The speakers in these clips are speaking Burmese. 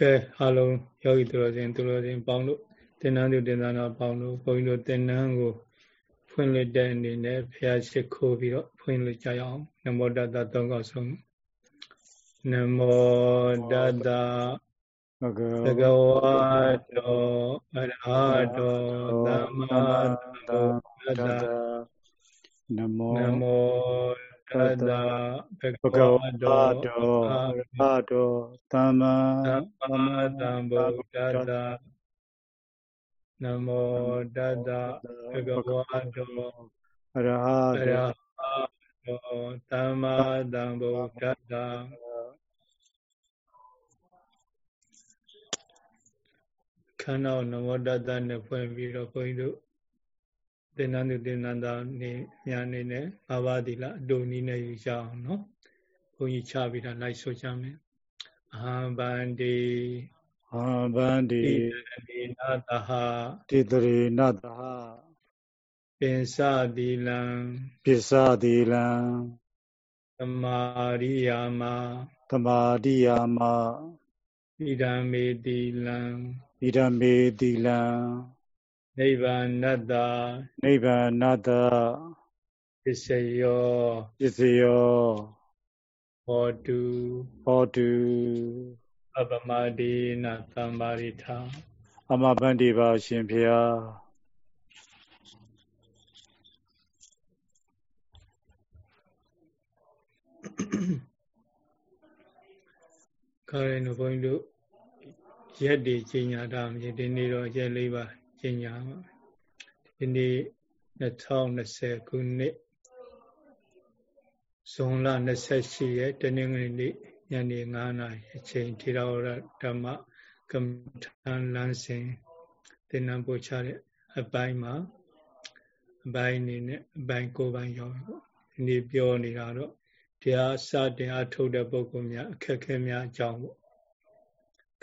ကဲအားလုံးယောဂီသူတော်စင်သူတော်စင်ပေါင်းလို့တင်နန်းသူတင်နန်းတော်ပေါင်းလို့ဘုန်းကြီးတို့တင်နန်းကိုဖွင့်လှစ်တဲ့အနေနဲ့ဖျားရှိခိုးပြီးတော့ဖွင့်လှစ်ကြရအောင်နမောတတသုံးခေါက်ဆုံးနမောတတဘဂဝါတောအရဟတောသမ္မာသမ္ဗုဒ္ဓနမော နမောတတဘဂဝတောအရဟတောသမ္မာသမ္မာသမ္ဗုဒ္ဓတနမောတတဘဂဝတောအရဟတောသမ္မာသမ္ဗုဒ္ဓတခန္ဓာနမောတတနဲ့ဖွင့်ပြီးတော့ဘုန်းကြီးတို့ သင်္นานသူသင်္นานသားနေများနေနဲ့ငါးပါးသီလအတူနီးနဲ့ယူကြအောင်နော်ဘုန်းကြီးချပြီးတော့လိုက်ဆိုကြမယ်အာဘန္တိအာဘန္တိတိနတဟတိတရေနတဟပင်စသီလံပစ္စသီလံသမာရိယာမသမာရိယာမဣဒံမေတိလံဣဒံမေတိလံ နိဗ္ဗာနတ္တနိဗ္ဗာနတ္တပစ္စယောပစ္စယောဟောတုဟောတုအပမတိနသံပါရိထာအမဗန္တိပါရှင်ဖေဟာခါရင်ဘုန်းကြီးတို့ရက်ဒီချိန်ညာတာမြေဒီနေ့တော့ရက်လေးပါ ကျင်ညာပါဒီနေ့2020ခုနှစ်ဇွန်လ28ရက်တနင်္ဂနွေနေ့ညနေ9:00နာရီအချိန်ထေရဝါဒဓမ္မကမ္မထန်လမ်းစဉ်သင်္นานပို့ချတဲ့အပိုင်းမှာအပိုင်းအနေနဲ့အပိုင်း၉ပိုင်းရောက်ပြီပေါ့ဒီနေ့ပြောနေတာတော့တရားစတင်အထုတ်တဲ့ပုဂ္ဂိုလ်များအခက်ခဲများအကြောင်းပေါ့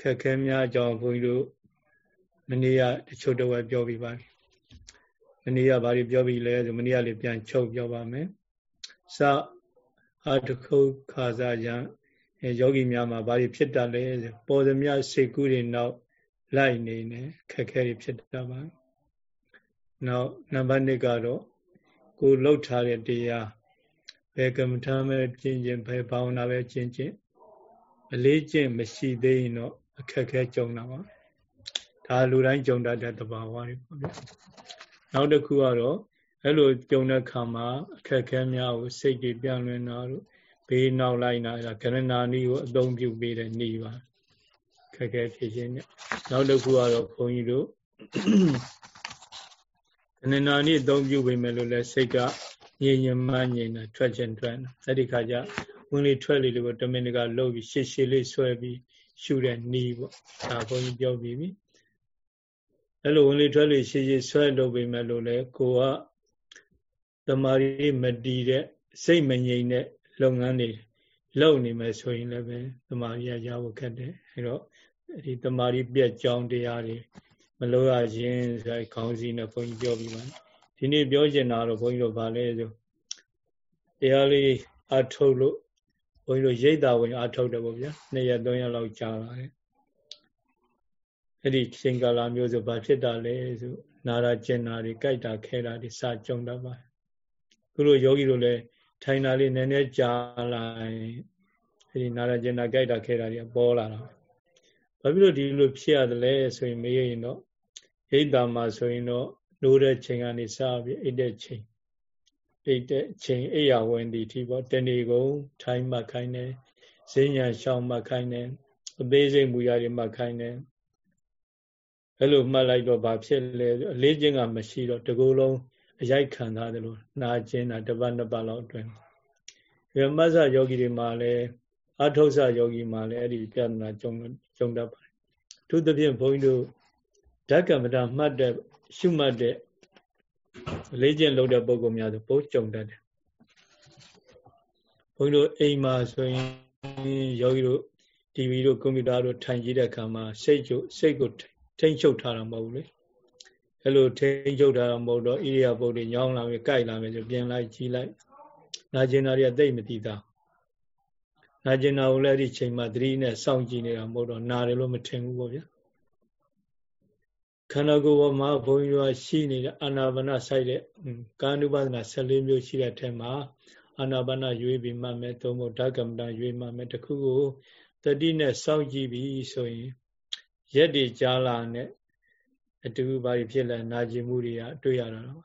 ခက်ခဲများအကြောင်းဘုန်းကြီးတို့ မနေ့ကတချို့တော့ပြောပြီးပါပြီမနေ့ကဘာတွေပြောပြီးလဲဆိုမနေ့ကလေးပြန်ချုပ်ပြောပါမယ်စအတခုခါစားရန်ယောဂီများမှာဘာတွေဖြစ်တာလဲဆိုပေါ်သမျှစိတ်ကူးတွေနောက်လိုက်နေနေခက်ခဲတွေဖြစ်တာပါနောက်နံပါတ်1ကတော့ကိုလှုပ်ထားတဲ့တရားဘယ်ကမ္မထာမဲ့ကျင့်ကျင့်ဘယ်ဘာဝနာပဲကျင့်ကျင့်အလေးကျင့်မရှိသေးရင်တော့အခက်ခဲကြုံတာပါ ဒါလူတိုင်းကြုံတတ်တဲ့သဘာဝတွေပေါ့ဗျနောက်တစ်ခုကတော့အဲ့လိုကြုံတဲ့ခါမှာအခက်ခဲများကိုစိတ်တွေပြန့်လွင်တာတို့ဘေးနောက်လိုက်တာကရဏာနီကိုအသုံးပြုပေးတဲ့နေပါခက်ခဲဖြစ်ခြင်းနဲ့နောက်တစ်ခုကတော့ခွန်ကြီးတို့ကရဏာနီအသုံးပြုပေးမယ်လို့လဲစိတ်ကငြိမ်ညမငြိမ်တာထွက်ခြင်းထွက်အဲ့ဒီခါကျဝင်လေထွက်လေလို့တမင်တကလှုပ်ပြီးရှေ့ရှေ့လေးဆွဲပြီးရှုတဲ့နီးပေါ့ဒါဘုန်းကြီးပြောပြီးပြီ အဲ့လိုဝင်လေထွက်လေရှည်ရှည်ဆွဲလုပ်ပေမဲ့လို့လေကိုကတမာရီမတီးတဲ့စိတ်မငြိမ်တဲ့လုပ်ငန်းတွေလုပ်နေမယ်ဆိုရင်လည်းပဲတမာရီရဖို့ခက်တယ်အဲ့တော့ဒီတမာရီပြက်ကြောင်းတရားတွေမလို့ရခြင်းဆိုခေါင်းစည်းနဲ့ဘုန်းကြီးပြောပြီးပါဒီနေ့ပြောချင်တာတော့ဘုန်းကြီးတို့ဗာလဲဆိုတရားလေးအထုတ်လို့ဘုန်းကြီးတို့ရိတ်တာဝင်အထုတ်တယ်ပေါ့ဗျာနှစ်ရက်သုံးရက်လောက်ကြာလာတယ် အဲ့ဒီချိန်ကာလမျိုးဆိုဘာဖြစ်တာလဲဆိုနာရာကျင်နာတွေကြိုက်တာခဲတာတွေစကြုံတတ်ပါတယ်ခုလိုယောဂီတို့လည်းထိုင်တာလေးနည်းနည်းကြာလာရင်အဲ့ဒီနာရာကျင်နာကြိုက်တာခဲတာတွေပေါ်လာတာဘာဖြစ်လို့ဒီလိုဖြစ်ရတယ်လဲဆိုရင်မေးရင်တော့ဟိတ္တာမှာဆိုရင်တော့နိုးတဲ့ချိန်ကနေစပြီးအိတ်တဲ့ချိန်အိတ်တဲ့ချိန်အိယာဝင်ဒီထိပေါ့တဏီကုံထိုင်းမှခိုင်းတယ်ဈဉ္ညာရှောင်းမှခိုင်းတယ်အသေးစိတ်မူရတွေမှခိုင်းတယ် အဲ့လိုမှတ်လိုက်တော့ဘာဖြစ်လဲအလေးချင်းကမရှိတော့တကူလုံးအရိုက်ခံထားတယ်လို့နာကျင်တာတစ်ပတ်နှစ်ပတ်လောက်အတွင်းဒီမဆယောဂီတွေမှာလည်းအထုဆယောဂီမှာလည်းအဲ့ဒီပြဿနာကြုံကြုံတတ်ပါတယ်သူသဖြင့်ဘုန်းကြီးတို့ဓကမ္မတာမှတ်တဲ့ရှုမှတ်တဲ့လေးကျင့်လုပ်တဲ့ပုံကောင်များဆိုပိုးကြုံတတ်တယ်ဘုန်းကြီးတို့အိမ်မှာဆိုရင်ယောဂီတို့ TV တို့ကွန်ပျူတာတို့ထိုင်ကြည့်တဲ့အခါမှာစိတ်ကိုစိတ်ကို ထိမ့်ချုပ်ထားတာမဟုတ်ဘူးလေအဲ့လိုထိမ့်ချုပ်ထားတာမဟုတ်တော့ဣရိယာပုတ်တွေညောင်းလာပြီကြိုက်လာပြီဆိုပြင်လိုက်ကြီးလိုက်နာကျင်တာတွေကသိမ့်မတည်တာနာကျင်တာကိုလည်းအဲ့ဒီချိန်မှာသတိနဲ့စောင့်ကြည့်နေတာမဟုတ်တော့နာတယ်လို့မထင်ဘူးပေါ့ဗျာခန္ဓာကိုယ်ပေါ်မှာဘုန်းကြီးတို့ရှိနေတဲ့အာနာပါနဆိုင်တဲ့ကာနုပါဒနာ14မျိုးရှိတဲ့အထက်မှာအာနာပါနရွေးပြီးမှမယ်သုံးဖို့ဓကမ္မတာရွေးမှမယ်တခုကိုတတိနဲ့စောင့်ကြည့်ပြီးဆိုရင် ရက်တွေကြားလာနဲ့အတူပါဖြစ်လာနာကျင်မှုတွေကတွေ့ရတာတော့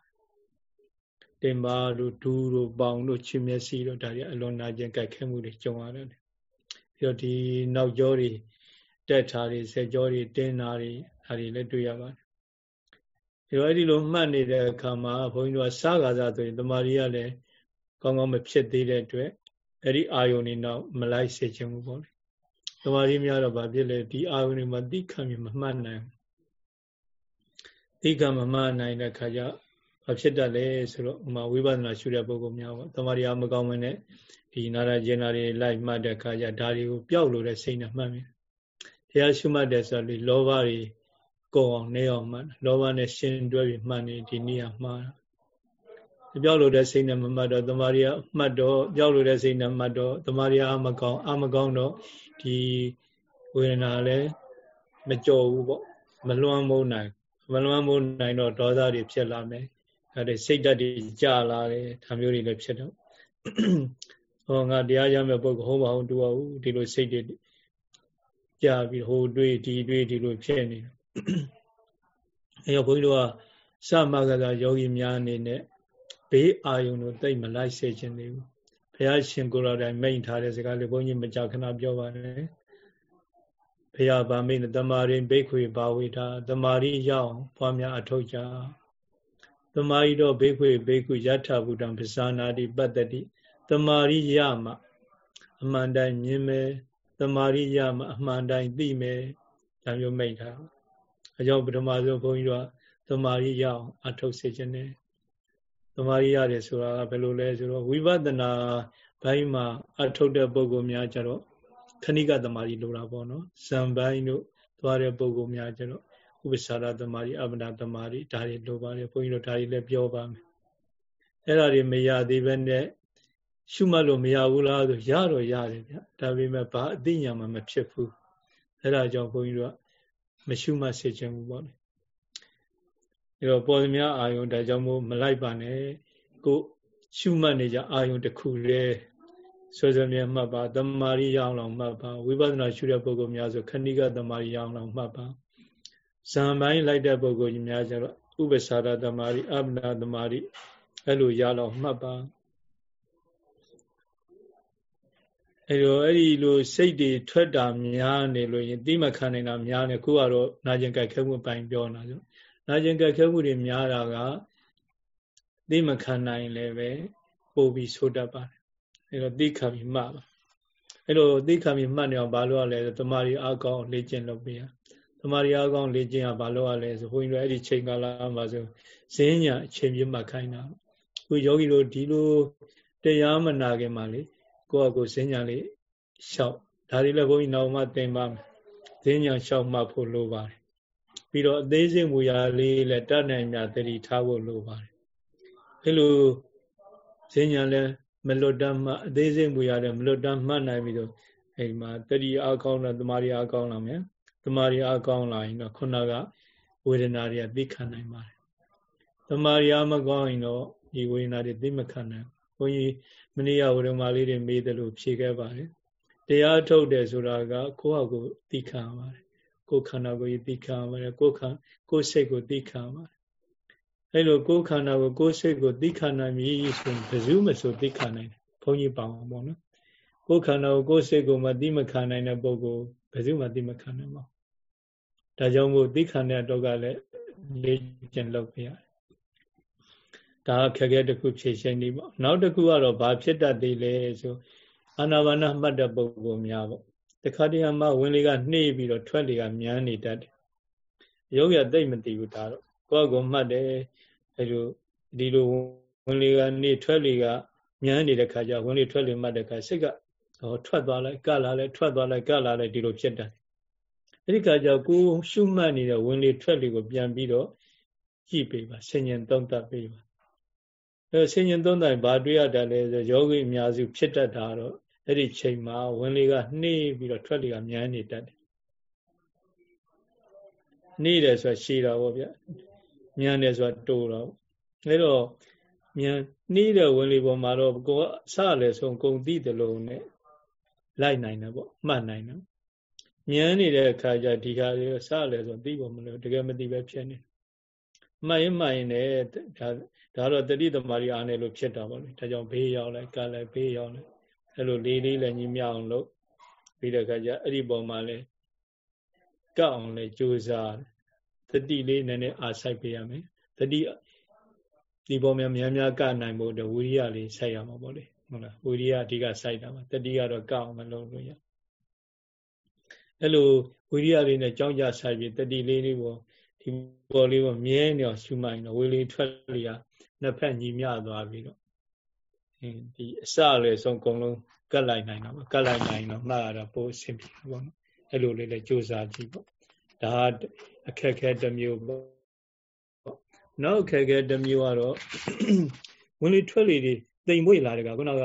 တင်ပါတို့ဒူးတို့ပေါင်တို့ချင်မျက်စိတို့ဒါတွေအလွန်နာကျင်ကြိုက်ခဲမှုတွေကြုံရတယ်ပြီးတော့ဒီနောက်ကျောတွေတက်ထားတွေဆက်ကျောတွေတင်းတာတွေဒါတွေလည်းတွေ့ရပါတယ်ဒါတော့အဲ့ဒီလိုမှတ်နေတဲ့အခါမှာဘုန်းကြီးတို့ကစားကားစားဆိုရင်တမာရီကလည်းကောင်းကောင်းမဖြစ်သေးတဲ့အတွက်အဲ့ဒီအာယုန်နေနောက်မလိုက်စေချင်ဘူးပေါ့လေ တမာရီများတော့ဗာဖြစ်လေဒီအာယုန်တွေမှာတိခံမြမမှတ်နိုင်တိခံမမှတ်နိုင်တဲ့ခါကျဘာဖြစ်တတ်လဲဆိုတော့ဥမာဝိပဿနာရှုတဲ့ပုဂ္ဂိုလ်များပေါ့တမာရီအားမကောင်းမနဲ့ဒီနာရကျင်နာတွေလိုက်မှတ်တဲ့ခါကျဒါတွေကိုပျောက်လို့တဲ့စိတ်နဲ့မှတ်မြင်တရားရှုမှတ်တယ်ဆိုတော့ဒီလောဘတွေကုန်အောင်နေအောင်မှတ်လောဘနဲ့ရှင်တွဲပြီးမှတ်နေဒီနေရာမှား ပြောက်လို့တဲ့စိတ်နဲ့မမှတ်တော့တမာရီအမှတ်တော့ပြောက်လို့တဲ့စိတ်နဲ့မှတ်တော့တမာရီအမကောင်းအမကောင်းတော့ဒီဝေဒနာလည်းမကြော်ဘူးပေါ့မလွမ်းမိုးနိုင်မလွမ်းမိုးနိုင်တော့ဒေါသတွေဖြစ်လာမယ်အဲဒါစိတ်ဓာတ်တွေကြာလာတယ်ဒါမျိုးတွေလည်းဖြစ်တော့ဟောငါတရားရမယ့်ပုဂ္ဂိုလ်ဟုတ်ပါအောင်တူပါဘူးဒီလိုစိတ်တွေကြာပြီးဟိုတွေးဒီတွေးဒီလိုဖြစ်နေတယ်အဲတော့ဘုန်းကြီးတို့ကစမကသာယောဂီများအနေနဲ့ ဘေးအာယုံတို့တိတ်မလိုက်စေခြင်းသေးဘူးဘုရားရှင်ကိုယ်တော်တိုင်မိန့်ထားတဲ့စကားလေးဘုန်းကြီးမကြာခဏပြောပါတယ်ဘုရားဗာမိန်တမာရင်ဘိက္ခွေဘာဝေတာတမာရီရောက်ပွားများအထောက်ကြတမာရီတော့ဘိက္ခွေဘိက္ခုယထာဘုဒ္ဓံပဇာနာတိပတ္တတိတမာရီရမှအမှန်တိုင်းမြင်မယ်တမာရီရမှအမှန်တိုင်းသိမယ်ဒါမျိုးမိတ်ထားအကြောင်းပထမဆုံးဘုန်းကြီးတို့ကတမာရီရအောင်အထုတ်စေခြင်းနဲ့ တမာရီရတယ်ဆိုတာကဘယ်လိုလဲဆိုတော့ဝိပဿနာဘိုင်းမှာအထုတ်တဲ့ပုဂ္ဂိုလ်များကြတော့ခဏိကတမာရီလိုတာပေါ့နော်ဇံဘိုင်းတို့သွားတဲ့ပုဂ္ဂိုလ်များကြတော့ဥပ္ပစာရတမာရီအပ္ပနာတမာရီဒါတွေလိုပါတယ်ဘုန်းကြီးတို့ဒါတွေလည်းပြောပါမယ်အဲ့ဒါတွေမရသေးဘဲနဲ့ရှုမှတ်လို့မရဘူးလားဆိုရတော့ရတယ်ဗျဒါပေမဲ့ဘာအသိဉာဏ်မှမဖြစ်ဘူးအဲ့ဒါကြောင့်ဘုန်းကြီးတို့ကမရှုမှတ်စေချင်ဘူးပေါ့လေ အဲ့တော့ပေါ်သမျှအာယုံဒါကြောင့်မို့မလိုက်ပါနဲ့ကိုရှုမှတ်နေကြအာယုံတစ်ခုလေဆွေဆွေမြဲမှတ်ပါတမာရီရအောင်လောက်မှတ်ပါဝိပဿနာရှုတဲ့ပုဂ္ဂိုလ်များဆိုခဏိကတမာရီရအောင်လောက်မှတ်ပါဇံပိုင်းလိုက်တဲ့ပုဂ္ဂိုလ်ကြီးများကျတော့ဥပ္ပစာရတမာရီအပ္ပနာတမာရီအဲ့လိုရလောက်မှတ်ပါအဲ့တော့အဲ့ဒီလိုစိတ်တွေထွက်တာများနေလို့ရင်တိမခံနိုင်တာများနေခုကတော့နာကျင်ကြိုက်ခဲမှုပိုင်ပြောနေတာဆို နာကျင်ကြိုက်ခဲမှုတွေများတာကတိမခံနိုင်လည်းပဲပို့ပြီးဆိုတတ်ပါတယ်အဲ့တော့တိခံပြီးမှတ်ပါအဲ့လိုတိခံပြီးမှတ်နေအောင်ဘာလို့ရလဲဆိုတမာရီအကောင်းလေ့ကျင့်လုပ်ပေးရတမာရီအကောင်းလေ့ကျင့်ရဘာလို့ရလဲဆိုဘုန်းကြီးတို့အဲ့ဒီချိန်ကာလမှာဆိုဈဉ္ညာအချိန်ပြမှတ်ခိုင်းတာခုယောဂီတို့ဒီလိုတရားမနာခင်မှာလေကိုယ့်အကိုစဉ္ညာလေးလျှောက်ဒါတွေလည်းဘုန်းကြီးနောက်မှသင်ပါမယ်စဉ္ညာလျှောက်မှဖို့လိုပါတယ် ပြီးတော့အသေးစိတ်မူရာလေးလည်းတတ်နိုင်မြသတိထားဖို့လိုပါတယ်အဲလိုစဉ္ညာလည်းမလွတ်တမ်းမှအသေးစိတ်မူရာလည်းမလွတ်တမ်းမှတ်နိုင်ပြီးတော့အဲဒီမှာတတိအားကောင်းတာတမာရီအားကောင်းလာမယ်တမာရီအားကောင်းလာရင်တော့ခုနကဝေဒနာတွေကသိခံနိုင်ပါတယ်တမာရီအားမကောင်းရင်တော့ဒီဝေဒနာတွေသိမခံနိုင်ဘုန်းကြီးမနေ့ကဝရမလေးတွေမေးတယ်လို့ဖြေခဲ့ပါတယ်တရားထုတ်တယ်ဆိုတာကကိုယ့်ဟာကိုယ်သိခံပါတယ် ကိုယ်ခန္ဓာကိုယ်သိခံပါတယ်ကိုယ်ခံကိုယ်စိတ်ကိုသိခံပါတယ်အဲ့လိုကိုယ်ခန္ဓာကိုကိုယ်စိတ်ကိုသိခံနိုင်ပြီဆိုရင်ဘယ်သူမှဆိုသိခံနိုင်တယ်ဘုန်းကြီးပေါအောင်ပေါ့နော်ကိုယ်ခန္ဓာကိုကိုယ်စိတ်ကိုမသိမခံနိုင်တဲ့ပုဂ္ဂိုလ်ဘယ်သူမှသိမခံနိုင်ပါဘူးဒါကြောင့်မို့သိခံတဲ့တော့ကလည်းလေ့ကျင့်လုပ်ပြရတယ်ဒါခက်ခဲတစ်ခုဖြည့်ရှင်းနေပေါ့နောက်တစ်ခုကတော့ဘာဖြစ်တတ်သေးလဲဆိုအာနာပါနမှတ်တဲ့ပုံပုံများပေါ့ တခါတည်းမှဝင်လေကနှေးပြီးတော့ထွက်လေကမြန်းနေတတ်တယ်ယောဂီကသိမသိဘူးဒါတော့ကိုယ့်ကိုမှတ်တယ်အဲလိုဒီလိုဝင်လေကနေထွက်လေကမြန်းနေတဲ့ခါကျဝင်လေထွက်လေမှတ်တဲ့ခါစိတ်ကဟောထွက်သွားလိုက်ကလာလဲထွက်သွားလိုက်ကလာလဲဒီလိုဖြစ်တယ်အဲ့ဒီခါကျကိုရှုမှတ်နေတဲ့ဝင်လေထွက်လေကိုပြန်ပြီးတော့ကြည့်ပေးပါဆင်ញံသုံးသပ်ပေးပါအဲဆင်ញင်သုံးတိုင်းဘာတွေ့ရတတ်လဲဆိုယောဂီအများစုဖြစ်တတ်တာတော့ အဲ့ဒီချိန်မှာဝင်လေကနှေးပြီးတော့ထွက်လေကမြန်းနေတတ်တယ်နှေးတယ်ဆိုတာရှည်တာပေါ့ဗျမြန်းတယ်ဆိုတာတိုးတော့အဲ့တော့မြန်နှီးတဲ့ဝင်လေပေါ်မှာတော့ကိုယ်အစလည်းဆုံးကုံသိတယ်လို့နဲ့လိုက်နိုင်တယ်ပေါ့မှတ်နိုင်တယ်ဉာဏ်နေတဲ့အခါကျဒီခါလေးစလည်းဆိုသိဖို့မလို့တကယ်မသိပဲဖြစ်နေမှတ်ရင်မှတ်ရင်လည်းဒါဒါတော့တတိသမารီအားနဲ့လို့ဖြစ်တာပေါ့လေဒါကြောင့်ဘေးရောက်လိုက်ကလည်းဘေးရောက်လိုက် အဲ့လိုလေးလေးလည်းညီမြောက်အောင်လုပ်ပြီးတဲ့အခါကျအဲ့ဒီပုံမှာလည်းကောက်အောင်လည်းကြိုးစားတတိလေးနည်းနည်းအားဆိုင်ပေးရမယ်တတိဒီပုံများများများကနိုင်ဖို့တော့ဝိရိယလေးစိုက်ရမှာပေါ့လေဟုတ်လားဝိရိယအဓိကစိုက်တာပါတတိကတော့ကောက်အောင်မလုပ်လို့ရအဲ့လိုဝိရိယလေးနဲ့ကြောင်းကြဆိုင်ပြီးတတိလေးလေးပေါ်ဒီပေါ်လေးပေါ်မြဲနေအောင်ရှုမှိုင်းတော့ဝေလေးထွက်လျာနှစ်ဖက်ညီမျှသွားပြီးတော့ ဒီအစလည်းဆုံးအကုန်လုံးကတ်လိုက်နိုင်တော့ကတ်လိုက်နိုင်တော့မှတ်ရတော့ပို့အဆင်ပြေပေါ့နော်အဲ့လိုလေးလည်းစူးစမ်းကြည့်ပေါ့ဒါအခက်ခဲတစ်မျိုးပေါ့နောက်အခက်ခဲတစ်မျိုးကတော့ဝင်လေထွက်လေတွေတိမ်မွေ့လာတယ်ကခုနက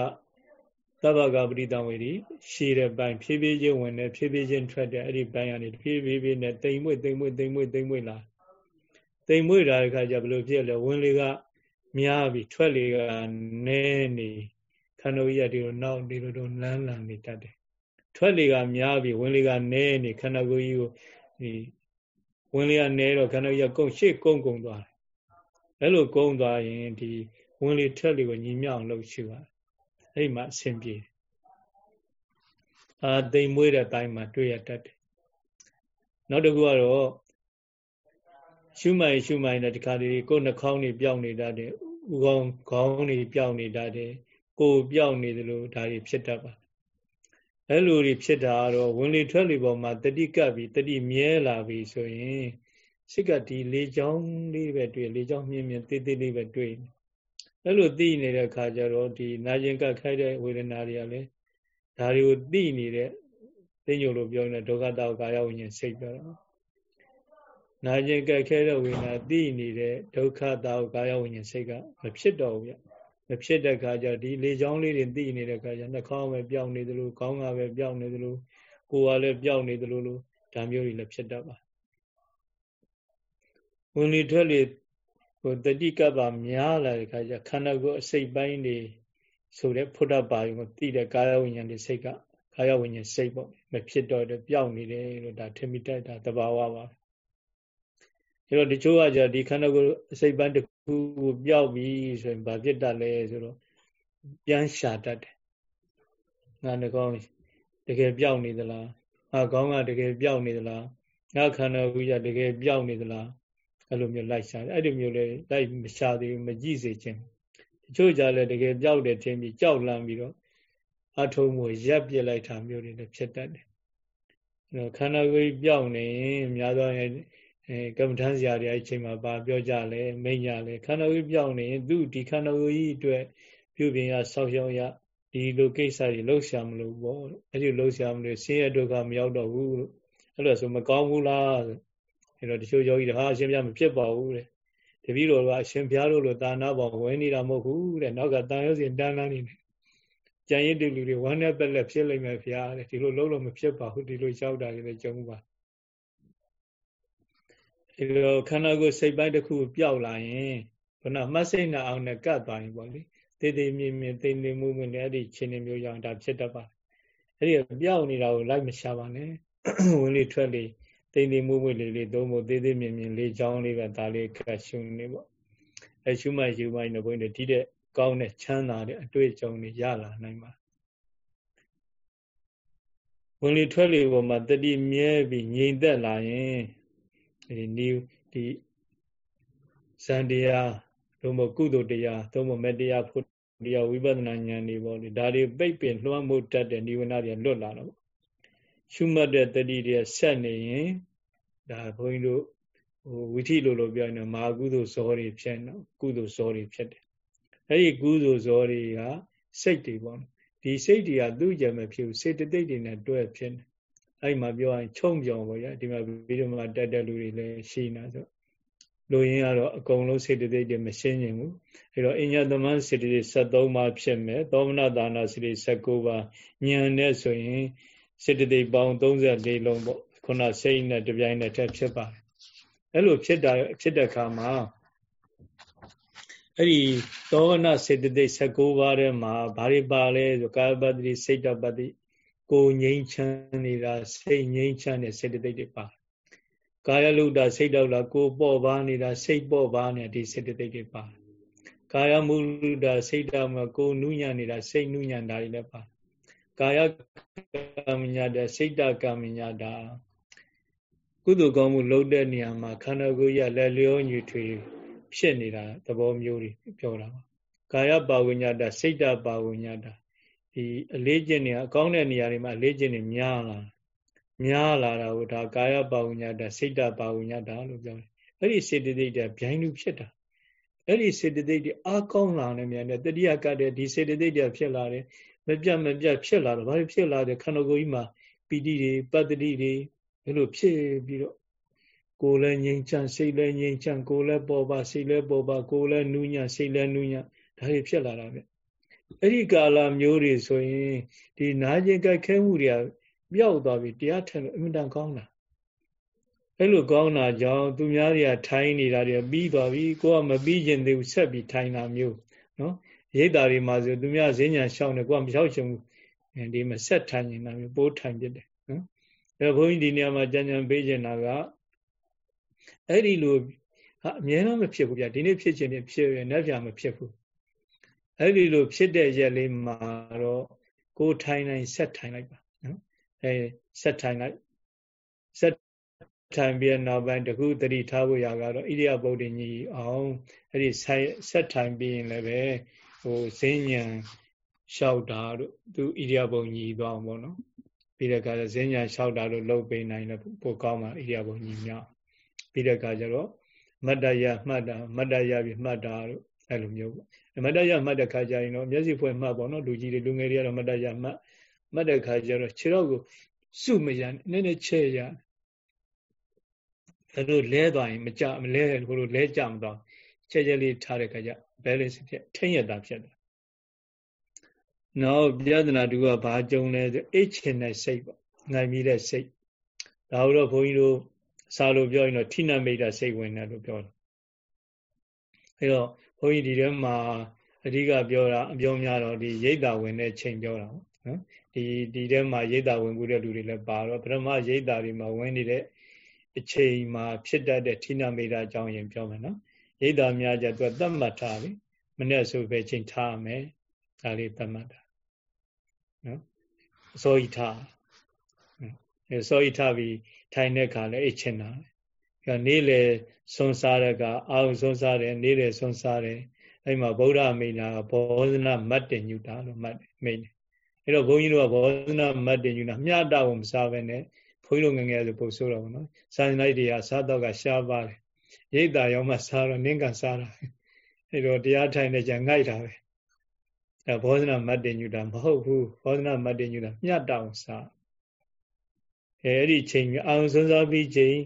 သဗ္ဗကပရိတံဝေဒီရှည်တဲ့ပိုင်းဖြည်းဖြည်းချင်းဝင်တယ်ဖြည်းဖြည်းချင်းထွက်တယ်အဲ့ဒီပိုင်းကနေဖြည်းဖြည်းဖြည်းနဲ့တိမ်မွေ့တိမ်မွေ့တိမ်မွေ့တိမ်မွေ့လာတိမ်မွေ့လာတဲ့ခါကျဘယ်လိုဖြစ်လဲဝင်လေက များပြီထွက်လေကနဲနေခန္ဓာကြီးရဒီလိုနောက်ဒီလိုတော့လန်းလန်းနေတတ်တယ်ထွက်လေကများပြီဝင်လေကနဲနေခန္ဓာကိုယ်ကြီးကိုဒီဝင်လေကနဲတော့ခန္ဓာကြီးကကုန်းရှေ့ကုန်းကုန်းသွားတယ်အဲ့လိုကုန်းသွားရင်ဒီဝင်လေထွက်လေကိုညီမြောက်အောင်လုပ်ရှိပါအဲ့ဒီမှာအဆင်ပြေအာတိမ်မွေးတဲ့တိုင်းမှာတွေ့ရတတ်တယ်နောက်တစ်ခုကတော့ ရှုမိုင်ရှုမိုင်တဲ့ဒီခါလေးကိုယ်နှာခေါင်းတွေပြောင်းနေတတ်တယ်ဥကောင်းခေါင်းတွေပြောင်းနေတတ်တယ်ကိုယ်ပြောင်းနေသလိုဒါတွေဖြစ်တတ်ပါအဲ့လိုတွေဖြစ်တာကတော့ဝင်လေထွက်လေပေါ်မှာတတိကပ်ပြီးတတိမြဲလာပြီဆိုရင်စိတ်ကဒီလေချောင်းလေးပဲတွေ့လေချောင်းမြင်းမြင်းတေးသေးလေးပဲတွေ့အဲ့လိုသိနေတဲ့ခါကျတော့ဒီနာကျင်ကခိုက်တဲ့ဝေဒနာတွေကလည်းဒါတွေကိုသိနေတဲ့သိညို့လို့ပြောနေတဲ့ဒုက္ခတောကာယဝိညာဉ်စိတ်ပြောတော့ နာကျင်ကခဲတဲ့ဝေဒနာသိနေတဲ့ဒုက္ခတောကာယဝိညာဉ်စိတ်ကမဖြစ်တော့ဘူးဗျမဖြစ်တဲ့ခါကျဒီလေချောင်းလေးတွေသိနေတဲ့ခါကျနှာခေါင်းပဲပြောင်းနေသလိုခေါင်းကပဲပြောင်းနေသလိုကိုယ်ကလည်းပြောင်းနေသလိုလိုဒါမျိုးတွေလည်းဖြစ်တတ်ပါဝင်လေထွက်လေဟိုတတိကပ္ပများလာတဲ့ခါကျခန္ဓာကိုယ်အစိတ်ပိုင်းတွေဆိုတဲ့ဖုဒ္ဓပါယုံကိုသိတဲ့ကာယဝိညာဉ်တွေစိတ်ကကာယဝိညာဉ်စိတ်ပေါ့မဖြစ်တော့တဲ့ပျောက်နေတယ်လို့ဒါထင်မိတတ်တာတဘာဝပါ အဲတော့တချို့ကじゃဒီခန္ဓာကိုယ်အစိတ်ပိုင်းတစ်ခုပျောက်ပြီဆိုရင်ဘာဖြစ်တတ်လဲဆိုတော့ပြန်ရှာတတ်တယ်ငါနှကောင်းတကယ်ပျောက်နေသလားငါကောင်းကတကယ်ပျောက်နေသလားငါခန္ဓာကိုယ်ကတကယ်ပျောက်နေသလားအဲ့လိုမျိုးလိုက်ရှာတယ်အဲ့ဒီမျိုးလေလိုက်မရှာသေးဘူးမကြည့်စေခြင်းတချို့ကြလည်းတကယ်ပျောက်တယ်ထင်ပြီးကြောက်လန့်ပြီးတော့အထုံးမှုရပ်ပြစ်လိုက်တာမျိုးတွေလည်းဖြစ်တတ်တယ်အဲ့တော့ခန္ဓာကိုယ်ပျောက်နေရင်များသောအား အဲကမ္မထမ်းစရာတွေအဲ့ချိန်မှာပါပြောကြလဲမိညာလဲခန္ဓာကိုယ်ပျောက်နေရင်သူဒီခန္ဓာကိုယ်ကြီးအတွက်ပြုပြင်ရဆောက်ရှောက်ရဒီလိုကိစ္စတွေလှုပ်ရှားမလို့ပေါ့အဲ့ဒီလှုပ်ရှားမလို့ဆင်းရဲဒုက္ခမရောက်တော့ဘူးလို့အဲ့လိုဆိုမကောင်းဘူးလားအဲ့တော့တချို့ယောဂီတွေဟာအရှင်ဘုရားမဖြစ်ပါဘူးတဲ့တပည့်တော်ကအရှင်ဘုရားတို့လိုတာနာပေါ်ဝင်နေတာမဟုတ်ဘူးတဲ့နောက်ကတန်ရုပ်စဉ်တန်းတန်းနေတယ်ကြံရည်တူလူတွေဝမ်းနဲ့ပက်လက်ဖြစ်လိမ့်မယ်ဘုရားတဲ့ဒီလိုလုံးလုံးမဖြစ်ပါဘူးဒီလိုရောက်တာလည်းကြုံပါ ဒီလိုခန္ဓာကိုယ်စိတ်ပိုင်းတစ်ခုပျောက်လာရင်ခုနမှတ်စိတ်နာအောင်နဲ့ကတ်သွားရင်ပေါ့လေတေးသေးမြင်မြင်သိနေမှုဝင်တဲ့အဲ့ဒီခြေနေမျိုးရောက်တာဖြစ်တတ်ပါအဲ့ဒီပျောက်နေတာကိုလိုက်မရှာပါနဲ့ဝင်လေထွက်လေတိမ်တိမ်မွေ့မွေ့လေးလေးသုံးဖို့သေးသေးမြင်မြင်လေးချောင်းလေးပဲဒါလေးကရှုနေပေါ့အဲရှုမှရှုမှနေဘုန်းကြီးဒီတဲ့ကောင်းတဲ့ချမ်းသာတဲ့အတွေ့အကြုံတွေရလာနိုင်ပါဝင်လေထွက်လေပေါ်မှာတတိမြဲပြီးငြိမ်သက်လာရင် ဒီနီးဒီဇန်တရားသို့မဟုတ်ကုသိုလ်တရားသို့မဟုတ်မေတ္တရားဖို့တရားဝိပဿနာဉာဏ်တွေပေါ့လေဒါတွေပိတ်ပင်လွှမ်းမိုးတတ်တဲ့နိဝရဏတွေလွတ်လာတော့ရှုမှတ်တဲ့တတိတွေဆက်နေရင်ဒါဘုန်းကြီးတို့ဟိုဝိထိလိုလိုပြောရင်မာကုသိုလ်ဇောတွေဖြစ်နော်ကုသိုလ်ဇောတွေဖြစ်တယ်အဲ့ဒီကုသိုလ်ဇောတွေကစိတ်တွေပေါ့ဒီစိတ်တွေကသူ့ကြမဖြစ်ဘူးစေတသိက်တွေနဲ့တွဲဖြစ်တယ် အဲ့မှာပြောရင်ခြုံပြောင်ပေါ့ဗျာဒီမှာဗီဒီယိုမှာတက်တဲ့လူတွေလည်းရှိနေတာဆိုလူရင်းကတော့အကုန်လုံးစေတသိက်တွေမရှင်းရင်ဘူးအဲတော့အညသမန်းစေတသိက်73ပါးဖြစ်မယ်သောမနဒါနာစေတသိက်19ပါးဉာဏ်နဲ့ဆိုရင်စေတသိက်ပေါင်း34လုံးပေါ့ခုနစိတ်နဲ့တပြိုင်နက်တည်းဖြစ်ပါတယ်အဲ့လိုဖြစ်တာဖြစ်တဲ့အခါမှာအဲ့ဒီသောဝနစေတသိက်19ပါးထဲမှာဘာတွေပါလဲဆိုကာယပတ္တိစိတ်တပတ္တိ ကိုငြိမ်းချမ်းနေတာစိတ်ငြိမ်းချမ်းတဲ့စေတသိက်တွေပါကာယလုဒ္ဒစိတ်တောက်လာကိုပေါ့ပါနေတာစိတ်ပေါ့ပါနေတာဒီစေတသိက်တွေပါကာယမုလုဒ္ဒစိတ်တောက်မှာကိုနုညံ့နေတာစိတ်နုညံ့တာတွေလည်းပါကာယကမ္မညာတာစိတ်တကမ္မညာတာကုသိုလ်ကောင်းမှုလုပ်တဲ့နေရာမှာခန္ဓာကိုယ်ရလက်လျောညီထွေဖြစ်နေတာသဘောမျိုးတွေပြောတာပါကာယပါဝိညာတာစိတ်တပါဝိညာတာ ဒီအလေးကျင့်နေအကောင်းတဲ့နေရာတွေမှာအလေးကျင့်နေများလာများလာတာကိုဒါကာယပါဝိညာတာစိတ်တပါဝိညာတာလို့ပြောတယ်အဲ့ဒီစေတသိက်တွေဗျိုင်းလူဖြစ်တာအဲ့ဒီစေတသိက်တွေအကောင်းလာနေမြန်တဲ့တတိယကတဲ့ဒီစေတသိက်တွေဖြစ်လာတယ်မပြတ်မပြတ်ဖြစ်လာတော့ဘာဖြစ်လာတယ်ခန္ဓာကိုယ်ကြီးမှာပီတိတွေပတ္တိတွေဘယ်လိုဖြစ်ပြီးတော့ကိုယ်လည်းငြိမ်ချမ်းစိတ်လည်းငြိမ်ချမ်းကိုယ်လည်းပေါ်ပါစိတ်လည်းပေါ်ပါကိုယ်လည်းနူးညံ့စိတ်လည်းနူးညံ့ဒါတွေဖြစ်လာတာပဲ အဲ့ဒီကာလမျိုးတွေဆိုရင်ဒီနာကျင်ကြိုက်ခဲမှုတွေကပျောက်သွားပြီတရားထက်လို့အမြဲတမ်းကောင်းတာအဲ့လိုကောင်းတာကြောင့်သူများတွေကထိုင်းနေတာတွေပြီးသွားပြီကိုကမပြီးခြင်းသေးဘူးဆက်ပြီးထိုင်းတာမျိုးနော်ရိတ်တာတွေမှာဆိုသူများဈဉ္ညာရှောင်းတယ်ကိုကမလျှောက်ချင်ဘူးဒီမှာဆက်ထိုင်းနေတာမျိုးပိုးထိုင်းပြတယ်နော်အဲဘုန်းကြီးဒီနေရာမှာကြံကြံပေးချင်တာကအဲ့ဒီလိုအမြဲတမ်းမဖြစ်ဘူးဗျဒီနေ့ဖြစ်ခြင်းနဲ့ဖြစ်ရနောက်ပြမဖြစ်ဘူး အဲ့ဒီလိုဖြစ်တဲ့ရက်လေးမှာတော့ကိုထိုင်နိုင်ဆက်ထိုင်လိုက်ပါနော်အဲဆက်ထိုင်လိုက်ဆက်ထိုင်ပြီးနောက်ပိုင်းတခုတတိထားဖို့ရကတော့ဣရိယာပုတ်တင်ကြီးအောင်အဲ့ဒီဆက်ထိုင်ပြီးရင်လည်းပဲဟိုဈဉ္ဉံလျှောက်တာတို့သူဣရိယာပုတ်ညီသွားအောင်ပေါ့နော်ပြီးတဲ့အခါကျဈဉ္ညာလျှောက်တာလို့လုပ်ပေးနိုင်တယ်ပိုကောင်းပါဣရိယာပုညီမြောက်ပြီးတဲ့အခါကျတော့မတ္တရမှတ်တာမတ္တရပြီးမှတ်တာလို့အဲ့လိုမျိုးပေါ့ မတ္တရမှတ်တဲ့ခါကျရင်တော့မျက်စိဖွင့်မှတ်ပေါ့နော်လူကြီးတွေလူငယ်တွေကတော့မတ္တရမှတ်မှတ်တဲ့ခါကျတော့ခြေတော့ကိုစုမရနည်းနည်းချဲ့ရအဲ့လိုလဲသွားရင်မကြမလဲဟိုလိုလဲကြမသွားချဲ့ချဲ့လေးထားတဲ့ခါကျဘယ်လေးဖြစ်ထိမ့်ရတာဖြစ်တယ်နောက်ပြဒနာတူကဘာကြုံလဲဆိုအိတ်ချင်တဲ့စိတ်ပေါ့နိုင်ပြီးတဲ့စိတ်ဒါတော့ဘုန်းကြီးတို့စာလို့ပြောရင်တော့ထိနမိတ်တာစိတ်ဝင်တယ်လို့ပြောတယ်အဲတော့ ဘုန်းကြီးဒီထဲမှာအဓိကပြောတာအပြောများတော့ဒီရိတ်တာဝင်တဲ့ချိန်ပြောတာပေါ့နော်ဒီဒီထဲမှာရိတ်တာဝင်မှုတဲ့လူတွေလည်းပါတော့ပထမရိတ်တာတွေမှာဝင်နေတဲ့အချိန်မှာဖြစ်တတ်တဲ့ထိနမိတ်တာအကြောင်းရင်ပြောမယ်နော်ရိတ်တာများကြသူကသတ်မှတ်ထားပြီမနေ့ဆိုပဲချိန်ထားမယ်ဒါလေးသတ်မှတ်တာနော်အစောကြီးထားအဲစောကြီးထားပြီးထိုင်တဲ့ခါလဲအိတ်ချင်တာက နေ့လေဆွန်စားတဲ့ကအာုံဆွန်စားတယ်နေ့လေဆွန်စားတယ်အဲ့မှာဗုဒ္ဓမိန်နာဘောဇနာမတ်တင်ညူတာလို့မှတ်မိန်တယ်အဲ့တော့ဘုန်းကြီးတို့ကဘောဇနာမတ်တင်ညူတာမျှတအောင်မစားဘဲနဲ့ဘုန်းကြီးတို့ငငယ်ဆိုပို့ဆိုးတော့ဗောနော်စာရင်လိုက်တွေကစားတော့ကရှားပါတယ်ရိတ်တာရောမှစားတော့နင်းကန်စားတာအဲ့တော့တရားထိုင်နေကြငိုက်တာပဲအဲဘောဇနာမတ်တင်ညူတာမဟုတ်ဘူးဘောဇနာမတ်တင်ညူတာမျှတအောင်စား အဲအဲ့ဒီချိန်အောင်စွန်းစားပြီးချိန်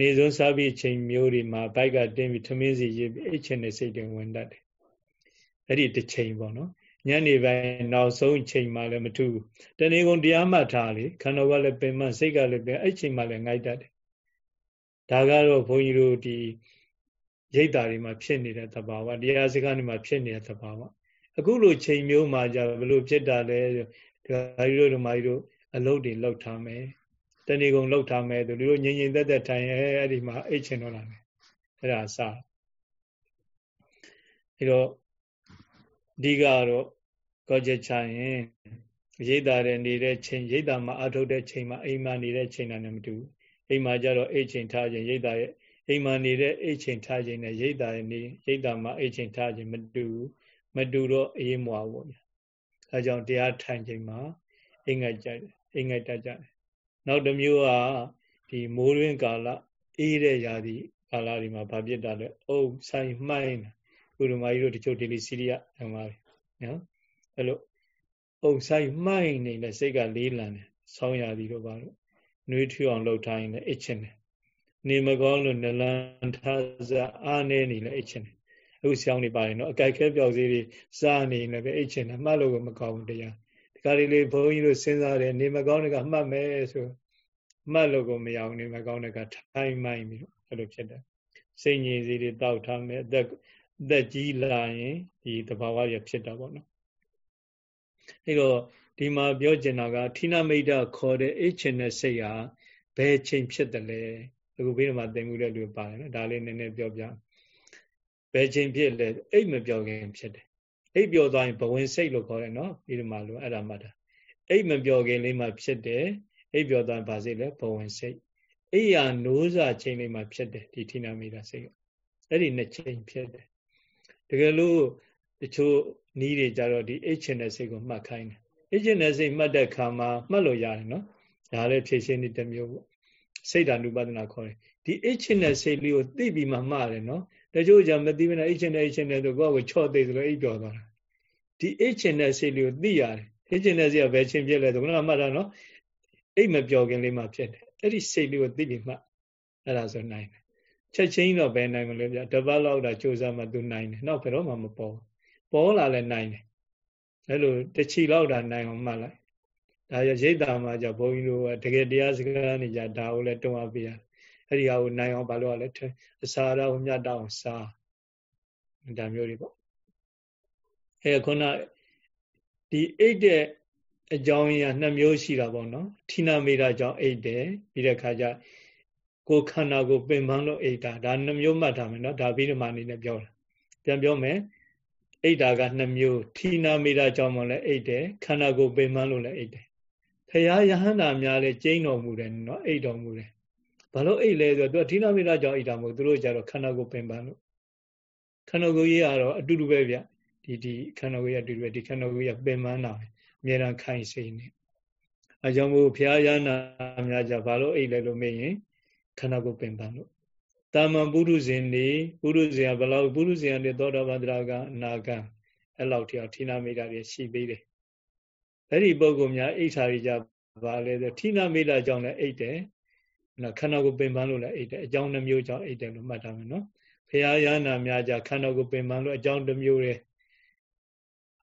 နေစွန်းစားပြီးချိန်မျိုးတွေမှာဘိုက်ကတင်းပြီးထမင်းစီရေးပြီးအဲ့ချိန်နဲ့စိတ်တွေဝင်တတ်တယ်အဲ့ဒီတစ်ချိန်ပေါ့နော်ညနေပိုင်းနောက်ဆုံးချိန်မှလည်းမထူးတနေ့ကုန်တရားမှတ်ထားလေခန္ဓာကလည်းပင်မစိတ်ကလည်းပင်အဲ့ချိန်မှလည်းငိုက်တတ်တယ်ဒါကတော့ဘုန်းကြီးတို့ဒီရိတ်တာတွေမှာဖြစ်နေတဲ့သဘာဝတရားစကားတွေမှာဖြစ်နေတဲ့သဘာဝအခုလိုချိန်မျိုးမှာじゃဘယ်လိုဖြစ်တာလဲဒါကြီးတို့ဓမ္မကြီးတို့အလုပ်တွေလောက်ထားမယ် တဏီကုံလောက်ထားမယ်သူတို့ငြိမ်ငြိမ်သက်သက်ထိုင်ရဲအဲ့ဒီမှာအိတ်ချင်တော့လာမယ်အဲ့ဒါအစအဲ့တော့အဓိကတော့ကောချက်ချရင်ရိတ်တာတဲ့နေတဲ့ချိန်ရိတ်တာမှာအထုတ်တဲ့ချိန်မှာအိမ်မှာနေတဲ့ချိန်နဲ့မတူဘူးအိမ်မှာကျတော့အိတ်ချိန်ထားခြင်းရိတ်တာရဲ့အိမ်မှာနေတဲ့အိတ်ချိန်ထားခြင်းနဲ့ရိတ်တာရဲ့နေရိတ်တာမှာအိတ်ချိန်ထားခြင်းမတူဘူးမတူတော့အေးမွားဘူးဗျာအဲကြောင့်တရားထိုင်ချိန်မှာအိမ်ငိုက်ကြတယ်အိမ်ငိုက်တတ်ကြတယ် နောက်တစ်မျိုးကဒီမိုးရင်းကာလအေးတဲ့ရာသီကာလတွေမှာဗာပြစ်တာလဲအုပ်ဆိုင်မှိုင်းဥရမကြီးတို့တချို့ဒေလီစီရီယဟမှာနော်အဲ့လိုအုပ်ဆိုင်မှိုင်းနေတဲ့စိတ်ကလေးလံတယ်ဆောင်းရာသီတို့ပါတော့နှွေးထွေးအောင်လှုပ်ထားရင်လည်းအစ်ချင်တယ်နေမကောင်းလို့နလန်ထားစားအားနေနေလဲအိတ်ချင်တယ်အခုဆောင်းနေပါရင်တော့အကြိုက်ခဲပြောက်စီတွေစားနေလည်းပဲအိတ်ချင်တယ်မှတ်လို့မကောင်းဘူးတရားဒီကလေးလေးဘုန်းကြီးတို့စဉ်းစားတယ်နေမကောင်းတဲ့ကမှတ်မယ်ဆို မှတ်လို့ကိုမရအောင်နေမကောင်းတဲ့ကထိုင်မိုင်းပြီးတော့အဲ့လိုဖြစ်တယ်စိတ်ငြိမ်စီတွေတောက်ထားမယ်အသက်အသက်ကြီးလာရင်ဒီတဘာဝရဖြစ်တာပေါ့နော်အဲ့တော့ဒီမှာပြောချင်တာကဌိနမိတ်တခေါ်တဲ့အိတ်ချင်တဲ့စိတ်ဟာဘယ်ချိန်ဖြစ်တယ်လဲအခုဘေးမှာသင်မှုတဲ့လူပါတယ်နော်ဒါလေးနည်းနည်းပြောပြဘယ်ချိန်ဖြစ်လဲအိတ်မပြောခင်ဖြစ်တယ်အိတ်ပြောသွားရင်ဘဝင်စိတ်လို့ခေါ်တယ်နော်ပြီးတော့မှလို့အဲ့ဒါမှတာအိတ်မပြောခင်လေးမှဖြစ်တယ် အိတ်ပြောသွားရင်ဘာစိတ်လဲဘဝင်စိတ်အိယာနိုးစာချိန်လေးမှဖြစ်တယ်ဒီဌိနမိတ်တစိတ်အဲ့ဒီနှစ်ချိန်ဖြစ်တယ်တကယ်လို့တချို့နီးတွေကြတော့ဒီအိတ်ချင်တဲ့စိတ်ကိုမှတ်ခိုင်းတယ်အိတ်ချင်တဲ့စိတ်မှတ်တဲ့ခါမှာမှတ်လို့ရတယ်နော်ဒါလည်းဖြည့်ရှင်းတဲ့မျိုးပေါ့စိတ်ဓာနုပဒနာခေါ်တယ်ဒီအိတ်ချင်တဲ့စိတ်လေးကိုသိပြီးမှမှားတယ်နော်တချို့ကြမသိဘဲနဲ့အိတ်ချင်တဲ့အိတ်ချင်တဲ့ဆိုကိုယ့်ကိုချော့သိသလိုအိတ်ပြောသွားတာဒီအိတ်ချင်တဲ့စိတ်လေးကိုသိရတယ်အိတ်ချင်တဲ့စိတ်ကဘယ်ချင်းဖြစ်လဲဆိုကတော့မှတ်တာနော် အိတ်မပြောခင်လေးမှဖြစ်တယ်အဲ့ဒီစိတ်လေးကိုသိပြီးမှအဲ့ဒါဆိုနိုင်တယ်ချက်ချင်းတော့ဘယ်နိုင်မလဲဗျတပတ်လောက်တာစူးစမ်းမှသူနိုင်တယ်နောက်ဘယ်တော့မှမပေါ်ပေါ်လာလဲနိုင်တယ်အဲ့လိုတချီလောက်တာနိုင်အောင်မှတ်လိုက်ဒါရရိတ်တာမှာじゃဘုန်းကြီးတို့ကတကယ်တရားစကားနေကြဒါကိုလည်းတွန်းအားပေးရအဲ့ဒီဟာကိုနိုင်အောင်ဘာလို့လဲအစာရကိုမြတ်တောင်းစားဒါမျိုးတွေပေါ့အဲခုနဒီအိတ်တဲ့ အကြောင်းရနှစ်မျိုးရှိတာပေါ့နော်ဌိနမေတာကြောင့်အိတ်တယ်ပြီးတဲ့ခါကျကိုခန္ဓာကိုပင်ပန်းလို့အိတ်တာဒါနှစ်မျိုးမှတ်ထားမယ်နော်ဒါပြီးတော့မှအနေနဲ့ပြောတာပြန်ပြောမယ်အိတ်တာကနှစ်မျိုးဌိနမေတာကြောင့်မှလည်းအိတ်တယ်ခန္ဓာကိုပင်ပန်းလို့လည်းအိတ်တယ်ဖရာယဟန္တာများလည်းကျိန်းတော်မူတယ်နော်အိတ်တော်မူတယ်ဘာလို့အိတ်လဲဆိုတော့သူကဌိနမေတာကြောင့်အိတ်တာမဟုတ်သူတို့ကြတော့ခန္ဓာကိုပင်ပန်းလို့ခန္ဓာကိုယ်ကြီးကတော့အတူတူပဲဗျဒီဒီခန္ဓာကိုယ်ကြီးအတူတူပဲဒီခန္ဓာကိုယ်ကြီးကပင်ပန်းတာပဲ အများအားခိုင်စိနေအကြောင်းမို့ဖရာယဟန္တာများကြဘာလို့အိတ်လဲလို့မေးရင်ခန္ဓာကိုယ်ပင်ပန်းလို့တာမန်ပုရုဇဉ်နေပုရုဇဉ်ကဘလောက်ပုရုဇဉ်ကနေသောတာပန်တရာကအနာဂံအဲ့လောက်တည်းဌိနမေတာတွေရှိသေးတယ်အဲ့ဒီပုဂ္ဂိုလ်များအိဋ္ဌာရီကြပါလေဆိုဌိနမေတာကြောင့်လည်းအိတ်တယ်နော်ခန္ဓာကိုယ်ပင်ပန်းလို့လည်းအိတ်တယ်အကြောင်းနှမျိုးကြောင့်အိတ်တယ်လို့မှတ်ထားမယ်နော်ဖရာယနာများကြခန္ဓာကိုယ်ပင်ပန်းလို့အကြောင်းတစ်မျိုးတွေ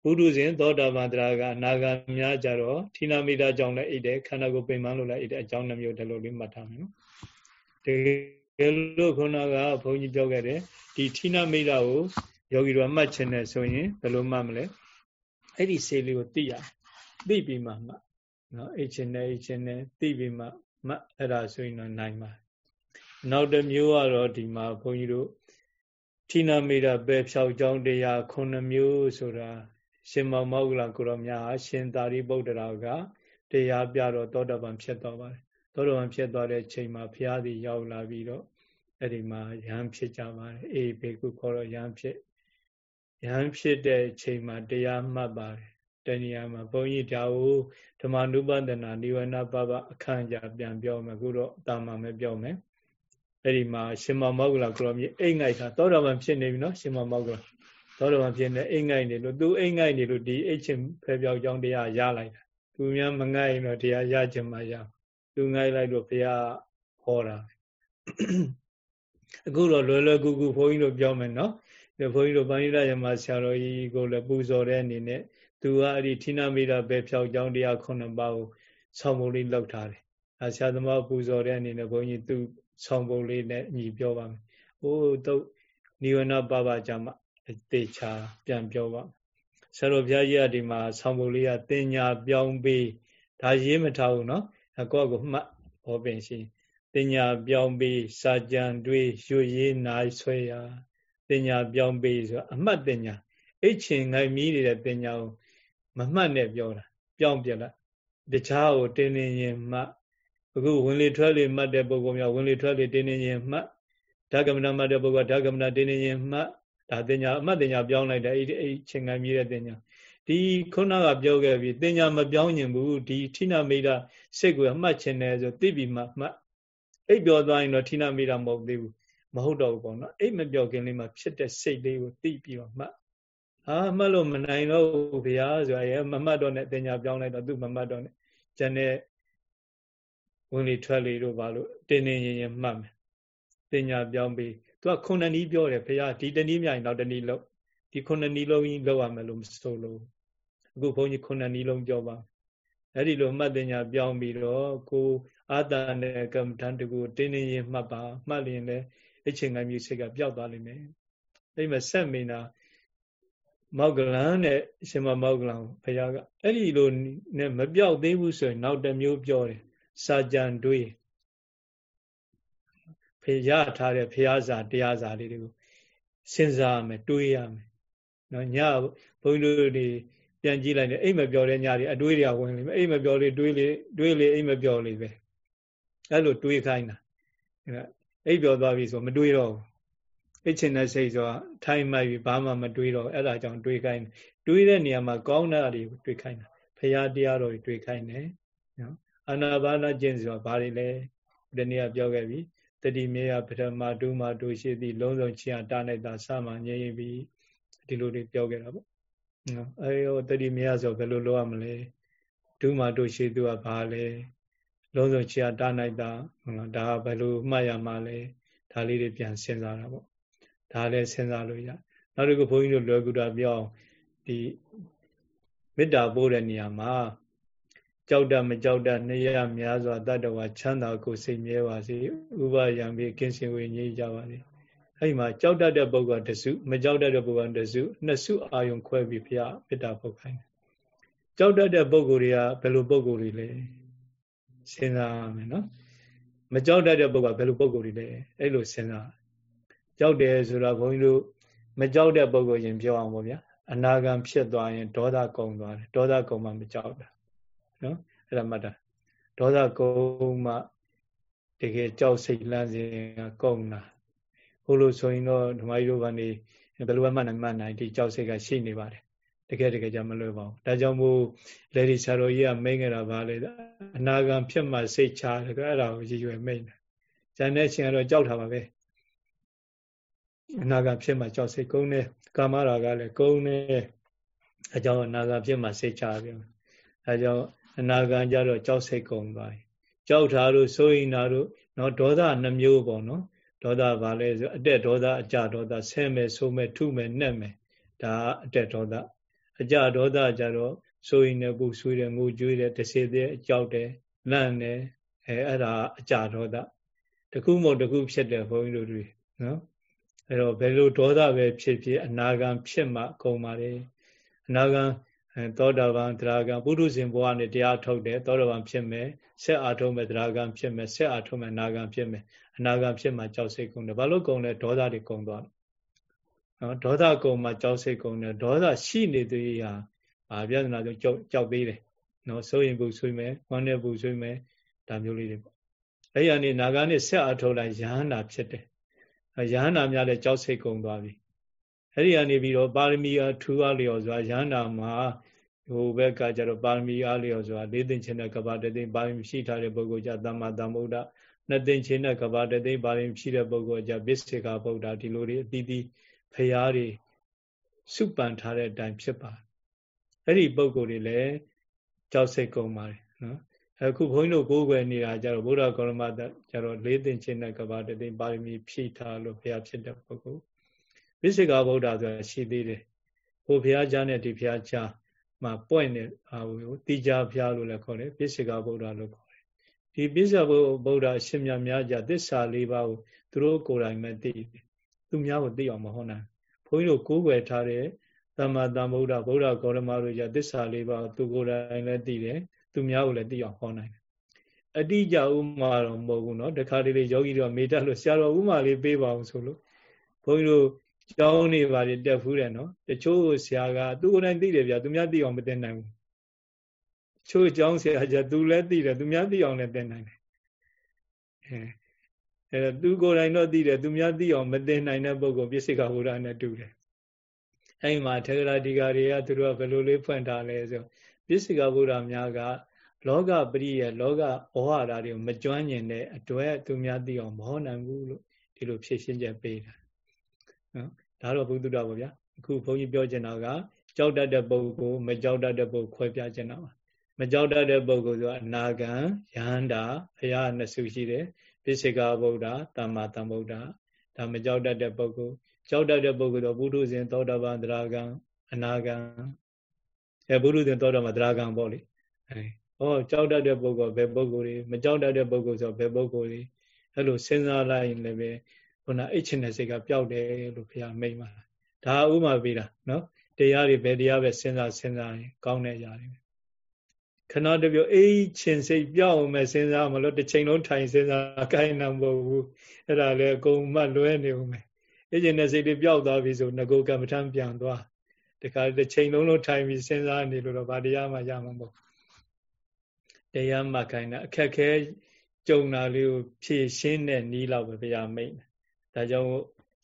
ပုရုဇဉ်သောတာပန်တရာကအနာဂံများကြတော့ဌိနမေတာကြောင့်လည်းအိတ်တယ်ခန္ဓာကိုယ်ပင်ပန်းလို့လည်းအိတ်တယ်အကြောင်းနှမျိုးတယ်လို့လေးမှတ်ထားမယ်နော်တကယ်လို့ခုနကဘုန်းကြီးပြောခဲ့တယ်ဒီဌိနမေတာကိုယောဂီတို့မှတ်ချင်တယ်ဆိုရင်ဘယ်လိုမှတ်မလဲအဲ့ဒီစေလေးကိုသိရသိပြီးမှမှနော်အိတ်ချင်တယ်အိတ်ချင်တယ်သိပြီးမှမှအဲ့ဒါဆိုရင်တော့နိုင်ပါနောက်တစ်မျိုးကတော့ဒီမှာဘုန်းကြီးတို့ဌိနမေတာပဲဖြောက်ကြောင်းတရားခုနှစ်မျိုးဆိုတာ ရှင်မောင်မောက္ကလကိုရောမြတ်ရှင်သာရိပုတ္တရာကတရားပြတော့သောတာပန်ဖြစ်သွားပါတယ်သောတာပန်ဖြစ်သွားတဲ့ချိန်မှာဘုရားသည်ရောက်လာပြီးတော့အဲ့ဒီမှာယဟန်ဖြစ်ကြပါတယ်အေးဘေကုခေါ်တော့ယဟန်ဖြစ်ယဟန်ဖြစ်တဲ့ချိန်မှာတရားမှတ်ပါတယ်တဏှာမှာဘုန်းကြီးဒါကိုဓမ္မနုပဒနာနိဝရဏပပအခန့်ကြပြန်ပြောမယ်အခုတော့တာမန်ပဲပြောမယ်အဲ့ဒီမှာရှင်မောဂ္ဂလကရောမြေအိမ်ငိုက်တာသောတာပန်ဖြစ်နေပြီနော်ရှင်မောဂ္ဂလ သောတာပန်ဖြစ်နေအိမ်ငိုက်နေလို့သူအိမ်ငိုက်နေလို့ဒီအိတ်ချင်းဖယ်ပြောက်ကြောင်းတရားရလိုက်တာသူများမငိုက်ရင်တော့တရားရချင်မှရသူငိုက်လိုက်တော့ဘုရားဟောတာအခုတော့လွယ်လွယ်ကူကူဘုန်းကြီးတို့ပြောမယ်နော်ဒီဘုန်းကြီးတို့ပဏိရယမဆရာတော်ကြီးကိုလည်းပူဇော်တဲ့အနေနဲ့သူကအဲ့ဒီဌိနမိတာပဲဖြောက်ကြောင်းတရားခုနှစ်ပါးကိုဆောင်းပုံလေးလောက်ထားတယ်။အဲဆရာသမားပူဇော်တဲ့အနေနဲ့ဘုန်းကြီးသူဆောင်းပုံလေးနဲ့ညီပြောပါမယ်။ဟိုတော့နိဝရဏပပကြမှာ တေချာပြန်ပြောပါဆရာတော်ဘုရားကြီးကဒီမှာဆောင်းပုံလေးကတင်ညာပြောင်းပြီးဒါရေးမထားဘူးနော်။အကောကိုမှတ်ဟောပင်ရှိတင်ညာပြောင်းပြီးစာကြံတွေးရွရေးနိုင်ဆွဲရာတင်ညာပြောင်းပြီးဆိုအမှတ်တင်ညာအိတ်ချင်ငိုင်မီးနေတဲ့တင်ညာကိုမမှတ်နဲ့ပြောတာပြောင်းပြလိုက်တခြားကိုတင်းနေရင်မှတ်အခုဝင်လေထွက်လေမှတ်တဲ့ပုဂ္ဂိုလ်များဝင်လေထွက်လေတင်းနေရင်မှတ်ဓကမနာမှတ်တဲ့ပုဂ္ဂိုလ်ဓကမနာတင်းနေရင်မှတ် ဒါတင်ညာအမှတ်တင်ညာပြောင်းလိုက်တယ်အဲ့ဒီအဲ့ချင်းငံမြည်တဲ့တင်ညာဒီခုနကပြောခဲ့ပြီတင်ညာမပြောင်းရင်ဘူးဒီဌိနမိတာစိတ်ကိုအမှတ်ချင်တယ်ဆိုသိပြီမှမှတ်အိပ်ပြောသွားရင်တော့ဌိနမိတာမဟုတ်သေးဘူးမဟုတ်တော့ဘူးပေါ့နော်အိပ်မပြောခင်လေးမှာဖြစ်တဲ့စိတ်လေးကိုသိပြီးတော့မှတ်အာမှတ်လို့မနိုင်တော့ဘူးဗျာဆိုရဲမမှတ်တော့နဲ့တင်ညာပြောင်းလိုက်တော့သူမမှတ်တော့နဲ့ကျန်တဲ့ဝင်လေထွက်လေတို့ဘာလို့တင်းတင်းရင်ရင်မှတ်မယ်တင်ညာပြောင်းပြီး သူကခုနှစ်နည်းပြောတယ်ဘုရားဒီတနည်းမြိုင်နောက်တနည်းလို့ဒီခုနှစ်နည်းလုံးကြီးလောက်ရမယ်လို့မဆိုလို့အခုဘုန်းကြီးခုနှစ်နည်းလုံးပြောပါအဲ့ဒီလိုမှတ်တင်ညာပြောင်းပြီးတော့ကိုအာတန်နဲ့ကမ္မထန်တကူတင်းတင်းရင်မှတ်ပါမှတ်ရင်လည်းအချိန်တိုင်းမျိုးစိတ်ကပျောက်သွားလိမ့်မယ်အဲ့မှာဆက်မင်းတာမောက်ကလန်နဲ့ရှင်မမောက်ကလန်ဘုရားကအဲ့ဒီလိုနဲ့မပြောက်သေးဘူးဆိုရင် နောက်တစ်မျိုးပြောတယ်စာကြံတွေး ဖေရထားတဲ့ဖျားစာတရားစာလေးတွေကိုစဉ်းစားမယ်တွေးရမယ်နော်ညဘုန်းကြီးတို့တွေပြန်ကြည့်လိုက်တယ်အိမ်မပြောတဲ့ညတွေအတွေးတွေကဝင်လိမ့်မယ်အိမ်မပြောလေတွေးလေတွေးလေအိမ်မပြောလေပဲအဲ့လိုတွေးခိုင်းတာအိမ်ပြောသွားပြီဆိုမတွေးတော့ဘူးအချင်းတဲ့စိတ်ဆိုထိုင်မှတ်ပြီးဘာမှမတွေးတော့အဲ့ဒါကြောင့်တွေးခိုင်းတွေးတဲ့နေရာမှာကောင်းတာတွေတွေးခိုင်းတာဖရာတရားတော်တွေတွေးခိုင်းတယ်နော်အာနာပါနကျင့်ဆိုတာဘာတွေလဲဒီနေ့ကပြောခဲ့ပြီ တတိမေယပထမဒုမာဒုရှိသည်လုံးစုံချင်းတာနိုင်တာစမှငြိမ့်ပြီးဒီလိုတွေပြောခဲ့တာပေါ့နော်အဲရောတတိမေယဆိုဘယ်လိုလုပ်ရမလဲဒုမာဒုရှိသူကဘာလဲလုံးစုံချင်းတာနိုင်တာဟုတ်လားဒါကဘယ်လိုမှတ်ရမှာလဲဒါလေးတွေပြန်စဉ်းစားတာပေါ့ဒါလည်းစဉ်းစားလို့ရနောက်တစ်ခုဘုန်းကြီးတို့လွယ်ကူတာပြောအောင်ဒီမေတ္တာပို့တဲ့နေရာမှာ ကြောက်တမကြောက်တနေရများစွာတတ္တဝါချမ်းသာကိုစိတ်မြဲပါစေဥပယံပြီးကင်းစင်ဝေငြိမ်းကြပါစေအဲ့မှာကြောက်တတ်တဲ့ပုဂ္ဂိုလ်တစုမကြောက်တတ်တဲ့ပုဂ္ဂိုလ်တစုနှစ်စုအာယုံခွဲပြီးဖျားမေတ္တာပုတ်ခိုင်းကြောက်တတ်တဲ့ပုဂ္ဂိုလ်တွေကဘယ်လိုပုဂ္ဂိုလ်တွေလဲစဉ်းစားရမယ်နော်မကြောက်တတ်တဲ့ပုဂ္ဂိုလ်ကဘယ်လိုပုဂ္ဂိုလ်တွေလဲအဲ့လိုစဉ်းစားကြောက်တယ်ဆိုတော့ဘုန်းကြီးတို့မကြောက်တဲ့ပုံကိုရင်ပြောအောင်ပေါ့ဗျာအနာဂံဖြစ်သွားရင်ဒေါသကုန်သွားတယ်ဒေါသကုန်မှမကြောက်တာ နော်အဲ့ဒါမှတ်တာဒေါသကုန်မှတကယ်ကြောက်စိတ်လန့်စဉ်ကကုန်တာဟိုလိုဆိုရင်တော့ဓမ္မကြီးတို့ကနေဘယ်လိုမှနိုင်မှနိုင်ဒီကြောက်စိတ်ကရှိနေပါတယ်တကယ်တကယ်ကြမလွယ်ပါဘူးဒါကြောင့်မို့လေဒီဆရာတော်ကြီးကမိန်ကြတာဗာလေအနာဂံဖြစ်မှစိတ်ချတယ်အဲ့ဒါကိုရည်ရွယ်မိန်တယ်ဉာဏ်နဲ့ရှင်ကတော့ကြောက်တာပါပဲအနာဂတ်ဖြစ်မှကြောက်စိတ်ကုန်းတယ်ကာမရာဂလည်းကုန်းတယ်အကြောင်းအနာဂတ်ဖြစ်မှစိတ်ချပြန်အဲကြောင့် အနာဂတ်ကြတော့ကြောက်စိတ်ကုန်းသွားပြီကြောက်တာတို့စိုးရင်တာတို့နော်ဒေါသနှမျိုးပေါ့နော်ဒေါသဘာလဲဆိုအတက်ဒေါသအကြဒေါသဆဲမယ်ဆိုးမယ်ထုမယ်နှက်မယ်ဒါအတက်ဒေါသအကြဒေါသကြတော့စိုးရင်လည်းပူဆွေးတယ်ငိုကြွေးတယ်တစေတဲ့ကြောက်တယ်လန့်တယ်အဲအဲ့ဒါအကြဒေါသတခုမဟုတ်တခုဖြစ်တယ်ဘုန်းကြီးတို့တွေနော်အဲ့တော့ဘယ်လိုဒေါသပဲဖြစ်ဖြစ်အနာဂံဖြစ်မှကုန်ပါလေအနာဂံ သောတာပန်တရားကပုထုဇဉ်ဘဝနဲ့တရားထုတ်တယ်သောတာပန်ဖြစ်မယ်ဆက်အာထုံးမယ်တရားကဖြစ်မယ်ဆက်အာထုံးမယ်အနာဂံဖြစ်မယ်အနာဂံဖြစ်မှကြောက်စိတ်ကုန်တယ်ဘာလို့ကုန်လဲဒေါသတွေကုန်သွားနော်ဒေါသကုန်မှကြောက်စိတ်ကုန်တယ်ဒေါသရှိနေသေးရာဘာပြဿနာကြောင့်ကြောက်ကြောက်သေးတယ်နော်စိုးရင်ပူဆွေးမယ်ဝမ်းနဲ့ပူဆွေးမယ်ဒါမျိုးလေးတွေပေါ့အဲ့ရနေနာဂံနဲ့ဆက်အာထုံးလိုက်ရဟန္တာဖြစ်တယ်ရဟန္တာများလည်းကြောက်စိတ်ကုန်သွားပြီအဲ့ဒီကနေပြီးတော့ပါရမီအထူးအလျော်စွာရဟန္တာမှာ ဟိုဘက်ကကျတော့ပါရမီအလျော်စွာလေးသိင်ချင်းတဲ့ကဘာတသိပါရမီရှိထားတဲ့ပုဂ္ဂိုလ်ကြသမ္မာသမ္ဗုဒ္ဓနှစ်သိင်ချင်းတဲ့ကဘာတသိပါရမီရှိတဲ့ပုဂ္ဂိုလ်ကြဘစ္ဆေကဗုဒ္ဓဒီလိုတွေအသီးသီးဖရာတွေစုပန်ထားတဲ့အတိုင်းဖြစ်ပါအဲ့ဒီပုဂ္ဂိုလ်တွေလည်းကြောက်စိတ်ကုန်ပါတယ်နော်အခုဘုန်းကြီးတို့ကိုးကွယ်နေတာကြတော့ဗုဒ္ဓဂေါရမတကြတော့လေးသိင်ချင်းတဲ့ကဘာတသိပါရမီဖြည့်ထားလို့ဘုရားဖြစ်တဲ့ပုဂ္ဂိုလ်ဝိသေကဗုဒ္ဓဆိုတာရှိသေးတယ်ဟိုဘုရားကြားနဲ့ဒီဘုရားကြား မှာပွင့်နေအာဟိုတိကြဘုရားလို့လည်းခေါ်တယ်ပိစေကဗုဒ္ဓလို့ခေါ်တယ်ဒီပိစေကဗုဒ္ဓအရှင်မြတ်များကြသစ္စာလေးပါးကိုသူတို့ကိုယ်တိုင်ပဲသိတယ်သူများကိုသိအောင်မဟောနိုင်ဘုန်းကြီးတို့ကိုးကွယ်ထားတဲ့သမ္မာသမ္ဗုဒ္ဓဗုဒ္ဓဂေါရမတို့ကြသစ္စာလေးပါးသူကိုယ်တိုင်လည်းသိတယ်သူများကိုလည်းသိအောင်ဟောနိုင်တယ်အတိအကျဥမာတော့မဟုတ်ဘူးเนาะတခါတလေယောဂီတို့မေတ္တာလို့ဆရာတော်ဥမာလေးပေးပါအောင်ဆိုလို့ဘုန်းကြီးတို့ ကျောင်းနေပါလေတက်ဖူးတယ်နော်တချို့ဆရာကသူကိုယ်တိုင်သိတယ်ဗျာသူများသိအောင်မသိနိုင်ဘူးချို့ကျောင်းဆရာကသူလည်းသိတယ်သူများသိအောင်လည်းသိနိုင်တယ်အဲအဲသူကိုယ်တိုင်တော့သိတယ်သူများသိအောင်မသိနိုင်တဲ့ပုဂ္ဂိုလ်ပြစ္ဆေကဘုရားနဲ့တူတယ်အဲဒီမှာထေရရာဒီကာတွေကသူတို့ကဘယ်လိုလေးဖွင့်ထားလဲဆိုပြစ္ဆေကဘုရားများကလောကပရိရဲ့လောကဩဟာရတွေကိုမကျွမ်းကျင်တဲ့အတွက်သူများသိအောင်မဟောနိုင်ဘူးလို့ဒီလိုဖြည့်ရှင်းချက်ပေးတာ နော်ဒါတော့ဘုဒ္ဓတော်ပါဗျာအခုဘုန်းကြီးပြောချင်တာကကြောက်တတ်တဲ့ပုဂ္ဂိုလ်မကြောက်တတ်တဲ့ပုဂ္ဂိုလ်ခွဲပြချင်တာပါမကြောက်တတ်တဲ့ပုဂ္ဂိုလ်ဆိုအနာဂံယဟန္တာဘုရားနှစ်စုရှိတယ်ပိစိကဗုဒ္ဓတမ္မာတမ္ဗုဒ္ဓဒါမကြောက်တတ်တဲ့ပုဂ္ဂိုလ်ကြောက်တတ်တဲ့ပုဂ္ဂိုလ်တော့ဘုဒ္ဓဇင်သောတာပန်တရာဂံအနာဂံအဲဘုဒ္ဓဇင်သောတာပန်တရာဂံပေါ့လေအဲဟောကြောက်တတ်တဲ့ပုဂ္ဂိုလ်ဘယ်ပုဂ္ဂိုလ်တွေမကြောက်တတ်တဲ့ပုဂ္ဂိုလ်ဆိုဘယ်ပုဂ္ဂိုလ်တွေအဲ့လိုစဉ်းစားလိုက်ရင်လည်းပဲ ခုနအိတ်ချင်တဲ့စိတ်ကပျောက်တယ်လို့ဘုရားမိန့်ပါဒါဥမာပေးတာနော်တရားတွေဘယ်တရားပဲစဉ်းစားစဉ်းစားရင်ကောင်းတဲ့ຢာတွေခဏတပြုတ်အိတ်ချင်စိတ်ပျောက်မယ်စဉ်းစားမလို့တစ်ချိန်လုံးထိုင်စဉ်းစားကိုင်းနေမဟုတ်ဘူးအဲ့ဒါလည်းအကုန်မှလွဲနေဦးမယ်အိတ်ချင်တဲ့စိတ်တွေပျောက်သွားပြီဆိုငကိုကမ္မထမ်းပြန်သွားတခါတစ်ချိန်လုံးလုံးထိုင်ပြီးစဉ်းစားနေလို့တော့ဗာတရားမှရမှာမဟုတ်တရားမှခိုင်းတာအခက်ခဲကြုံတာလေးကိုဖြည့်ရှင်းတဲ့နီးလောက်ပဲဘုရားမိတ် ဒါကြောင့်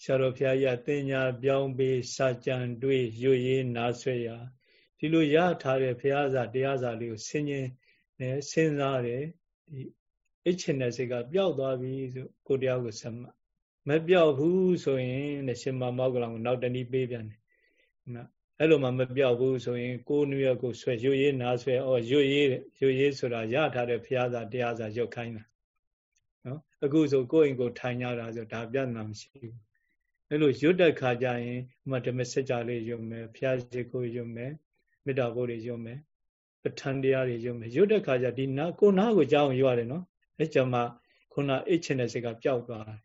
ဆရာတော်ဘုရားကြီးတင်ညာပြောင်းပြီးစာကြံတွေးရွရေးနားဆွဲရာဒီလိုရထားတဲ့ဘုရားစာတရားစာလေးကိုဆင်ញင်နဲ့စဉ်းစားတယ်ဒီအချင်တဲ့စိတ်ကပျောက်သွားပြီဆိုကိုတရားကိုဆက်မှမပျောက်ဘူးဆိုရင်တဲ့ရှင်မမောက်ကလောင်နောက်တနည်းပေးပြန်တယ်နော်အဲ့လိုမှမပြောက်ဘူးဆိုရင်ကိုယ်နွေကိုဆွဲရွရေးနားဆွဲဩရွရေးရွရေးဆိုတာရထားတဲ့ဘုရားစာတရားစာရုပ်ခိုင်းတာ နော်အခုဆိုကိုယ့်အိမ်ကိုထိုင်ကြတာဆိုဒါပြဿနာမရှိဘူးအဲ့လိုရွတ်တဲ့ခါကျရင်ဥမာဓမ္မစကြာလေးရုံမယ်ဘုရားရှိခိုးရုံမယ်မေတ္တာပို့တွေရုံမယ်ပဋ္ဌာန်းတရားတွေရုံမယ်ရွတ်တဲ့ခါကျဒီနာကိုနာကိုကြောင်းရွရတယ်နော်အဲ့ကြမှာခုနအိတ်ချင်တဲ့စိတ်ကပျောက်သွားတယ်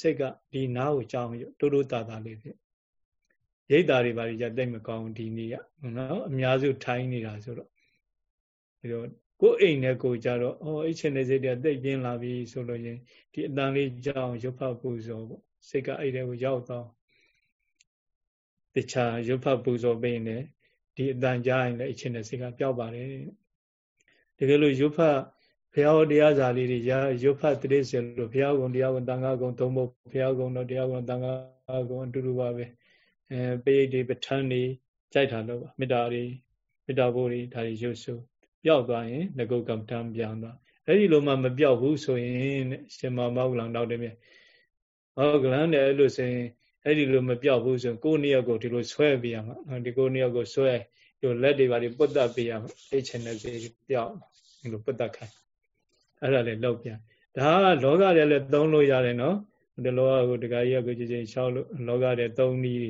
စိတ်ကဒီနာကိုကြောင်းရွတိုးတိုးတာတာလေးဖြစ်ရိတ်တာတွေပါကြတိတ်မကောင်းဒီနေ့ကနော်အများစုထိုင်းနေတာဆိုတော့အဲတော့ ကိုယ်အိမ်နဲ့ကိုကြတော့အော်အိတ်ချင်တဲ့စိတ်တွေတိတ်ပြင်းလာပြီဆိုလို့ရင်ဒီအတန်လေးကြောင်းရုပ်ဖတ်ပူဇော်ပေါ့စိတ်ကအဲ့တဲ့ကိုရောက်တော့တခြားရုပ်ဖတ်ပူဇော်ပေးနေဒီအတန်ကြားရင်လည်းအချင်းတဲ့စိတ်ကပျောက်ပါတယ်တကယ်လို့ရုပ်ဖတ်ဘုရားဟောတရားစာလေးတွေရရုပ်ဖတ်တရေစလို့ဘုရားကုံတရားကုံတန်ခါကုံသုံးဖို့ဘုရားကုံတော့တရားကုံတန်ခါကုံအတူတူပါပဲအဲပိဋိတွေပဋ္ဌာန်းတွေကြိုက်တာလို့ပါမေတ္တာတွေမေတ္တာဘိုးတွေဒါတွေရုပ်စု ပျောက်သွားရင်ငကုတ်ကမ္မထံပြောင်းသွားအဲ့ဒီလိုမှမပျောက်ဘူးဆိုရင်ရှင်မမောကလံတော့တယ်မြမောကလံတယ်အဲ့လိုဆိုရင်အဲ့ဒီလိုမပျောက်ဘူးဆိုရင်ကိုယ်နှစ်ယောက်ကိုဒီလိုဆွဲပေးရမှာဒီကိုယ်နှစ်ယောက်ကိုဆွဲဒီလက်တွေပါဒီပုတ်တတ်ပေးရမှာအိတ်ချင်တဲ့စေပျောက်ဒီလိုပုတ်တတ်ခိုင်းအဲ့ဒါလည်းလောက်ပြန်ဒါကလောကထဲလည်းသုံးလို့ရတယ်နော်ဒီလောကကိုတခါကြီးကကိုကြည်ချင်းရှောက်လို့လောကထဲသုံးနည်း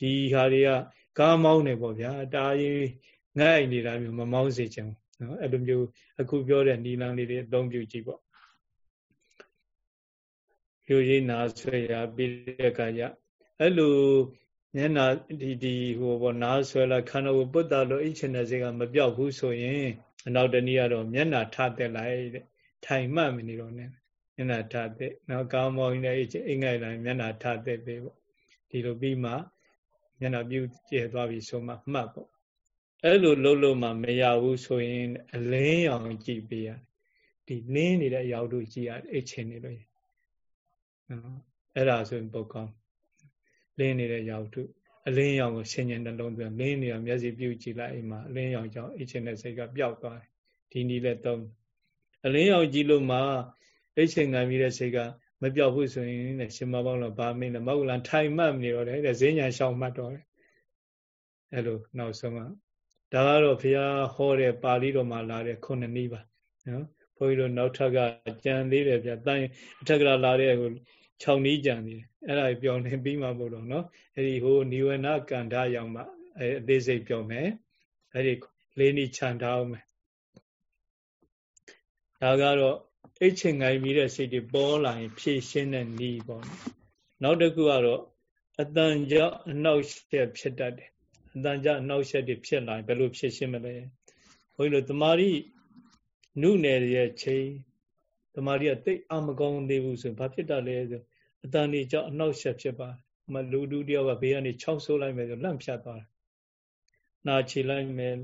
ဒီဟာတွေကကားမောင်းနေပေါ့ဗျာတာကြီးငဲ့နေတာမျိုးမမောင်းစေချင်ဘူး နော်အဲ့လိုမျိုးအခုပြောတဲ့နီလန်းလေးတွေအသုံးပြုကြည့်ပေါ့ယူရင်းနာဆွေရပြီးတဲ့အခါကျအဲ့လိုမျက်နာဒီဒီဟိုပေါ့နားဆွဲလာခန္ဓာကိုပုတ္တလို့အိတ်ချင်တဲ့စိတ်ကမပြောက်ဘူးဆိုရင်အနောက်တနည်းကတော့မျက်နာထတက်လိုက်တဲ့ထိုင်မှတ်မနေတော့နဲ့မျက်နာထတက်နော်ကောင်းမောင်းနေအိမ်ငိုက်လိုက်မျက်နာထတက်ပဲပေါ့ဒီလိုပြီးမှမျက်နှာပြုကျဲသွားပြီဆိုမှမှတ်ပေါ့ အဲ့လိုလှုပ်လို့မှမရဘူးဆိုရင်အလင်းရောင်ကြည့်ပေးရတယ်ဒီလင်းနေတဲ့အရာတို့ကြည့်ရတယ်အဲ့ချင်းနေလို့နော်အဲ့ဒါဆိုရင်ပုတ်ကောင်းလင်းနေတဲ့ရာတို့အလင်းရောင်ကိုဆင်ញံနှလုံးသွင်းလင်းနေတာမျက်စိပြုကြည့်လိုက်အိမ်မှာအလင်းရောင်ကြောင့်အဲ့ချင်းတဲ့စိတ်ကပျောက်သွားတယ်ဒီနည်းနဲ့သုံးအလင်းရောင်ကြည့်လို့မှအဲ့ချင်းငံပြီးတဲ့စိတ်ကမပြောက်ဘူးဆိုရင်တဲ့ရှင်မပေါင်းတော့ဗာမင်းနဲ့မောက်လန်ထိုင်မှတ်နေတော့တယ်တဲ့ဈဉ္ညာရှောင်းမှတ်တော့တယ်အဲ့လိုနောက်ဆုံးက ဒါကတော့ဘုရားဟောတဲ့ပါဠိတော်မှာလာတဲ့ခုနှစ်နည်းပါနော်ဘုန်းကြီးတို့နောက်ထပ်ကကြံသေးတယ်ဗျတန်အထက်ကလာတဲ့ဟို6နည်းကြံသေးတယ်အဲ့ဒါပြောင်းနေပြီးမှပို့တော့နော်အဲ့ဒီဟိုနိဝေနကန္ဓာရောက်မှအဲအသေးစိတ်ပြောမယ်အဲ့ဒီလေးနည်းခြံထားအောင်မယ်ဒါကတော့အိတ်ချင်ငိုင်ပြီးတဲ့စိတ်တွေပေါ်လာရင်ဖြည့်ရှင်းတဲ့ဤပေါ့နောက်တစ်ခုကတော့အတန်ကြောင့်အနှောက်အယှက်ဖြစ်တတ်တယ်အ တန်ကြောင့်အနှောက်အယှက်တွေဖြစ်လာရင်ဘယ်လိုဖြည့်ရှင်းမလဲဘုန်းကြီးတို့တမာရီနုနယ်ရဲ့ချိန်တမာရီကတိတ်အမကောင်းသေးဘူးဆိုရင်ဘာဖြစ်တတ်လဲဆိုအတန်တွေကြောင့်အနှောက်အယှက်ဖြစ်ပါတယ်မလူတူတယောက်ကဘေးကနေ၆ဆိုးလိုက်မယ်ဆိုလန့်ဖြတ်သွားတယ်နာချီလိုက်မယ်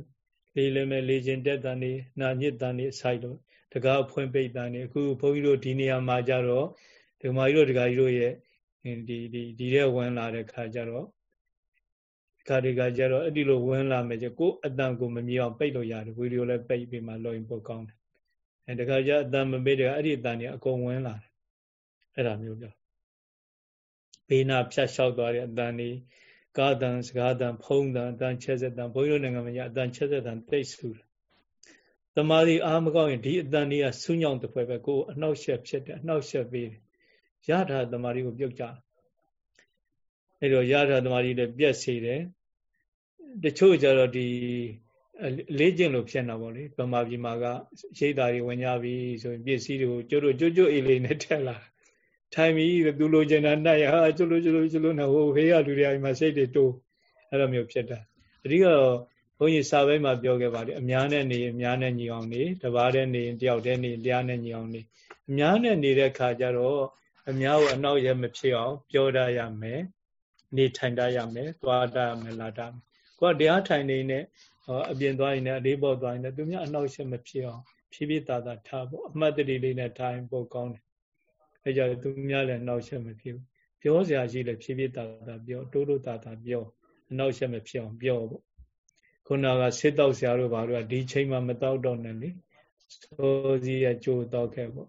လေးလည်းမယ်လေခြင်းတက်တန်နေနာညစ်တန်နေအဆိုင်လို့တကားဖွင့်ပိတ်တန်နေအခုဘုန်းကြီးတို့ဒီနေရာမှာကြတော့ဒကမာကြီးတို့ဒကာကြီးတို့ရဲ့ဒီဒီဒီတဲ့ဝင်လာတဲ့ခါကျတော့ ခါဒီကကျတော့အဲ့ဒီလိုဝင်လာမယ်ကျကိုအတန်ကိုမမြင်အောင်ပိတ်လို့ရတယ်ဗီဒီယိုလည်းပိတ်ပြီးမှလောရင်ပို့ကောင်းတယ်အဲတခါကျအတန်မပိတ်တဲ့အဲ့ဒီအတန်ကြီးအကုန်ဝင်လာတယ်အဲ့ဒါမျိုးပြောဘေးနာဖြတ်လျှောက်သွားတဲ့အတန်ကြီးကာတန်စကားတန်ဖုံးတန်အတန်ချက်ဆက်တန်ဘုန်းကြီးတို့နိုင်ငံမှာအတန်ချက်ဆက်တန်တိတ်ဆူတယ်တတမာရီအားမကောင်းရင်ဒီအတန်လေးကဆူးညောင်းတစ်ဖွဲပဲကိုယ်အနှောက်ရှက်ဖြစ်တယ်အနှောက်ရှက်ပေးတယ်ရတာတမာရီကိုပြုတ်ကြအဲ့တော့ရတာတမာရီလည်းပြက်စေတယ် တချို့ကြတော့ဒီလေးကျင့်လို့ဖြစ်နေပါလေဗမာပြည်မှာကရိတ်သားတွေဝင်ကြပြီဆိုရင်ပစ္စည်းတွေကိုကျိုးတို့ကြွကြွအေးလေးနဲ့ထက်လာထိုင်ပြီးသူလိုချင်တာနိုင်ဟာကျလို့ကျလို့ကျလို့နဲ့ဟိုဖေးရလူတွေအိမ်မှာစိတ်တွေတိုးအဲ့လိုမျိုးဖြစ်တာအဓိကတော့ဘုန်းကြီးစာပိုင်းမှာပြောခဲ့ပါတယ်အများနဲ့နေအများနဲ့ညီအောင်နေတပါးနဲ့နေတယောက်တည်းနေတရားနဲ့ညီအောင်နေအများနဲ့နေတဲ့ခါကျတော့အများကိုအနောက်ရဲမဖြစ်အောင် ပြောတတ်ရမယ်နေထိုင်တတ်ရမယ်သွားတတ်ရမယ်လာတတ်မယ် ကိုကတရားထိုင်နေနဲ့အပြင်သွားရင်လည်းအလေးပေါ်သွားရင်လည်းသူများအနောက်ရှက်မဖြစ်အောင်ဖြည်းဖြည်းသာသာထားဖို့အမှတ်တရလေးနဲ့ထိုင်ဖို့ကောင်းတယ်အဲကြောင့်သူများလည်းအနောက်ရှက်မဖြစ်ဘူးပြောစရာရှိလည်းဖြည်းဖြည်းသာသာပြောတိုးတိုးသာသာပြောအနောက်ရှက်မဖြစ်အောင်ပြောဖို့ခုနကစစ်တောက်ဆရာတို့ဘာလို့ကဒီချိန်မှမတောက်တော့နဲ့လေစောစီးရကြိုးတောက်ခဲ့ပေါ့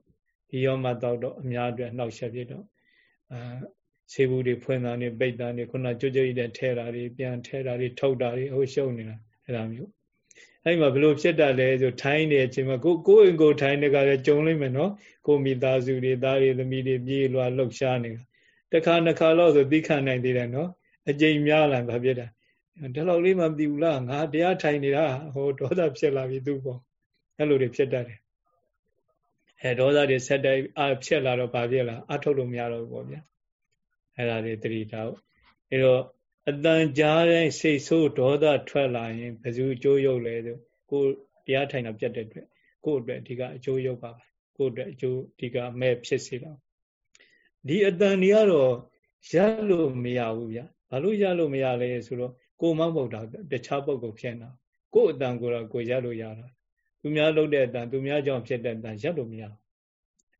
ဒီရောမှတောက်တော့အများအတွက်နှောက်ရှက်ဖြစ်တော့အာ ဆေးဘူးတွေဖွင့်တာနေပိတ်တာနေခုနကြွကြွကြီးတဲ့ထဲတာတွေပြန်ထဲတာတွေထုတ်တာတွေဟိုရှုပ်နေတာအဲ့လိုမျိုးအဲ့မှာဘလို့ဖြစ်တတ်လဲဆိုထိုင်းနေအချိန်မှာကိုကိုအိမ်ကိုထိုင်းနေကြလည်းကြုံလိမ့်မယ်နော်ကိုမိသားစုတွေသားတွေသမီးတွေပြေးလွှာလှုပ်ရှားနေတာတခါနှစ်ခါတော့ဆိုသိခံနိုင်သေးတယ်နော်အကြိမ်များလာဘာဖြစ်တာဒီလောက်လေးမှမသိဘူးလားငါတရားထိုင်နေတာဟိုဒေါသဖြစ်လာပြီသူ့ပေါ့အဲ့လိုတွေဖြစ်တတ်တယ်အဲဒေါသတွေဆက်တိုက်အဖြစ်လာတော့ဘာဖြစ်လာအထုတ်လို့မရတော့ဘူးပေါ့ဗျာ အဲ့ဒါတွေတတိထားအဲ့တော့အတန်ကြားတဲ့စိတ်ဆိုးဒေါသထွက်လာရင်ဘယ်သူအကျိုးရုပ်လဲဆိုကိုတရားထိုင်တာပြတ်တဲ့အတွက်ကိုယ့်အတွက်အဓိကအကျိုးရုပ်ပါပဲကိုယ့်အတွက်အကျိုးအဓိကမဲ့ဖြစ်စေတော့ဒီအတန်တွေကတော့ရလို့မရဘူးဗျဘာလို့ရလို့မရလဲဆိုတော့ကိုမဟုတ်တာတခြားပုဂ္ဂိုလ်ဖြစ်နေတာကိုယ်အတန်ကိုတော့ကိုရလို့ရတာသူများလုပ်တဲ့အတန်သူများကြောင့်ဖြစ်တဲ့အတန်ရလို့မရဘူး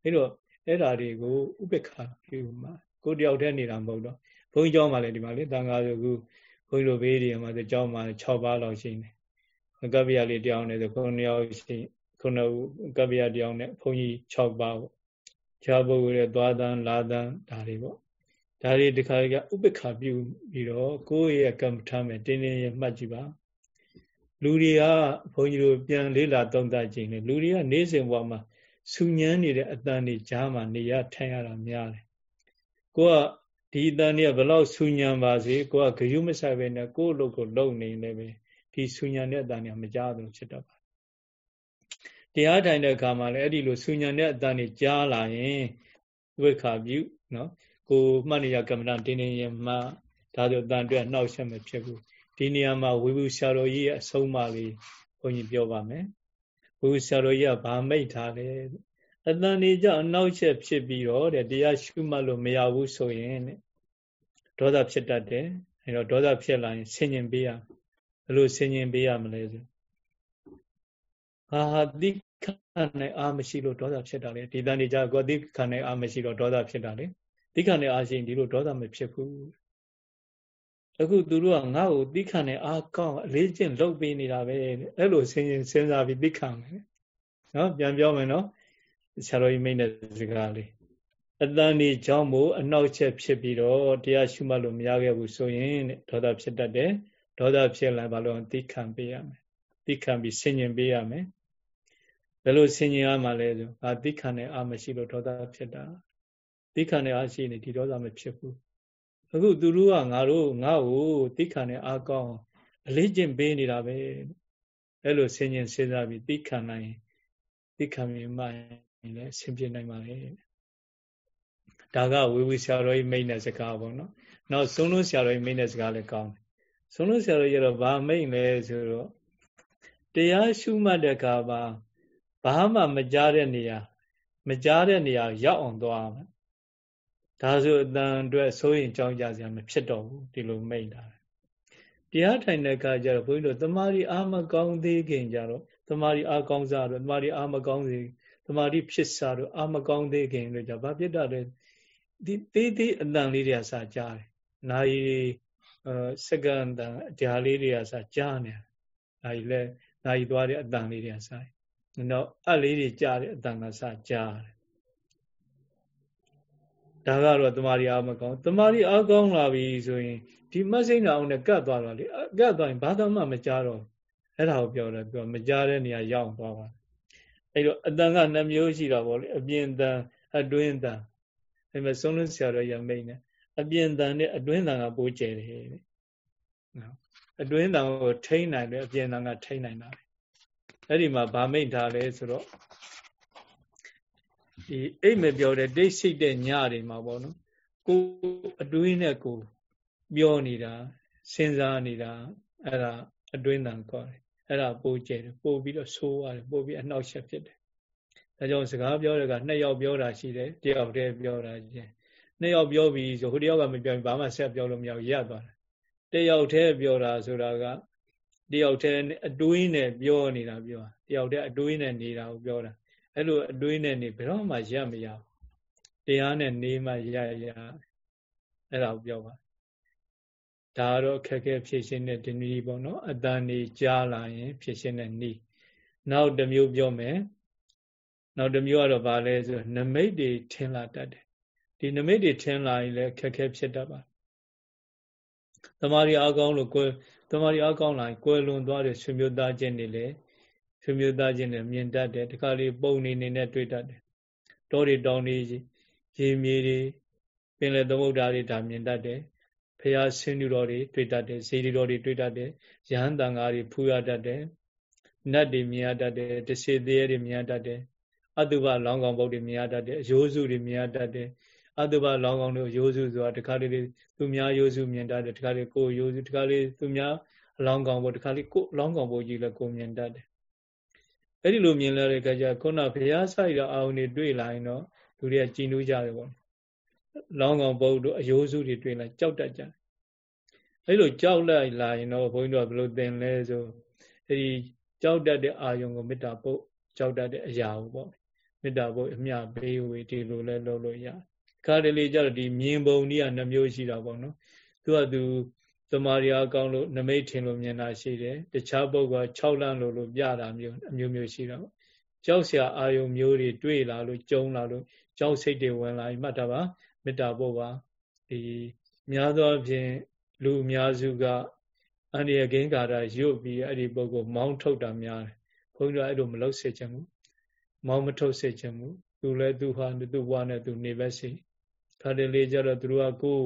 အဲ့တော့အဲ့ဓာတွေကိုဥပ္ပခါပြုမှာ ကိုတယောက်တည်းနေတာမဟုတ်တော့ဘုန်းကြီးကျောင်းမှာလည်းဒီမှာလေတန်ခါဆိုခုဘုန်းကြီးတို့ဘေးတွေမှာဆိုကျောင်းမှာ6ပါးလောက်ရှိနေကပ္ပိယလေးတယောက်နဲ့ဆိုခုနှစ်ယောက်ရှိခုနှစ်ကပ္ပိယတယောက်နဲ့ဘုန်းကြီး6ပါးပေါ့ခြားပုဂ္ဂိုလ်ရဲ့သွားတန်းလာတန်းဒါတွေပေါ့ဒါတွေဒီခါကဥပ္ပခါပြုပြီးတော့ကိုယ့်ရဲ့ကမ္မထာမဲ့တင်းတင်းရမှတ်ကြည့်ပါလူတွေကဘုန်းကြီးတို့ပြန်လေးလာသုံးသပ်ကြည့်နေလူတွေကနေ့စဉ်ဘဝမှာဆူညမ်းနေတဲ့အတန်တွေကြားမှာနေရထိုင်ရတာများတယ် ကိုကဒီအတန်တွေကဘလောက်ဆူညံပါစေကိုကဂယုမဆိုင်ပဲနဲ့ကိုယ့်အလုပ်ကိုလုပ်နေနေပဲဒီဆူညံတဲ့အတန်တွေကမကြားသလိုဖြစ်တော့ပါတရားထိုင်တဲ့အခါမှာလည်းအဲ့ဒီလိုဆူညံတဲ့အတန်တွေကြားလာရင်ဝိခါပြုနော်ကိုမှတ်နေရကမ္မဋ္ဌာန်းတင်းတင်းရမှဒါဆိုအတန်အတွက်နှောက်ရှက်မဖြစ်ဘူးဒီနေရာမှာဝိဘူးဆရာတော်ကြီးရဲ့အဆုံးအမလေးဘုန်းကြီးပြောပါမယ်ဝိဘူးဆရာတော်ကြီးကဗာမိတ်ထားတယ် အတန်နေကြအနောက်ချက်ဖြစ်ပြီးတော့တဲ့တရားရှုမှတ်လို့မရဘူးဆိုရင်တဲ့ဒေါသဖြစ်တတ်တယ်အဲတော့ဒေါသဖြစ်လာရင်ဆင်ញင်ပေးရဘယ်လိုဆင်ញင်ပေးရမလဲဆိုဟာဟာတိခနဲ့အာမရှိလို့ဒေါသဖြစ်တာလေဒီတန်နေကြကိုတိခနဲ့အာမရှိတော့ဒေါသဖြစ်တာလေတိခနဲ့အာရှိရင်ဒီလိုဒေါသမဖြစ်ဘူးအခုသူတို့ကငါ့ကိုတိခနဲ့အာကောင်းအလေးချင်းလုပ်ပေးနေတာပဲအဲ့လိုဆင်ញင်စဉ်းစားပြီးတိခမယ်နော်ပြန်ပြောမယ်နော် ဆရာတော်ကြီးမိတ်တဲ့စကားလေးအတန်ဒီကြောင့်မို့အနောက်ချက်ဖြစ်ပြီးတော့တရားရှုမှတ်လို့မရခဲ့ဘူးဆိုရင်ဒေါသဖြစ်တတ်တယ်ဒေါသဖြစ်လာဘာလို့သိခံပေးရမယ်သိခံပြီးဆင်ញင်ပေးရမယ်ဘယ်လိုဆင်ញင်ရမှာလဲဆိုအာသိခံနဲ့အာမရှိလို့ဒေါသဖြစ်တာသိခံနဲ့အာရှိနေဒီဒေါသမဖြစ်ဘူးအခုသူတို့ကငါတို့ငါ့ကိုသိခံနဲ့အာကောင်းအလေးကျင့်ပေးနေတာပဲအဲ့လိုဆင်ញင်စဉ်းစားပြီးသိခံနိုင်သိခံမြင်မှ ရင်လည်းဆင်ပြေနိုင်ပါလေဒါကဝေဝီဆရာတော်ကြီးမိတ်တဲ့စကားပေါ့နော်နောက်ဆုံးလုံးဆရာတော်ကြီးမိတ်တဲ့စကားလည်းကောင်းတယ်ဆုံးလုံးဆရာတော်ကြီးကတော့ဗာမိတ်လဲဆိုတော့တရားရှုမှတ်တဲ့အခါမှာဘာမှမကြားတဲ့နေရာမကြားတဲ့နေရာရောက်အောင်သွားမယ်ဒါဆိုအတန်အတွက်စိုးရင်ကြောင်းကြစရာမဖြစ်တော့ဘူးဒီလိုမိတ်တာတရားထိုင်တဲ့အခါကျတော့ဘုန်းကြီးတို့တမာရီအာမကောင်းသေးခင်ကြတော့တမာရီအာကောင်းစားတော့တမာရီအာမကောင်းသေး တမာရီဖြစ်စားတော့အာမကောင်းသေးခင်လို့ကြဘာဖြစ်တာလဲဒီသေးသေးအတန်လေးတွေကစာကြားတယ်။နာယီအဲစက္ကန့်တန်တရားလေးတွေကစာကြားနေတယ်။နာယီလဲနာယီသွားတဲ့အတန်လေးတွေကစာ။နောက်အလေးတွေကြားတဲ့အတန်ကစာကြားတယ်။ဒါကတော့တမာရီအားမကောင်းတမာရီအားကောင်းလာပြီဆိုရင်ဒီမစိမ့်အောင်နဲ့ကတ်သွားတော့လေကတ်သွားရင်ဘာသာမှမကြားတော့အဲ့ဒါကိုပြောတယ်ပြောမကြားတဲ့နေရာရောက်သွားပါ အဲ့တော့အတန်ကနှမျိုးရှိတာပေါ့လေအပြင်တန်အတွင်းတန်အဲ့မဲ့ဆုံးလို့ဆရာတော်ရမိတ်နေအပြင်တန်နဲ့အတွင်းတန်ကပိုးကျယ်တယ်တဲ့နော်အတွင်းတန်ကိုထိန်းနိုင်တယ်အပြင်တန်ကထိန်းနိုင်တာပဲအဲ့ဒီမှာဗာမိတ်ထားလဲဆိုတော့ဒီအိတ်မပြောတဲ့ဒိတ်စိတ်တဲ့ညတွေမှာပေါ့နော်ကိုအတွင်းနဲ့ကိုပြောနေတာစဉ်းစားနေတာအဲ့ဒါအတွင်းတန်ခေါ်တယ် အဲ့ဒါပိုးကျဲတယ်ပို့ပြီးတော့ဆိုးရတယ်ပို့ပြီးအနှောက်အယှက်ဖြစ်တယ်ဒါကြောင့်စကားပြောတဲ့ကနှစ်ယောက်ပြောတာရှိတယ်တယောက်တည်းပြောတာချင်းနှစ်ယောက်ပြောပြီးဆိုဟိုတယောက်ကမပြောရင်ဘာမှဆက်ပြောလို့မရဘူးရပ်သွားတယ်တယောက်တည်းပြောတာဆိုတာကတယောက်တည်းအတွင်းနဲ့ပြောနေတာပြောတယောက်တည်းအတွင်းနဲ့နေတာကိုပြောတာအဲ့လိုအတွင်းနဲ့နေဘယ်တော့မှရပ်မရဘူးတရားနဲ့နေမှရရအဲ့ဒါကိုပြောပါ ဒါကတော့ခက်ခဲဖြည့်ရှင်းတဲ့ဒီနည်းပေါ့နော်အတန်နေကြားလာရင် ဖြည့်ရှင်းတဲ့နည်းနောက်တစ်မျိုးပြောမယ်နောက်တစ်မျိုးကတော့ဗာလဲဆိုနမိတ်တွေထင်လာတတ်တယ်ဒီနမိတ်တွေထင်လာရင်လည်းခက်ခဲဖြစ်တတ်ပါတမာရီအကောင်းလို့ကိုယ်တမာရီအကောင်းလာရင်ကိုယ်လွန်သွားတဲ့ဆွေမျိုးသားချင်းတွေလည်းဆွေမျိုးသားချင်းတွေမြင်တတ်တယ်တခါလေပုံနေနေနဲ့တွေ့တတ်တယ်တောတွေတောင်တွေရေမြေတွေပင်လယ်သမုဒ္ဒရာတွေဒါမြင်တတ်တယ် ဖရာဆင်းညူတော်တွေတွေ့တတ်တယ်ဇေဒီတော်တွေတွေ့တတ်တယ်ရဟန်းတန်ဃာတွေဖူးရတတ်တယ်နတ်တွေမြင်ရတတ်တယ်တစေသေးတွေမြင်ရတတ်တယ်အတုပလောင်းကောင်ဘုတ်တွေမြင်ရတတ်တယ်အယိုးစုတွေမြင်ရတတ်တယ်အတုပလောင်းကောင်တို့ရိုးစုဆိုတာတခါလေသူများရိုးစုမြင်တတ်တယ်တခါလေကိုရိုးစုတခါလေသူများအလောင်းကောင်ဘုတ်တခါလေကိုအလောင်းကောင်ဘုတ်ကြီးလည်းကိုမြင်တတ်တယ်အဲ့ဒီလိုမြင်လာတဲ့အခါကျခုနဘုရားဆိုင်တဲ့အာုန်တွေတွေ့လာရင်တော့လူတွေကကြည်နူးကြတယ်ပေါ့ လောင်းကောင်ပုတ်တို့အယိုးစုတွေတွေ့လိုက်ကြောက်တတ်ကြတယ်အဲ့လိုကြောက်လိုက်လာရင်တော့ဘုန်းကြီးတို့ကဘယ်လိုသင်လဲဆိုအဲ့ဒီကြောက်တတ်တဲ့အာယုံကိုမေတ္တာပုတ်ကြောက်တတ်တဲ့အရာကိုပေါ့မေတ္တာပုတ်အမြဘေးဝေဒီလိုလဲလုပ်လို့ရခါတလေကြတော့ဒီမြင်ပုံကြီးကနှမျိုးရှိတာပေါ့နော်သူကသူသမာရိယာကောင်းလို့နမိတ်ထင်လို့မြင်တာရှိတယ်တခြားပုဂ္ဂိုလ်က6လမ်းလို့လို့ပြတာမျိုးအမျိုးမျိုးရှိတာပေါ့ကြောက်စရာအာယုံမျိုးတွေတွေ့လာလို့ကြုံလာလို့ကြောက်စိတ်တွေဝင်လာရင်မှတ်တာပါ မေတ္တာပုတ်ပါဒီများသောအားဖြင့်လူအများစုကအန္တရာယ်ကင်းကာတာရုပ်ပြီးအဲ့ဒီပုဂ္ဂိုလ်မောင်းထုတ်တာများတယ်ဘုန်းကြီးတို့အဲ့လိုမလုပ်စေချင်ဘူးမောင်းမထုတ်စေချင်ဘူးသူလည်းသူဟာသူ့ဘဝနဲ့သူနေပဲစီခါတလေကြတော့သူတို့ကကိုယ်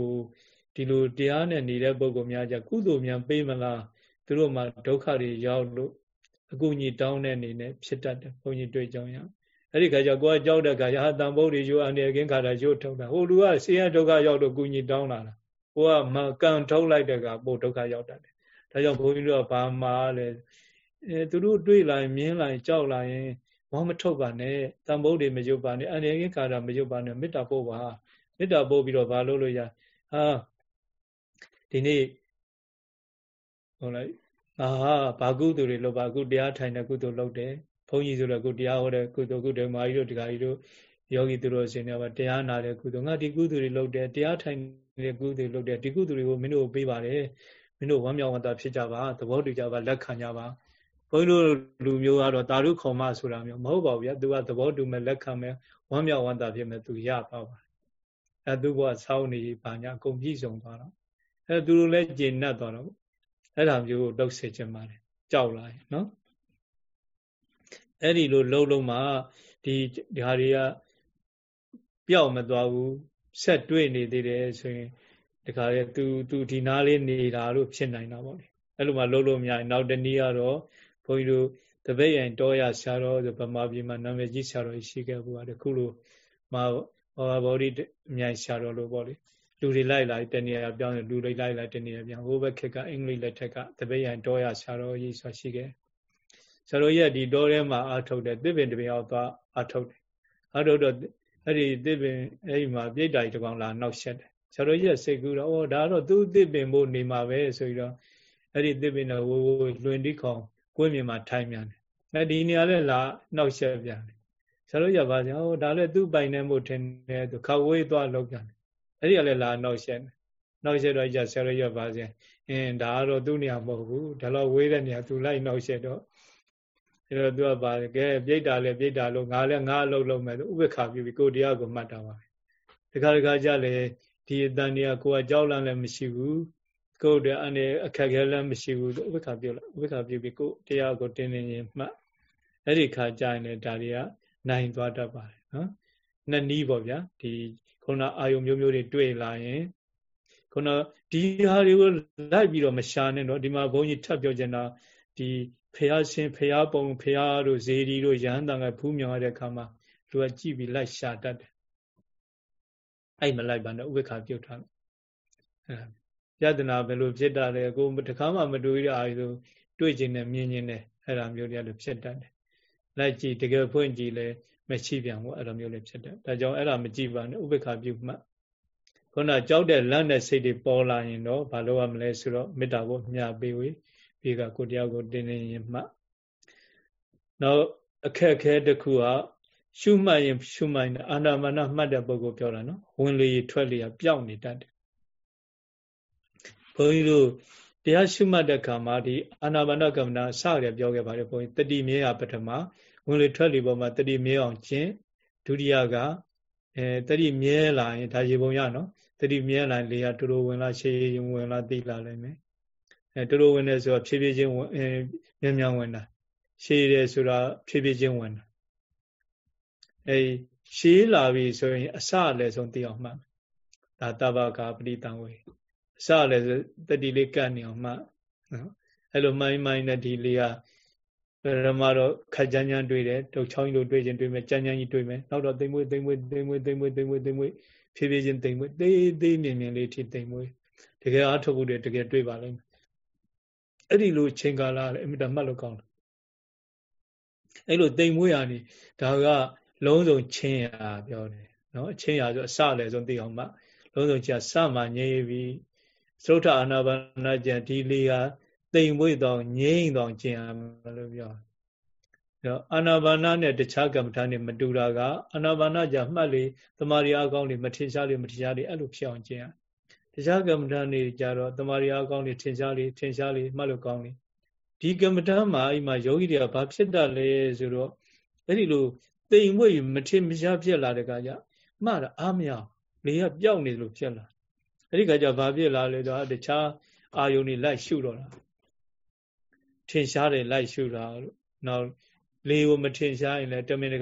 ဒီလိုတရားနဲ့နေတဲ့ပုဂ္ဂိုလ်များကြကုသိုလ်များပေးမလားသူတို့မှဒုက္ခတွေရောက်လို့အကူအညီတောင်းတဲ့အနေနဲ့ဖြစ်တတ်တယ်ဘုန်းကြီးတွေ့ကြအောင်ရ အဲ့ဒီခါကျကိုကကြောက်တဲ့ခါကျဟာတန်ဖို့တွေယူအနေကင်းခါတာရုပ်ထုတ်တာဟိုလူကဆင်းရဲဒုက္ခရောက်လို့ကူညီတောင်းလာတာကိုကမကန်ထုတ်လိုက်တဲ့ကပို့ဒုက္ခရောက်တတ်တယ်ဒါကြောင့်ဘုန်းကြီးတို့ကဘာမှလဲအဲသူတို့တွေ့လာရင်မြင်လာရင်ကြောက်လာရင်မောမထုတ်ပါနဲ့တန်ဖိုးတွေမယုတ်ပါနဲ့အနေငယ်ကာတာမယုတ်ပါနဲ့မေတ္တာပို့ပါမေတ္တာပို့ပြီးတော့ဘာလုပ်လို့ရဟာဒီနေ့ဟုတ်လိုက်အာဘာကုသိုလ်တွေလုပ်ပါကုတရားထိုင်တဲ့ကုသိုလ်လုပ်တယ်ဘု န်းကြီးဆိုတော့ကုတရားဟောတဲ့ကုသိုလ်ကုသိုလ်မာကြီးတို့ဒကာကြီးတို့ယောဂီသူတို့ရှင်တွေကတရားနာတဲ့ကုသိုလ်ငါဒီကုသိုလ်တွေလုပ်တယ်တရားထိုင်တဲ့ကုသိုလ်လုပ်တယ်ဒီကုသိုလ်တွေကိုမင်းတို့ပေးပါတယ်မင်းတို့ဝမ်းမြောက်ဝမ်းသာဖြစ်ကြပါသဘောတူကြပါလက်ခံကြပါဘုန်းကြီးတို့လူမျိုးကတော့တာရုခေါ်မဆိုတာမျိုးမဟုတ်ပါဘူးဗျာသူကသဘောတူမဲ့လက်ခံမဲ့ဝမ်းမြောက်ဝမ်းသာဖြစ်မဲ့သူရပါပါအဲသူကစောင်းနေပါညာအကုန်ပြည့်စုံသွားတော့အဲသူတို့လည်းကျေနပ်သွားတော့အဲ့ဒါမျိုးကိုလှုပ်စေချင်ပါတယ်ကြောက်လာရင်နော် အဲ့ဒီလိုလှုပ်လုံးမှာဒီဒီဟာတွေကပျောက်မသွားဘူးဆက်တွေ့နေသေးတယ်ဆိုရင်တခါလေသူသူဒီနားလေးနေတာလို့ဖြစ်နိုင်တာပေါ့လေအဲ့လိုမှလုံးလို့မရရင်နောက်တနည်းကတော့ဘုန်းကြီးတို့တပည့်ရင်တောရဆရာတော်ဆိုဗမာပြည်မှာနာမည်ကြီးဆရာတော်ရှိခဲ့ဘူးတခုလိုမဘာဘောဓိအမြိုင်ဆရာတော်လို့ပေါ့လေလူတွေလိုက်လာတနေရာပြောင်းလူတွေလိုက်လာတနေရာပြောင်းဟိုဘက်ခက်ကအင်္ဂလိပ်လက်ထက်ကတပည့်ရင်တောရဆရာတော်ကြီးဆိုရှိခဲ့ ဆရာတော်ကြီးကဒီတောထဲမှာအာထုတ်တယ်သစ်ပင်တပင်အောင်သွားအာထုတ်တယ်အာထုတ်တော့အဲ့ဒီသစ်ပင်အဲ့ဒီမှာပြိတ္တာကြီးတကောင်လာနောက်ဆက်တယ်ဆရာတော်ကြီးကစိတ်ကူးတော့ဩဒါတော့သူသစ်ပင်ဖို့နေမှာပဲဆိုပြီးတော့အဲ့ဒီသစ်ပင်တော့ဝိုးဝိုးလွင်တိခေါင်ကိုယ်မြင်မှာထိုင်မြန်တယ်အဲဒီနေရာလဲလာနောက်ဆက်ပြန်တယ်ဆရာတော်ကြီးကပါဆိုဩဒါလည်းသူ့ပိုင်နေမှုထင်တယ်သူခဝေးသွားလောက်ပြန်တယ်အဲ့ဒီကလည်းလာနောက်ဆက်တယ်နောက်ဆက်တော့ကြာဆရာတော်ကြီးကပါဆိုအင်းဒါကတော့သူ့နေရာမဟုတ်ဘူးဒါတော့ဝေးတဲ့နေရာသူလိုက်နောက်ဆက်တော့ အဲ့တော့သူကပါကဲပြိတ္တာလဲပြိတ္တာလို့ငါလဲငါအလုပ်လုပ်မယ်သူဥပ္ပခါပြုပြီးကိုတရားကိုမှတ်တာပါပဲတခါတခါကြလဲဒီအတန်တွေကကိုကကြောက်လန့်လည်းမရှိဘူးကိုယ်တည်းအနေအခက်ခဲလည်းမရှိဘူးဥပ္ပခါပြုတ်လိုက်ဥပ္ပခါပြုတ်ပြီးကိုတရားကိုတင်းတင်းရင်မှတ်အဲ့ဒီခါကျရင်လည်းဒါတွေကနိုင်သွားတတ်ပါတယ်နော်နှစ်နည်းပေါ့ဗျာဒီခုနအာယုံမျိုးမျိုးတွေတွေ့လာရင်ခုနဒီဟာတွေကိုလိုက်ပြီးတော့မရှာနဲ့တော့ဒီမှာဘုန်းကြီးထပ်ပြောချင်တာဒီ ဖះရှင်ဖះပုံဖះတို့ဇေဒီတို့ရဟန်းတန်ကဖူးမြော်ရတဲ့အခါမှာလူကကြည့်ပြီးလိုက်ရှာတတ်တယ်အဲ့မလိုက်ပါနဲ့ဥပ္ပခါပြုတ်ထားအဲယတနာဘယ်လိုဖြစ်တာလဲကိုတခါမှမတွေ့ရအားဆိုတွေ့ခြင်းနဲ့မြင်ခြင်းနဲ့အဲ့ဒါမျိုးတွေလည်းဖြစ်တတ်တယ်လိုက်ကြည့်တကယ်ဖွင့်ကြည့်လဲမရှိပြန်ဘူးအဲ့လိုမျိုးလည်းဖြစ်တယ်ဒါကြောင့်အဲ့ဒါမကြည့်ပါနဲ့ဥပ္ပခါပြုမှခုနကြောက်တဲ့လန့်တဲ့စိတ်တွေပေါ်လာရင်တော့ဘာလို့ရမလဲဆိုတော့မေတ္တာကိုမျှပေးဝေး ပြီးကကိုတရားကိုတင်းနေရင်မှနောက်အခက်ခဲတစ်ခုကရှုမှတ်ရင်ရှုမှတ်ရင်အာနာမနမှတ်တဲ့ပုဂ္ဂိုလ်ပြောတာနော်ဝင်လေထွက်လေပျောက်နေတတ်တယ်ဘုန်းကြီးတို့တရားရှုမှတ်တဲ့ခါမှာဒီအာနာပါနကမ္မနာစရပြောခဲ့ပါတယ်ဘုန်းကြီးတတိမြဲရပထမဝင်လေထွက်လေပေါ်မှာတတိမြဲအောင်ကျင့်ဒုတိယကအဲတတိမြဲလာရင်ဒါရေပုံရနော်တတိမြဲလာရင်လေရတူတူဝင်လာရှေးရင်ဝင်လာသိလာလိမ့်မယ် အဲတူတူဝင်နေဆိုတော့ဖြည်းဖြည်းချင်းအဲမြန်မြန်ဝင်တာရှေးတယ်ဆိုတာဖြည်းဖြည်းချင်းဝင်တာအဲရှေးလာပြီဆိုရင်အစလည်းဆုံးသိအောင်မှတ်ဒါတဘကပရိတံဝေအစလည်းတတိလေးကတ်နေအောင်မှတ်နော်အဲ့လိုမိုင်းမိုင်းနဲ့ဒီလေးကပရမတော့ခက်ကြမ်းကြမ်းတွေ့တယ်တုတ်ချောင်းကြီးလိုတွေ့ခြင်းတွေ့မယ်ကြမ်းကြမ်းကြီးတွေ့မယ်နောက်တော့သိမ့်မွေးသိမ့်မွေးသိမ့်မွေးသိမ့်မွေးသိမ့်မွေးသိမ့်မွေးဖြည်းဖြည်းချင်းသိမ့်မွေးသေးသေးမြင်မြင်လေးထိသိမ့်မွေးတကယ်အားထုတ်ဖို့တကယ်တွေ့ပါလိမ့်မယ် အဲ့ဒီလိုချိန်ကာလလည်းအမြဲတမ်းမှတ်လို့ကောင်းတယ်အဲ့လိုသိမ့်မွေးရနေဒါကလုံးစုံချင်းရပြောတယ်နော်အချင်းရဆိုအစလည်းဆုံးသိအောင်မှလုံးစုံချစမှငြိပြီသုဒ္ဓအာနာပါနာကျန်ဒီလေးဟာတိမ်မွေ့တော့ငြိမ့်တော့ကျင်ရမလို့ပြောတော့အာနာပါနာနဲ့တခြားကမ္မထာနဲ့မတူတာကအာနာပါနာကြမှတ်လေတမာရီအကောင်းတွေမထင်ရှားလေမထင်ရှားလေအဲ့လိုဖြစ်အောင်ကျင်ရ တခြားကမ္မထာနေကြတော့တမာရီအကောင်းတွေထင်ရှားလေထင်ရှားလေမှတ်လို့ကောင်းလေဒီကမ္မထာမှာအိမ်မှာယောဂီတွေကဘာဖြစ်တတ်လဲဆိုတော့အဲ့ဒီလိုတိမ်မွေ့မထင်မရှားဖြစ်လာတဲ့ကကြမှတ်တာအားမရလေကပျောက်နေလို့ဖြစ်လာအဲ့ဒီကကြဘာဖြစ်လာလဲဆိုတော့တခြားအာယုန်တွေလိုက်ရှုတော့တာထင်ရှားတယ်လိုက်ရှုတာလို့နောက်လေကိုမထင်ရှားရင်လည်းတမင်က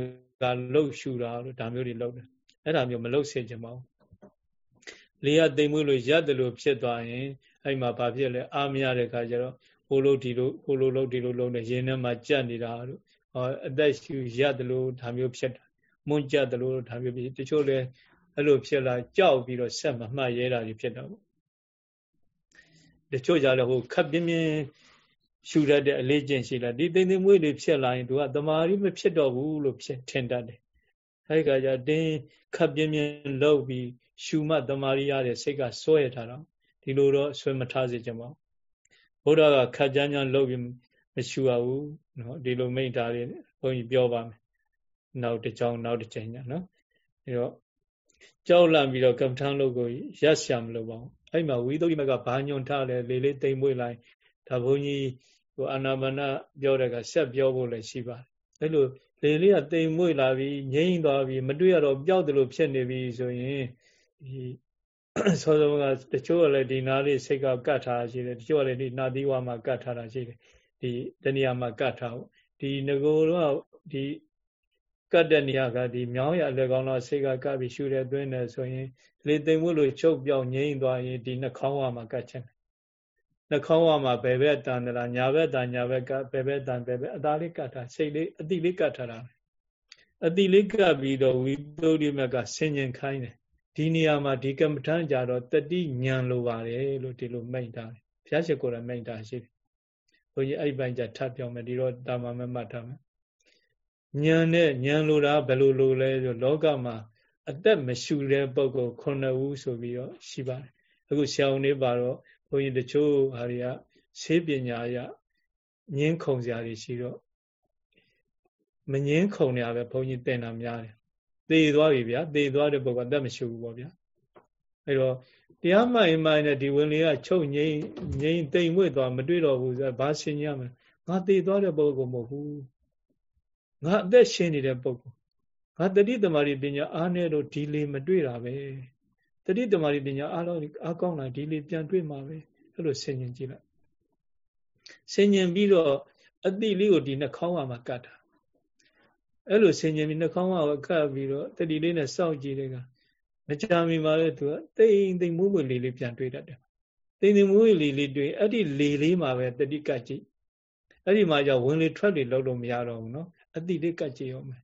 လှုပ်ရှုတာလို့ဒါမျိုးတွေလုပ်တယ်အဲ့ဒါမျိုးမလှုပ်စေချင်ပါဘူး လေကတိမ်မွေးလို့ရတယ်လို့ဖြစ်သွားရင်အဲ့မှာဘာဖြစ်လဲအာမရတဲ့ခါကျတော့ဟိုလိုဒီလိုဟိုလိုလုပ်ဒီလိုလုပ်နေရင်းထဲမှာကြက်နေတာလို့ဟောအသက်ရှူရတယ်လို့ဒါမျိုးဖြစ်တာမွန်းကြတယ်လို့ဒါမျိုးဖြစ်တချို့လည်းအဲ့လိုဖြစ်လာကြောက်ပြီးတော့ဆက်မမှတ်ရဲတာတွေဖြစ်တော့တချို့ကြလည်းဟိုခပ်ပြင်းပြင်းရှူတတ်တဲ့အလေးကျင့်ရှိလာဒီသိမ့်သိမ့်မွေးတွေဖြစ်လာရင်သူကတမာရီမဖြစ်တော့ဘူးလို့ဖြစ်ထင်တတ်တယ်အဲဒီကကြတင်းခပ်ပြင်းပြင်းလောက်ပြီး ရှူမှတမာရီရတဲ့စိတ်ကစွဲရထားတော့ဒီလိုတော့ဆွဲမထားစေချင်ပါဘူးဘုရားကခပ်ကြမ်းကြမ်းလောက်ပြီးမရှူရဘူးနော်ဒီလိုမိန့်ထားတယ်ဘုန်းကြီးပြောပါမယ်နောက်တစ်ကြောင်းနောက်တစ်ချိန်ညနော်အဲတော့ကြောက်လန့်ပြီးတော့ကမ္မထမ်းလုပ်ကိုရက်ရှာမလို့ပါဘူးအဲ့မှာဝိသုဒ္ဓိမကဘာညွန်ထားလဲလေလေးတိမ်မွေးလိုက်ဒါဘုန်းကြီးဟိုအာနာပါနပြောတဲ့ကဆက်ပြောဖို့လည်းရှိပါတယ်အဲ့လိုလေလေးကတိမ်မွေ့လာပြီးငြိမ့်သွားပြီးမတွေ့ရတော့ပျောက်တယ်လို့ဖြစ်နေပြီဆိုရင် ဒီဆောစောကတချို့ကလည်းဒီနားလေးစိတ်ကကတ်ထားရှိတယ်တချို့ကလည်းဒီနာသီဝါမှာကတ်ထားတာရှိတယ်ဒီတဏှာမှာကတ်ထားဖို့ဒီငကိုတော့ဒီကတ်တဲ့နေရာကဒီမြောင်းရအလက်ကောင်းတော့စိတ်ကကပ်ပြီးရှူတဲ့သွင်းတယ်ဆိုရင်လေသိမ်မှုလို့ချုပ်ပြောင်းငိမ့်သွားရင်ဒီနှာခေါင်းဝါမှာကတ်ချင်တယ်နှာခေါင်းဝါမှာဘယ်ဘက်တန်သလားညာဘက်တန်ညာဘက်ကဘယ်ဘက်တန်ဘယ်ဘက်အသားလေးကတ်ထားစိတ်လေးအတိလေးကတ်ထားတာအတိလေးကပ်ပြီးတော့ဝိသုဒ္ဓိမကဆင်ញင်ခိုင်းတယ် ဒီနေရာမှာဒီကမ္မထမ်းကြတော့တတိညံလိုပါတယ်လို့ဒီလိုမိန့်ထားတယ်ဘုရားရှိခိုးရမိန့်ထားရှိတယ်ဘုန်းကြီးအဲ့ဒီပိုင်းကျထပ်ပြောမယ်ဒီတော့တာမမမှတ်ထားမယ်ဉာဏ်နဲ့ဉာဏ်လိုတာဘယ်လိုလိုလဲဆိုလောကမှာအသက်မရှူတဲ့ပုဂ္ဂိုလ်ခုနှစ်ဦးဆိုပြီးတော့ရှိပါတယ်အခုဆရာဝန်တွေပါတော့ဘုန်းကြီးတချို့ဟာတွေကဆေးပညာအရငင်းခုံစရာတွေရှိတော့မငင်းခုံနေရပဲဘုန်းကြီးတင်တာများတယ် သေသွားပြီဗျာသေသွားတဲ့ပုဂ္ဂိုလ်အသက်မရှူဘူးပေါ့ဗျာအဲတော့တရားမှန်မှန်နဲ့ဒီဝင်လေးကချုပ်ငိမ့်ငိမ့်တိမ်မွေ့သွားမတွေ့တော့ဘူးဆိုတော့ဘာဆင်ရမလဲငါသေသွားတဲ့ပုဂ္ဂိုလ်မဟုတ်ဘူးငါအသက်ရှင်နေတဲ့ပုဂ္ဂိုလ်ငါတတိတမာရီပညာအားနဲ့တော့ဒီလေမတွေ့တာပဲတတိတမာရီပညာအားလုံးအားကောင်းလာဒီလေပြန်တွေ့မှာပဲအဲ့လိုဆင်ញင်ကြည့်လိုက်ဆင်ញင်ပြီးတော့အတိလေးကိုဒီနှာခေါင်းမှာကတ်တာ အဲ့လိုဆင်ញင်ပြီးနှာခေါင်းကခတ်ပြီးတော့တတိလေးနဲ့စောင့်ကြည့်တဲ့ကမကြမီမှာလေသူကတိမ်တိမ်မွေးမွေးလေးလေးပြန်တွေ့တတ်တယ်တိမ်တိမ်မွေးမွေးလေးလေးတွေ့အဲ့ဒီလေလေးမှာပဲတတိကတ်ကြည့်အဲ့ဒီမှာကျဝင်လေထွက်လေလောက်လို့မရတော့ဘူးနော်အတိလေးကတ်ကြည့်ရောမယ်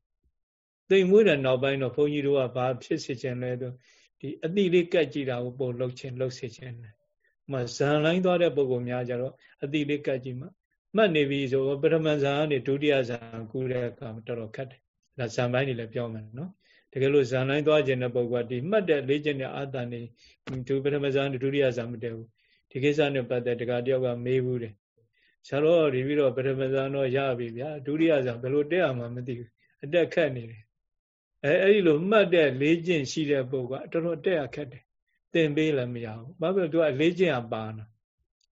တိမ်မွေးတဲ့နောက်ပိုင်းတော့ဘုန်းကြီးတို့ကဘာဖြစ်စေချင်လဲဆိုဒီအတိလေးကတ်ကြည့်တာကိုပုံလှုပ်ခြင်းလှုပ်စေခြင်းတယ်။မှဇန်လိုင်းသွားတဲ့ပုံကများကြတော့အတိလေးကတ်ကြည့်မှ မှတ်နေပြီဆိုပထမဇန်ကနေဒုတိယဇန်ကူးတဲ့အခါတော်တော်ခက်တယ်။ဒါဇန်ပိုင်းတွေလည်းပြောမယ်နော်။တကယ်လို့ဇန်လိုင်းသွားခြင်းတဲ့ပုံကဒီမှတ်တဲ့လေးခြင်းတဲ့အာတန်နေဒုပထမဇန်ဒုတိယဇန်မတည့်ဘူး။ဒီကိစ္စနဲ့ပတ်သက်တကတယောက်ကမေးဘူးတယ်။ဆရာတော်ဒီပြီးတော့ပထမဇန်တော့ရပြီဗျာဒုတိယဇန်ဘယ်လိုတက်အောင်မှမသိဘူး။အတက်ခက်နေတယ်အဲအဲ့ဒီလိုမှတ်တဲ့လေးကျင့်ရှိတဲ့ပုဂ္ဂိုလ်ကတော်တော်တက်ရခက်တယ်သင်ပေးလည်းမရဘူးဘာဖြစ်လို့သူကလေးကျင့်ကပါနာ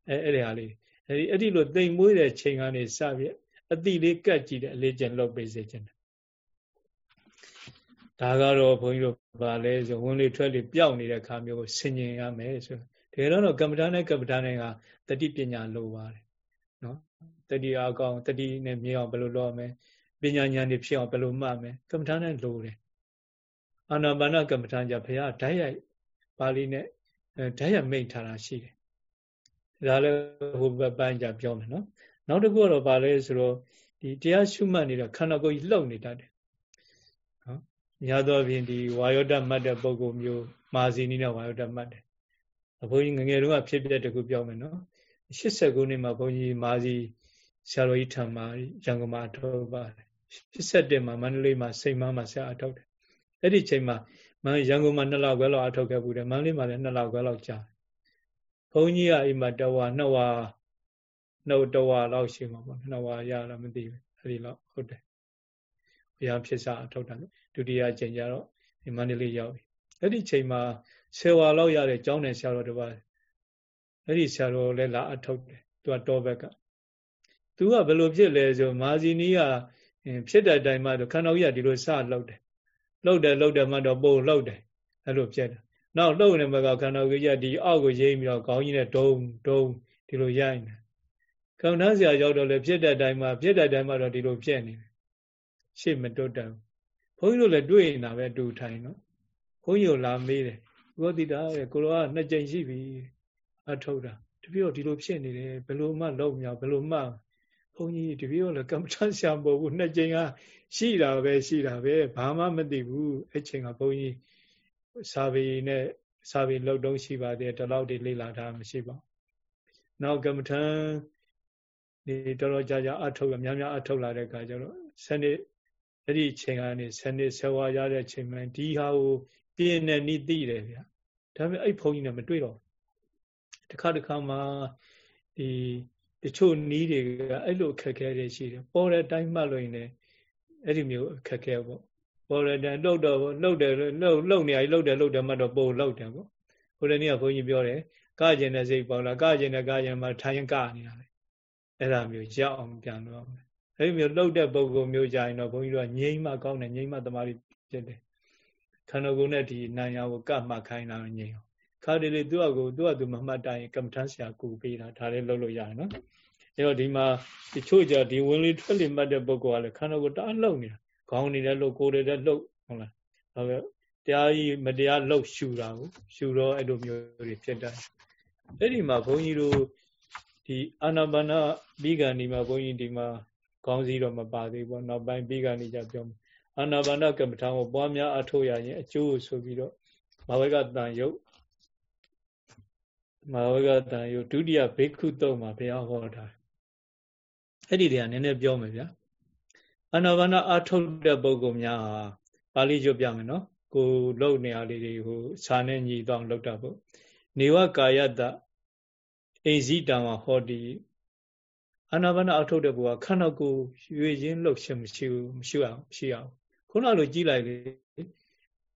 အဲအဲ့ဒီဟာလေး အဲ့ဒီအဲ့ဒီလိုတိမ်မွေးတဲ့ချိန်ကနေစပြီးအတိလေးကတ်ကြည့်တဲ့အလေးကျင့်လုပ်ပေးစေချင်တယ်ဒါကတော့ဘုန်းကြီးတို့ဗာလဲဆိုဝင်လေထွက်လေပျောက်နေတဲ့ခါမျိုးကိုဆင်ញင်ရမယ်ဆိုတကယ်တော့ကမ္မဋ္ဌာန်းနဲ့ကမ္မဋ္ဌာန်းတွေကတတိပညာလိုပါတယ်နော်တတိအကောင်တတိနဲ့မြင်အောင်ဘယ်လိုလုပ်ရမလဲပညာဉာဏ်တွေဖြစ်အောင်ဘယ်လိုမှတ်မလဲကမ္မထာနဲ့လိုတယ်အာနာပါနကမ္မထာကြဘုရားဓာတ်ရိုက်ပါဠိနဲ့ဓာတ်ရိုက်မိတ်ထားတာရှိတယ် ဒါလည်းဟိုဘက်ပိုင်းကြပြောမယ်နော်နောက်တစ်ခုကတော့ဗာလဲဆိုတော့ဒီတရားရှုမှတ်နေတဲ့ခန္ဓာကိုယ်ကြီးလှုပ်နေတတ်တယ်နော်ညာတော့ဖြင့်ဒီဝါယောဒမှတ်တဲ့ပုံကိုမျိုးမာဇီနီနဲ့ဝါယောဒမှတ်တယ်ဘုန်းကြီးငငယ်တုန်းကဖြစ်ပြတဲ့တခုပြောမယ်နော်89နှစ်မှာဘုန်းကြီးမာဇီဆရာတော်ကြီးထံမှာရန်ကုန်မှာထုတ်ပါတယ်87မှာမန္တလေးမှာစိတ်မမှာဆရာအထုတ်တယ်အဲ့ဒီချိန်မှာမရန်ကုန်မှာ2လခွဲလောက်အထုတ်ခဲ့ဘူးတယ်မန္တလေးမှာလည်း2လခွဲလောက်ကြာ ဘုန်းကြီးကအိမ်မှာတဝါ2ဝါနှုတ်တဝါလောက်ရှိမှာပေါ့2ဝါရလားမသိဘူးအဲ့ဒီလောက်ဟုတ်တယ်ဘုရားဖြစ်စာအထုတ်တာဒုတိယချိန်ကျတော့ဒီမန္တလေးရောက်ပြီအဲ့ဒီချိန်မှာ10ဝါလောက်ရတဲ့ကျောင်းနယ်ဆရာတော်တစ်ပါးအဲ့ဒီဆရာတော်လည်းလာအထုတ်တယ်သူကတောဘက်ကသူကဘယ်လိုဖြစ်လဲဆိုမာဇီနီးကဖြစ်တဲ့အတိုင်းမှတော့ခန္ဓာကြီးကဒီလိုစလှုပ်တယ်လှုပ်တယ်လှုပ်တယ်မှတော့ပို့လှုပ်တယ်အဲ့လိုဖြစ်တယ် နောက်လှုပ်နေမှာကခန္ဓာကြီးကဒီအောက်ကိုရိမ့်ပြီးတော့ခေါင်းကြီးနဲ့ဒုံဒုံဒီလိုရိုက်နေခန္ဓာဆရာရောက်တော့လေဖြစ်တဲ့အတိုင်းမှဖြစ်တဲ့အတိုင်းမှတော့ဒီလိုဖြစ်နေတယ်ရှေ့မတွတ်တယ်ဘုန်းကြီးတို့လည်းတွေ့နေတာပဲတူထိုင်နော်ဘုန်းကြီးကိုလာမေးတယ်ကိုတိတာရဲ့ကိုလိုကနှစ်ကြိမ်ရှိပြီအထုတ်တာတပြည့်တော့ဒီလိုဖြစ်နေတယ်ဘယ်လိုမှလုံးမရဘယ်လိုမှဘုန်းကြီးတပည့်တော်လည်းကမ္မထဆရာမဟုတ်ဘူးနှစ်ချိန်ကရှိတာပဲရှိတာပဲဘာမှမသိဘူးအဲ့ချိန်ကဘုန်းကြီး စာပေနဲ့စာပေလောက်တုံးရှိပါတယ်ဒီလောက်တွေလေ့လာတာမရှိပါဘူးနောက်ကမ္မထဒီတော်တော်ကြာကြာအထုတ်ရများများအထုတ်လာတဲ့အခါကျတော့စနစ်အဲ့ဒီချိန်ကနေစနစ်ဆဝါရတဲ့ချိန်မှဒီဟာကိုပြင်းနေနိသိတယ်ဗျာဒါပေမဲ့အဲ့ဘုန်းကြီးနဲ့မတွေ့တော့တခါတခါမှဒီတချို့နီးတွေကအဲ့လိုအခက်ခဲတွေရှိတယ်ပေါ်တဲ့အတိုင်းမှတ်လို့ရင်လည်းအဲ့ဒီမျိုးအခက်ခဲပေါ့ ပေါ်တဲ့အတိုင်းလှုပ်တော့လှုပ်တယ်လှုပ်လှုပ်နေရလှုပ်တယ်လှုပ်တယ်မှတော့ပုံလှုပ်တယ်ပေါ့ဟိုတနေ့ကဘုန်းကြီးပြောတယ်ကကျင်တဲ့စိတ်ပေါ်လာကကျင်တဲ့ကကျင်မှာထိုင်ကနေတာလေအဲ့ဒါမျိုးကြောက်အောင်ပြန်တော့မယ်အဲ့ဒီမျိုးလှုပ်တဲ့ပုံကုမျိုးကြရင်တော့ဘုန်းကြီးတို့ကငြိမ်းမှကောင်းတယ်ငြိမ်းမှတမားဖြစ်တယ်ခန္ဓာကိုယ်နဲ့ဒီနာယာကိုကတ်မှခိုင်းတာငြိမ်းအောင်ခါတလေသူ့အကူသူ့အတူမမှတ်တိုင်းကမ္မထမ်းဆရာကူပေးတာဒါလေးလုပ်လို့ရတယ်နော်အဲတော့ဒီမှာတချို့ကြဒီဝင်လေထွက်လေမှတ်တဲ့ပုဂ္ဂိုလ်ကလည်းခန္ဓာကိုယ်တအားလှုပ်နေတာ ခေါင်းနေတယ်လှုပ်ကိုယ်တယ်လှုပ်ဟုတ်လားဒါပဲတရားကြီးမတရားလှုပ်ရှူတာကိုရှူတော့အဲ့လိုမျိုးတွေဖြစ်တယ်အဲ့ဒီမှာဘုန်းကြီးတို့ဒီအာနာပါနဘိဂန်ဒီမှာဘုန်းကြီးဒီမှာခေါင်းစည်းတော့မပါသေးဘူးနောက်ပိုင်းဘိဂန်ဒီကြပြောမယ်အာနာပါနကမ္မထာကိုပွားများအထောက်ရရင်အကျိုးဆိုပြီးတော့မဝေကတန်ယုတ်မဝေကတန်ယုတ်ဒုတိယဘိက္ခုတုံးမှာဘုရားဟောတာအဲ့ဒီတွေကနည်းနည်းပြောမယ်ဗျာ အာနာပါနအထုတ်တဲ့ပုဂ္ဂိုလ်များဟာပါဠိကျပြမယ်နော်ကိုလုံနေရာလေးတွေဟိုစာနဲ့ညီတော့လောက်တာပေါ့နေဝကာယတအိဇိတံဝဟောတိအာနာပါနအထုတ်တဲ့ဘုရားခန္ဓာကိုယ်ရွေရင်းလှုပ်ခြင်းမရှိဘူးမရှိအောင်မရှိအောင်ခုနလိုကြည့်လိုက်လေ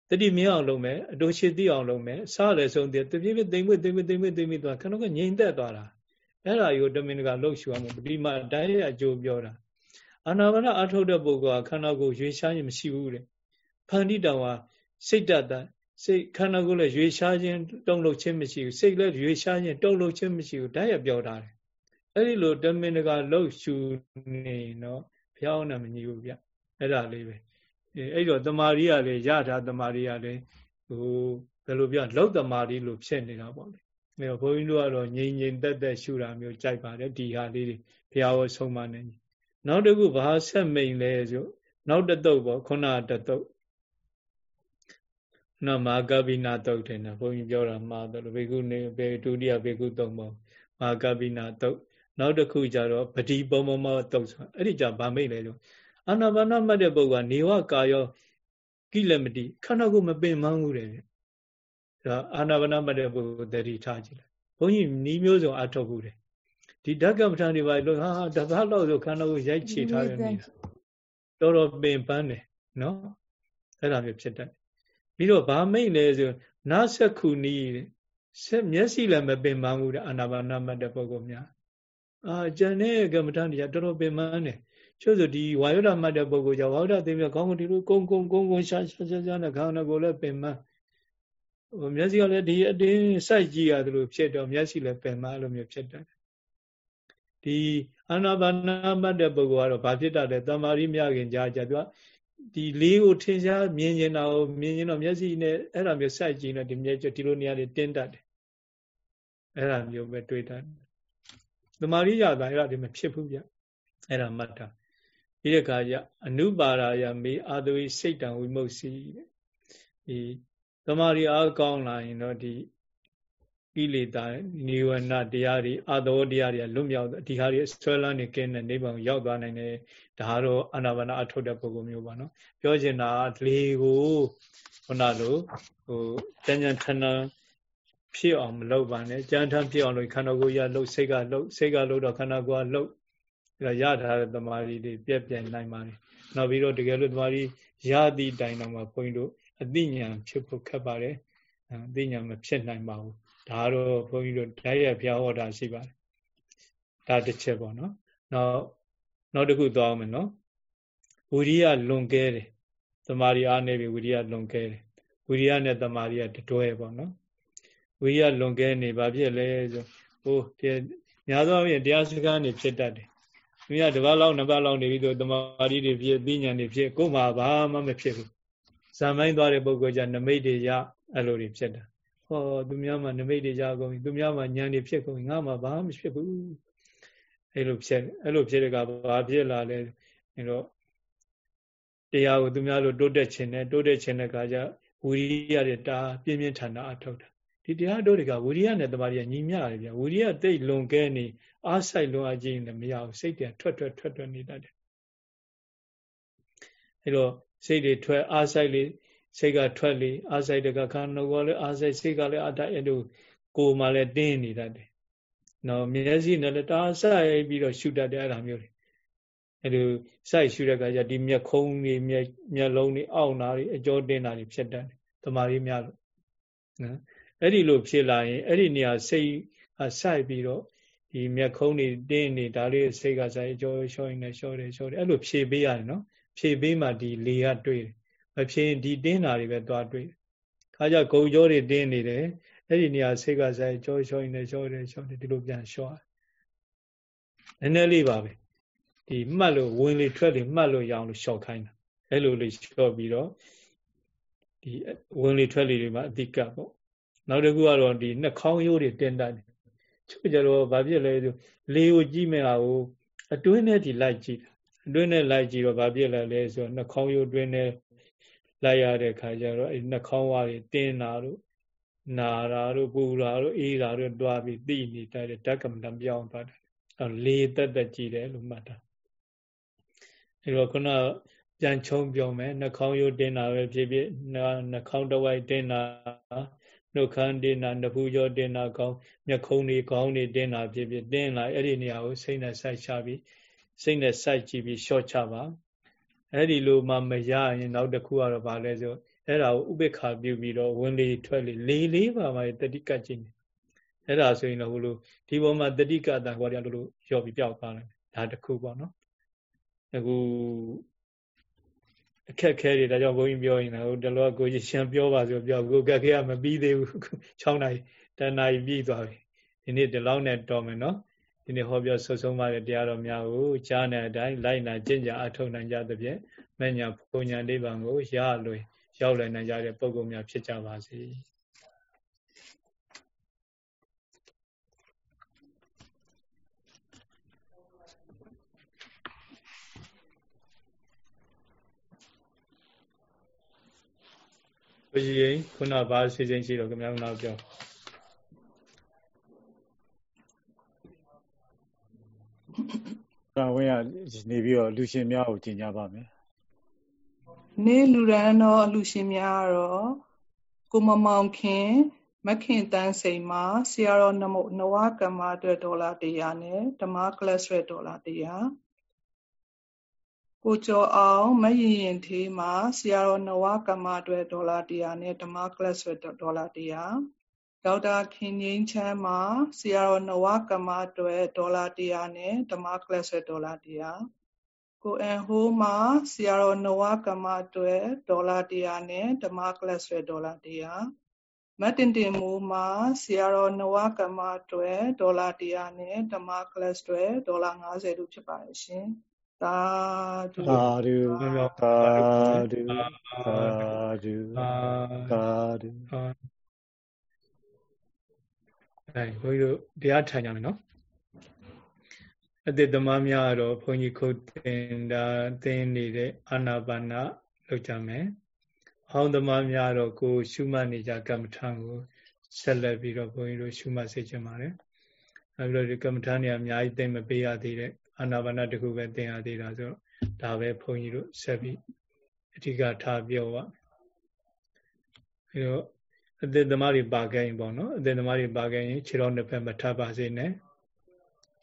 တတိမြင်အောင်လုပ်မယ်အတူရှိသိအောင်လုပ်မယ်စားလည်းဆုံးတယ်တပြည့်ပြည့်တိမ်မွေ့တိမ်မွေ့တိမ်မွေ့တိမ်မွေ့သွားခန္ဓာကငြိမ်သက်သွားတာအဲ့ဒါယူတမင်ကလှုပ်ရှူအောင်ဒီမှာတိုင်းရအကျိုးပြောတာ အာနာပါနအထုတ်တဲ့ပုဂ္ဂိုလ်ကခန္ဓာကိုယ်ရွေရှားခြင်းမရှိဘူးတဲ့ဖန်တိတောင်ဟာစိတ်တတ်တာစိတ်ခန္ဓာကိုယ်လည်းရွေရှားခြင်းတုံ့လှုပ်ခြင်းမရှိဘူးစိတ်လည်းရွေရှားခြင်းတုံ့လှုပ်ခြင်းမရှိဘူးတိုင်းရပြောထားတယ်အဲ့ဒီလိုတမင်ကလှုပ်ရှူနေတော့ဘုရားအောင်နာမညီဘူးဗျအဲ့ဒါလေးပဲအဲ့တော့တမာရီကလည်းရတာတမာရီကလည်းဟိုဘယ်လိုပြောလောက်တမာရီလို့ဖြစ်နေတာပေါ့လေအဲ့တော့ဘုန်းကြီးတို့ကတော့ငြိမ်ငြိမ်သက်သက်ရှုတာမျိုးကြိုက်ပါတယ်ဒီဟာလေးတွေဘုရားဟောဆုံးမနေ နောက်တစ်ခုဘာဆက်မိန်လဲဆိုနောက်တတုတ်ပေါ့ခုနတတုတ်နော်မာဂဗိနာတုတ်တယ်နော်ဘုန်းကြီးပြောတာမှာတော့ဘေကုနေဘေဒုတိယဘေကုတုံပေါ့မာဂဗိနာတုတ်နောက်တစ်ခုကြတော့ပတိပုံမမောတုတ်ဆိုအဲ့ဒီကြဗာမိတ်လေလို့အာနာပါနမှတ်တဲ့ပုဂ္ဂိုလ်ကနေဝကာယောကိလမတိခန္ဓာကိုယ်မပင်မမှုတယ်ဒါအာနာပါနမှတ်တဲ့ပုဂ္ဂိုလ်တတိထားကြည့်လိုက်ဘုန်းကြီးနီးမျိုးစုံအထောက်ဘူးတယ် ဒီဓကပ္ပဋ္ဌာန်တွေပါလို့ဟာတပတ်လောက်ဆိုခန္ဓာကိုယ်ရိုက်ချထားတယ်နေတာတော်တော်ပင်ပန်းတယ်နော်အဲ့ဒါမျိုးဖြစ်တတ်ပြီးတော့ဗာမိတ်လဲဆိုနာဆက်ခုနီးဆက်မျက်စိလည်းမပင်ပန်းဘူးတဲ့အာနာပါနမှတ်တဲ့ပုဂ္ဂိုလ်များအာကျန်တဲ့ကမ္မဋ္ဌာန်းတွေကတော်တော်ပင်ပန်းတယ်ချို့ဆိုဒီဝါယုဒမှတ်တဲ့ပုဂ္ဂိုလ်ကြောင့်ဝါယုဒသိမြခေါင်းကဒီလိုကုန်းကုန်းကုန်းကုန်းရှာရှာရှာရှာနဲ့ခေါင်းကိုလည်းပင်မဟိုမျက်စိကလည်းဒီအတင်းစိုက်ကြည့်ရတယ်လို့ဖြစ်တော့မျက်စိလည်းပင်မအဲ့လိုမျိုးဖြစ်တယ် ဒီအာနာပါနာမှတ်တဲ့ပုဂ္ဂိုလ်ကတော့ဘာဖြစ်တာလဲတမာရီမြခင်ကြားကြသူကဒီလေးကိုထင်ရှားမြင်နေတာကိုမြင်ရင်တော့မျက်စိနဲ့အဲ့ဒါမျိုးစိုက်ကြည့်နေဒီမျက်ဒီလိုနေရာတွေတင်းတတ်တယ်အဲ့ဒါမျိုးပဲတွေးတတ်တမာရိယသာအဲ့ဒါဒီမဖြစ်ဘူးဗျအဲ့ဒါမှတ်တာပြီးတဲ့အခါကျအနုပါရာယမေအာသဝိစိတ်တံဝိမု ക്തി တဲ့ဒီတမာရီအားကောင်းလာရင်တော့ဒီ ကိလေသာနိဝရဏတရားတွေအာသောတရားတွေလွတ်မြောက်ဒီဟာတွေဆွဲလန်းနေကင်းတဲ့နိဗ္ဗာန်ကိုရောက်သွားနိုင်တယ်ဒါကတော့အာနာပါနာအထုတ်တဲ့ပုဂ္ဂိုလ်မျိုးပါနော်ပြောချင်တာလေကိုခုနလိုဟိုတញ្ញံထဏဖြစ်အောင်မလုပ်ပါနဲ့ကြမ်းထမ်းဖြစ်အောင်လို့ခန္ဓာကိုယ်ရလှုပ်စိတ်ကလှုပ်စိတ်ကလှုပ်တော့ခန္ဓာကိုယ်ကလှုပ်ဒါရထားတဲ့တမာရီတွေပြက်ပြက်နိုင်ပါတယ်နောက်ပြီးတော့တကယ်လို့တမာရီရသည့်တိုင်တော့မှဘုန်းကြီးတို့အသိဉာဏ်ဖြစ်ဖို့ခက်ပါတယ်အသိဉာဏ်မဖြစ်နိုင်ပါဘူး ဒါတော့ဘုန်းကြီးတို့ဓာတ်ရဘုရားဟောတာရှိပါတယ်ဒါတစ်ချက်ပေါ့နော်နောက်နောက်တစ်ခုသွားအောင်မယ်နော်ဝိရိယလွန်ကဲတယ်တမာရီအားနေပြီဝိရိယလွန်ကဲတယ်ဝိရိယနဲ့တမာရီကတတွဲပေါ့နော်ဝိရိယလွန်ကဲနေဘာဖြစ်လဲဆိုဟိုဒီများသောအားဖြင့်တရားစကားနေဖြစ်တတ်တယ်သူကတပတ်လောက်နှစ်ပတ်လောက်နေပြီးတော့တမာရီတွေဖြစ်သိဉာဏ်တွေဖြစ်ကိုယ်မှာဘာမှမဖြစ်ဘူးဇံမိုင်းသွားတဲ့ပုဂ္ဂိုလ်ကနမိတ်တွေရအဲ့လိုတွေဖြစ်တာ ဟောသူများမှာနမိတ်တွေရကုန်ပြီသူများမှာဉာဏ်တွေဖြစ်ကုန်ပြီငါမှာဘာမှမဖြစ်ဘူးအဲ့လိုဖြစ်အဲ့လိုဖြစ်တဲ့ကဘာဖြစ်လာလဲအဲတော့တရားကိုသူများလိုတိုးတက်ခြင်းနဲ့တိုးတက်ခြင်းတဲ့ကကြဝီရိယတွေတာပြင်းပြင်းထန်ထန်အထောက်တာဒီတရားတို့တွေကဝီရိယနဲ့တမာရီကညီမျှတယ်ဗျာဝီရိယတိတ်လွန်ကဲနေအားဆိုင်လွန်အချင်းလည်းမရဘူးစိတ်တွေထွက်ထွက်ထွက်ထွက်နေတတ်တယ်အဲတော့စိတ်တွေထွက်အားဆိုင်လေ စိတ်ကထွက်လေအားဆိုင်တကခန္ဓာကိုယ်လည်းအားဆိုင်စိတ်ကလည်းအတိုင်းအဲ့လိုကိုယ်မှလည်းတင်းနေတတ်တယ်နော်မျက်စိနဲ့လည်းတားဆိုင်ပြီးတော့ရှုတတ်တယ်အဲ့ဒါမျိုးတွေအဲ့လိုစိုက်ရှုတဲ့အခါကျဒီမျက်ခုံးတွေမျက်မျက်လုံးတွေအောင့်တာတွေအကြောတင်းတာတွေဖြစ်တတ်တယ်တမာရီများလို့နော်အဲ့ဒီလိုဖြစ်လာရင်အဲ့ဒီနေရာစိတ်အစိုက်ပြီးတော့ဒီမျက်ခုံးတွေတင်းနေဒါလေးစိတ်ကစိုက်ကြောရှောရင်လည်းရှောတယ်ရှောတယ်အဲ့လိုဖြေပေးရတယ်နော်ဖြေပေးမှဒီလေကတွေ့တယ် မဖြေဒီတင်းတာတွေပဲသွားတွေ့တယ်ခါကြဂုံကြောတွေတင်းနေတယ်အဲ့ဒီနေရာစိတ်ကစိုက်ကြောရှောရင်လည်းရှောတယ်ရှောတယ်ဒီလိုပြန်ရှောနည်းနည်းလေးပါပဲဒီမှတ်လို့ဝင်လေထွက်လေမှတ်လို့ရအောင်လို့ရှော့ခိုင်းတာအဲ့လိုလေးရှော့ပြီးတော့ဒီဝင်လေထွက်လေတွေမှာအတိကပေါ့နောက်တစ်ခုကတော့ဒီနှာခေါင်းရိုးတွေတင်းတတ်တယ်ချို့ကြတော့ဘာဖြစ်လဲဆိုလေကိုကြည့်မဲ့ဟာကိုအတွင်းနဲ့ဒီလိုက်ကြည့်တာအတွင်းနဲ့လိုက်ကြည့်တော့ဘာဖြစ်လဲလဲဆိုနှာခေါင်းရိုးအတွင်းနဲ့ လိုက်ရတဲ့ခါကျတော့အဲနှာခေါင်းဝါးတွေတင်းတာတို့နာတာတို့ပူတာတို့အေးတာတို့တွားပြီးသိနေတဲ့ဓကမ္မတံပြောင်းသွားတယ်အဲလေတက်တက်ကြည့်တယ်လို့မှတ်တာအဲတော့ခုနပြန်ချုံပြောမယ်နှာခေါင်းရိုးတင်းတာပဲဖြစ်ဖြစ်နှာခေါင်းတစ်ဝိုက်တင်းတာနှုတ်ခမ်းတင်းတာနဖူးကြောတင်းတာကောင်းမျက်ခုံးတွေခေါင်းတွေတင်းတာဖြစ်ဖြစ်တင်းလာအဲ့ဒီနေရာကိုစိတ်နဲ့စိုက်ချပြီးစိတ်နဲ့စိုက်ကြည့်ပြီးရှော့ချပါ အဲ့ဒီလိုမှမရရင်နောက်တစ်ခုကတော့ဗာလဲဆိုအဲ့ဒါကိုဥပေက္ခပြုပြီးတော့ဝင်လေထွက်လေလေးလေးပါပါတတိကတ်ခြင်းအဲ့ဒါဆိုရင်တော့ဟိုလိုဒီပေါ်မှာတတိကတာဟောတယ်လို့ရောပြီးပြောက်သွားတယ်ဒါတစ်ခုပေါ့နော်အခုအခက်ခဲတွေဒါကြောင့်ဘုန်းကြီးပြောရင်တော့ဒီလိုကိုကြီးရှင်းပြောပါဆိုပြောကိုကက်ခဲကမပြီးသေးဘူး6နာရီ10နာရီပြီးသွားပြီဒီနေ့ဒီလောက်နဲ့တော်မယ်နော် ဒီနေ့ဟောပြောဆုဆုံးပါတဲ့တရားတော်များကိုကြားနေတဲ့အတိုင်းလိုက်နာကျင့်ကြအထောက်နိုင်ကြသဖြင့်မညာဘုံညာနိဗ္ဗာန်ကိုရလွယ်ရောက်လည်နိုင်ကြတဲ့ပုဂ္ဂိုလ်များဖြစ်ကြပါစေ။ဘုရားခုနဘာစီစဉ်ရှိတော့ခင်ဗျား တို့ပြောတာဝန်ကနေပြီးတော့လူရှင်များကိုကျင်ကြပါမယ်နေ့လူရန်သောလူရှင်များကတော့ကိုမမောင်ခင်မခင်တန်းစိန်မှာဆရာတော်နမနဝကမ္မအတွက်ဒေါ်လာ100နဲ့ဓမ္မကလပ်ဆွဲဒေါ်လာ100ကိုကျော်အောင်မရင်ရင်သေးမှာဆရာတော်နဝကမ္မအတွက်ဒေါ်လာ100နဲ့ဓမ္မကလပ်ဆွဲဒေါ်လာ100 ဒေါက်တာခင်ငိမ့်ချမ်းမှာဆရာတော်နဝကမ္မအတွက်ဒေါ်လာ100နဲ့ဓမ္မကလပ်ဆွဲဒေါ်လာ100ကိုအန်ဟိုးမှာဆရာတော်နဝကမ္မအတွက်ဒေါ်လာ100နဲ့ဓမ္မကလပ်ဆွဲဒေါ်လာ100မတ်တင်တင်မိုးမှာဆရာတော်နဝကမ္မအတွက်ဒေါ်လာ100နဲ့ဓမ္မကလပ်ဆွဲဒေါ်လာ50လို့ဖြစ်ပါတယ်ရှင်သာဓုသာဓုသာဓုသာဓုသာဓု အဲဘုန်းကြီးတို့တရားထိုင်ကြမယ်နော်အတိတ်သမားများတော့ဘုန်းကြီးခုတ်တင်တာသင်နေတဲ့အာနာပါနာလုပ်ကြမယ်။ဟောင်းသမားများတော့ကိုရှုမှတ်နေကြကမ္မထံကိုဆက်လက်ပြီးတော့ဘုန်းကြီးတို့ရှုမှတ်စေချင်ပါတယ်။နောက်ပြီးတော့ဒီကမ္မထံနေအများကြီးသိမပေးရသေးတဲ့အာနာပါနာတခုပဲသင်ရသေးတာဆိုတော့ဒါပဲဘုန်းကြီးတို့ဆက်ပြီးအဓိကထားပြောပါ။အဲတော့ အသစ်သမားတွေပါခဲ့ရင်ပေါ့နော်အသစ်သမားတွေပါခဲ့ရင်ခြေတော်နှစ်ဖက်မထပ်ပါစေနဲ့။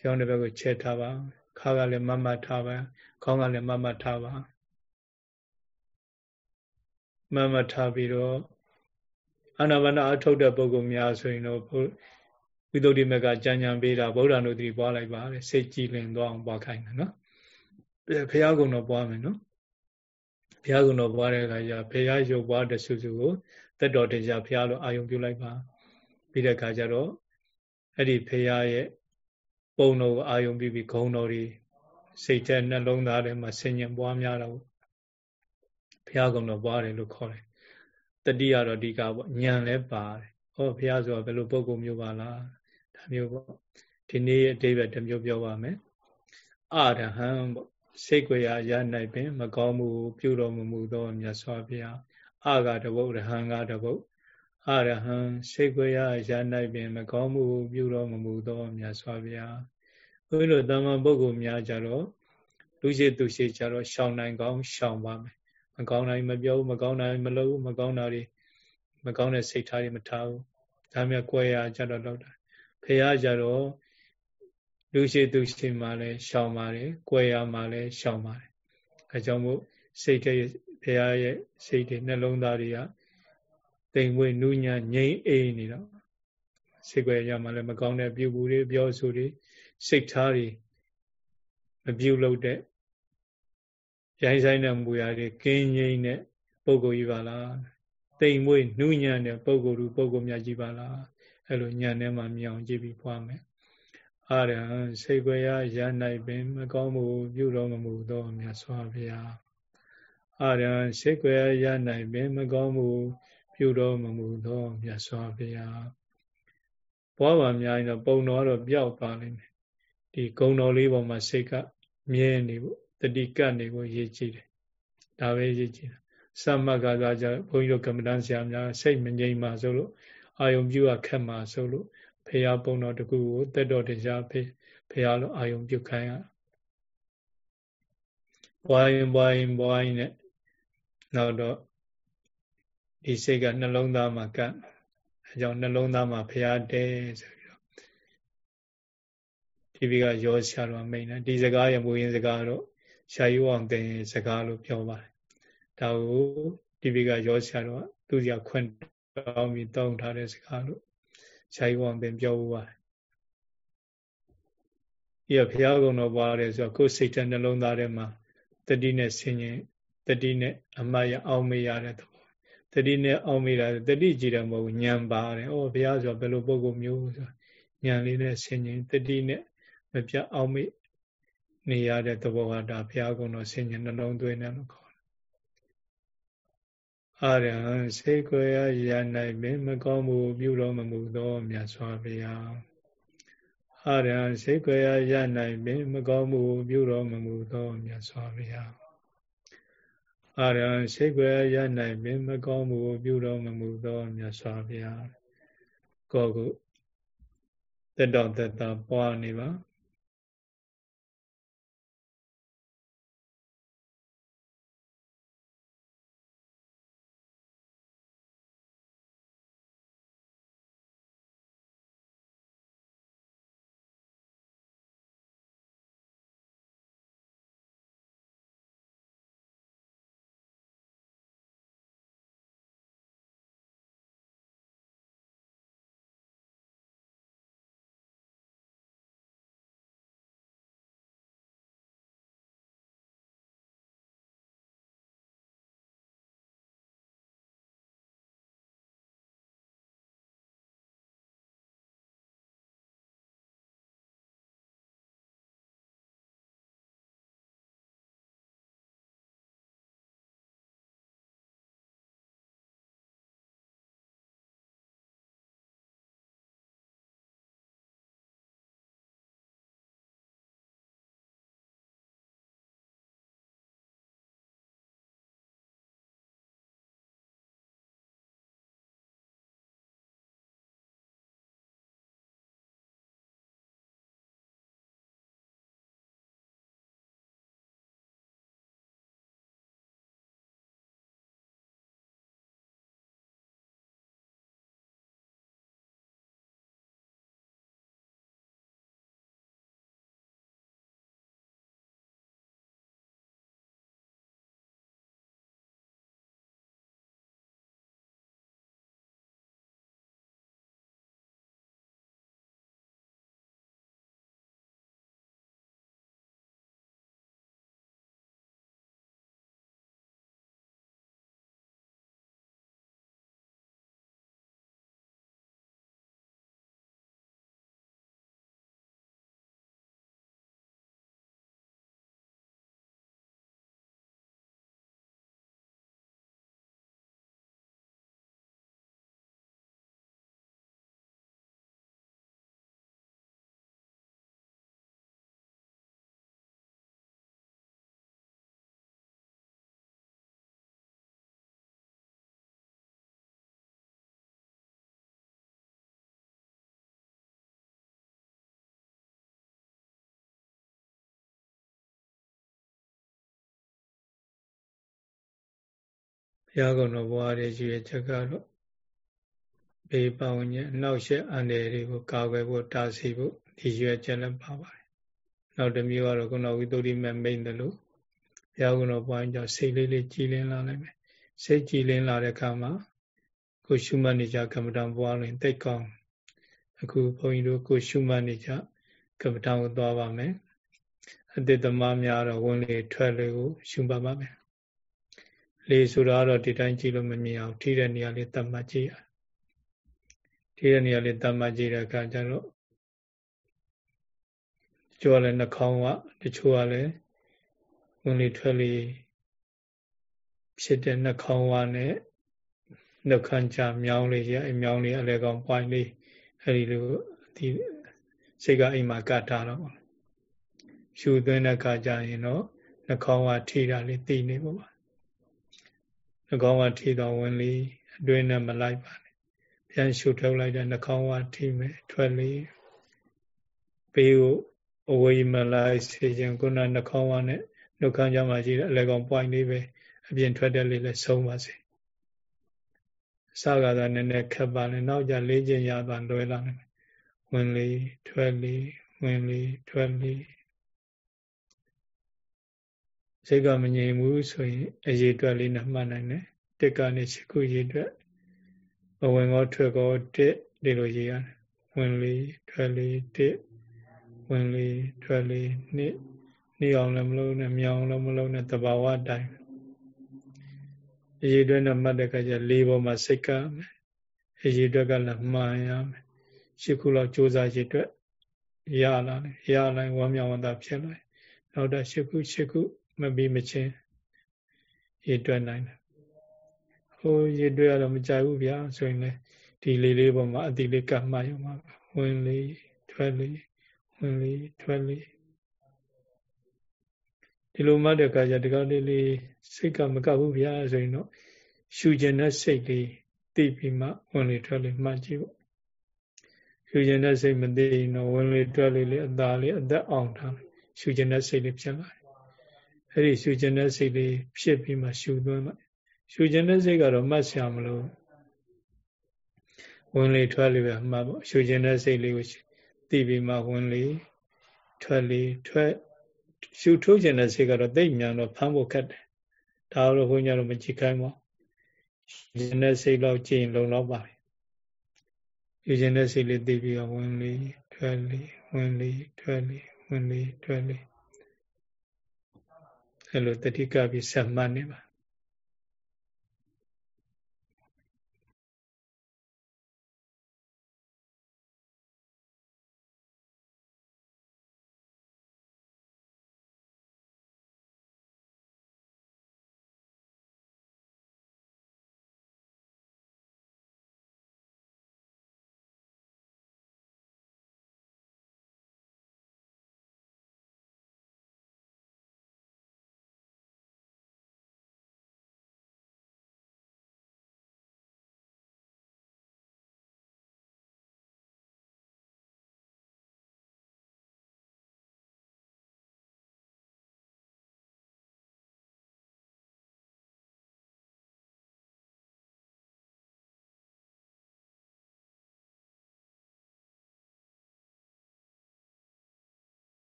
ကျောင်းတစ်ဘက်ကိုချဲထားပါခါကလည်းမမတ်ထားပါခေါင်းကလည်းမမတ်ထားပါမမတ်ထားပြီးတော့အာနာပါနအထုတ်တဲ့ပုဂ္ဂိုလ်များဆိုရင်တော့ဝိသုဒ္ဓိမကကြံကြံပေးတာဗုဒ္ဓနုတိပွားလိုက်ပါလေစိတ်ကြည်လင်သွားအောင်ပွားခိုင်းတယ်နော်ဘုရားကုံတော်ပွားမယ်နော်ဘုရားကုံတော်ပွားတဲ့အခါကျဘုရားရုပ်ပွားတဲ့စုစုကို တက်တော်တရားဘုရားလိုအာယုံပြုလိုက်ပါပြီးတဲ့အခါကျတော့အဲ့ဒီဘုရားရဲ့ပုံတော်ကိုအာယုံပြီးပြီးဂုံတော်တွေစိတ်ထဲနှလုံးသားထဲမှာဆင်ញံပွားများတော့ဘုရားကုံတော်ပွားတယ်လို့ခေါ်တယ်တတိယတော့ဒီကပေါ့ညံလဲပါတယ်ဟောဘုရားဆိုတာဘယ်လိုပုံကုမျိုးပါလားဒါမျိုးပေါ့ဒီနေ့အတိပ္ပယ်တစ်မျိုးပြောပါမယ်အရဟံပေါ့စိတ်ကြရရနိုင်ပင် မကောင်းမှုပြုတော်မူမူသောမြတ်စွာဘုရား အကတဘုတ်ရဟံကတဘုတ်အရဟံစိတ်ခွေရရနိုင်ပင်မကောင်းမှုပြုတော်မမူသောမြတ်စွာဘုရားဘုန်းကြီးတို့တမန်ပုဂ္ဂိုလ်များကြတော့လူရှိသူရှိကြတော့ရှောင်နိုင်ကောင်းရှောင်ပါမယ်မကောင်းတိုင်းမပြောဘူးမကောင်းတိုင်းမလုပ်ဘူးမကောင်းတာတွေမကောင်းတဲ့စိတ်ထားတွေမထားဘူးဒါမှကွဲရကြတော့တော့တာဖះကြတော့လူရှိသူရှိမှလည်းရှောင်ပါတယ်ကွဲရမှလည်းရှောင်ပါတယ်အဲကြောင့်မို့စိတ်တဲ့ ဖះရဲ့စိတ်တွေနှလုံးသားတွေကတိမ်မွေးနူးညံ့ငြိမ့်အေးနေတော့စိတ်ွယ်ရမှလည်းမကောင်းတဲ့ပြုမှုတွေပြောဆိုတွေစိတ်ထားတွေမပြုတ်လို့တဲ့ရိုင်းဆိုင်တဲ့မူရာတွေကင်းငြိမ့်တဲ့ပုံကိုကြီးပါလားတိမ်မွေးနူးညံ့တဲ့ပုံကိုယ်လူပုံကိုမြတ်ကြီးပါလားအဲ့လိုညံထဲမှာမြောင်ကြည့်ပြီးဖွားမယ်အာရဟံစိတ်ွယ်ရရနိုင်ပင် မကောင်းမှုပြုတော်မမူသောမြတ်စွာဘုရား အာရဟံစိတ်ွယ်ရရနိုင်ပင်မကောင်းမှုပြုတော်မမူသောမြတ်စွာဘုရားဘွားပါများရင်တော့ပုံတော်တော့ပျောက်သွားလိမ့်မယ်ဒီဂုံတော်လေးပေါ်မှာစိတ်ကမြဲနေဖို့တတိကတ်နေဖို့ရည်ကြည်တယ်ဒါပဲရည်ကြည်တာသမတ်ကသာကြဘုန်းကြီးတို့ကမ္မဋ္ဌာန်းဆရာများစိတ်မငြိမ်ပါဆိုလို့အာယုံပြုတ်ခက်မှာဆိုလို့ဖရာပုံတော်တကူကိုတက်တော်တရားဖေဖရာလိုအာယုံပြုတ်ခိုင်းရဘွားရင်ဘွားရင်ဘွားရင်နဲ့ နောက်တော့ဒီစိတ်ကနှလုံးသားမှာကပ်အဲကြောင့်နှလုံးသားမှာဖျားတဲဆိုပြီးတော့ဒီဘီကရောဆရာတော်မိန်တယ်ဒီစကားရမူရင်းစကားတော့ရှာယူအောင်တင်စကားလို့ပြောပါတယ်ဒါကိုဒီဘီကရောဆရာတော်သူစရာခွင့်တောင်းပြီးတောင်းထားတဲ့စကားလို့ရှာယူအောင်တင်ပြောဦးပါတယ်ဒီကဘုရားကုံတော်ပွားတယ်ဆိုတော့ကိုယ်စိတ်ထဲနှလုံးသားထဲမှာတတိနဲ့ဆင်ញင် တတိနဲ့အမှတ်ရအောင်မေးရတဲ့သဘောတတိနဲ့အောင်မိတာတတိကြည်တယ်မဟုတ်ညံပါတယ်။ဩဘုရားဆိုဘယ်လိုပုံကုမျိုးဆိုညံလေးနဲ့ဆင်ញင်တတိနဲ့မပြတ်အောင်မေ့နေရတဲ့သဘောဟာဒါဘုရားကုံတော်ဆင်ញနှလုံးသွင်းတယ်လို့ခေါ်တယ်အာရဟံစေကွယ်ရနိုင်ပင်မကောင်းမှုပြုတော်မမူသောမြတ်စွာဘုရားအာရဟံစေကွယ်ရနိုင်ပင်မကောင်းမှုပြုတော်မမူသောမြတ်စွာဘုရား အာရဟံစေကွယ်ရနိုင်ပင်မကောင်းမှုပြုတော်မမူသောမြတ်စွာဘုရားကိုကုတက်တော်တက်တာပွားနေပါ ရားကုံတော်ဘွားရဲ့ရွေချက်ကတော့ဘေးပောင်းညအနောက်ရှက်အန္တရာယ်တွေကိုကာကွယ်ဖို့တားဆီးဖို့ဒီရွယ်ချက်လည်းပါပါတယ်။နောက်တစ်မျိုးကတော့ခုနဝိသုဒ္ဓိမမိန်တယ်လို့ဘုရားကုံတော်ဘွားကြောင့်စိတ်လေးလေးကြည်လင်းလာနိုင်မယ်။စိတ်ကြည်လင်းလာတဲ့အခါမှာကိုရှုမှတ်နေကြကမ္မဋ္ဌာန်းဘွားရင်တိတ်ကောင်းအခုဘုန်းကြီးတို့ကိုရှုမှတ်နေကြကမ္မဋ္ဌာန်းကိုသွားပါမယ်။အတ္တသမားများတော့ဝင်လေထွက်လေကိုရှုမှတ်ပါမယ် လေဆိုတာတော့ဒီတိုင်းကြည့်လို့မမြင်အောင်ထိတဲ့နေရာလေးတတ်မှတ်ကြည့်ရထိတဲ့နေရာလေးတတ်မှတ်ကြည့်တဲ့အခါကျတော့ကျော်လည်းနှာခေါင်းကတချို့ကလည်းဝင်လေထွက်လေဖြစ်တဲ့နှာခေါင်းဝါနဲ့နှုတ်ခမ်းချမြောင်းလေးရအမြောင်းလေးအလဲကောင်ပွိုင်းလေးအဲဒီလိုဒီစိတ်ကအိမ်မှာကတ်ထားတော့ရှူသွင်းတဲ့အခါကျရင်တော့နှာခေါင်းဝါထိတာလေးသိနေပေါ့ပါ နှာခေါင်းကထိတော်ဝင်လေအတွင်းနဲ့မလိုက်ပါနဲ့ပြန်ရှုထုတ်လိုက်တဲ့နှာခေါင်းကထိမယ်ထွက်လေဘေးကိုအဝေးမလိုက်စေခြင်းခုနနှာခေါင်းကနဲ့နှုတ်ခမ်းကြမှာရှိတဲ့အလဲကောင် point လေးပဲအပြင်ထွက်တဲ့လေးလည်းဆုံးပါစေအစကားသာနည်းနည်းခက်ပါလေနောက်ကြလေးခြင်းရသွားလွယ်လာတယ်ဝင်လေထွက်လေဝင်လေထွက်လေ စိတ်ကမငြိမ်ဘူးဆိုရင်အရေးအတွက်လေးနဲ့မှတ်နိုင်တယ်တစ်ကနေရှိခုရေးအတွက်ဘဝင်ကောထွက်ကောတစ်ဒီလိုရေးရတယ်ဝင်လေးထွက်လေးတစ်ဝင်လေးထွက်လေးနှစ်နှီးအောင်လည်းမလုပ်နဲ့မြောင်လည်းမလုပ်နဲ့တဘာဝတိုင်းအရေးအတွက်နဲ့မှတ်တဲ့အခါကျလေးပေါ်မှာစိတ်ကမယ်အရေးအတွက်ကလည်းမှန်ရမယ်ရှိခုလောက်စ조사ရေးအတွက်ရလာတယ်ရလိုက်ဝမ်းမြောက်ဝမ်းသာဖြစ်လာနောက်တော့ရှစ်ခုရှစ်ခု မပြီးမချင်းရေတွက်နိုင်တယ်ဟိုရေတွက်ရတော့မကြိုက်ဘူးဗျာဆိုရင်လေဒီလေးလေးပေါ်မှာအတိလေးကပ်မှရမှာဝင်လေးထွက်လေးဝင်လေးထွက်လေးဒီလိုမှတ်တဲ့အခါကျဒီကောက်လေးလေးစိတ်ကမကပ်ဘူးဗျာဆိုရင်တော့ရှူကျင်တဲ့စိတ်လေးသိပြီးမှဝင်လေထွက်လေမှတ်ကြည့်ပေါ့ရှူကျင်တဲ့စိတ်မသိရင်တော့ဝင်လေထွက်လေလေအသာလေးအသက်အောင်ထားရှူကျင်တဲ့စိတ်လေးဖြစ်လာတယ် အဲ့ဒီရှူကျင်တဲ့စိတ်လေးဖြစ်ပြီးမှရှူသွင်းလိုက်ရှူကျင်တဲ့စိတ်ကတော့မှတ်ဆရာမလို့ဝင်လေထွက်လေပဲမှတ်ပေါ့ရှူကျင်တဲ့စိတ်လေးကိုသိပြီးမှဝင်လေထွက်လေထွက်ရှူထိုးကျင်တဲ့စိတ်ကတော့သိပ်မြန်တော့ဖမ်းဖို့ခက်တယ်ဒါတော့ဘုန်းကြီးတို့မကြည့်ခိုင်းပါယူခြင်းတဲ့စိတ်လောက်ကြည့်ရင်လုံလောက်ပါပြီယူခြင်းတဲ့စိတ်လေးသိပြီးတော့ဝင်လေထွက်လေဝင်လေထွက်လေဝင်လေထွက်လေ အဲလိုတတိကပြီးဆက်မှတ်နေပါ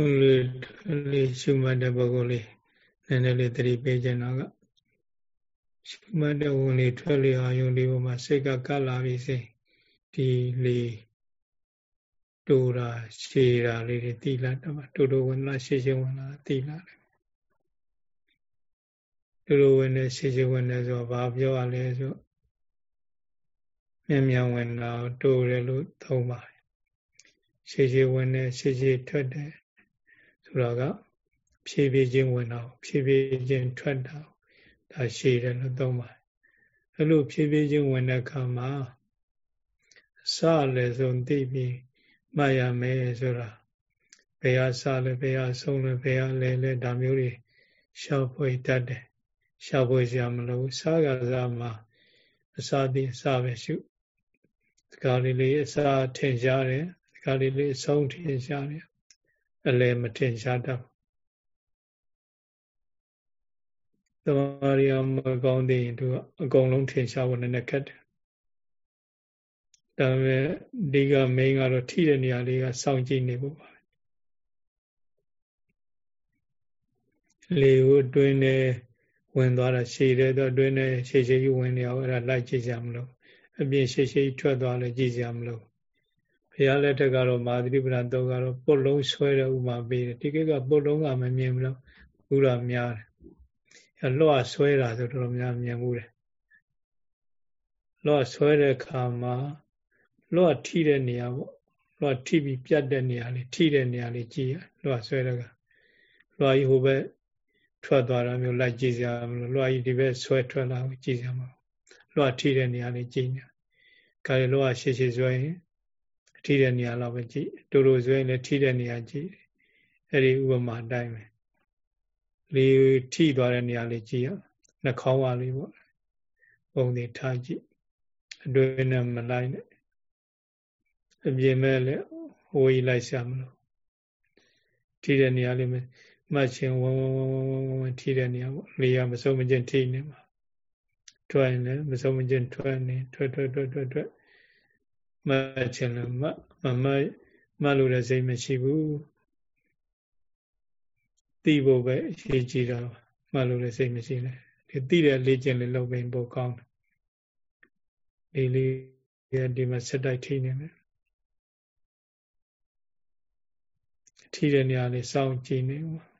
ဦးလေးလေးရှုမှတ်တဲ့ပုဂ္ဂိုလ်လေးနည်းနည်းလေးသတိပေးခြင်းတော့ကရှုမှတ်တဲ့ဝင်လေးထွက်လေအာယုန်လေးပေါ်မှာစိတ်ကကပ်လာပြီစေဒီလေးတူတာရှည်တာလေးတွေတိလာတော့မှတူတူဝင်လာရှည်ရှည်ဝင်လာတိလာတယ်တူတူဝင်နေရှည်ရှည်ဝင်နေဆိုတော့ဘာပြောရလဲဆိုမြန်မြန်ဝင်လာတူတယ်လို့သုံးပါတယ်ရှည်ရှည်ဝင်နေရှည်ရှည်ထွက်တယ် ဆိုတော့ကဖြည်းဖြည်းချင်းဝင်တော့ဖြည်းဖြည်းချင်းထွက်တာဒါရှည်တယ်လို့သုံးပါတယ်အဲ့လိုဖြည်းဖြည်းချင်းဝင်တဲ့အခါမှာစလည်းဆုံးသိပြီးမှတ်ရမယ်ဆိုတာဘယ်ဟာစလဲဘယ်ဟာဆုံးလဲဘယ်ဟာလဲလဲဒါမျိုးတွေရှောက်ဖွေတတ်တယ်ရှောက်ဖွေစရာမလိုစားကစားမှာအစာတိအစာပဲရှုဒီကားလေးလေးအစာထင်ရှားတယ်ဒီကားလေးလေးအဆုံးထင်ရှားတယ် အလယ်မထင်ရှားတတ်သမာရိယမကောင်းသေးရင်သူအကုန်လုံးထင်ရှားဖို့နည်းနည်းခက်တယ်ဒါပေမဲ့ဒီကမိန်ကတော့ထိတဲ့နေရာလေးကစောင့်ကြည့်နေဖို့ပါလေကိုတွင်းနေဝင်သွားတာရှည်တဲ့တော့တွင်းနေရှည်ရှည်ကြီးဝင်နေအောင်အဲ့ဒါလိုက်ကြည့်ကြမလို့အပြင်ရှည်ရှည်ထွက်သွားလဲကြည့်ကြမလို့ ဘုရားလက်ထက်ကတော့မာသတိပ္ပဏတော့ကတော့ပုတ်လုံးဆွဲတဲ့ဥမာပေးတယ်ဒီကိကပုတ်လုံးကမမြင်ဘူးလို့ဘုရားများတယ်အဲ့လွှတ်ဆွဲတာဆိုတော့များမြင်ဘူးတယ်လွှတ်ဆွဲတဲ့ခါမှာလွှတ်ထိတဲ့နေရာပေါ့လွှတ်ထိပြီးပြတ်တဲ့နေရာလေးထိတဲ့နေရာလေးကြည့်ရလွှတ်ဆွဲတဲ့ကလွှတ်ကြီးဟိုဘက်ထွက်သွားတာမျိုးလိုက်ကြည့်ကြမလို့လွှတ်ကြီးဒီဘက်ဆွဲထွက်လာကိုကြည့်ကြမှာလွှတ်ထိတဲ့နေရာလေးကြည့်နေခါရလွှတ်ရှေ့ရှေ့ဆွဲရင် ထိတဲ့နေရာလောက်ပဲကြည့်တူတူဆွဲရင်လည်းထိတဲ့နေရာကြည့်အဲ့ဒီဥပမာအတိုင်းပဲလေထိသွားတဲ့နေရာလေးကြည့်ရနှာခေါင်းဝါလေးပေါ့ပုံတွေထားကြည့်အတွင်းနဲ့မလိုက်နဲ့အပြင်မဲ့လည်းဝေးလိုက်ရှာမလို့ထိတဲ့နေရာလေးမှတ်ချင်းဝဝဝဝဝထိတဲ့နေရာပေါ့လေရမစုံမချင်းထိနေမှာထွက်ရင်လည်းမစုံမချင်းထွက်နေထွက်ထွက်ထွက်ထွက်ထွက် မှတ်ချင်းလည်းမမမမလို့တဲ့စိတ်မရှိဘူးသိဖို့ပဲအရေးကြီးတာမှတ်လို့တဲ့စိတ်မရှိလဲဒီသိတဲ့လေ့ကျင့်လေးလုပ်ရင်ပိုကောင်းတယ်ဒီလေးဒီမှာစက်တိုက်ထိနေမယ်ထိတဲ့နေရာလေးစောင့်ကြည့်နေပါ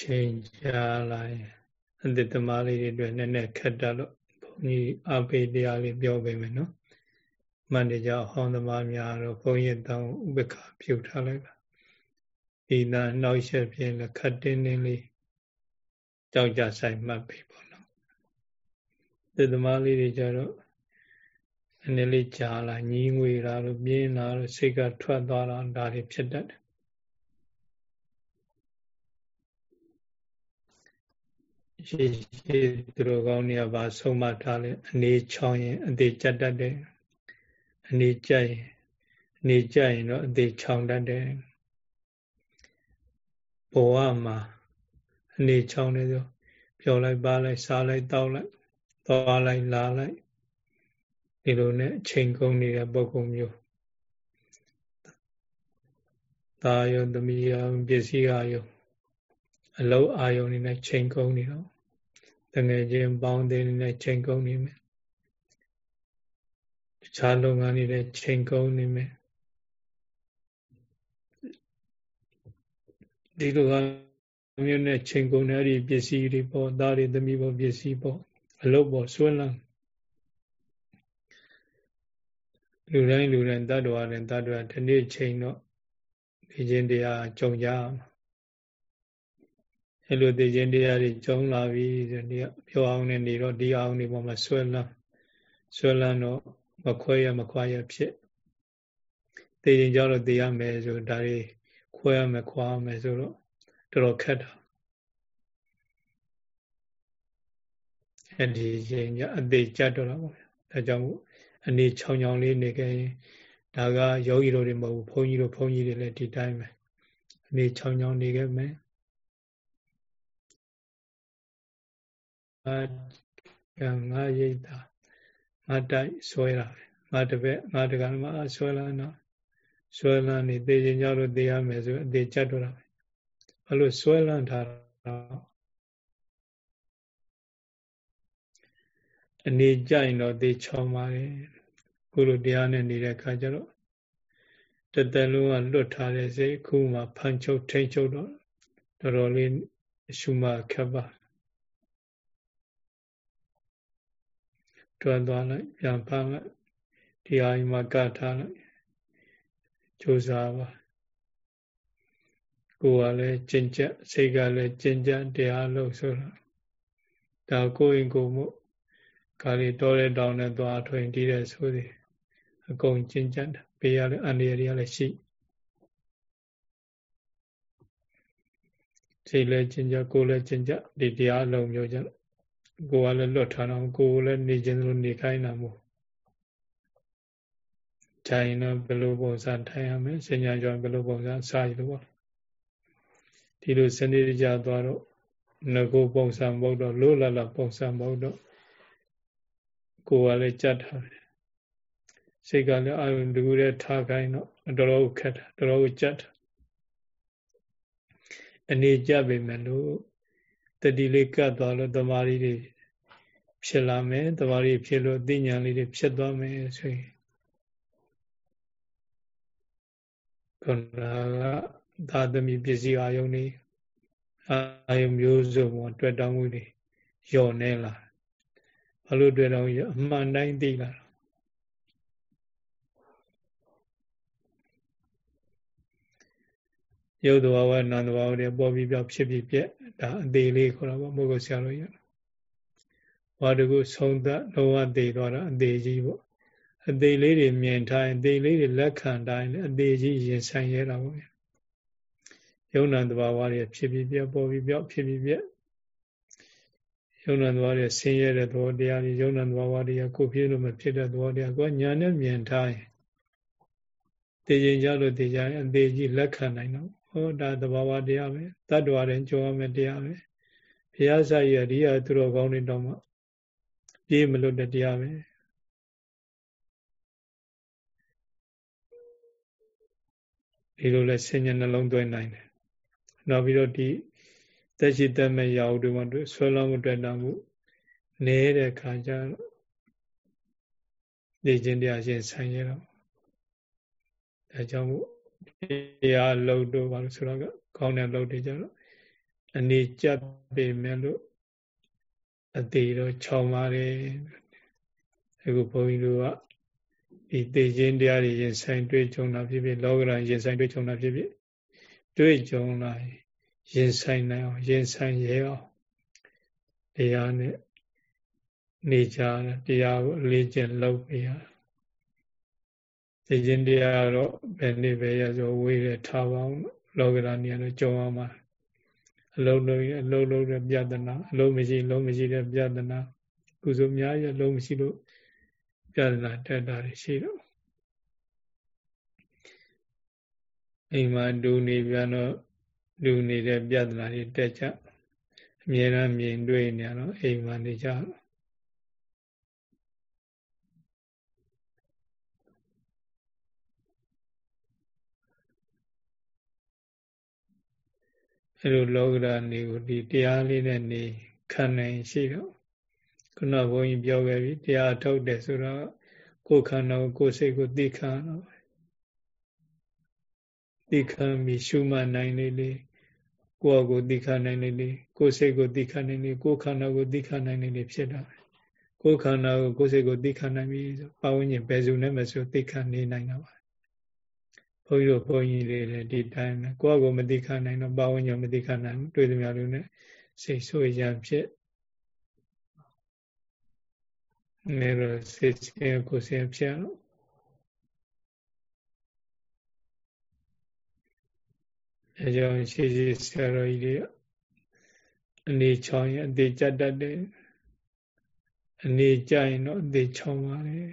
ချိန်ကြာလာရင်အတ္တသမားလေးတွေအတွက်နည်းနည်းခက်တတ်လို့ဘုန်းကြီးအပေတရားလေးပြောပေးမယ်နော်မန္တကြဟောင်းသမားများတော့ဘုန်းကြီးတောင်းဥပက္ခပြုထားလိုက်ပါဒီနာနောက်ဆက်ဖြင့်လည်းခတ်တင်းတင်းလေးကြောက်ကြဆိုင်မှတ်ပြီပေါ့နော်ဒီသမားလေးတွေကြတော့ အနေလေးကြာလာညီးငွေလာလို့ပြင်းလာလို့စိတ်ကထွက်သွားတာဒါတွေဖြစ်တတ်တယ်ရှိရှိသူတို့ကောင်းနေပါဆုံးမထားလဲအနေချောင်းရင်အသေးကြတတ်တယ်အနေကြရင်အနေကြရင်တော့အသေးချောင်းတတ်တယ်ဘဝမှာအနေချောင်းနေဆိုပြောလိုက်ပါလိုက်စားလိုက်တောက်လိုက်သွားလိုက်လာလိုက် ဒီလိုနဲ့အချိန်ကုန်နေတဲ့ပုံကုမျိုးသာယုံသမီးယုံပစ္စည်းအာယုံအလုံးအာယုံနေနဲ့ချိန်ကုန်နေတော့တငယ်ချင်းပေါင်းသေးနေချိန်ကုန်နေမယ်တခြားလုပ်ငန်းတွေလည်းချိန်ကုန်နေမယ်ဒီလိုကမျိုးနဲ့ချိန်ကုန်တဲ့အဲ့ဒီပစ္စည်းတွေပေါ့သားတွေသမီးပေါ့ပစ္စည်းပေါ့အလုပ်ပေါ့ဆွဲလန်း လူတိုင်းလူတိုင်းတ attva နဲ့တ attva ဒီနေ့ချိန်တော့ဒီချင်းတရားကြုံကြမှာအဲ့လိုဒီချင်းတရားတွေကြုံလာပြီဆိုဒီပြောအောင်နဲ့နေတော့ဒီအောင်နေပေါ်မှာဆွဲလန်းဆွဲလန်းတော့မခွဲရမခွာရဖြစ်သိရင်ကြောတော့သိရမယ်ဆိုဒါတွေခွဲရမယ်ခွာရမယ်ဆိုတော့တော်တော်ခက်တာအဲ့ဒီချိန်ကျအသေးကြတော့တာပေါ့ဒါကြောင့်မို့ အနေချောင်ချောင်လေးနေခဲ့ရင်ဒါကယောဂီတို့တွေမဟုတ်ဘူးဘုန်းကြီးတို့ဘုန်းကြီးတွေလည်းဒီတိုင်းပဲအနေချောင်ချောင်နေခဲ့မယ်အာငါရိတ်တာငါတိုက်ဆွဲတာပဲငါတပည့်ငါတကမဆွဲလာတော့ဆွဲလာနေသေခြင်းကြောင့်လို့သိရမယ်ဆိုအသေးကြတ်တော့တာပဲဘာလို့ဆွဲလန်းထားတော့ နေကြရင်တော့သေချောင်းပါတယ်ခုလိုတရားနဲ့နေတဲ့အခါကျတော့တသက်လုံးကလွတ်ထားတဲ့စိတ်ခုမှဖန်ချုပ်ထိန်ချုပ်တော့တော်တော်လေးရှုမှခက်ပါတွန်းသွားလိုက်ပြန်ဖမ်းလိုက်ဒီအာယုမှာကထားလိုက်ကြိုးစားပါကိုယ်ကလည်းကျင့်ကြစိတ်ကလည်းကျင့်ကြတရားလို့ဆိုတော့ဒါကိုယ်ရင်ကိုယ်မှု ကာလီတော်တဲ့တောင်းနဲ့သွားထွင်တည်တဲ့ဆိုသည်အကုန်ကျင့်ကြတာပေးရလဲအန္တရာယ်တွေကလည်းရှိစိတ်လည်းကျင့်ကြကိုယ်လည်းကျင့်ကြဒီတရားအလုံးမျိုးကြကိုယ်ကလည်းလွတ်ထားတော့ကိုယ်လည်းနေခြင်းလိုနေခိုင်းတာမို့ထိုင်တော့ဘယ်လိုပုံစံထိုင်ရမလဲစဉ္ညာကြောင့်ဘယ်လိုပုံစံစာရလို့ပေါ့ဒီလိုစနေကြသွားတော့ငကိုပုံစံမဟုတ်တော့လို့လလပုံစံမဟုတ်တော့ ကိုယ်ကလည်းကြတ်ထားတယ်စိတ်ကလည်းအာယုန်တူတဲ့ထားခိုင်းတော့တော်တော်ခက်တာတော်တော်ကြတ်တာအနေကြပေမဲ့လို့တတိလေးကတ်သွားလို့တမာရီတွေဖြစ်လာမယ်တမာရီဖြစ်လို့သိဉာဏ်လေးတွေဖြစ်သွားမယ်ဆိုရင်ခုနကသာသမီပစ္စည်းအာယုန်နေအာယုန်မျိုးစုံပေါ်တွေ့တောင်းမှုတွေညော့နေလာ ဘာလို့တွေ့တောင်းရအမှန်တိုင်းသိလာရုပ်တော်ဝနန္တဘာဝတွေပေါ်ပြီးပြောက်ဖြစ်ပြီးပြက်ဒါအသေးလေးခေါ်တာပေါ့မဟုတ်ဘူးဆရာလို့ရဘာတကူဆုံးသက်လုံးဝသေးသွားတာအသေးကြီးပေါ့အသေးလေးတွေမြင်ထားရင်အသေးလေးတွေလက်ခံတိုင်းအသေးကြီးရင်ဆိုင်ရတာပေါ့ယုံနာတဘာဝတွေဖြစ်ပြီးပြက်ပေါ်ပြီးပြောက်ဖြစ်ပြီးပြက် ယုံနာတဘာဝတွေဆင်းရဲတဲ့သဘောတရားတွေယုံနာတဘာဝတွေကကိုဖြစ်လို့မဖြစ်တဲ့သဘောတရားကိုညာနဲ့မြင်ထားရင်သိရင်ကြလို့သိကြရင်အသေးကြီးလက်ခံနိုင်တော့ဟောဒါသဘာဝတရားပဲတတ္တဝါရင်ကြောရမယ်တရားပဲဘုရားစာရည်အရိယာသူတော်ကောင်းတွေတော့မှပြေးမလို့တဲ့တရားပဲဒီလိုလဲဆင်ញနှလုံးသွင်းနိုင်တယ်နောက်ပြီးတော့ဒီ သက်ရှိသက်မဲ့ရာဟုတွေမှာဆွဲလောင်းမှုတွေ့တာမှုနေတဲ့ခါကျတော့နေခြင်းတရားရှင်ဆိုင်ရတော့ဒါကြောင့်မို့တရားလုံးတို့ဘာလို့ဆိုတော့ကောင်းတဲ့လုံးတွေကြတော့အနေကြပ်ပေမဲ့လို့အသေးတော့ခြောင်ပါတယ်အခုဘုန်းကြီးတို့ကဒီသေခြင်းတရားတွေရင်ဆိုင်တွေ့ကြုံတာဖြစ်ဖြစ်လောကရန်ရင်ဆိုင်တွေ့ကြုံတာဖြစ်ဖြစ်တွေ့ကြုံလာရင် ဆိုင်နိုင်အောင်ရင်ဆိုင်ရဲအောင်တရားနဲ့နေကြတရားကိုလေ့ကျင့်လုပ်ပြရသိခြင်းတရားတော့ဘယ်နေ့ပဲရဆိုဝေးရထားပါအောင်လောကဓာတ်နေရာတော့ကြုံအောင်ပါအလုံးလုံးအလုံးလုံးတဲ့ပြဒနာအလုံးမရှိလုံးမရှိတဲ့ပြဒနာကုစုအများကြီးအလုံးမရှိလို့ပြဒနာတက်တာရှိတော့အိမ်မှာဒူနေပြန်တော့ ဒူနေတဲ့ပြဒနာတွေတက်ကြအမြဲတမ်းမြင်တွေ့နေရတော့အိမ်မှာနေကြတော့အဲလိုလောကဓာတ်နေကိုဒီတရားလေးနဲ့နေခံနိုင်ရှိတော့ခုနဘုန်းကြီးပြောခဲ့ပြီတရားထုတ်တယ်ဆိုတော့ကိုယ်ခန္ဓာကိုကိုယ်စိတ်ကိုသိခံတော့သိခံပြီးရှုမှတ်နိုင်လေလေ ကိုယ့်အကိုသိခံနိုင်လေလေကိုယ်စိတ်ကိုသိခံနိုင်လေကိုယ်ခန္ဓာကိုသိခံနိုင်လေဖြစ်တာကိုယ်ခန္ဓာကိုကိုယ်စိတ်ကိုသိခံနိုင်ပြီဆိုပဝိညာဉ်ဘယ်စုနဲ့မဆိုသိခံနေနိုင်တာပါဘုန်းကြီးတို့ဘုန်းကြီးတွေလည်းဒီတိုင်းပဲကိုယ့်အကိုမသိခံနိုင်တော့ပါဝင်ညမသိခံနိုင်တွေ့သမျှလို့နဲ့စိတ်ဆိုးရံဖြစ်နေတော့စိတ်ဆင်းကိုယ်ဆင်းဖြစ်တော့ အဲကြောင့်ရှိရှိဆရာတော်ကြီးတွေအနေချောင်းရင်အသေးကြတတ်တယ်အနေကြရင်တော့အသေးချောင်းပါတယ်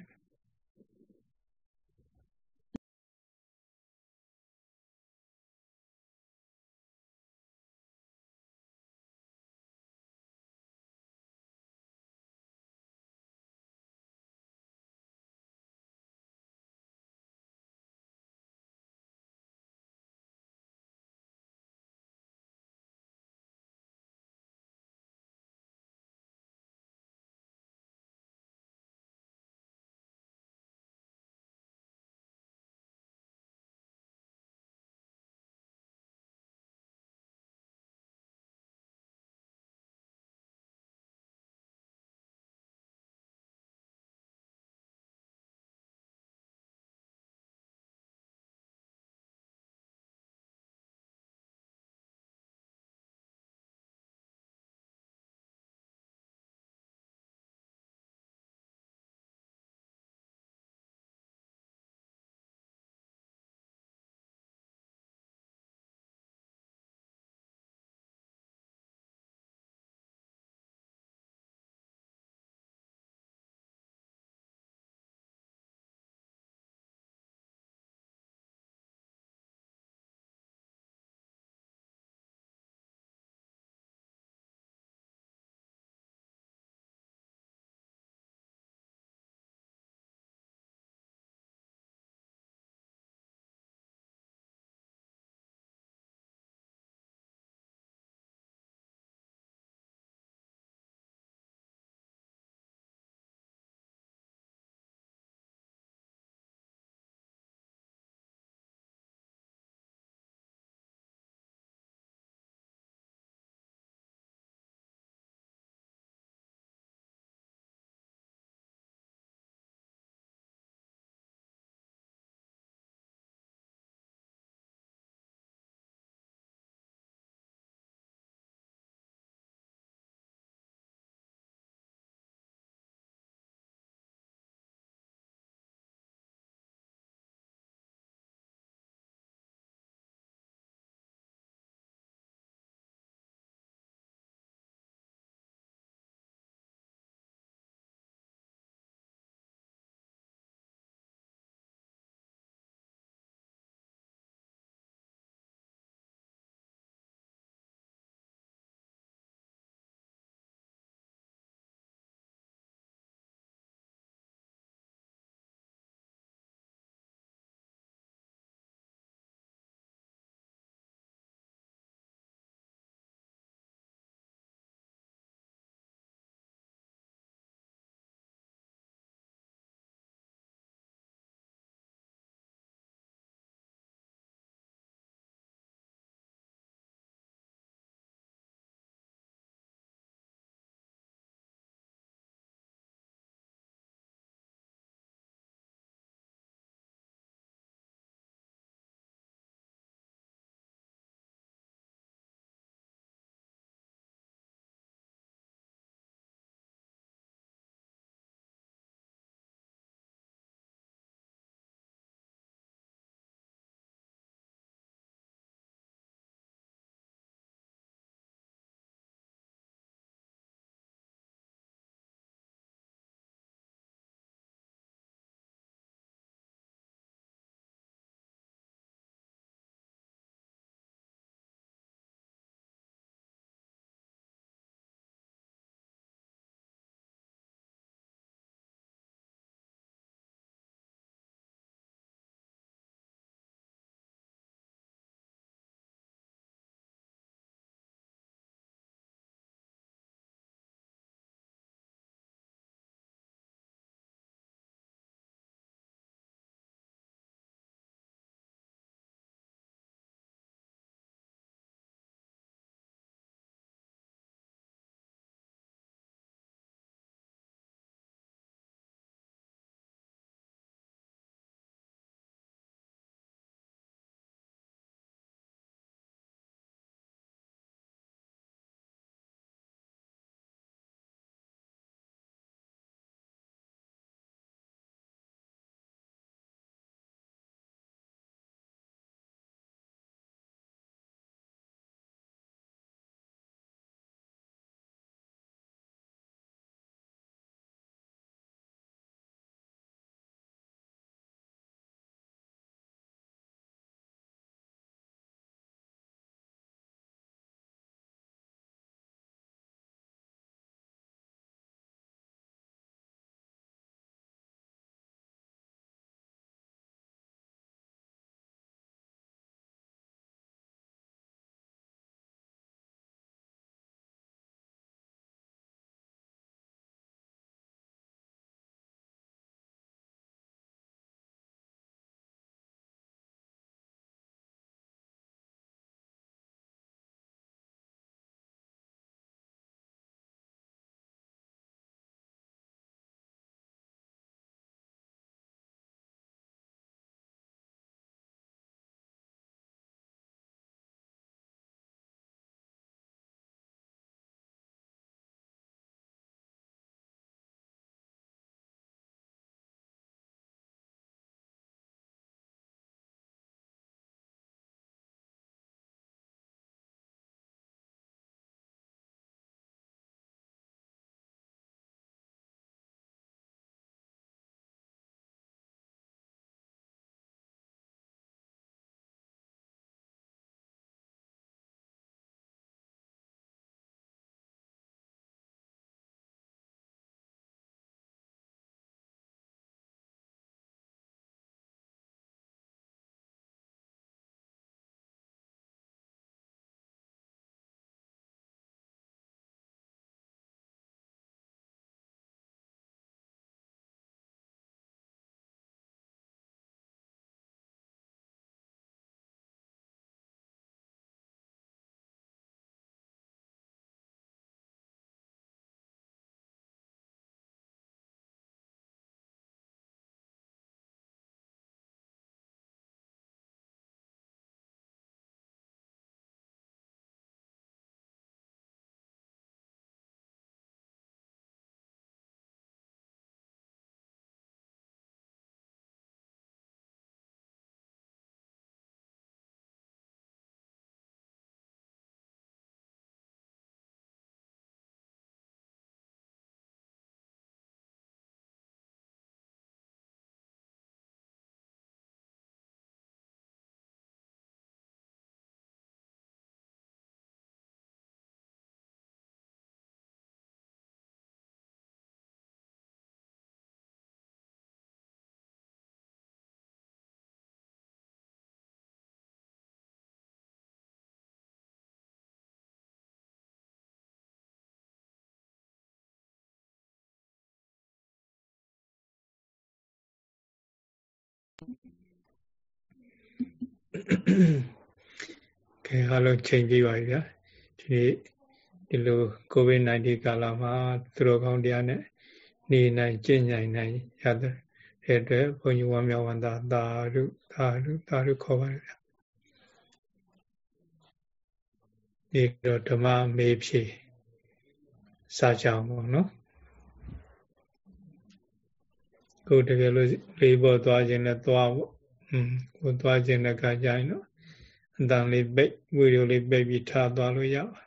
ခဲအားလုံးချိန်ကြည့်ပါပြီဗျာဒီနေ့ဒီလိုကိုဗစ် -19 ကာလမှာသူတော်ကောင်းတရားနဲ့နေနိုင်ကျင့်နိုင်နိုင်ရတဲ့အတွက်ဘုန်းကြီးဝမ်းမြောက်ဝမ်းသာသာဓုသာဓုသာဓုခေါ်ပါရဗျာဒီတော့ဓမ္မမေးဖြေစာကြောင်းပေါ့နော် ကိုတကယ်လို့လေးပေါ်သွားခြင်းနဲ့သွားပေါ့อืมကိုသွားခြင်းနဲ့ကကြရင်တော့အတန်လေးပိတ်ဝီဒီယိုလေးပိတ်ပြီးထားသွားလို့ရပါ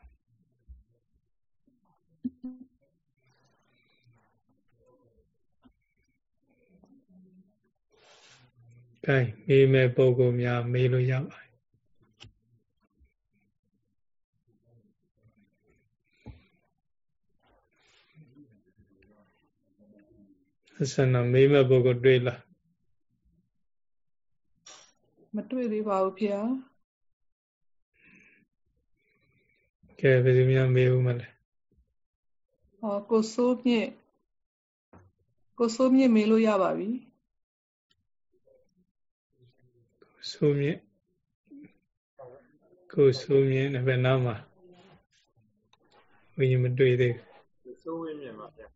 ကဲမေးမဲ့ပုံကောများမေးလို့ရပါတယ် ဆန္ဒမေးမဲ့ပုဂ္ဂိုလ်တွေ့လားမတွေ့သေးပါဘူးဖေ။ကဲဘယ်သူများမေးဦးမလဲ။ဟောကိုစိုးမြင့်ကိုစိုးမြင့်မေးလို့ရပါပြီ။ဆိုမြင့်ကိုဆိုမြင့်ဘယ်နာမှာဝိညာဉ်မတွေ့သေးဘူးဆိုဝင်းမြင့်ပါဗျာ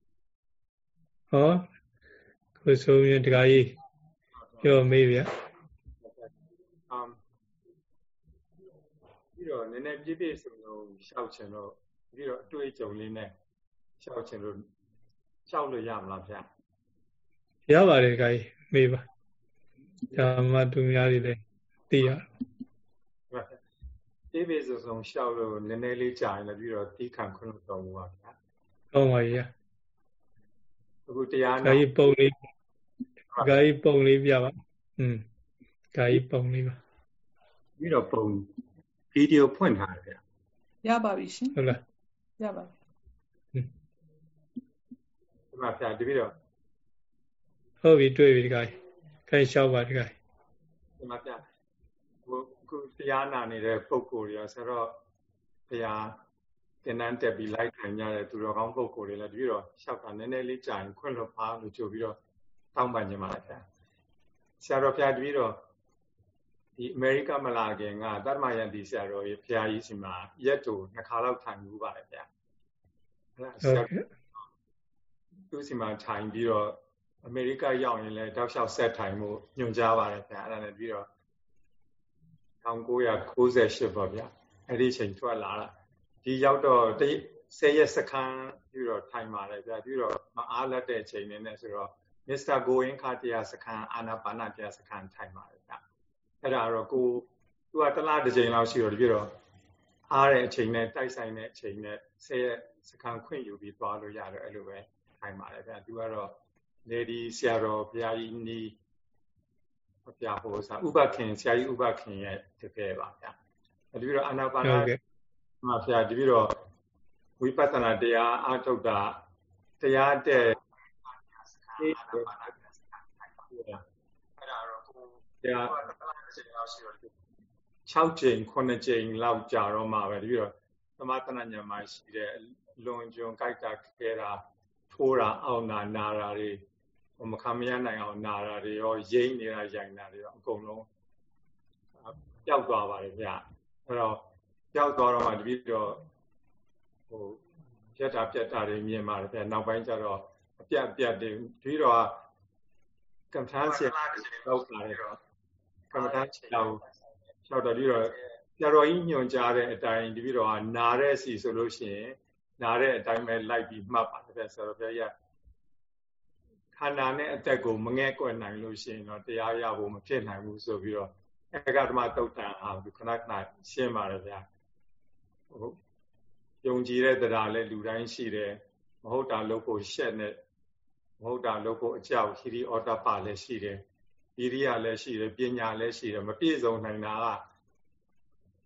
ဟော ကိုဆိုမြင့်တခါကြီးပြောမေးဗျာအမ်ပြီးတော့နည်းနည်းပြည့်ပြည့်စုံစုံရှောက်ချင်တော့ပြီးတော့အတွေ့အကြုံလေးနဲ့ရှောက်ချင်လို့ရှောက်လို့ရမလားဗျာရပါတယ်ခါကြီးမေးပါဓမ္မသူများတွေလည်းသိရပြေးပြေစုံစုံရှောက်လို့နည်းနည်းလေးကြာရင်လည်းပြီးတော့တိခံခွင့်လို့တော်မူပါဗျာကောင်းပါရဲ့အခုတရားနာဂာကြီးပုံလေး ဂာကြီးပုံလေးပြပါอืมဂာကြီးပုံလေးပါပြီးတော့ပုံဗီဒီယိုဖွင့်ထားတယ်ဗျာရပါပြီရှင်ဟုတ်လားရပါပြီဒီမှာဗျာတပည့်တော့ဟုတ်ပြီတွေ့ပြီဒီဂာကြီးခိုင်လျှောက်ပါဒီဂာကြီးဒီမှာဗျာဟိုခုတရားနာနေတဲ့ပုံကိုယ်တွေရောဆိုတော့ဘုရားတင်နန်းတက်ပြီးလိုက်ထိုင်ကြတဲ့သူတော်ကောင်းပုံကိုယ်တွေလည်းတပြီးတော့ရှောက်တာနည်းနည်းလေးကြာရင်ခွင့်လွတ်ပါလို့ကြိုပြီးတော့ တောင်းပန်ကြပါလားဗျာဆရာတော်ဘုရားတပြီးတော့ဒီအမေရိကမလာခင်ကတတ္တမယန်ဒီဆရာတော်ကြီးဘုရားကြီးစီမှာရက်တူနှစ်ခါလောက်ထိုင်မှုပါတယ်ဗျာအဲ့ဒါဆရာသူစီမှာထိုင်ပြီးတော့အမေရိကရောက်ရင်လည်းတောက်လျှောက်ဆက်ထိုင်မှုညွှန်ကြားပါတယ်ဗျာအဲ့ဒါနဲ့ပြီးတော့1998ပေါ့ဗျာအဲ့ဒီချိန်ထွက်လာတာဒီရောက်တော့10ရက်စခန်းပြီးတော့ထိုင်ပါတယ်ဗျာပြီးတော့မအားလက်တဲ့ချိန်နေနဲ့ဆိုတော့ မစ္စတာဂိုအင်းခါတရားစခန်းအာနာပါနတရားစခန်းထိုင်ပါတယ်ဗျာအဲ့ဒါတော့ကိုသူကတလားတစ်ချိန်လောက်ရှိတော့ပြီးတော့အားတဲ့အချိန်နဲ့တိုက်ဆိုင်တဲ့အချိန်နဲ့10ရက်စခန်းခွင့်ယူပြီးသွားလို့ရတယ်အဲ့လိုပဲထိုင်ပါတယ်ဗျာသူကတော့လေဒီဆရာတော်ဘုရားကြီးနီးဘုရားဟောစာဥပခင်ဆရာကြီးဥပခင်ရဲ့တကယ်ပါဗျာတပည့်တော့အာနာပါနာမှာဘုရားတပည့်တော့ဝိပဿနာတရားအထုတ်တာတရားတဲ့ အဲ့ဒါတော့ကိုတရား6ချိန်9ချိန်လောက်ကြာတော့မှပဲတပည့်တော့သမထနာညာမှာရှိတဲ့လွန်ကျွံကြိုက်တာခဲတာထိုးတာအောင်နာနာတာတွေမခံမရနိုင်အောင်နာတာတွေရောရိမ့်နေတာရိုင်တာတွေရောအကုန်လုံးပျောက်သွားပါတယ်ဗျအဲ့တော့ပျောက်သွားတော့မှတပိတော့ဟိုပြတ်တာပြတ်တာတွေမြင်ပါတယ်ဗျနောက်ပိုင်းကျတော့အ ပြတ်ပြတ်တွေတပိတော့ကမ္ဘာဆရာတော့လာတယ်တော့ကမ္ဘာချေတော့လျှောက်တော့ပြီးတော့ဆရာတော်ကြီးညွှန်ကြားတဲ့အတိုင်းတပိတော့နာတဲ့စီဆိုလို့ရှိရင်နာတဲ့အတိုင်းပဲလိုက်ပြီးမှတ်ပါတယ်ဗျဆိုတော့ဘုရားခန္ဓာနဲ့အသက်ကိုမငဲ့ကွက်နိုင်လို့ရှိရင်တော့တရားရဖို့မဖြစ်နိုင်ဘူးဆိုပြီးတော့အကဓမ္မတုတ်တန်ဟာခဏခဏရှင်းပါတယ်ဗျာဟုတ်ယုံကြည်တဲ့တရားလည်းလူတိုင်းရှိတယ်မဟုတ်တာလုပ်ဖို့ရှက်နဲ့ မဟုတ်တာလုပ်ဖို့အကြောက်ဟိရိဩတပလည်းရှိတယ်ဣရိယာလည်းရှိတယ်ပညာလည်းရှိတယ်မပြည့်စုံနိုင်တာက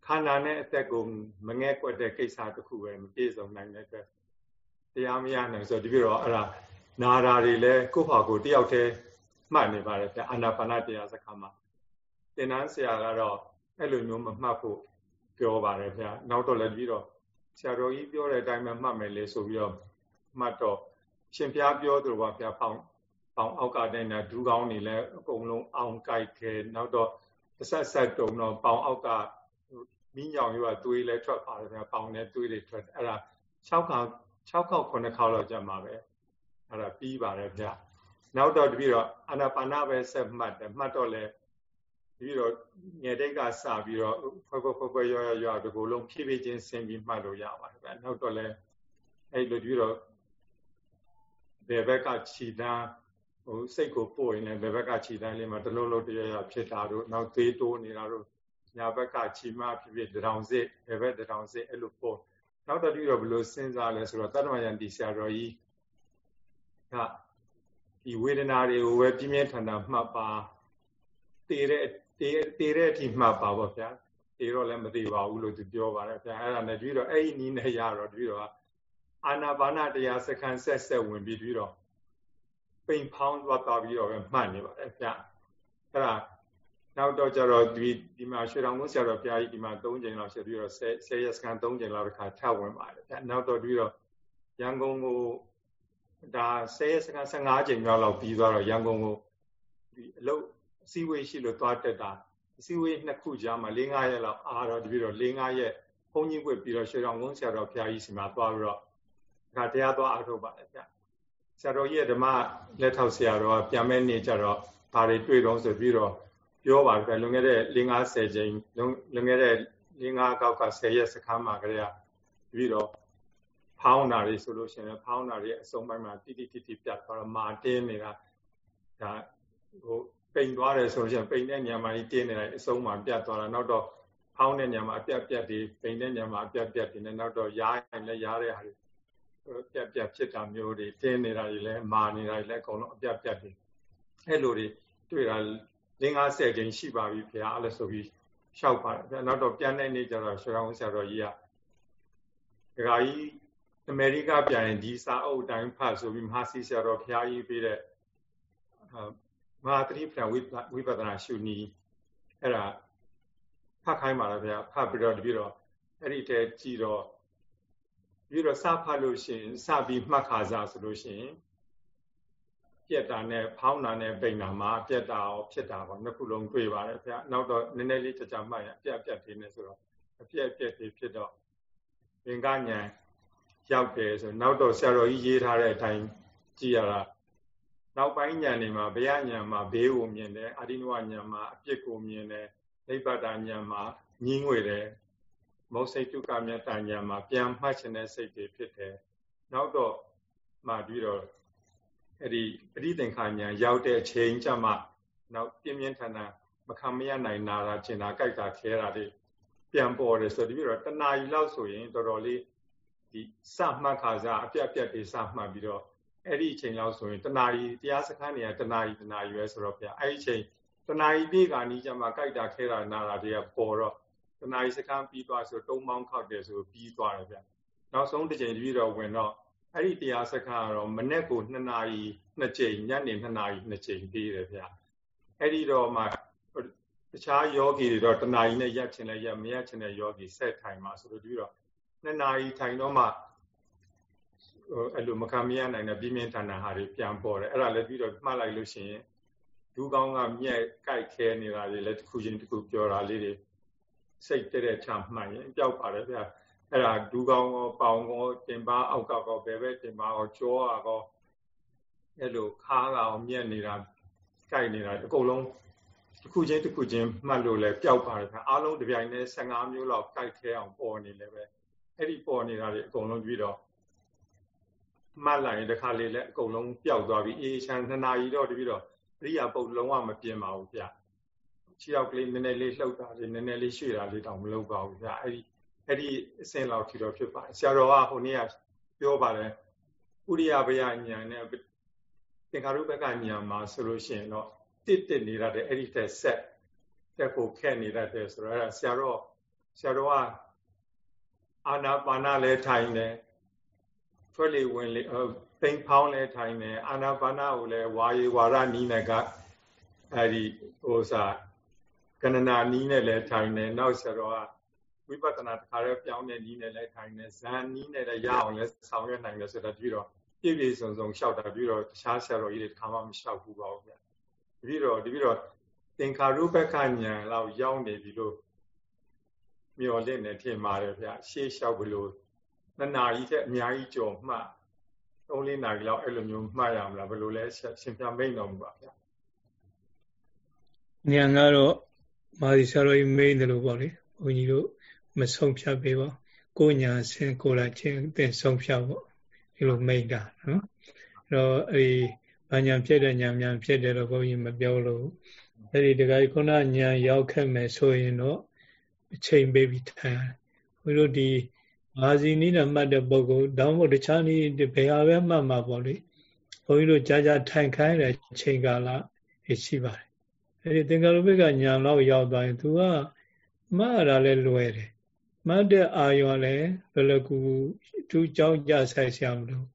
ခန္ဓာနဲ့အသက်ကိုမငဲ့ကွက်တဲ့ကိစ္စတစ်ခုပဲမပြည့်စုံနိုင်တဲ့အတွက်တရားမရနိုင်ဆိုဒီပြတော့အဲ့ဒါနာတာတွေလည်းကိုယ့်ဟာကိုယ်တယောက်တည်းမှတ်နေပါတယ်ဗျာအာနာပါနတရားစခါမှာသင်္นานဆရာကတော့အဲ့လိုမျိုးမမှတ်ဖို့ပြောပါတယ်ဗျာနောက်တော့လည်းပြီးတော့ဆရာတော်ကြီးပြောတဲ့အတိုင်းပဲမှတ်မယ်လေဆိုပြီးတော့မှတ်တော့ ရှင်ဖျားပြောသူကဗျာဖောင်းပေါင်အောက်ကတိုင်းတာဒူးကောင်းနေလဲအကုန်လုံးအောင်ကြိုက်ခဲနောက်တော့တစ်ဆက်ဆက်တုံတော့ပေါင်အောက်ကမိညောင်ရွာသွေးလဲထွက်ပါတယ်ဗျာပေါင်နဲ့သွေးတွေထွက်အဲ့ဒါ6ခေါက်6ခေါက်9ခေါက်လောက်ကြာမှာပဲအဲ့ဒါပြီးပါတယ်ဗျာနောက်တော့တပြီးတော့အာနာပါနပဲဆက်မှတ်တယ်မှတ်တော့လဲပြီးတော့ငယ်တိတ်ကစပြီးတော့ဖွယ်ဖွယ်ဖွယ်ဖွယ်ရောရောဒီကိုလုံးဖြည်းဖြည်းချင်းဆင်းပြီးမှတ်လို့ရပါတယ်ဗျာနောက်တော့လဲအဲ့လိုပြီးတော့ ဘယ်ဘက်ကခြိတန်းဟိုစိတ်ကိုပို့ရင်လည်းဘယ်ဘက်ကခြိတန်းလေးမှာတလုံးလုံးတရရဖြစ်တာတို့နောက်သေးတိုးနေတာတို့ညာဘက်ကခြိမဖြစ်ဖြစ်တရောင်စစ်ဘယ်ဘက်တရောင်စစ်အဲ့လိုပို့နောက်တော့ပြီးတော့ဘယ်လိုစဉ်းစားလဲဆိုတော့တတ္တမယံဒီဆရာတော်ကြီးကဒီဝေဒနာတွေကိုပဲပြင်းပြင်းထန်ထန်မှတ်ပါတည်တဲ့တည်တည်တဲ့အထိမှတ်ပါပေါ့ဗျာတည်တော့လည်းမသိပါဘူးလို့သူပြောပါတယ်ဗျာအဲ့ဒါနဲ့ပြီးတော့အဲ့ဒီနီးနဲ့ရတော့ပြီးတော့ အာနာပါနတရားစခန်းဆက်ဆက်ဝင်ပြီးပြီးတော့ပိန်ဖောင်းသွားသွားပြီးတော့ပဲမှတ်နေပါတယ်ဗျအဲ့ဒါနောက်တော့ကျတော့ဒီဒီမှာရွှေတောင်ကုန်းဆရာတော်ဘုရားကြီးဒီမှာ၃ချိန်လောက်ရှိပြီးတော့10 10ရက်စခန်း၃ချိန်လောက်တစ်ခါထပ်ဝင်ပါတယ်ဗျနောက်တော့ပြီးတော့ရန်ကုန်ကိုဒါ10ရက်စခန်း15ချိန်လောက်ပြီးသွားတော့ရန်ကုန်ကိုဒီအလုပ်အစည်းအဝေးရှိလို့သွားတက်တာအစည်းအဝေးနှစ်ခုကြားမှာ၄၅ရက်လောက်အားတော့တပြီးတော့၄၅ရက်ဘုန်းကြီးပွင့်ပြီးတော့ရွှေတောင်ကုန်းဆရာတော်ဘုရားကြီးစီမှာသွားပြီးတော့ ဒါတရားသွားအားထုတ်ပါတယ်ဗျဆရာတော်ကြီးရဲ့ဓမ္မလက်ထောက်ဆရာတော်ကပြန်မဲ့နေကြတော့ဘာတွေတွေ့တော့ဆိုပြီးတော့ပြောပါတယ်လွန်ခဲ့တဲ့50ချိန်လွန်ခဲ့တဲ့55ကောက်က10ရက်စခန်းမှာကလေးကပြီးတော့ဖောင်းတာတွေဆိုလို့ရှိရင်ဖောင်းတာတွေအစုံပိုင်းမှာတိတိတိတိပြတ်သွားတော့မာတင်းနေတာဒါဟိုပိန်သွားတယ်ဆိုလို့ရှိရင်ပိန်တဲ့ညမှာတင်းနေတယ်အစုံမှာပြတ်သွားတာနောက်တော့ဖောင်းတဲ့ညမှာအပြတ်ပြတ်တွေပိန်တဲ့ညမှာအပြတ်ပြတ်တွေနဲ့နောက်တော့ရားရင်လည်းရားတဲ့ဟာတွေ ပြတ်ပြတ်ဖြစ်တာမျိုးတွေတင်းနေတာတွေလည်းမာနေတာတွေလည်းအကုန်လုံးအပြတ်ပြတ်တွေအဲ့လိုတွေတွေ့တာ50ချိန်ရှိပါပြီဖေအဲ့လိုဆိုပြီးလျှောက်ပါတယ်နောက်တော့ပြန်တဲ့နေ့ကျတော့ရွှေရောင်းဆရာတော်ကြီးကဒကာကြီးအမေရိကပြန်ရင်ဒီစာအုပ်တိုင်းဖတ်ဆိုပြီးမဟာစီဆရာတော်ဖျားကြီးပေးတဲ့မဟာသတိပ္ပံဝိပဿနာရှုနည်းအဲ့ဒါဖတ်ခိုင်းပါလားဗျာဖတ်ပြီးတော့တပြီးတော့အဲ့ဒီတဲကြည်တော့ ပြီးတော့စဖတ်လို့ရှိရင်စပြီးမှတ်ခါစားဆိုလို့ရှိရင်ပြက်တာနဲ့ဖောင်းတာနဲ့ပိန်တာမှာပြက်တာရောဖြစ်တာပေါ့နှစ်ခုလုံးတွေ့ပါတယ်ဗျာနောက်တော့နည်းနည်းလေးကြကြမှတ်ရပြက်ပြက်သေးနေဆိုတော့အပြက်ပြက်သေးဖြစ်တော့သင်္ကညာရောက်တယ်ဆိုနောက်တော့ဆရာတော်ကြီးရေးထားတဲ့အတိုင်းကြည့်ရတာနောက်ပိုင်းညာနေမှာဘယညာမှာဘေးကိုမြင်တယ်အာရိနဝညာမှာအပြစ်ကိုမြင်တယ်နိဗ္ဗာန်ညာမှာညင်းငွေတယ် မௌစိတ်တုကမြတ်တညာမှာပြန်မှတ်ခြင်းတဲ့စိတ်တွေဖြစ်တယ်နောက်တော့မှပြီးတော့အဲ့ဒီပရိသင်္ခာညာရောက်တဲ့အချိန်ကျမှနောက်ပြင်းပြင်းထန်ထန်မခံမရနိုင်နာတာကျင်တာကြိုက်တာခဲတာတွေပြန်ပေါ်တယ်ဆိုပြီးတော့တဏှာကြီးလောက်ဆိုရင်တော်တော်လေးဒီစမှတ်ခါစားအပြတ်ပြတ်တွေစမှတ်ပြီးတော့အဲ့ဒီအချိန်လောက်ဆိုရင်တဏှာကြီးတရားစခန်းတွေကတဏှာကြီးတဏှာကြီးပဲဆိုတော့ဗျာအဲ့ဒီအချိန်တဏှာကြီးပြေကနီးကြမှာကြိုက်တာခဲတာနာတာတွေကပေါ်တော့ တဏှာကြီးစခန်းပြီးသွားဆိုတုံးမောင်းခောက်တယ်ဆိုပြီးသွားတယ်ဗျာနောက်ဆုံးတစ်ချိန်တပြီးတော့ဝင်တော့အဲ့ဒီတရားစခန်းကတော့မနေ့ကို2နာရီ2ချိန်ညနေ2နာရီ2ချိန်ပြီးတယ်ဗျအဲ့ဒီတော့မှတခြားယောဂီတွေတော့တနာရီနဲ့ရက်ချင်လဲရက်မရက်ချင်တဲ့ယောဂီဆက်ထိုင်မှာဆိုလို့ပြီးတော့2နာရီထိုင်တော့မှဟိုအဲ့လိုမခံမရနိုင်တဲ့ပြင်းပြင်းထန်ထန်ဟာတွေပြန်ပေါ်တယ်အဲ့ဒါလည်းပြီးတော့မှတ်လိုက်လို့ရှိရင်ဒူးကောင်းကမြက်ကြိုက်ခဲနေတာတွေလည်းတစ်ခုချင်းတစ်ခုပြောတာလေးတွေ စိတ်တဲ့တဲ့ချမှတ်ရင်ကြောက်ပါတယ်ဗျာအဲ့ဒါဒူးကောင်းကောပေါင်ကောတင်ပါအောက်ကကောဘယ်ဘက်တင်ပါကောကြောကောအဲ့လိုခါးကောမြက်နေတာကြိုက်နေတာအကုန်လုံးတစ်ခုချင်းတစ်ခုချင်းမှတ်လို့လဲပျောက်ပါတယ်ခင်အားလုံးတစ်ပြိုင်တည်း15မျိုးလောက်ကြိုက်ခဲအောင်ပေါ်နေလဲပဲအဲ့ဒီပေါ်နေတာတွေအကုန်လုံးပြီးတော့မှတ်လိုက်ရင်တစ်ခါလေလဲအကုန်လုံးပျောက်သွားပြီအေးချမ်းနှစ်နာရီတော့တပြီးတော့အရိယာပုတ်လုံးဝမပြင်းပါဘူးဗျ ခြေောက်ကလေးနည်းနည်းလေးလှုပ်တာလေးနည်းနည်းလေးရွှေ့တာလေးတောင်မလုပ်ပါဘူးဗျအဲ့ဒီအဲ့ဒီအစင်လောက်ထီတော့ဖြစ်ပါတယ်ဆရာတော်ကဟိုနေ့ကပြောပါတယ်ဥရိယဘယညာနဲ့သင်္ခါရုပ္ပကညာမှာဆိုလို့ရှိရင်တော့တစ်တစ်နေရတယ်အဲ့ဒီတက်ဆက်တက်ကိုခက်နေရတယ်ဆိုတော့အဲ့ဒါဆရာတော်ဆရာတော်ကအာနာပါနလည်းထိုင်တယ်ထွက်လေဝင်လေပိန်ဖောင်းလည်းထိုင်တယ်အာနာပါနကိုလည်းဝါရီဝါရနီးနဲ့ကအဲ့ဒီဟိုစား ကဏနာနီးနဲ့လည်းထိုင်တယ်နောက်ဆရာတော်ကဝိပဿနာတခါတည်းပြောင်းတဲ့နီးနဲ့လည်းထိုင်တယ်ဇန်နီးနဲ့လည်းရအောင်လည်းဆောင်ရွက်နိုင်တယ်ဆိုတော့ပြီးတော့ပြည့်ပြည့်စုံစုံလျှောက်တာပြီးတော့တခြားဆရာတော်ကြီးတွေတစ်ခါမှမလျှောက်ဘူးပါဘူးဗျပြီးတော့ဒီပြီးတော့သင်္ခါရုပ္ပကဉာဏ်လောက်ရောက်နေပြီလို့မျော်လင့်နေထင်ပါတယ်ဗျရှေးလျှောက်ဘလို့နှစ်နာရီထက်အများကြီးကြော်မှတ်သုံးလေးနာရီလောက်အဲ့လိုမျိုးမှတ်ရမလားဘယ်လိုလဲရှင်ပြမိန်တော်မူပါဗျဉာဏ်ကတော့ မာဒီဆရာတော်ကြီးမိန်တယ်လို့ပေါ့လေဘုန်းကြီးတို့မဆုံးဖြတ်ပေးပါကိုညာဆင်ကိုလာချင်းတင်ဆုံးဖြတ်ပေါ့ဒီလိုမိန်တာနော်အဲ့တော့အဲ့ဒီဘာညာဖြစ်တဲ့ညာညာဖြစ်တယ်တော့ဘုန်းကြီးမပြောလို့အဲ့ဒီတခါခုနညာရောက်ခဲ့မယ်ဆိုရင်တော့အချိန်ပေးပြီးထိုင်ဘုန်းကြီးတို့ဒီမာဇီနီးနဲ့မှတ်တဲ့ပုဂ္ဂိုလ်တောင်းဖို့တခြားနည်းဘယ်ဟာပဲမှတ်မှာပေါ့လေဘုန်းကြီးတို့ကြာကြာထိုင်ခိုင်းတဲ့ချိန်ကာလရှိပါတယ် အဲဒီသင်္ကာရုပ္ပကညာလောက်ရောက်သွားရင် तू ကမှတ်ရတာလဲလွယ်တယ်မှတ်တဲ့အာယောလည်းလောလောကူသူကြောင်းကြဆိုင်ဆရာမလို့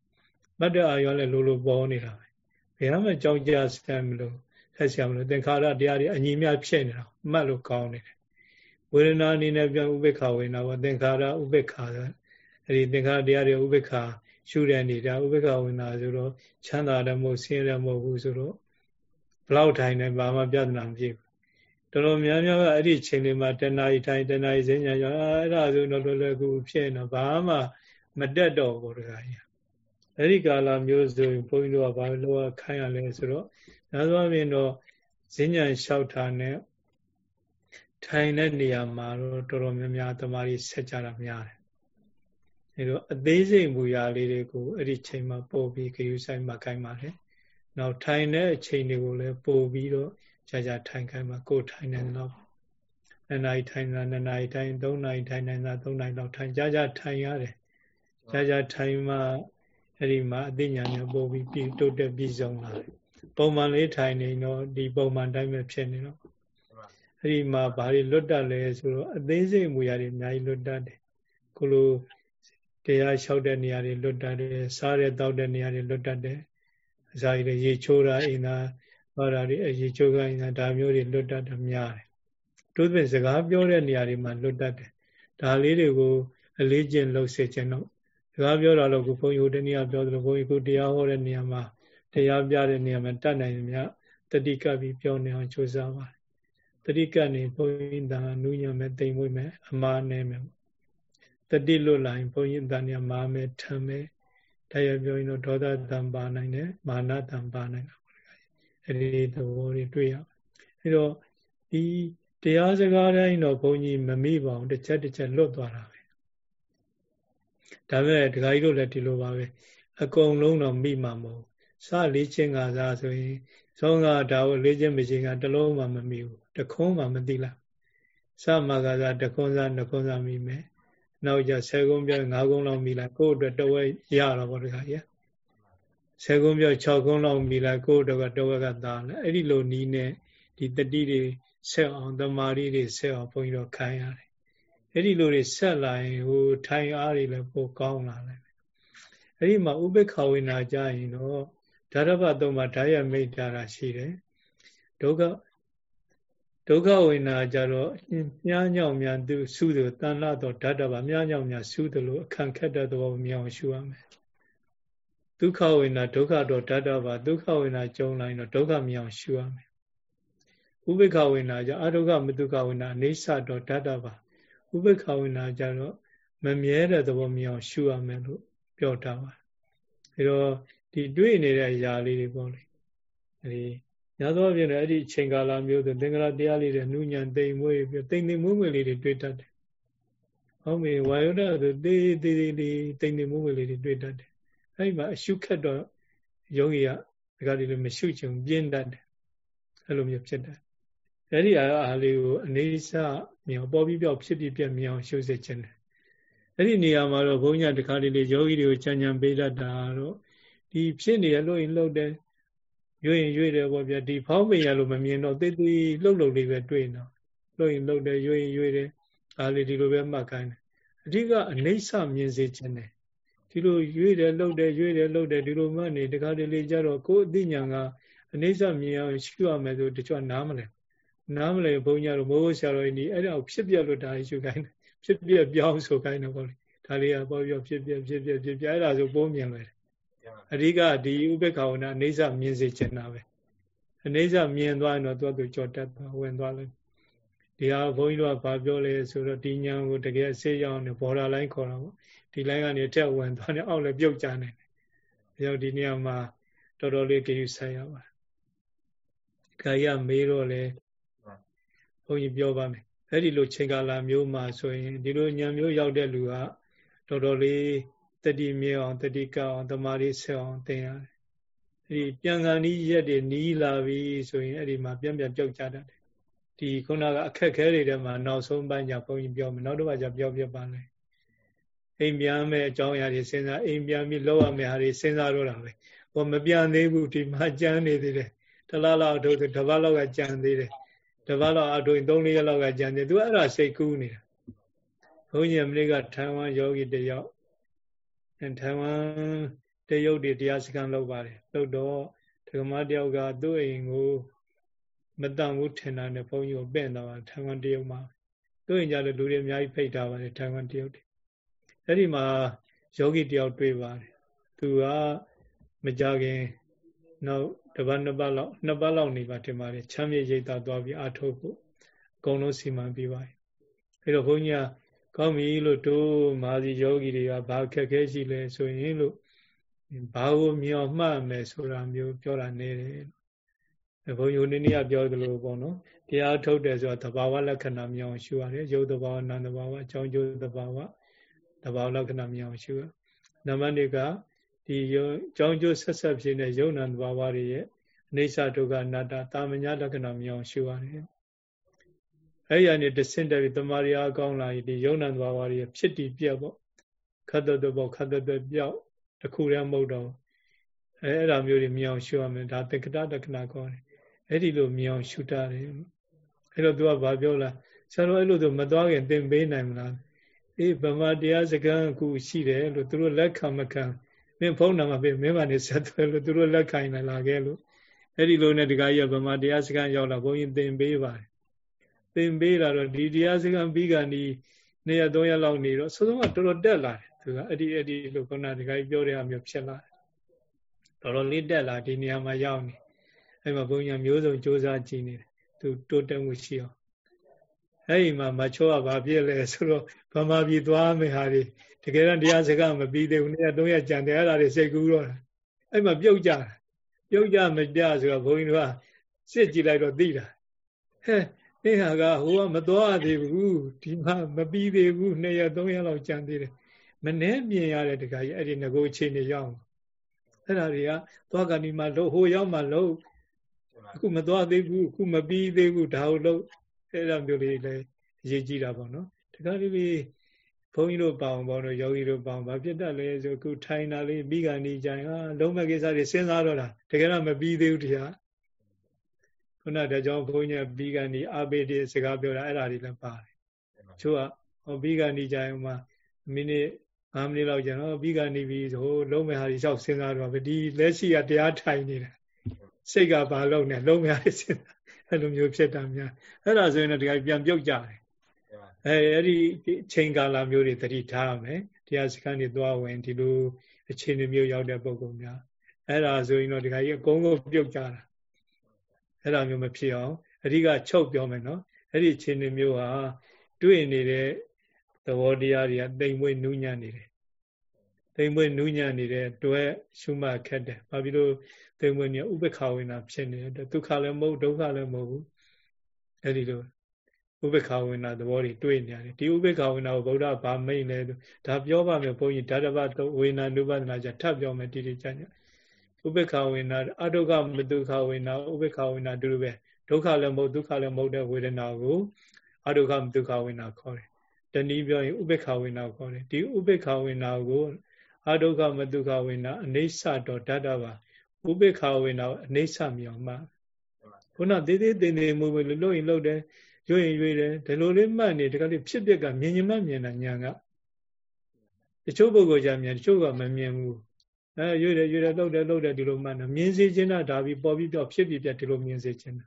မှတ်တဲ့အာယောလည်းလိုလိုပေါ်နေတာပဲဘယ်မှကြောင်းကြဆိုင်မလို့ဆက်ဆရာမလို့သင်္ခါရတရားတွေအညီမြဖြစ်နေတာမှတ်လို့ကောင်းနေတယ်ဝေဒနာအနေနဲ့ပြန်ဥပေက္ခဝေဒနာပေါ့သင်္ခါရဥပေက္ခအဲဒီသင်္ခါရတရားတွေဥပေက္ခရှုတဲ့နေတာဥပေက္ခဝေဒနာဆိုတော့ချမ်းသာတယ်မဟုတ်ဆင်းရဲမဟုတ်ဘူးဆိုတော့ ဘလောက်ထိုင်နေဘာမှပြဿနာမဖြစ်ဘူးတော်တော်များများကအဲ့ဒီချိန်လေးမှာတဏှာကြီးထိုင်တဏှာကြီးစဉ္ညာရောအဲ့ဒါဆိုတော့လွယ်လွယ်ကူဖြစ်နေဘာမှမတက်တော့ဘူးတခါကြီးအဲ့ဒီကာလမျိုးဆိုရင်ဘုန်းကြီးတို့ကဘာလို့ခိုင်းရလဲဆိုတော့နောက်ဆုံးအပြင်တော့စဉ္ညာလျှောက်တာနဲ့ထိုင်တဲ့နေရာမှာတော့တော်တော်များများတမားကြီးဆက်ကြတာများတယ်အဲတော့အသေးစိတ်မူရာလေးတွေကိုအဲ့ဒီချိန်မှာပို့ပြီးဂရုစိုက်မှခိုင်းပါလေ နောက်ထိုင်တဲ့အချိန်တွေကိုလည်းပို့ပြီးတော့ကြာကြာထိုင်ခိုင်းမှကိုယ်ထိုင်နေတော့နှစ်နာရီထိုင်တာနှစ်နာရီထိုင်သုံးနာရီထိုင်နေတာသုံးနာရီလောက်ထိုင်ကြာကြာထိုင်ရတယ်ကြာကြာထိုင်မှအဲ့ဒီမှာအသိဉာဏ်နဲ့ပို့ပြီးပြီးတုတ်တက်ပြီးဆုံးလာတယ်ပုံမှန်လေးထိုင်နေတော့ဒီပုံမှန်တိုင်းပဲဖြစ်နေတော့အဲ့ဒီမှာဘာတွေလွတ်တတ်လဲဆိုတော့အသေးစိတ်မူရာတွေအများကြီးလွတ်တတ်တယ်ခုလိုတရားလျှောက်တဲ့နေရာတွေလွတ်တတ်တယ်စားတဲ့တောက်တဲ့နေရာတွေလွတ်တတ်တယ် အစာရည်ရေချိုးတာအိမ်သာဟောတာတွေအရေချိုးကအိမ်သာဒါမျိုးတွေလွတ်တတ်တယ်များတယ်တို့ပြင်စကားပြောတဲ့နေရာတွေမှာလွတ်တတ်တယ်ဒါလေးတွေကိုအလေးကျင့်လုပ်စေချင်တော့စကားပြောတာလို့ကိုဘုန်းကြီးဟိုတနည်းပြောသလိုဘုန်းကြီးကိုတရားဟောတဲ့နေရာမှာတရားပြတဲ့နေရာမှာတတ်နိုင်မြတ်တတိကပြီးပြောနေအောင်ကြိုးစားပါတယ်တတိကနေဘုန်းကြီးတန်နူးညံ့မဲ့တိမ်မွေးမဲ့အမားနဲ့မဲ့တတိလွတ်လာရင်ဘုန်းကြီးတန်ညမာမဲ့ထမ်းမဲ့ တရားပြောရင်တော့ဒေါသတံပါနိုင်တယ်မာနတံပါနိုင်တာအဲ့ဒီသဘောတွေတွေ့ရအဲ့တော့ဒီတရားစကားတိုင်းတော့ဘုန်းကြီးမမိပါဘူးတစ်ချက်တစ်ချက်လွတ်သွားတာပဲဒါပေမဲ့ဒကာကြီးတို့လည်းဒီလိုပါပဲအကုန်လုံးတော့မိမှာမဟုတ်စလေးချင်းကစားဆိုရင်သုံးကဒါကိုလေးချင်းမရှိကတလုံးမှမမိဘူးတခုံးမှမသိလားစမကစားတခုံးစားနှစ်ခုံးစားမိမယ် နောက်ကြ10ကုန်းပြော5ကုန်းလောက်မိလိုက်ကိုယ့်အတွက်တဝက်ရတော့ဗောတခါကြီး10ကုန်းပြော6ကုန်းလောက်မိလိုက်ကိုယ့်အတွက်ကတဝက်ကသားလဲအဲ့ဒီလိုနီးနဲ့ဒီတတိတွေဆက်အောင်တမာရီတွေဆက်အောင်ဘုန်းကြီးတို့ခိုင်းရတယ်အဲ့ဒီလိုတွေဆက်လာရင်ဟိုထိုင်အားတွေလည်းပိုကောင်းလာတယ်အဲ့ဒီမှာဥပေက္ခဝိနာကြရင်တော့ဓာရဘသုံးပါဓာရမိတ်တာရှိတယ်ဒုက္ခ ဒုက္ခဝိနာကြတော့မြားညောင်များသူစုသူတန်လာတော့ဓာတဘာမြားညောင်များစုတယ်လို့အခန့်ခက်တဲ့သဘောမြောင်ရှုရမယ်ဒုက္ခဝိနာဒုက္ခတော့ဓာတဘာဒုက္ခဝိနာကြုံလိုက်တော့ဒုက္ခမြောင်ရှုရမယ်ဥပိ္ပခဝိနာကြအဒုက္ခမတုခဝိနာအိဋ္ဌတော့ဓာတဘာဥပိ္ပခဝိနာကြတော့မမြဲတဲ့သဘောမြောင်ရှုရမယ်လို့ပြောထားပါတယ်အဲတော့ဒီတွေ့နေတဲ့အရာလေးတွေပေါ့လေအဲဒီ ညာသောအပြင်လည်းအဲ့ဒီချိန်ကာလမျိုးဆိုသင်္ကရာတရားလေးတွေနုညံတိမ်မွေးပြီးတိမ်တိမ်မွေးမွေးလေးတွေတွေ့တတ်တယ်။ဟုတ်ပြီဝါယုဒဆိုတေးတေးတေးလေးတိမ်တိမ်မွေးမွေးလေးတွေတွေ့တတ်တယ်။အဲ့ဒီမှာအရှုခက်တော့ယောဂီကဒီကလေးတွေမရှုချင်ပြင်းတတ်တယ်။အဲ့လိုမျိုးဖြစ်တယ်။အဲ့ဒီအားလေးကိုအနေစမြောင်ပေါ်ပြီးပြောက်ဖြစ်ပြီးပြက်မြောင်ရှုစေခြင်းတယ်။အဲ့ဒီနေရာမှာတော့ဘုန်းကြီးတခါလေးလေးယောဂီတွေကိုချမ်းချမ်းပေးတတ်တာတော့ဒီဖြစ်နေရလို့ရင်လှုပ်တယ် ရွေ့ရင်ရွေ့တယ်ပေါ့ဗျာဒီဖောင်းပင်ရလို့မမြင်တော့တိတ်တိလှုပ်လှုပ်လေးပဲတွေ့နေတော့လှုပ်ရင်လှုပ်တယ်ရွေ့ရင်ရွေ့တယ်အားလေးဒီလိုပဲမှတ်ခိုင်းတယ်အဓိကအနိစ္စမြင်စေခြင်းတယ်ဒီလိုရွေ့တယ်လှုပ်တယ်ရွေ့တယ်လှုပ်တယ်ဒီလိုမှနေတခါတလေကြတော့ကိုယ်အသိဉာဏ်ကအနိစ္စမြင်အောင်ရှုရမယ်ဆိုတချို့နားမလဲနားမလဲဘုန်းကြီးတို့မိုးဆရာတော်ကြီးအဲ့ဒါကိုဖြစ်ပြလို့ဒါရှုခိုင်းတယ်ဖြစ်ပြပြောင်းဆိုခိုင်းတယ်ပေါ့လေဒါလေးကပေါ်ပြောဖြစ်ပြဖြစ်ပြဖြစ်ပြအဲ့ဒါဆိုပိုးမြင်လွယ်တယ် အဓိကဒီဥပေက္ခဝနာအနေဆမြင်စေချင်တာပဲအနေဆမြင်သွားရင်တော့သူ့သူကြော်တက်သွားဝင်သွားလိုက်ဒီဟာဘုန်းကြီးတို့ကဘာပြောလဲဆိုတော့ဒီညာကိုတကယ်ဆေးရောင်းနေဘော်ဒါလိုင်းခေါ်တာပေါ့ဒီလိုင်းကနေတက်ဝင်သွားတယ်အောက်လည်းပြုတ်ကြနေတယ်ဒါကြောင့်ဒီနေရာမှာတော်တော်လေးကြည့်ဆိုင်ရပါတယ်ခါရမေးတော့လေဘုန်းကြီးပြောပါမယ်အဲ့ဒီလိုချိန်ကာလမျိုးမှာဆိုရင်ဒီလိုညာမျိုးရောက်တဲ့လူကတော်တော်လေး တတိမြေအောင်တတိကအောင်တမာရီဆက်အောင်သင်ရတယ်အဲ့ဒီပြန်ကန်ဤရက်တွေနီးလာပြီဆိုရင်အဲ့ဒီမှာပြန်ပြန်ပြောက်ကြတတ်တယ်ဒီခုနကအခက်ခဲတွေထဲမှာနောက်ဆုံးပိုင်းကျဘုန်းကြီးပြောမယ်နောက်တစ်ပတ်ကျပြောပြပါမယ်အိမ်ပြန်မဲ့အကြောင်းအရာတွေစဉ်းစားအိမ်ပြန်ပြီးလောက်ရမယ့်ဟာတွေစဉ်းစားတော့တာပဲဟောမပြန်သေးဘူးဒီမှာကြမ်းနေသေးတယ်တလားလောက်တို့တပတ်လောက်ကကြံသေးတယ်တပတ်လောက်အတူ3 4ရက်လောက်ကကြံသေးသူအဲ့ဒါစိတ်ကူးနေတာဘုန်းကြီးအမေရိကထိုင်ဝမ်ယောဂီတယောက် ထိုင်ဝမ်တရုတ်တွေတရားစခန်းလုပ်ပါတယ်လုပ်တော့ဒကမတယောက်ကသူ့အိမ်ကိုမတန်ဘူးထင်တာနဲ့ဘုန်းကြီးကိုပင့်တော့ထိုင်ဝမ်တရုတ်မှာသူ့အိမ်ကြလို့လူတွေအများကြီးဖိတ်ထားပါတယ်ထိုင်ဝမ်တရုတ်တွေအဲ့ဒီမှာယောဂီတယောက်တွေ့ပါတယ်သူကမကြခင်နောက်တစ်ပတ်နှစ်ပတ်လောက်နှစ်ပတ်လောက်နေပါထင်ပါတယ်ချမ်းမြေရိတ်တာသွားပြီးအာထုတ်ဖို့အကုန်လုံးစီမံပြီးပါတယ်အဲ့တော့ဘုန်းကြီးက ကောင်းပြီလို့တို့မာဇီယောဂီတွေကဘာခက်ခဲရှိလဲဆိုရင်လို့ဘာကိုမြော်မှတ်မယ်ဆိုတာမျိုးပြောတာနေတယ်ဘုန်းကြီးနည်းနည်းပြောသလိုပေါ့နော်တရားထုတ်တယ်ဆိုတာသဘာဝလက္ခဏာမြောင်ရှုရတယ်ရုပ်သဘာဝနာမ်သဘာဝအကြောင်းကျိုးသဘာဝသဘာဝလက္ခဏာမြောင်ရှုရနံပါတ်2ကဒီကြောင်းကျိုးဆက်ဆက်ဖြစ်တဲ့ယုံနာသဘာဝတွေရဲ့အိဋ္ဌဒုက္ခအနတ္တတာမညာလက္ခဏာမြောင်ရှုရတယ် အဲ့ဒီအနေတဆင့်တက်ပြီးတမာရီအကောင်းလာရင်ဒီယုံနာသဘာဝတွေဖြစ်တည်ပြက်ပေါ့ခတ်တတ်ပေါ့ခတ်တတ်ပြောက်တခုတည်းမဟုတ်တော့အဲအဲ့ဒါမျိုးတွေမြောင်ရှုရမယ်ဒါတက္ကတတက္ကနာခေါ်တယ်အဲ့ဒီလိုမြောင်ရှုတာတယ်အဲ့တော့သူကဘာပြောလားဆရာတော်အဲ့လိုဆိုမသွားခင်သင်ပေးနိုင်မလားအေးဗမာတရားစကားအခုရှိတယ်လို့သူတို့လက်ခံမခံမင်းဖုန်းနံပါတ်ပေးမင်းပါနေဆက်သွဲလို့သူတို့လက်ခံနိုင်လာခဲ့လို့အဲ့ဒီလိုနဲ့တခါကြီးဗမာတရားစကားရောက်လာဘုန်းကြီးသင်ပေးပါတယ် သင်ပေးလာတော့ဒီတရားစကားပြီးကန်ဒီနေ့ရက်သုံးရက်လောက်နေတော့ဆုံးဆုံးကတော်တော်တက်လာတယ်သူကအဲ့ဒီအဲ့ဒီလိုခုနတခါကြီးပြောတဲ့အမျိုးဖြစ်လာတယ်တော်တော်လေးတက်လာဒီနေရာမှာရောက်နေအဲ့မှာဘုန်းကြီးမျိုးစုံစူးစမ်းကြည့်နေတယ်သူတိုးတက်မှုရှိအောင်အဲ့ဒီမှာမချောကဘာဖြစ်လဲဆိုတော့ဗမာပြည်သွားမယ်ဟာတွေတကယ်တော့တရားစကားမပြီးသေးဘူးနေ့ရက်သုံးရက်ကြံတယ်အဲ့ဒါတွေစိတ်ကူးတော့အဲ့မှာပြုတ်ကြတာပြုတ်ကြမပြဆိုတော့ဘုန်းကြီးတို့ကစစ်ကြည့်လိုက်တော့သိတာဟဲ့ နေဟာကဟိုကမသွားသေးဘူးဒီမှာမပြီးသေးဘူးနှစ်ရက်သုံးရက်လောက်ကြံသေးတယ်မနှဲမြင်ရတဲ့တခါကြီးအဲ့ဒီငကိုအခြေအနေရောက်အဲ့ဒါတွေကသွားကဏီမှာလို့ဟိုရောက်မှလို့အခုမသွားသေးဘူးအခုမပြီးသေးဘူးဒါကိုလို့အဲ့ဒါမျိုးလေးလည်းအရေးကြီးတာပေါ့နော်တခါတည်းဘုန်းကြီးတို့ပေါအောင်ပေါ့နော်ယောဂီတို့ပေါအောင်ဘာဖြစ်တတ်လဲဆိုအခုထိုင်တာလေးပြီးကနေကြရင်ဟာလုံးမဲ့ကိစ္စတွေစဉ်းစားတော့တာတကယ်တော့မပြီးသေးဘူးတရား ခုနတကြောင်ဘုန်းကြီးပြီးကနေအာပေတိစကားပြောတာအဲ့ဒါတွေလည်းပါတယ်ချို့ကဟောပြီးကနေကြရင်မှမိနစ်5မိနစ်လောက်ကျတော့ပြီးကနေပြီးဟိုလုံးမဲ့ဟာတွေလျှောက်စဉ်းစားတော့ဒီလက်ရှိကတရားထိုင်နေတာစိတ်ကဘာလုံးနေလုံးမဲ့ဟာတွေစဉ်းစားအဲ့လိုမျိုးဖြစ်တာများအဲ့ဒါဆိုရင်တော့ဒီကပြန်ပြုတ်ကြတယ်အဲအဲ့ဒီအချိန်ကာလမျိုးတွေသတိထားရမယ်တရားစခန်းတွေသွားဝင်ဒီလိုအချိန်မျိုးရောက်တဲ့ပုံကောင်များအဲ့ဒါဆိုရင်တော့ဒီခါကြီးအကုန်လုံးပြုတ်ကြတာ အဲ့ဒါမျိုးမဖြစ်အောင်အဓိကချုပ်ပြောမယ်နော်အဲ့ဒီအချိန်မျိုးဟာတွေ့နေတဲ့သဘောတရားတွေကတိမ်မွေးနူးညံ့နေတယ်တိမ်မွေးနူးညံ့နေတဲ့တွဲရှုမှတ်ခက်တယ်ဘာဖြစ်လို့တိမ်မွေးနေဥပ္ပခာဝိနာဖြစ်နေတယ်ဒုက္ခလည်းမဟုတ်ဒုက္ခလည်းမဟုတ်ဘူးအဲ့ဒီလိုဥပေက္ခဝိနာသဘောတွေတွေ့နေရတယ်ဒီဥပေက္ခဝိနာကိုဗုဒ္ဓဘာမိတ်လဲဒါပြောပါမယ်ဘုန်းကြီးဓာတပတ်ဝိနာနုပဒနာကြထပ်ပြောမယ်တိတိကျကျ ဥပေက္ခဝိနာအဒုက္ခမတုခဝိနာဥပေက္ခဝိနာတူတူပဲဒုက္ခလည်းမဟုတ်ဒုက္ခလည်းမဟုတ်တဲ့ဝေဒနာကိုအဒုက္ခမတုခဝိနာခေါ်တယ်တနည်းပြောရင်ဥပေက္ခဝိနာခေါ်တယ်ဒီဥပေက္ခဝိနာကိုအဒုက္ခမတုခဝိနာအနေဆတော်ဓာတပါဥပေက္ခဝိနာအနေဆမြောင်မှခုနသေးသေးသေးသေးမွေးမွေးလို့ရင်လို့တယ်ရွေ့ရင်ရွေ့တယ်ဒီလိုလေးမှတ်နေတကယ်လို့ဖြစ်ပျက်ကမြင်ရင်မှမြင်တာညာကတချို့ပုဂ္ဂိုလ်ကြမြင်တချို့ကမမြင်ဘူး အဲရွေ့တယ်ရွေ့တယ်လှုပ်တယ်လှုပ်တယ်ဒီလိုမှတ်နေမြင်စေခြင်းတာဒါပြီးပေါ်ပြီးပြောဖြစ်ပြီးပြက်ဒီလိုမြင်စေခြင်းတာ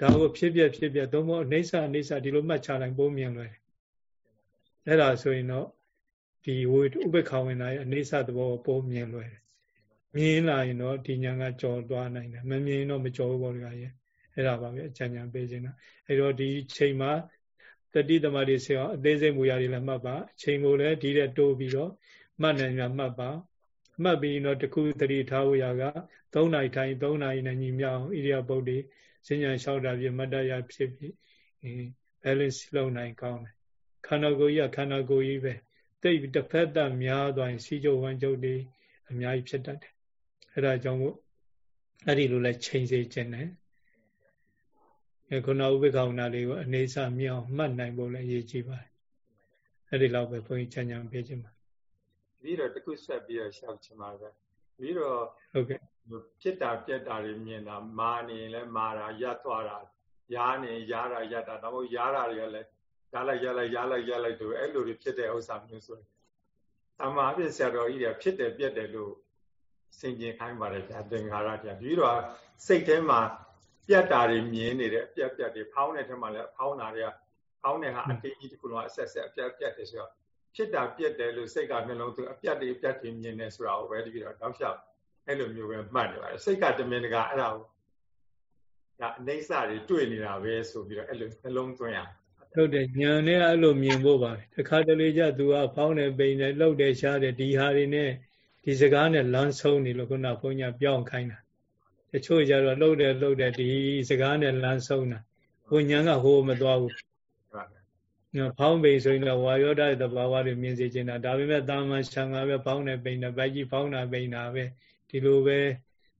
ဒါကိုဖြစ်ပြက်ဖြစ်ပြက်သုံးဖို့အိဋ္ဌာအိဋ္ဌာဒီလိုမှတ်ချလိုက်ပုံမြင်လွယ်တယ်အဲ့ဒါဆိုရင်တော့ဒီဝေဥပ္ပခာဝင်တာရဲ့အိဋ္ဌာသဘောပုံမြင်လွယ်တယ်မြင်လာရင်တော့ဒီညာကကြော်သွားနိုင်တယ်မမြင်တော့မကြော်ဘူးပေါ့ဒီကရဲ့အဲ့ဒါပါပဲအချမ်းချမ်းပေးခြင်းတာအဲ့တော့ဒီချိန်မှာတတိသမารီဆေအောင်အသေးစိတ်မူရတွေလည်းမှတ်ပါအချိန်ကိုလည်းဒီတဲ့တိုးပြီးတော့မှတ်နိုင်မှာမှတ်ပါ မှတ်ပြီးတော့တခုတတိထားဝရက3နိုင်ထိုင်3နိုင်နဲ့ညီမြောင်ဣရိယာပုတ်တွေစဉ္ညာလျှောက်တာပြမတ္တရဖြစ်ပြီး balance လုပ်နိုင်ကောင်းတယ်ခန္ဓာကိုယ်ကြီးကခန္ဓာကိုယ်ကြီးပဲတိတ်တစ်ဖက်သက်များသွားရင်စီကြုံဝမ်းကြုတ်တွေအများကြီးဖြစ်တတ်တယ်အဲဒါကြောင့်မို့အဲ့ဒီလိုလဲချိန်စေခြင်းတယ်အဲခုနဥပိ္ပခာဝနာလေးကိုအနေဆမြောင်မှတ်နိုင်ဖို့လည်းအရေးကြီးပါတယ်အဲ့ဒီလောက်ပဲဘုန်းကြီးချမ်းချမ်းပေးခြင်းပါ ပြီးတော့တခုဆက်ပြီးတော့ရှောက်ချင်ပါပဲပြီးတော့ဟုတ်ကဲ့ဖြစ်တာပြက်တာတွေမြင်တာမာနေလဲမာတာရပ်သွားတာရားနေရားတာရပ်တာတော့မဟုတ်ရားတာတွေကလည်းရားလိုက်ရားလိုက်ရားလိုက်ရားလိုက်တို့အဲ့လိုတွေဖြစ်တဲ့ဥစ္စာမျိုးဆိုရင်အမှန်အဖြစ်ဆရာတော်ကြီးတွေဖြစ်တယ်ပြက်တယ်လို့စင်ကျင်ခိုင်းပါတယ်ဗျာသင်္ခါရဗျာပြီးတော့စိတ်ထဲမှာပြက်တာတွေမြင်နေတယ်ပြက်ပြက်တွေဖောင်းတဲ့ထဲမှာလည်းဖောင်းတာတွေကဖောင်းတဲ့ဟာအတေးကြီးတစ်ခုလုံးအဆက်ဆက်အပြက်ပြက်တယ်ဆိုတော့ ဖြစ်တာပြက်တယ်လို့စိတ်ကနှလုံးသွင်းအပြက်တွေပြက်တွေမြင်နေဆိုတာကိုပဲတပြီးတော့တောက်လျှောက်အဲ့လိုမျိုးပဲမှတ်နေပါတယ်စိတ်ကတမင်တကာအဲ့ဒါကိုဒါအနေဆာတွေတွေ့နေတာပဲဆိုပြီးတော့အဲ့လိုနှလုံးသွင်းရဟုတ်တယ်ညာနဲ့အဲ့လိုမြင်ဖို့ပါတခါတလေကျသူကဖောင်းတယ်ပိန်တယ်လှုပ်တယ်ရှားတယ်ဒီဟာတွေနဲ့ဒီစကားနဲ့လမ်းဆုံးနေလို့ခုနဘုန်းကြီးပြောင်းခိုင်းတာတချို့ကျတော့လှုပ်တယ်လှုပ်တယ်ဒီစကားနဲ့လမ်းဆုံးတာဘုညာကဟိုမသွားဘူးနော် ဖောင်းပိန်ဆိုရင်တော့ဝါယောဒရဲ့သဘာဝတွေမြင်စေချင်တာဒါပေမဲ့တာမန်ဆံကပဲဖောင်းတယ်ပိန်တယ်ဗိုက်ကြီးဖောင်းတာပိန်တာပဲဒီလိုပဲ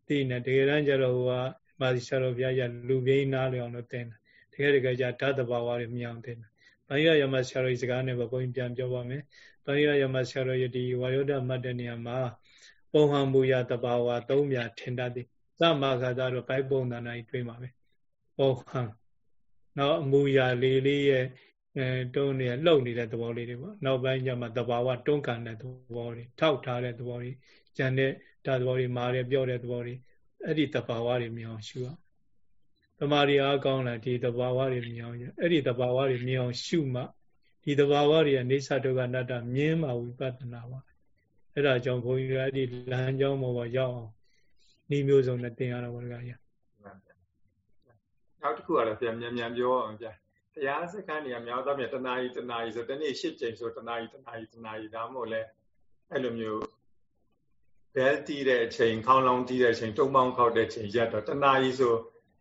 သိနေတကယ်တမ်းကျတော့ဟိုကမာစီဆရာတော်ဘုရားကြီးလူပြင်းနားလျောင်လို့တင်တယ်တကယ်တကယ်ကျဓာတ်သဘာဝတွေမြင်အောင်တင်တယ်။ဘာရယမဆရာတော်ကြီးစကားနဲ့ပဲဘုန်းကြီးပြန်ပြောပါမယ်။ဘာရယမဆရာတော်ကြီးဒီဝါယောဒမှတ်တဲ့နေရာမှာပုံဟံမူရတဘာဝသုံးပြထင်တတ်သည်။သမခါသာတော့ဘိုက်ပုံသဏ္ဍာန်ကြီးတွေ့မှာပဲ။ပုံဟံနောက်အမူအရာလေးလေးရဲ့ အဲတုံးနေလှုပ်နေတဲ့သဘောလေးတွေပေါ့နောက်ပိုင်းကျမှတဘာဝတွန်းကန်တဲ့သဘောတွေထောက်ထားတဲ့သဘောတွေကျန်တဲ့ဓာတ်သဘောတွေမာတယ်ပြောတဲ့သဘောတွေအဲ့ဒီတဘာဝတွေမြင်အောင်ရှုရတမာရီအားကောင်းလာဒီတဘာဝတွေမြင်အောင်အဲ့ဒီတဘာဝတွေမြင်အောင်ရှုမှဒီတဘာဝတွေကနေသဒုက္ခအနတ္တမြင်မှဝိပဿနာပါအဲ့ဒါကြောင့်ဘုန်းကြီးကအဲ့ဒီလမ်းကြောင်းပေါ်ရောက်အောင်ဤမျိုးစုံနဲ့သင်ရတာဘောကကြီးနောက်တစ်ခုကတော့ပြန်မြန်မြန်ပြောအောင်ဗျာ တရားစခန်းတွေကများသောဖြင့်တဏှာကြီးတဏှာကြီးဆိုတနေ့၈ချိန်ဆိုတဏှာကြီးတဏှာကြီးတဏှာကြီးဒါမှမဟုတ်လဲအဲ့လိုမျိုးဘဲတီးတဲ့အချိန်ခေါင်းလောင်းတီးတဲ့အချိန်တုံးပေါင်းခောက်တဲ့အချိန်ရက်တော့တနာကြီးဆို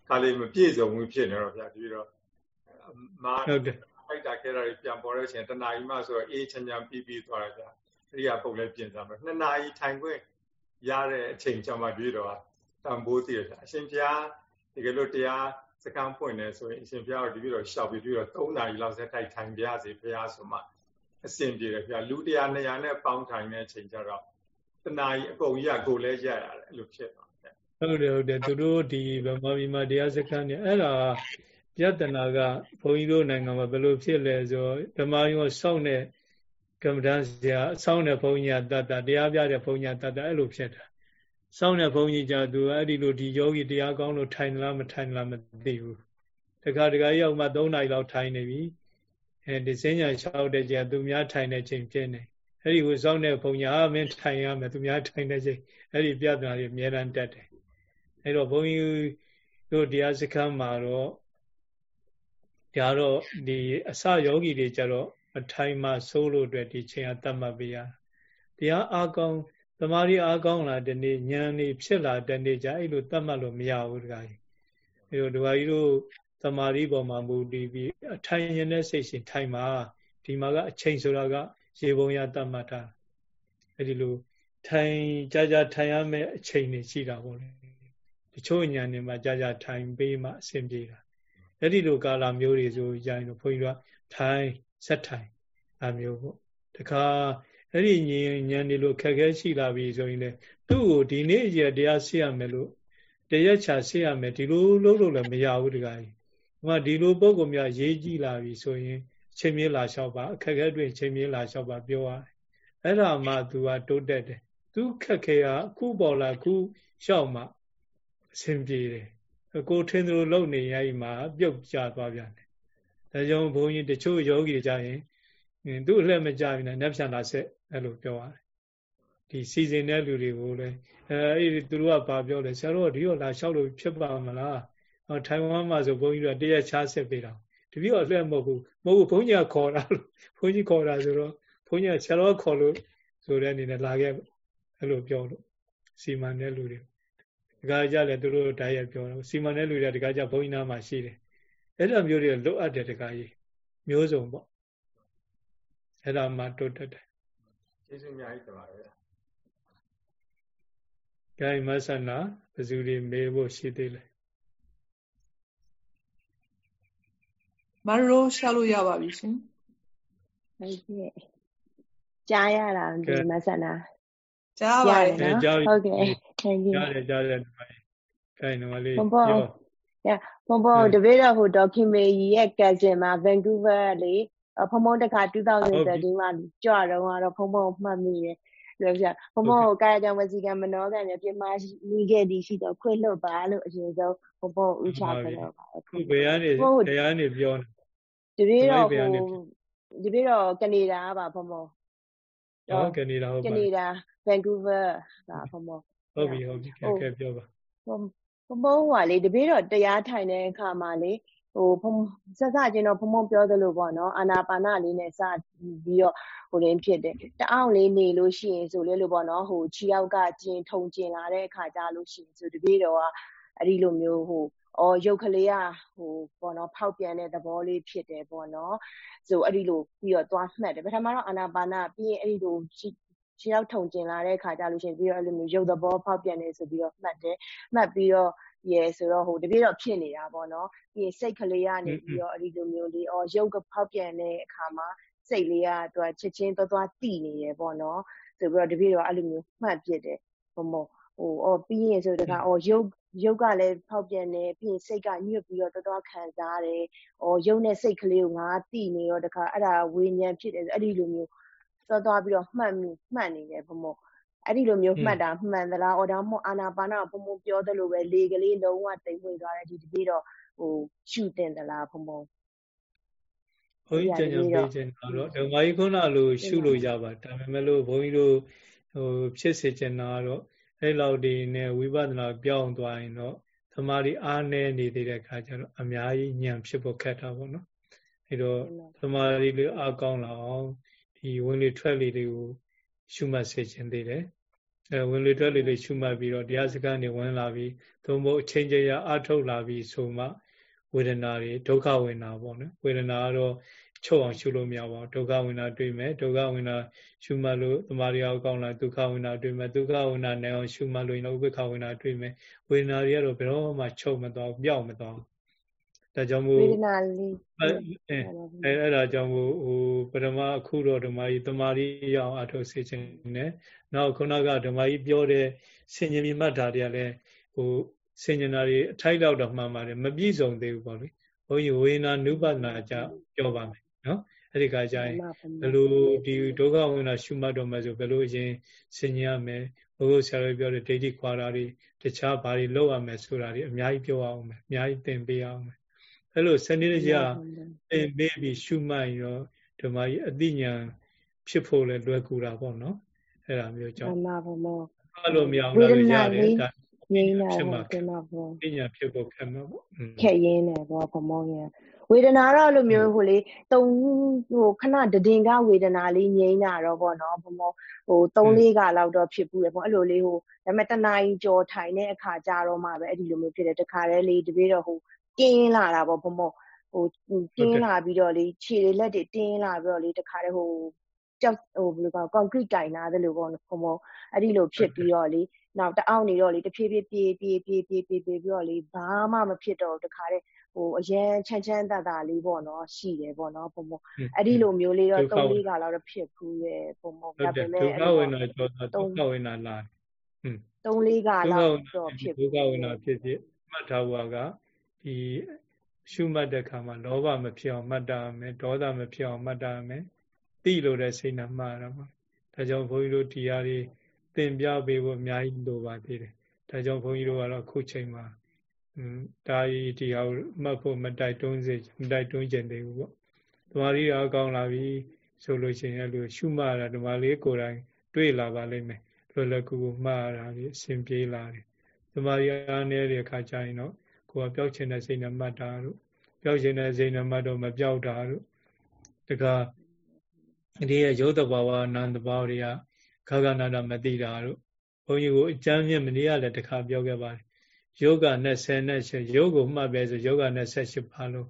ခါလေးမပြည့်စုံဘူးဖြစ်နေတော့ဗျာဒီတော့မာဟုတ်တယ်ဖိုက်တာခဲတာတွေပြန်ပေါ်တဲ့အချိန်တနာကြီးမှဆိုတော့အေးချမ်းချမ်းပြီးပြီးသွားတယ်ဗျာအရိယာပုတ်လည်းပြင်စားမယ်နှစ်နာရီထိုင်ခွင့်ရတဲ့အချိန်ကြောင့်မှပြီးတော့တန်ဖိုးတည်ရတာအရှင်ဘုရားဒီကလို့တရား စကံဖွင့်နေဆိုရင်အရှင်ဘုရားတို့ဒီပြီးတော့ရှောက်ပြီးပြီးတော့3နာရီလောက်ဆက်တိုက်ထိုင်ပြရစီဘုရားဆိုမှအစဉ်ပြေတယ်ဘုရားလူတရား200နဲ့ပေါင်းထိုင်တဲ့အချိန်ကျတော့တဏှာကြီးအကုန်ကြီးကကိုလည်းရရတယ်အဲ့လိုဖြစ်သွားတယ်ဟုတ်တယ်ဟုတ်တယ်သူတို့ဒီဗမာပြည်မှာတရားစခန်းနေအဲ့ဒါပြဿနာကဘုန်းကြီးတို့နိုင်ငံမှာဘယ်လိုဖြစ်လဲဆိုဓမ္မယောစောင့်တဲ့ကမ္မဋ္ဌာန်းဆရာစောင့်တဲ့ဘုန်းကြီးကတတ်တာတရားပြတဲ့ဘုန်းကြီးကတတ်တာအဲ့လိုဖြစ်တာ စောင့်တဲ့ဘုန်းကြီးကြသူအဲ့ဒီလိုဒီယောဂီတရားကောင်းလို့ထိုင်လားမထိုင်လားမသိဘူးတခါတခါရောက်မှ3နာရီလောက်ထိုင်နေပြီအဲဒီစဉ္ညာလျှောက်တဲ့ကြသူများထိုင်တဲ့ချိန်ဖြစ်နေအဲ့ဒီကိုစောင့်တဲ့ဘုံညာမင်းထိုင်ရမယ်သူများထိုင်တဲ့ချိန်အဲ့ဒီပြဿနာတွေအများတန်းတက်တယ်အဲ့တော့ဘုန်းကြီးတို့တရားစခန်းမှာတော့ဒါတော့ဒီအစယောဂီတွေကြတော့အထိုင်မှစိုးလို့အတွက်ဒီချိန်ကတတ်မှတ်ပေးရတရားအားကောင်း သမာဓိအားကောင်းလာတဲ့နေ့ဉာဏ်နေဖြစ်လာတဲ့နေ့ကျအဲ့လိုတတ်မှတ်လို့မရဘူးတခါကြီးအဲ့တော့ဒကာကြီးတို့သမာဓိပေါ်မှာမူတည်ပြီးအထိုင်ရင်တဲ့စိတ်ရှင်ထိုင်မှာဒီမှာကအချိန်ဆိုတာကရေပုံရတတ်မှတ်တာအဲ့ဒီလိုထိုင်ကြာကြာထိုင်ရမယ့်အချိန်တွေရှိတာပေါ့လေတချို့ညာနေမှာကြာကြာထိုင်ပေးမှအဆင်ပြေတာအဲ့ဒီလိုကာလမျိုးတွေဆိုကြာရင်တော့ဘုန်းကြီးတို့ထိုင်ဆက်ထိုင်အမျိုးပေါ့တခါ အဲ့ဒီဉာဏ်ဉာဏ်တွေလို့ခက်ခဲရှိလာပြီဆိုရင်လေသူ့ကိုဒီနေ့အကျတရားဆေးရမယ်လို့တရက်ချာဆေးရမယ်ဒီလိုလုပ်လို့လည်းမရဘူးတခါကြီးဟိုကဒီလိုပုံကများရေးကြည့်လာပြီဆိုရင်ချိန်မြေးလာလျှောက်ပါအခက်ခဲတွင်ချိန်မြေးလာလျှောက်ပါပြောရတယ်အဲ့ဒါမှ तू ကတိုးတက်တယ်သူခက်ခဲကအခုပေါ်လာခုလျှောက်မှအဆင်ပြေတယ်ကိုထင်းသလိုလုံနေရည်မှာပြုတ်ကျသွားပြန်တယ်ဒါကြောင့်ဘုန်းကြီးတချို့ယောဂီကြရင်သူ့အလှည့်မကြဘူးနဲ့နှက်ဖြန်လာဆက် အဲ့လိုပြောရတယ်ဒီစီစဉ်တဲ့လူတွေကိုလည်းအဲအဲ့ဒီသူတို့ကဘာပြောလဲဆရာတို့ဒီတော့လာလျှောက်လို့ဖြစ်ပါမလားဟောထိုင်ဝမ်မှာဆိုဘုန်းကြီးတို့တရက်ချားဆက်ပေးတာတပည့်တော်လည်းမဟုတ်ဘူးမဟုတ်ဘူးဘုန်းကြီးကခေါ်တာလို့ဘုန်းကြီးခေါ်တာဆိုတော့ဘုန်းကြီးကဆရာတော်ခေါ်လို့ဆိုတဲ့အနေနဲ့လာခဲ့အဲ့လိုပြောလို့စီမံတဲ့လူတွေဒီကကြလည်းသူတို့တိုက်ရိုက်ပြောတော့စီမံတဲ့လူတွေဒီကကြဘုန်းကြီးနားမှာရှိတယ်အဲ့လိုမျိုးတွေလွတ်အပ်တဲ့တကကြီးမျိုးစုံပေါ့အဲ့ဒါမှတိုးတက်တယ် ကျေးဇူးအများကြီးတင်ပါတယ်ဗျာဂိုင်းမဆနာဘယ်သူတွေမေးဖို့ရှိသေးလဲမရိုးရှာလို့ရပါပြီရှင်ဟုတ်ကဲ့ကြားရတာဒီမဆနာကြားပါတယ်နော်ဟုတ်ကဲ့ thank you ကြားတယ်ကြားတယ်ဒီမှာခိုင်းတော့လေးပြောရဘုံဘုံတပည့်တော်ဟိုဒေါခင်မေကြီးရဲ့ကက်ဇင်မှာ Vancouver လေ ဖုံဖုံတခါ2013မှာကြွတော့ကတော့ဖုံဖုံမှတ်မိတယ်လို့ပြဘုံဘုံကိုကာယကံဝစီကံမနောကံနဲ့ပြမရှိခဲ့သည်ရှိတော့ခွင့်လွတ်ပါလို့အရင်ဆုံးဘုံဘုံဥချခဲ့တော့ပါခုဘယ်ကနေတရားနေပြောနေတပည့်တော်ဟိုတပည့်တော်ကနေဒါပါဘုံဘုံဟုတ်ကနေဒါဟုတ်ပါကနေဒါ Vancouver ဒါဘုံဘုံဟုတ်ပြီဟုတ်ပြီကဲကဲပြောပါဘုံဘုံကလေတပည့်တော်တရားထိုင်တဲ့အခါမှာလေ ဟိုဖုံဆက်စချင်းတော့ဖုံဖုံပြောသလိုပေါ့နော် အာနာပါနလေးနဲ့စပြီးတော့ဟိုရင်းဖြစ်တယ်တအောင်လေးနေလို့ရှိရင်ဆိုလေလို့ပေါ့နော်ဟိုခြေရောက်ကကျင်ထုံကျင်လာတဲ့အခါကြလို့ရှိရင်ဆိုတပည့်တော်ကအဲ့ဒီလိုမျိုးဟိုအော်ရုပ်ကလေးကဟိုပေါ့နော်ဖောက်ပြန်တဲ့သဘောလေးဖြစ်တယ်ပေါ့နော်ဆိုအဲ့ဒီလိုပြီးတော့သွားမှတ်တယ်ပထမတော့အာနာပါနပြီးရင်အဲ့ဒီလိုခြေရောက်ထုံကျင်လာတဲ့အခါကြလို့ရှိရင်ပြီးတော့အဲ့လိုမျိုးရုပ်သဘောဖောက်ပြန်နေဆိုပြီးတော့မှတ်တယ်မှတ်ပြီးတော့ ရယ်ဆိုတော့ဟိုတပြည့်တော့ဖြစ်နေတာပေါ့နော်ပြီးရင်စိတ်ကလေးကနေပြီးတော့အဲ့ဒီလိုမျိုးလေးအော်ရုပ်ကဖောက်ပြန်တဲ့အခါမှာစိတ်လေးကသူကချစ်ချင်းသွားသွားတည်နေရပေါ့နော်ဆိုပြီးတော့တပြည့်တော့အဲ့လိုမျိုးမှတ်ပြတယ်ဟိုမို့ဟိုအော်ပြီးရင်ဆိုတော့အော်ရုပ်ရုပ်ကလည်းဖောက်ပြန်နေပြီးရင်စိတ်ကညှို့ပြီးတော့တော်တော်ခံစားတယ်။အော်ရုပ်နဲ့စိတ်ကလေးကိုငါတည်နေတော့တခါအဲ့ဒါဝိညာဉ်ဖြစ်တယ်အဲ့ဒီလိုမျိုးသွားသွားပြီးတော့မှတ်မိမှတ်နေတယ်ဘမို့ အဲ့ဒီလိုမျိုးမှတ်တာမှန်သလားအော်ဒါမှမဟုတ်အာနာပါနာဘုံဘုံပြောသလိုပဲလေကလေးလုံးဝတိမ်ဝင်သွားတဲ့ဒီတပြေတော့ဟိုရှုတင်သလားဘုံဘုံဘုန်းကြီးကြံကြံပေးခြင်းတော့ဓမ္မကြီးခုနလိုရှုလို့ရပါဒါပေမဲ့လို့ဘုန်းကြီးတို့ဟိုဖြစ်စေချင်တာတော့အဲ့လောက်ဒီနဲ့ဝိပဿနာပြောင်းသွားရင်တော့သမာဓိအားနည်းနေသေးတဲ့အခါကျတော့အများကြီးဉာဏ်ဖြစ်ဖို့ခက်တာပေါ့နော်အဲ့တော့သမာဓိလေးအားကောင်းလာအောင်ဒီဝင်လေထွက်လေတွေကိုရှုမှတ်စေခြင်းသေးတယ် အဲဝင်လေထွက်လေလေးရှုမှတ်ပြီးတော့တရားစကားနေဝင်လာပြီးသို့မဟုတ်အချိန်ကြီးအထုတ်လာပြီးဆိုမှဝေဒနာတွေဒုက္ခဝေဒနာပေါ့နော်ဝေဒနာကတော့ချုပ်အောင်ရှုလို့မရပါဘူးဒုက္ခဝေဒနာတွေ့မယ်ဒုက္ခဝေဒနာရှုမှတ်လို့တမာရီအောင်ကောင်းလာဒုက္ခဝေဒနာတွေ့မယ်ဒုက္ခဝေဒနာနိုင်အောင်ရှုမှတ်လို့ရင်ဥပေက္ခဝေဒနာတွေ့မယ်ဝေဒနာတွေကတော့ဘယ်တော့မှချုပ်မသွားပြောက်မသွား ဒါကြောင့်မို့ဝေဒနာလေးအဲအဲ့ဒါကြောင့်မို့ဟိုပထမအခုတော့ဓမ္မကြီးတမာရီအောင်အထုတ်စေခြင်းနဲ့နောက်ခုနကဓမ္မကြီးပြောတဲ့ဆင်ញင်မြတ်တာတွေကလည်းဟိုဆင်ញင်တာတွေအထိုက်တော့တော့မှန်ပါတယ်မပြည့်စုံသေးဘူးပေါ့လေဘုန်းကြီးဝေနာနုပဒနာကြပြောပါမယ်နော်အဲ့ဒီခါကျရင်ဘယ်လိုဒီဒုက္ခဝေနာရှုမှတ်တော့မှဆိုဘယ်လိုအရင်ဆင်ញင်ရမယ်ဘုရားဆရာတော်ပြောတဲ့ဒိဋ္ဌိခွာတာတွေတခြားဘာတွေလုပ်ရမယ်ဆိုတာတွေအများကြီးပြောအောင်မယ်အများကြီးသင်ပေးအောင်မယ် အဲ့လိုစနစ်တကျသင်ပေးပြီးရှုမှတ်ရောဓမ္မကြီးအသိဉာဏ်ဖြစ်ဖို့လည်းလွယ်ကူတာပေါ့နော်အဲ့ဒါမျိုးကြောင့်မှန်ပါပါအဲ့လိုမရအောင်လည်းရတယ်ဒါငြိမ်းတာဖြစ်မှာဖြစ်မှာပေါ့ပညာဖြစ်ဖို့ခက်မှာပေါ့ခက်ရင်းတယ်ပေါ့ဘမောရဝေဒနာတော့လိုမျိုးဟိုလေတုံဟိုခဏတည်င်ကဝေဒနာလေးငြိမ်းတာတော့ပေါ့နော်ဘမောဟို၃လေးကလောက်တော့ဖြစ်ဘူးလေပေါ့အဲ့လိုလေးဟိုဒါပေမဲ့တနာကြီးကြော်ထိုင်တဲ့အခါကြတော့မှပဲအဲ့ဒီလိုမျိုးဖြစ်တယ်တခါတည်းလေးတပြေတော့ဟို ကင်းလာတာပေါ့ဘမောဟိုကင်းလာပြီးတော့လေခြေတွေလက်တွေတင်းလာပြီးတော့လေတခါတည်းဟိုကြောက်ဟိုဘယ်လိုကောကွန်ကရစ်ကင်လာတယ်လို့ပေါ့နော်ဘမောအဲ့ဒီလိုဖြစ်ပြီးတော့လေနောက်တအောက်နေတော့လေတဖြည်းဖြည်းပြေးပြေးပြေးပြေးပြေးပြေးပြီးတော့လေဘာမှမဖြစ်တော့တခါတည်းဟိုအရန်ချမ်းချမ်းသာသာလေးပေါ့နော်ရှိတယ်ပေါ့နော်ပုံပုံအဲ့ဒီလိုမျိုးလေးတော့၃လေးကလောက်တော့ဖြစ်ဘူးရဲ့ပုံပုံဒါပေမဲ့ဒုက္ခဝေဒနာကျော်တာဒုက္ခဝေဒနာလာဟွန်း၃လေးကလောက်တော့ဖြစ်ဒုက္ခဝေဒနာဖြစ်ဖြစ်မှတ်ထားဖို့က ဒီရှုမှတ်တဲ့ခါမှာလောဘမဖြစ်အောင်မှတ်တာမယ်ဒေါသမဖြစ်အောင်မှတ်တာမယ်တိလို့တဲ့စိတ်နဲ့မှတ်ရမှာဒါကြောင့်ဘုန်းကြီးတို့တရားတွေသင်ပြပေးဖို့အများကြီးလိုပါသေးတယ်ဒါကြောင့်ဘုန်းကြီးတို့ကတော့ခုချိန်မှာဒါကြီးဒီဟာမှတ်ဖို့မတိုက်တွန်းစေမတိုက်တွန်းကျင်သေးဘူးပေါ့ဓမ္မရီအကောင်းလာပြီဆိုလို့ရှိရင်အဲ့လိုရှုမှတ်တာဓမ္မလေးကိုယ်တိုင်တွေ့လာပါလိမ့်မယ်လွယ်လွယ်ကူကူမှားရတာဒီအစဉ်ပြေးလာတယ်တမာရီအားနေတဲ့အခါကျရင်တော့ ကိုယ်ကပျောက်ချင်တဲ့စိတ်နဲ့မှတ်တာတို့ပျောက်ချင်တဲ့စိတ်နဲ့မှတ်တော့မပျောက်တာတို့တခါဒီရဲ့ရုပ်တဘာဝနာမ်တဘာဝတွေကခါကနာတာမသိတာတို့ဘုန်းကြီးကိုအကျမ်းမြင့်မနေ့ကလည်းတခါပြောခဲ့ပါတယ်ယောဂ20နဲ့8ယောဂကိုမှတ်ပဲဆိုယောဂ28ပါလုံး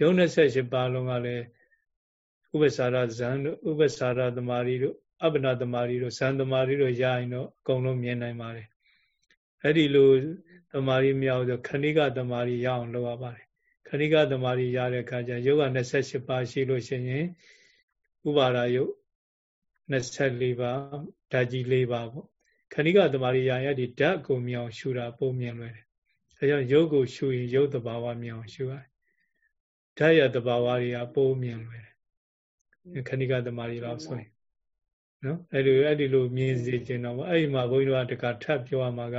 ယော28ပါလုံးကလည်းဥပ္ပစာရဇံတို့ဥပ္ပစာရသမารီတို့အပ္ပနာသမารီတို့ဇံသမารီတို့ရရင်တော့အကုန်လုံးမြင်နိုင်ပါတယ် အဲ့ဒီလိုတမာရီမရအောင်ဆိုခဏိကတမာရီရအောင်လုပ်ရပါတယ်ခဏိကတမာရီရတဲ့အခါကျယောဂ28ပါးရှိလို့ရှိရင်ဥပါဒယုတ်24ပါးဓာကြီး4ပါးပေါ့ခဏိကတမာရီရရဒီဓာတ်ကိုမြောင်ရှူတာပုံမြင်လွယ်တယ်အဲကြောင့်ယုတ်ကိုရှူရင်ယုတ်တဘာဝမြောင်ရှူရတယ်ဓာတ်ရတဘာဝတွေကပုံမြင်လွယ်တယ်ခဏိကတမာရီလောက်ဆိုရင် နော်အဲ့လိုအဲ့ဒီလိုမြင်စေခြင်းတော့အဲ့ဒီမှာဘုန်းကြီးတို့ကတခါထပ်ပြောရမှာက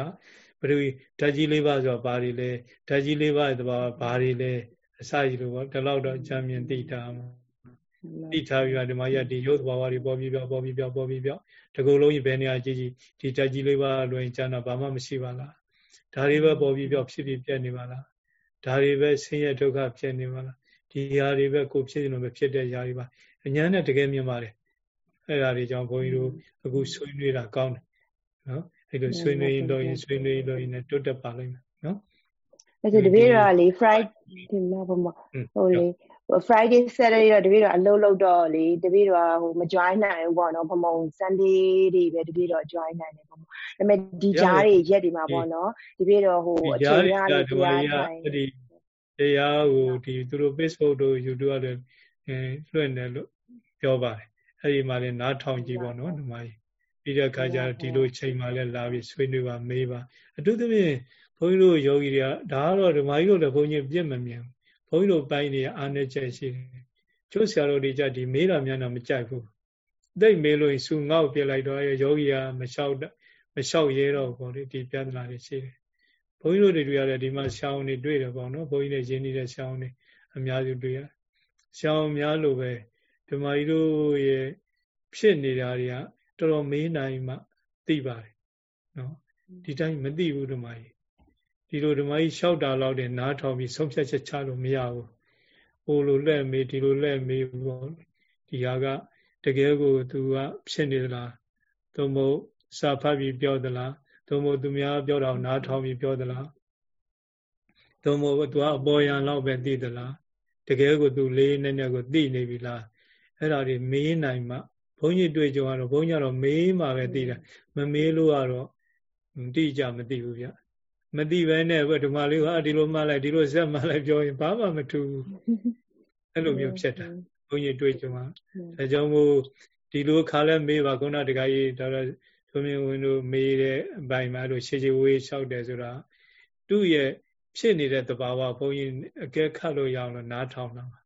ဘယ်လိုဓာတ်ကြီးလေးပါဆိုတော့ဘာတွေလဲဓာတ်ကြီးလေးပါတဲ့ဘာဘာတွေလဲအစကြီးလိုပေါ့ဒီလောက်တော့အကြံမြင်သိတာမှာသိထားပြီးတော့ဒီမှာရဒီရုပ်သဘာဝတွေပေါ်ပြီးပြောပေါ်ပြီးပြောပေါ်ပြီးပြောတကူလုံးကြီးဘယ်နေရာကြီးကြီးဒီဓာတ်ကြီးလေးပါလွင်ကျန်တော့ဘာမှမရှိပါလားဒါတွေပဲပေါ်ပြီးပြောဖြစ်ဖြစ်ပြက်နေပါလားဒါတွေပဲဆင်းရဲဒုက္ခဖြစ်နေပါလားဒီຢာတွေပဲကိုဖြစ်နေလို့ပဲဖြစ်တဲ့ຢာတွေပါအញ្ញမ်းနဲ့တကယ်မြင်ပါတယ် အဲ့ဒါတွေကြောင့်ဘုန်းကြီးတို့အခုဆွေးနွေးတာကောင်းတယ်နော်အဲ့လိုဆွေးနွေးရင်တော့ရင်ဆွေးနွေးလို့ရင်တိုးတက်ပါလိမ့်မယ်နော်အဲ့ဒါတပည့်တော်လေ Friday ဒီမှာဘမဟိုလေ Friday Saturday တော့တပည့်တော်အလုပ်လုပ်တော့လေတပည့်တော်ဟိုမ join နိုင်ဘူးပေါ့နော်ဘမုံ Sunday တွေပဲတပည့်တော် join နိုင်တယ်ဘမုံဒါပေမဲ့ဒီကြားတွေရက်တွေမှာပေါ့နော်တပည့်တော်ဟိုအချိန်ရလို့တရားထိုင်ဒီတရားကိုဒီသူတို့ Facebook တို့ YouTube တို့အဲလွှင့်တယ်လို့ပြောပါတယ် အဲ့ဒီမှာလည်းနားထောင်ကြည့်ပေါ့နော်ဒီမှာပြီးတဲ့အခါကျဒီလိုချိန်မှလည်းလာပြီးဆွေးနွေးပါမေးပါအထူးသဖြင့်ဘုန်းကြီးတို့ယောဂီတွေကဒါကတော့ဓမ္မကြီးတို့လည်းဘုန်းကြီးပြည့်မမြင်ဘုန်းကြီးတို့ပိုင်းနေအားနေချက်ရှိတယ်ကျိုးဆရာတို့တွေကြဒီမေးတာများတော့မကြိုက်ဘူးသိမေးလို့ရင်စူငေါ့ပြလိုက်တော့ယောဂီကမလျှောက်မလျှောက်ရဲတော့ဘောလေဒီပြဿနာတွေရှိတယ်ဘုန်းကြီးတို့တွေတွေ့ရတယ်ဒီမှာရှောင်းနေတွေ့တယ်ပေါ့နော်ဘုန်းကြီးတွေရင်းနေတဲ့ရှောင်းနေအများစုတွေ့ရရှောင်းများလို့ပဲ ဓမ္မကြီးတို့ရဲ့ဖြစ်နေတာတွေကတော်တော်မေးနိုင်မှသိပါတယ်နော်ဒီတိုင်းမသိဘူးဓမ္မကြီးဒီလိုဓမ္မကြီးလျှောက်တာလောက်တဲ့နားထောင်ပြီးဆုံးဖြတ်ချက်ချလို့မရဘူးဟိုလိုလက်မေးဒီလိုလက်မေးပေါ့ဒီဟာကတကယ်ကိုသူကဖြစ်နေသလားသို့မဟုတ်စာဖတ်ပြီးပြောသလားသို့မဟုတ်သူများပြောတာနားထောင်ပြီးပြောသလားသို့မဟုတ်သူကအပေါ်ယံလောက်ပဲသိသလားတကယ်ကိုသူလေးနဲ့နဲ့ကိုသိနေပြီလား အဲ့ဒါတွေမေးနိုင်မှဘုန်းကြီးတွေ့ကြုံကတော့ဘုန်းကြီးကတော့မေးမှပဲသိတာမမေးလို့ကတော့တိကျမသိဘူးဗျမသိပဲနဲ့ဘဓမ္မလေးကဒီလိုမှလိုက်ဒီလိုဆက်မှလိုက်ပြောရင်ဘာမှမထူဘူးအဲ့လိုမျိုးဖြစ်တာဘုန်းကြီးတွေ့ကြုံတာဒါကြောင့်မို့ဒီလိုခါလဲမေးပါခုနတခါကြီးဒါတော့သူမြင်ဝင်တို့မေးတဲ့အပိုင်းမှာလို့ရှေးရှေးဝေးလျှောက်တယ်ဆိုတာသူ့ရဲ့ဖြစ်နေတဲ့သဘာဝဘုန်းကြီးအကဲခတ်လို့ရအောင်လို့နားထောင်တာပါ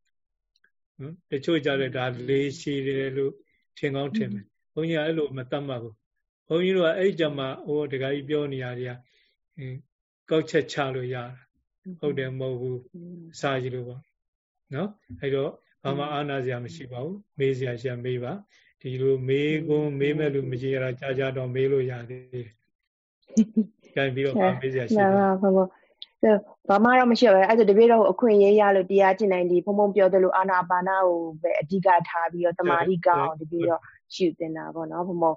နော်တချို့ကြတဲ့ဒါလေးရှိတယ်လို့ထင်ကောင်းထင်မယ်ဘုန်းကြီးကအဲ့လိုမတတ်မှတ်ဘူးဘုန်းကြီးတို့ကအဲ့ကြမှာဟိုတခါကြီးပြောနေရတွေကကောက်ချက်ချလို့ရတာဟုတ်တယ်မဟုတ်ဘူးအစာကြီးလို့ပေါ့နော်အဲ့တော့ဘာမှအာနာစရာမရှိပါဘူးမေးစရာရှာမေးပါဒီလိုမေးကွန်းမေးမဲ့လူမကြီးရတာကြာကြာတော့မေးလို့ရသေးတယ်။ကြိုင်ပြီးတော့မေးစရာရှိတယ်။ဟုတ်ပါ ဘာမှတော့မရှိပဲအဲ့ဒါတပည့်တော့အခွင့်ရေးရလို့တရားကျင့်နိုင်ဒီဖုံဖုံပြောသလိုအာနာပါနာကိုပဲအဓိကထားပြီးတော့တမာတိကောင်းအောင်တပည့်တော့ရှုတင်တာပေါ့နော်ဖုံဖုံ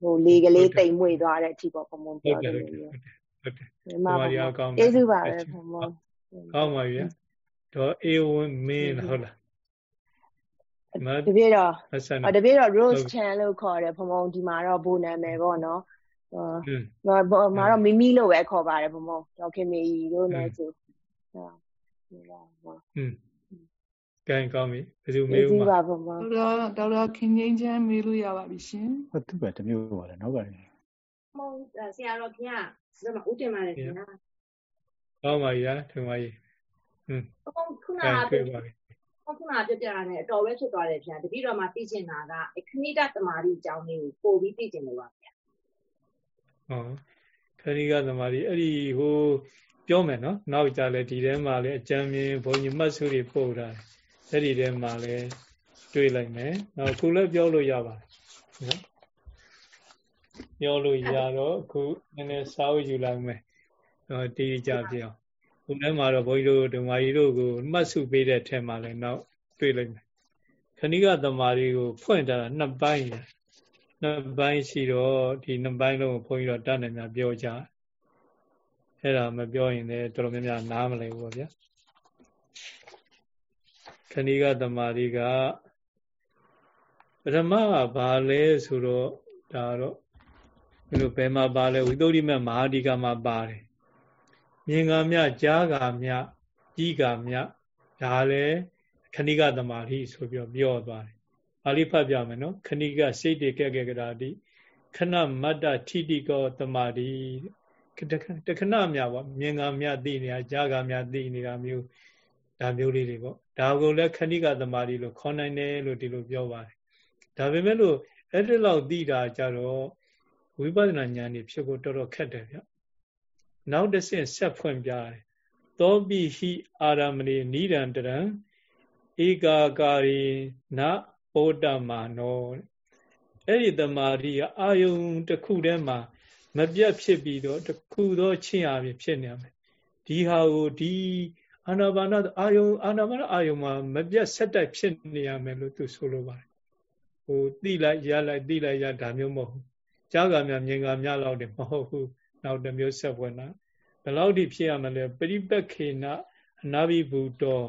ဟိုလေကလေးတိမ်မွေသွားတဲ့အထိပေါ့ဖုံဖုံပြောတယ်ဟုတ်တယ်ဟုတ်တယ်တမာတိကောင်းကျေးဇူးပါပဲဖုံဖုံကောင်းပါပြီတော့အေဝင်းမင်းဟုတ်လားတပည့်တော့တပည့်တော့ Rose Chan လို့ခေါ်တယ်ဖုံဖုံဒီမှာတော့ဘိုးနာမည်ပေါ့နော် ငါမတော့မိမိလို့ပဲခေါ်ပါတယ်ဘုံဘုံဒေါခင်မေကြီးတို့နဲ့ဆိုဟုတ်ဟင်းကဲကောင်းပြီဘယ်သူမေးဦးမှာဒေါက်တာဒေါက်တာခင်ငိမ့်ချမ်းမေးလို့ရပါပြီရှင်ဟုတ်သူပဲတမျိုးပါတယ်နောက်ပါတယ်မဟုတ်ဆရာတော်ခင်ဗျာဒီမှာဦးတင်ပါတယ်ခင်ဗျာကောင်းပါပြီလားထွန်ပါကြီးဟင်းခုနကပြောပါခုနကပြပြတာနဲ့အတော်ပဲဖြစ်သွားတယ်ခင်ဗျာတတိတော်မှာသိချင်တာကအခဏိတသမารိအကြောင်းလေးကိုပို့ပြီးသိချင်လို့ပါခင်ဗျာ ဟုတ်ခရိကသမားကြီးအဲ့ဒီဟိုပြောမယ်နော်နောက်ကြလဲဒီထဲမှာလဲအကြံမြင်ဘုံညမတ်စုတွေပို့တာအဲ့ဒီထဲမှာလဲတွေ့လိုက်မယ်နောက်ခုလည်းပြောလို့ရပါတယ်နော်ပြောလို့ရတော့အခုနည်းနည်းစာအုပ်ယူလိုက်မယ်တော့တည်ကြပြအောင်ခုလည်းမှာတော့ဘုန်းကြီးတို့ဓမ္မကြီးတို့ကိုမှတ်စုပေးတဲ့ထဲမှာလည်းနောက်တွေ့လိုက်မယ်ခဏိကသမားကြီးကိုဖွင့်ထားတာနှစ်ပိုင်း နှစ်ပိုင်းရှိတော့ဒီနှစ်ပိုင်းလုံးကိုဘုန်းကြီးတို့တတ်နိုင်များပြောကြအဲ့ဒါမပြောရင်လည်းတော်တော်များများနားမလည်ဘူးပေါ့ဗျာခဏိကတမာရီကပထမကဘာလဲဆိုတော့ဒါတော့ဘယ်လိုဘယ်မှာပါလဲဝိသုဒ္ဓိမမဟာဒီကမှာပါတယ်မြင်ကမြကြားကမြကြီးကမြဒါလည်းခဏိကတမာရီဆိုပြီးပြောသွားတယ် ပါဠိဖတ်ပြမယ်နော်ခဏိကစိတ်တေကဲကဲကရာတိခဏမတ္တထိတိကောတမာတိတခဏမြပါမြင်ကမြသိနေတာကြားကမြသိနေတာမျိုးဒါမျိုးလေးတွေပေါ့ဒါကိုလည်းခဏိကတမာတိလို့ခေါ်နိုင်တယ်လို့ဒီလိုပြောပါတယ်ဒါပေမဲ့လို့အဲ့ဒီလောက်သိတာကြတော့ဝိပဿနာဉာဏ်นี่ဖြစ်ဖို့တော်တော်ခက်တယ်ဗျနောက်တစ်ဆင့်ဆက်ဖွင့်ပြတယ်သောပိဟိအာရမဏိနိဒံတရံဧကာကာရီန ပောတမာနောအဲ့ဒီတမာရီအာယုံတစ်ခုတည်းမှာမပြတ်ဖြစ်ပြီးတော့တစ်ခုသောချင်းအားဖြင့်ဖြစ်နေရမယ်ဒီဟာကိုဒီအာနာပါနအာယုံအာနာပါနအာယုံမှာမပြတ်ဆက်တိုက်ဖြစ်နေရမယ်လို့သူဆိုလိုပါတယ်ဟိုတိလိုက်ရလိုက်တိလိုက်ရဒါမျိုးမဟုတ်ဘူးကြားကများမြင်ကများလောက်တယ်မဟုတ်ဘူးနောက်တစ်မျိုးဆက်ဝင်တာဘယ်လောက်ထိဖြစ်ရမလဲပရိပက္ခေနအနာဘိဘူတော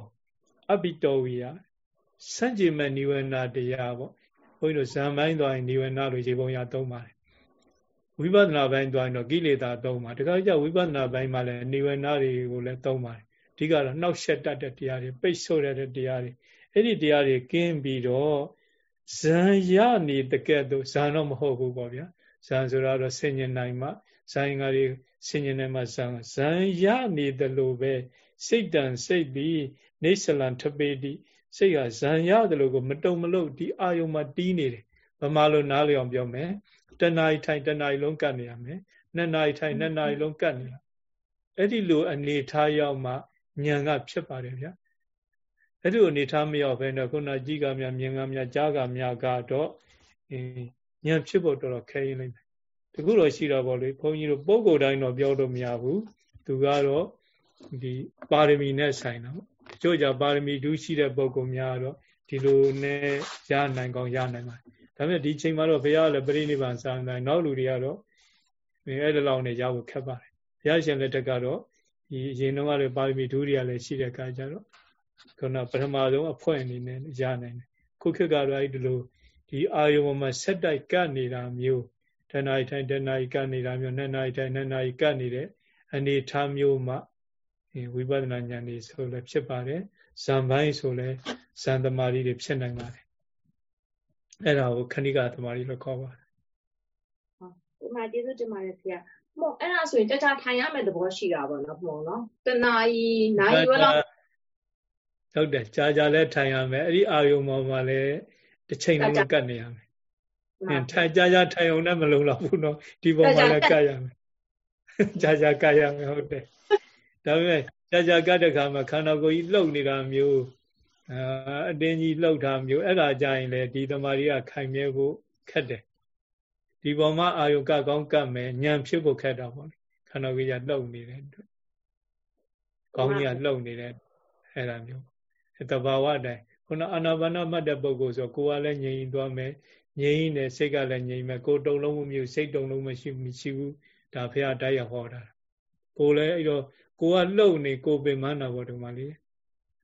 အပိတောဝိယ စัจจิမနိဝေနတရားပေါ့ဘုန်းကြီးတို့ဇံပိုင်းသွားရင်နိဝေနလို့ခြေပုံရသုံးပါတယ်ဝိပဿနာပိုင်းသွားရင်တော့ကိလေသာသုံးပါတခါကျဝိပဿနာပိုင်းမှာလည်းနိဝေနတွေကိုလည်းသုံးပါတယ်အဓိကတော့နှောက်ယှက်တတ်တဲ့တရားတွေပိတ်ဆို့တဲ့တရားတွေအဲ့ဒီတရားတွေကင်းပြီးတော့ဇံရနေတကဲ့သို့ဇံတော့မဟုတ်ဘူးပေါ့ဗျာဇံဆိုတာတော့ဆင်ញင်နိုင်မှဇံငါတွေဆင်ញင်နိုင်မှဇံဇံရနေတယ်လို့ပဲစိတ်တန်စိတ်ပြီးနေဆလံထပေတိ စိတ်ကဇံရတယ်လို့ကိုမတုံမလို့ဒီအာယုံမှာတီးနေတယ်ဗမာလိုနားလျောင်ပြောမယ်တဏှာထိုင်တဏှာလုံးကတ်နေရမယ်နှစ်နာရီထိုင်နှစ်နာရီလုံးကတ်နေရအဲ့ဒီလိုအနေထားရောက်မှဉာဏ်ကဖြစ်ပါတယ်ဗျာအဲ့ဒီအနေထားမရောက်ဘဲတော့ခုနကြီးကမြမြင်ကမြကြားကမြကတော့ဉာဏ်ဖြစ်ဖို့တော်တော်ခဲရင်လိမ့်မယ်တခုတော့ရှိတာပေါ့လေဘုန်းကြီးတို့ပုံကိုယ်တိုင်းတော့ပြောလို့မရဘူးသူကတော့ဒီပါရမီနဲ့ဆိုင်တာပေါ့ တချို့ကြပါရမီဒုရှိတဲ့ပုဂ္ဂိုလ်များတော့ဒီလိုနဲ့ရနိုင်ကောင်းရနိုင်ပါတယ်ဒါပေမဲ့ဒီချိန်မှာတော့ဘုရားလည်းပြိဋိဘံစာနိုင်နောက်လူတွေကတော့အဲ့ဒီလောက်နဲ့ရဖို့ခက်ပါတယ်ဘုရားရှင်လက်ထက်ကတော့ဒီအရင်တော့ကလည်းပါရမီဒုတွေကလည်းရှိတဲ့အခါကျတော့ခုနပထမဆုံးအဖွင့်အနေနဲ့ရနိုင်တယ်ခုခေတ်ကတော့အဲ့ဒီလိုဒီအာယုံမှာဆက်တိုက်ကပ်နေတာမျိုးတဏှာထိုင်တဏှာကပ်နေတာမျိုးနှစ်နာရီထိုင်နှစ်နာရီကပ်နေတဲ့အနေထားမျိုးမှ ဝိပဿနာဉာဏ်นี่ဆိုလည်းဖြစ်ပါတယ်ဇံပိုင်းဆိုလည်းဇံသမารီတွေဖြစ်နိုင်ပါတယ်အဲ့ဒါကိုခဏိကသမารီလို့ခေါ်ပါတယ်ဟုတ်ဒီမှာကျေးဇူးတင်ပါတယ်ခင်ဗျာမို့အဲ့ဒါဆိုရင်တခြားထိုင်ရမယ့်သဘောရှိတာပေါ့နော်မို့နော်တနာယီနိုင်ရွယ်လောက်ဟုတ်တယ်ကြာကြာလဲထိုင်ရမယ်အဲ့ဒီအာယုံပေါ်မှာလည်းတစ်ချိန်လုံးကတ်နေရမယ်အင်းထိုင်ကြာကြာထိုင်အောင်လည်းမလုံလောက်ဘူးနော်ဒီပေါ်မှာလည်းကတ်ရမယ်ကြာကြာကတ်ရမယ်ဟုတ်တယ် ဒါပေမဲ့ကြာကြာကတ်တဲ့ခါမှာခန္ဓာကိုယ်ကြီးလှုပ်နေတာမျိုးအာအတင်းကြီးလှုပ်တာမျိုးအဲ့ဒါကြရင်လေဒီသမารီကခိုင်မြဲဖို့ခက်တယ်ဒီပေါ်မှာအာယုကကောင်းကတ်မယ်ညံဖြစ်ဖို့ခက်တာပေါ့ခန္ဓာကိုယ်ကြီးလှုပ်နေတဲ့အတွက်ကောင်းကြီးကလှုပ်နေတဲ့အဲ့ဒါမျိုးတဘာဝတိုင်းခုနအာနာပါနမှတ်တဲ့ပုဂ္ဂိုလ်ဆိုကိုယ်ကလည်းငြိမ်သွားမယ်ငြိမ်နေစိတ်ကလည်းငြိမ်မယ်ကိုယ်တုံလုံးမမျိုးစိတ်တုံလုံးမရှိမရှိဘူးဒါဖះတိုက်ရဟောတာကိုယ်လည်းအဲ့တော့ ကိုကလှုပ်နေကိုပင်မနာပေါ့ဒီမှာလေ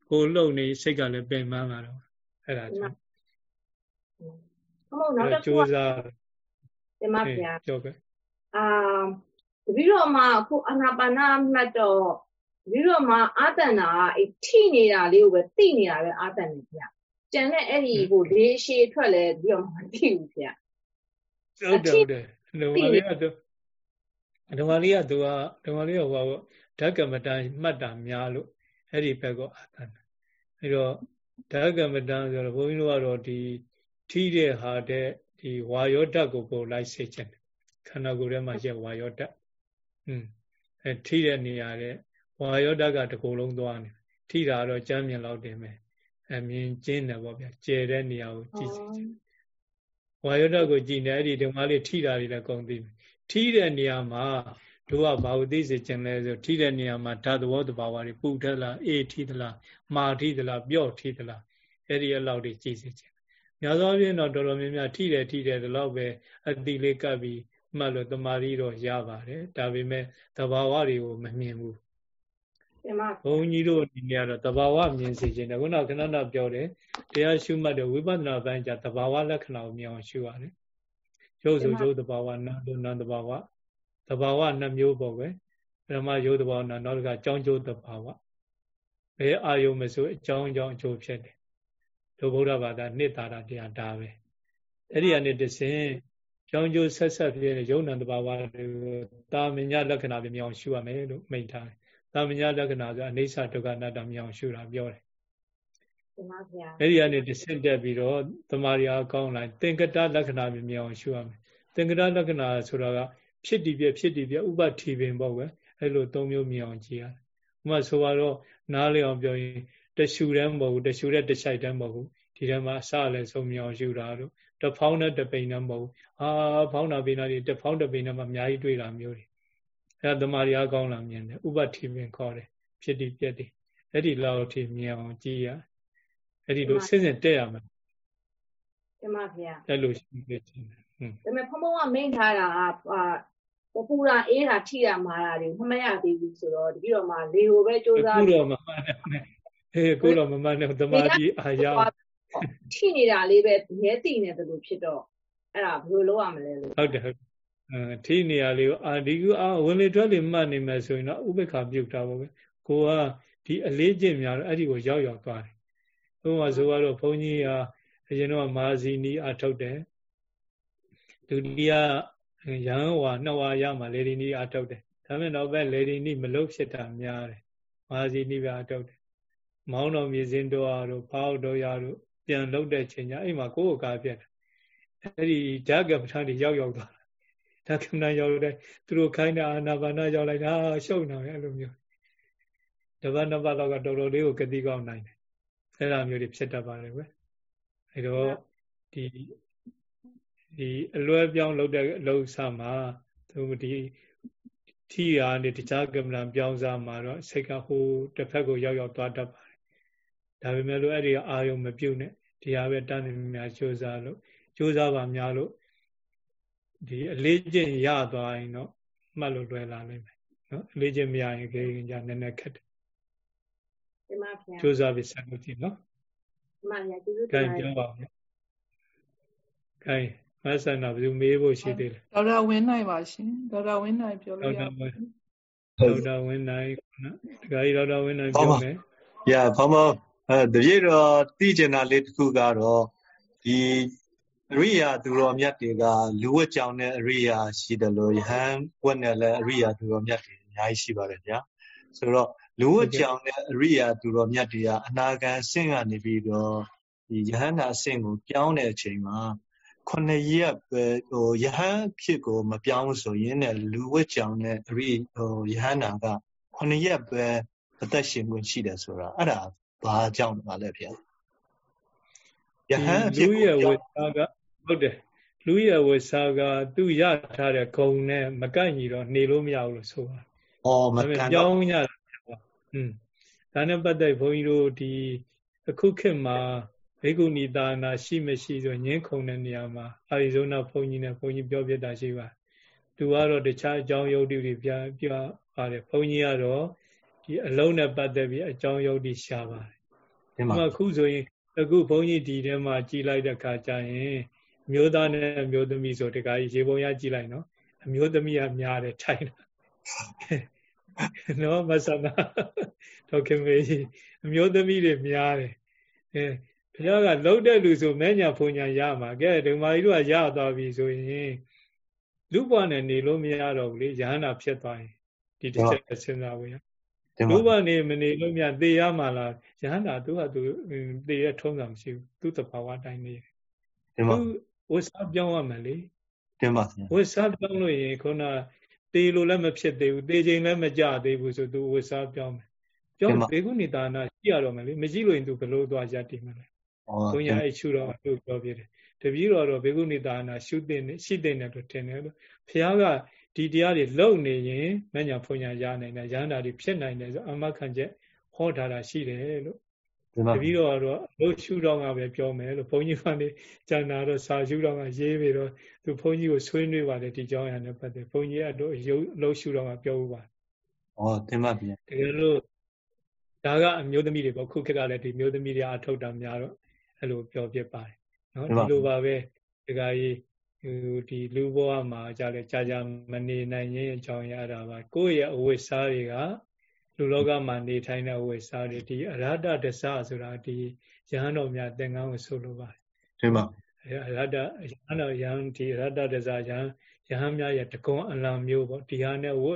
ကိုလှုပ်နေစိတ်ကလည်းပင်မလာတော့အဲ့ဒါကြောင့်ဟုတ်နောက်တစ်ခုကြိုးစားဒီမှာဗျာပြောခဲ့အာတပည့်တော်မှာအခုအာနာပါနာမှတ်တော့တပည့်တော်မှာအာတန်တာအဲ့ထိနေတာလေးကိုပဲသိနေတာပဲအာတန်နေဗျာကျန်တဲ့အဲ့ဒီကိုလေးရှည်ထွက်လဲတပည့်တော်မသိဘူးဗျာဟုတ်တယ်ဟုတ်တယ်ဒီမှာလေးကတော့ဒီမှာလေးကသူကဒီမှာလေးကဟို ဓကမတန်မှတ်တာများလို့အဲ့ဒီဘက်ကိုအာသနာအဲ့တော့ဓကမတန်ဆိုတော့ဘုန်းကြီးတို့ကတော့ဒီထိတဲ့ဟာတဲ့ဒီဝါယောဓာတ်ကိုပို့လိုက်စေချင်တယ်ခန္ဓာကိုယ်ထဲမှာရှိဝါယောဓာတ်อืมအဲထိတဲ့နေရာတဲ့ဝါယောဓာတ်ကတကူလုံးသွားနေထိတာတော့ကြမ်းမြင်လောက်တင်မယ်အမြင်ကျင်းတယ်ပေါ့ဗျာကျဲတဲ့နေရာကိုကြည့်စေချင်ဝဝါယောဓာတ်ကိုကြည်နေအဲ့ဒီဓမ္မလေးထိတာတွေလည်းကုန်သိပြီထိတဲ့နေရာမှာ တို့ကဘာလို့သိစေချင်လဲဆိုထိတဲ့နေရာမှာဓာတ်သဘောတဘာဝတွေပူထက်လားအေးထိသလားမာထိသလားပြော့ထိသလားအဲ့ဒီအလောက်တွေကြည်စေချင်များသောအားဖြင့်တော့တော်တော်များများထိတယ်ထိတယ်ဒီလောက်ပဲအတိလေးကပ်ပြီးမှတ်လို့တမာရီတော့ရပါတယ်ဒါပေမဲ့တဘာဝတွေကိုမမြင်ဘူးတင်ပါဘုန်းကြီးတို့ဒီနေရာတော့တဘာဝမြင်စေခြင်းတယ်ခုနကခဏခဏပြောတယ်တရားရှုမှတ်တဲ့ဝိပဿနာပိုင်းကျတဘာဝလက္ခဏာကိုမြင်အောင်ရှုရတယ်ရုပ်ဆိုရုပ်တဘာဝနာဆိုနာတဘာဝ တဘာဝနှစ်မျိုးပေါ့ပဲပထမရုပ်တဘာဝနာနောက်တစ်ခါအကြောင်းကျိုးတဘာဝဘယ်အာယုံမဆိုအကြောင်းအကြောင်းအကျိုးဖြစ်တယ်တို့ဗုဒ္ဓဘာသာနှစ်သာရတရားဒါပဲအဲ့ဒီကနေတဆင်ကြောင်းကျိုးဆက်ဆက်ဖြစ်တဲ့ယုံနံတဘာဝတွေကိုတာမညလက္ခဏာတွေမြောင်ရှုရမယ်လို့မိန့်ထားတယ်တာမညလက္ခဏာဆိုအိဋ္ဌဒုက္ခအနတ္တမြောင်ရှုတာပြောတယ်ဒီမှာဗျာအဲ့ဒီကနေတဆင့်တက်ပြီးတော့တမာရီအကောင်းလိုက်သင်္ကတလက္ခဏာမြင်အောင်ရှုရမယ်သင်္ကတလက္ခဏာဆိုတာက ဖြစ်တည်ပြဖြစ်တည်ပြဥပတိပင်ပေါ့ကွယ်အဲ့လိုသုံးမျိုးမြင်အောင်ကြည့်ရတယ်ဥပမာဆိုတော့နားလေအောင်ပြောရင်တရှူတန်းမဟုတ်ဘူးတရှူတဲ့တချိုက်တန်းမဟုတ်ဘူးဒီထဲမှာအစလည်းဆုံးမြင်အောင်ရှုတာတို့တဖောင်းနဲ့တပိန်နဲ့မဟုတ်ဘူးအာဖောင်းတာပိန်တာတွေတဖောင်းတပိန်နဲ့မှအများကြီးတွေ့တာမျိုးတွေအဲဒါတမာရီအကောင်းလာမြင်တယ်ဥပတိပင်ခေါ်တယ်ဖြစ်တည်ပြတည်အဲ့ဒီလောက်ထိမြင်အောင်ကြည့်ရအဲ့ဒီလိုစဉ်စဉ်တက်ရမယ်တင်ပါဗျာအဲ့လိုရှိနေတယ်ဟွန်းဒါပေမဲ့ဖုံဖုံကမိန်ထားတာ အာပူတာအေးတာထိတာမာတာတွေမမရသေးဘူးဆိုတော့တပြီးတော့မှလေကိုပဲစူးစမ်းခုတော့မမှန်နဲ့ဟေးခုတော့မမှန်နဲ့သမာဓိအာရထိနေတာလေးပဲရဲတည်နေတယ်လို့ဖြစ်တော့အဲ့ဒါဘယ်လိုလုပ်ရမလဲလို့ဟုတ်တယ်ဟုတ်အဲထိနေရလေးကိုအာဒီကူအာဝင်လေထွက်လေမှတ်နေမယ်ဆိုရင်တော့ဥပ္ပခါပြုတ်တာပေါ့ပဲကိုကဒီအလေးကျင့်များတော့အဲ့ဒီကိုရောက်ရောက်သွားတယ်ဥပမာဆိုတော့ဘုန်းကြီးကအရင်တော့မာဇီနီအထုတ်တယ်ဒုတိယ ရဟန်းဝါနှစ်ဝါရမှလေဒီနီအထုတ်တယ်ဒါပေမဲ့တော့ပဲလေဒီနီမလုတ်ဖြစ်တာများတယ်မာဇီနီပဲအထုတ်တယ်မောင်းတော်မြေစင်းတော်အားတို့ဖောက်တော်ရတို့ပြန်လုတ်တဲ့ချိန်ကျအဲ့မှာကိုယ်ကိုကားပြက်တယ်အဲ့ဒီဓာတ်ကပ္ပထာတွေရောက်ရောက်သွားတာဓာတ်ကပ္ပထာရောက်တဲ့သူတို့ခိုင်းတဲ့အာနာပါနာရောက်လိုက်တာရှုပ်နေတယ်အဲ့လိုမျိုးတပတ်နှစ်ပတ်လောက်ကတော်တော်လေးကိုကတိကောင်းနိုင်တယ်အဲ့လိုမျိုးတွေဖြစ်တတ်ပါတယ်ကွယ်အဲ့တော့ဒီ ဒီအလွဲပြောင်းလုပ်တဲ့လှုပ်ရှားမှာသူဒီထီရာနေတခြားကမ္မလပြောင်းစားမှာတော့စိတ်ကဟိုတစ်ဖက်ကိုရောက်ရောက်သွားတတ်ပါတယ်ဒါပေမဲ့လို့အဲ့ဒီအာယုံမပြုတ်နဲ့ဒီဟာပဲတန်းနေများကြိုးစားလို့ကြိုးစားပါများလို့ဒီအလေးကျင့်ရသွားရင်တော့မှတ်လို့လွယ်လာနိုင်မယ်နော်အလေးကျင့်မရရင်ခေရင်ကြနည်းနည်းခက်တယ်ဒီမှာဗျာကြိုးစားပြီးဆက်လို့ကြည့်နော်ဒီမှာညာကျေးဇူးတင်ပါတယ်ပြောပါဦးခိုင်း မဆန္ဒဘယ်သူမေးဖို့ရှိသေးလဲဒေါက်တာဝင်းနိုင်ပါရှင်ဒေါက်တာဝင်းနိုင်ပြောလို့ရပါဘူးဒေါက်တာဝင်းနိုင်နော်တခါကြီးဒေါက်တာဝင်းနိုင်ပြောမယ် Yeah ဘာမအဲတပြည့်တော့သိကျင်တာလေးတစ်ခုကတော့ဒီအရိယာသူတော်မြတ်တွေကလူဝတ်ကြောင်တဲ့အရိယာရှိတယ်လို့ယဟန်ဝတ်နဲ့လည်းအရိယာသူတော်မြတ်တွေအများကြီးရှိပါတယ်ဗျာဆိုတော့လူဝတ်ကြောင်တဲ့အရိယာသူတော်မြတ်တွေကအနာဂံအဆင့်ကနေပြီးတော့ဒီယဟန္တာအဆင့်ကိုပြောင်းတဲ့အချိန်မှာ ခုနှစ်ရက်ပဲဟိုယဟန်ဖြစ်ကိုမပြောင်းဆိုရင်လည်းလူဝတ်ကြောင်တဲ့အရိဟိုယဟန္တာကခုနှစ်ရက်ပဲအသက်ရှင်ခွင့်ရှိတယ်ဆိုတာအဲ့ဒါဘာကြောင့်ပါလဲဗျာယဟန်အဖြစ်ကိုလူရဲ့ဝိစာကဟုတ်တယ်လူရဲ့ဝိစာကသူရထားတဲ့ဂုံနဲ့မကန့်ညီတော့နေလို့မရဘူးလို့ဆိုပါဩမကန့်ပြောင်းရတာอืมဒါနဲ့ပတ်သက်ဘုန်းကြီးတို့ဒီအခုခေတ်မှာ ဘေကုဏီတာနာရှိမရှိဆိုညင်းခုံတဲ့နေရာမှာအာရီဇိုနာဘုန်းကြီးနဲ့ဘုန်းကြီးပြောပြတာရှိပါသူကတော့တခြားအကြောင်းယုတ်တိတွေပြပြပါတယ်ဘုန်းကြီးကတော့ဒီအလုံးနဲ့ပတ်သက်ပြီးအကြောင်းယုတ်တိရှာပါတယ်ဒီမှာအခုဆိုရင်အခုဘုန်းကြီးဒီထဲမှာကြည်လိုက်တဲ့ခါကျရင်မျိုးသားနဲ့မျိုးသမီးဆိုတခါကြီးရေပုံရကြည်လိုက်နော်အမျိုးသမီးကများတယ်ထိုင်တာနော်မဆနာတော့ခင်မေအမျိုးသမီးတွေများတယ်အဲ ဘုရားကလှုပ်တဲ့လူဆိုမဲညာဖုန်ညာရမှာကဲဒုမာကြီးတို့ကရသွားပြီဆိုရင်လူ့ဘဝနဲ့နေလို့မရတော့ဘူးလေယဟန္တာဖြစ်သွားရင်ဒီတစ်ချက်စဉ်းစားဖို့ရလူ့ဘဝနေမနေလို့မြသေရမှာလားယဟန္တာသူကသူသေရထုံးတာမရှိဘူးသူ့တဘာဝတိုင်းနေတယ်ဒီမှာဝိစာပြောင်းရမယ်လေတင်ပါဝိစာပြောင်းလို့ရင်ခုနသေလို့လည်းမဖြစ်သေးဘူးသေချိန်လည်းမကြသေးဘူးဆိုသူဝိစာပြောင်းမယ်ပြောင်းဘေကုဏီတာနာရှိရတော့မယ်လေမရှိလို့ရင်သူဘလို့သွားရတည်မှာလဲ ဘုန်းကြီးအဲ့ရှုတော့သူပြောပြတယ်တပည့်တော်တော့ဘေကုဏိတာနာရှုတဲ့ရှိတဲ့နဲ့တော့ထင်တယ်လို့ဘုရားကဒီတရားတွေလုံနေရင်မညာဖွညာရနိုင်တယ်ရဟန္တာတွေဖြစ်နိုင်တယ်ဆိုအမခံချက်ဟောထားတာရှိတယ်လို့တပည့်တော်ကတော့လို့ရှုတော့ကပဲပြောမယ်လို့ဘုန်းကြီးကနေကျန်တာတော့စာရှုတော့ကရေးပြီးတော့သူဘုန်းကြီးကိုဆွေးနွေးပါတယ်ဒီကြောင်းရနဲ့ပတ်သက်ဘုန်းကြီးကတော့ရုပ်လို့ရှုတော့ကပြောဦးပါတယ်။ဩတင်ပါဗျာ။တကယ်လို့ဒါကအမျိုးသမီးတွေပေါ့ခုခေတ်ကလည်းဒီမျိုးသမီးတွေအထုတ်တာများတော့ အဲ့လိုပြောပြပါတယ်နော်ဒီလိုပါပဲဒီကကြီးဟိုဒီလူဘဝမှာကြာလေကြာကြာမနေနိုင်ရင်အကြောင်းရတာပါကိုယ့်ရဲ့အဝိစားတွေကလူလောကမှာနေထိုင်တဲ့အဝိစားတွေဒီအရဟတဒစဆိုတာဒီယဟန်တော်များသင်္ကန်းကိုဆိုလိုပါတယ်ဒီမှာအရဟတယဟန်တော်ယဟန်ဒီအရဟတဒစယဟန်ယဟန်များရဲ့တကုံအလံမျိုးပေါ့ဒီဟာနဲ့ဝိ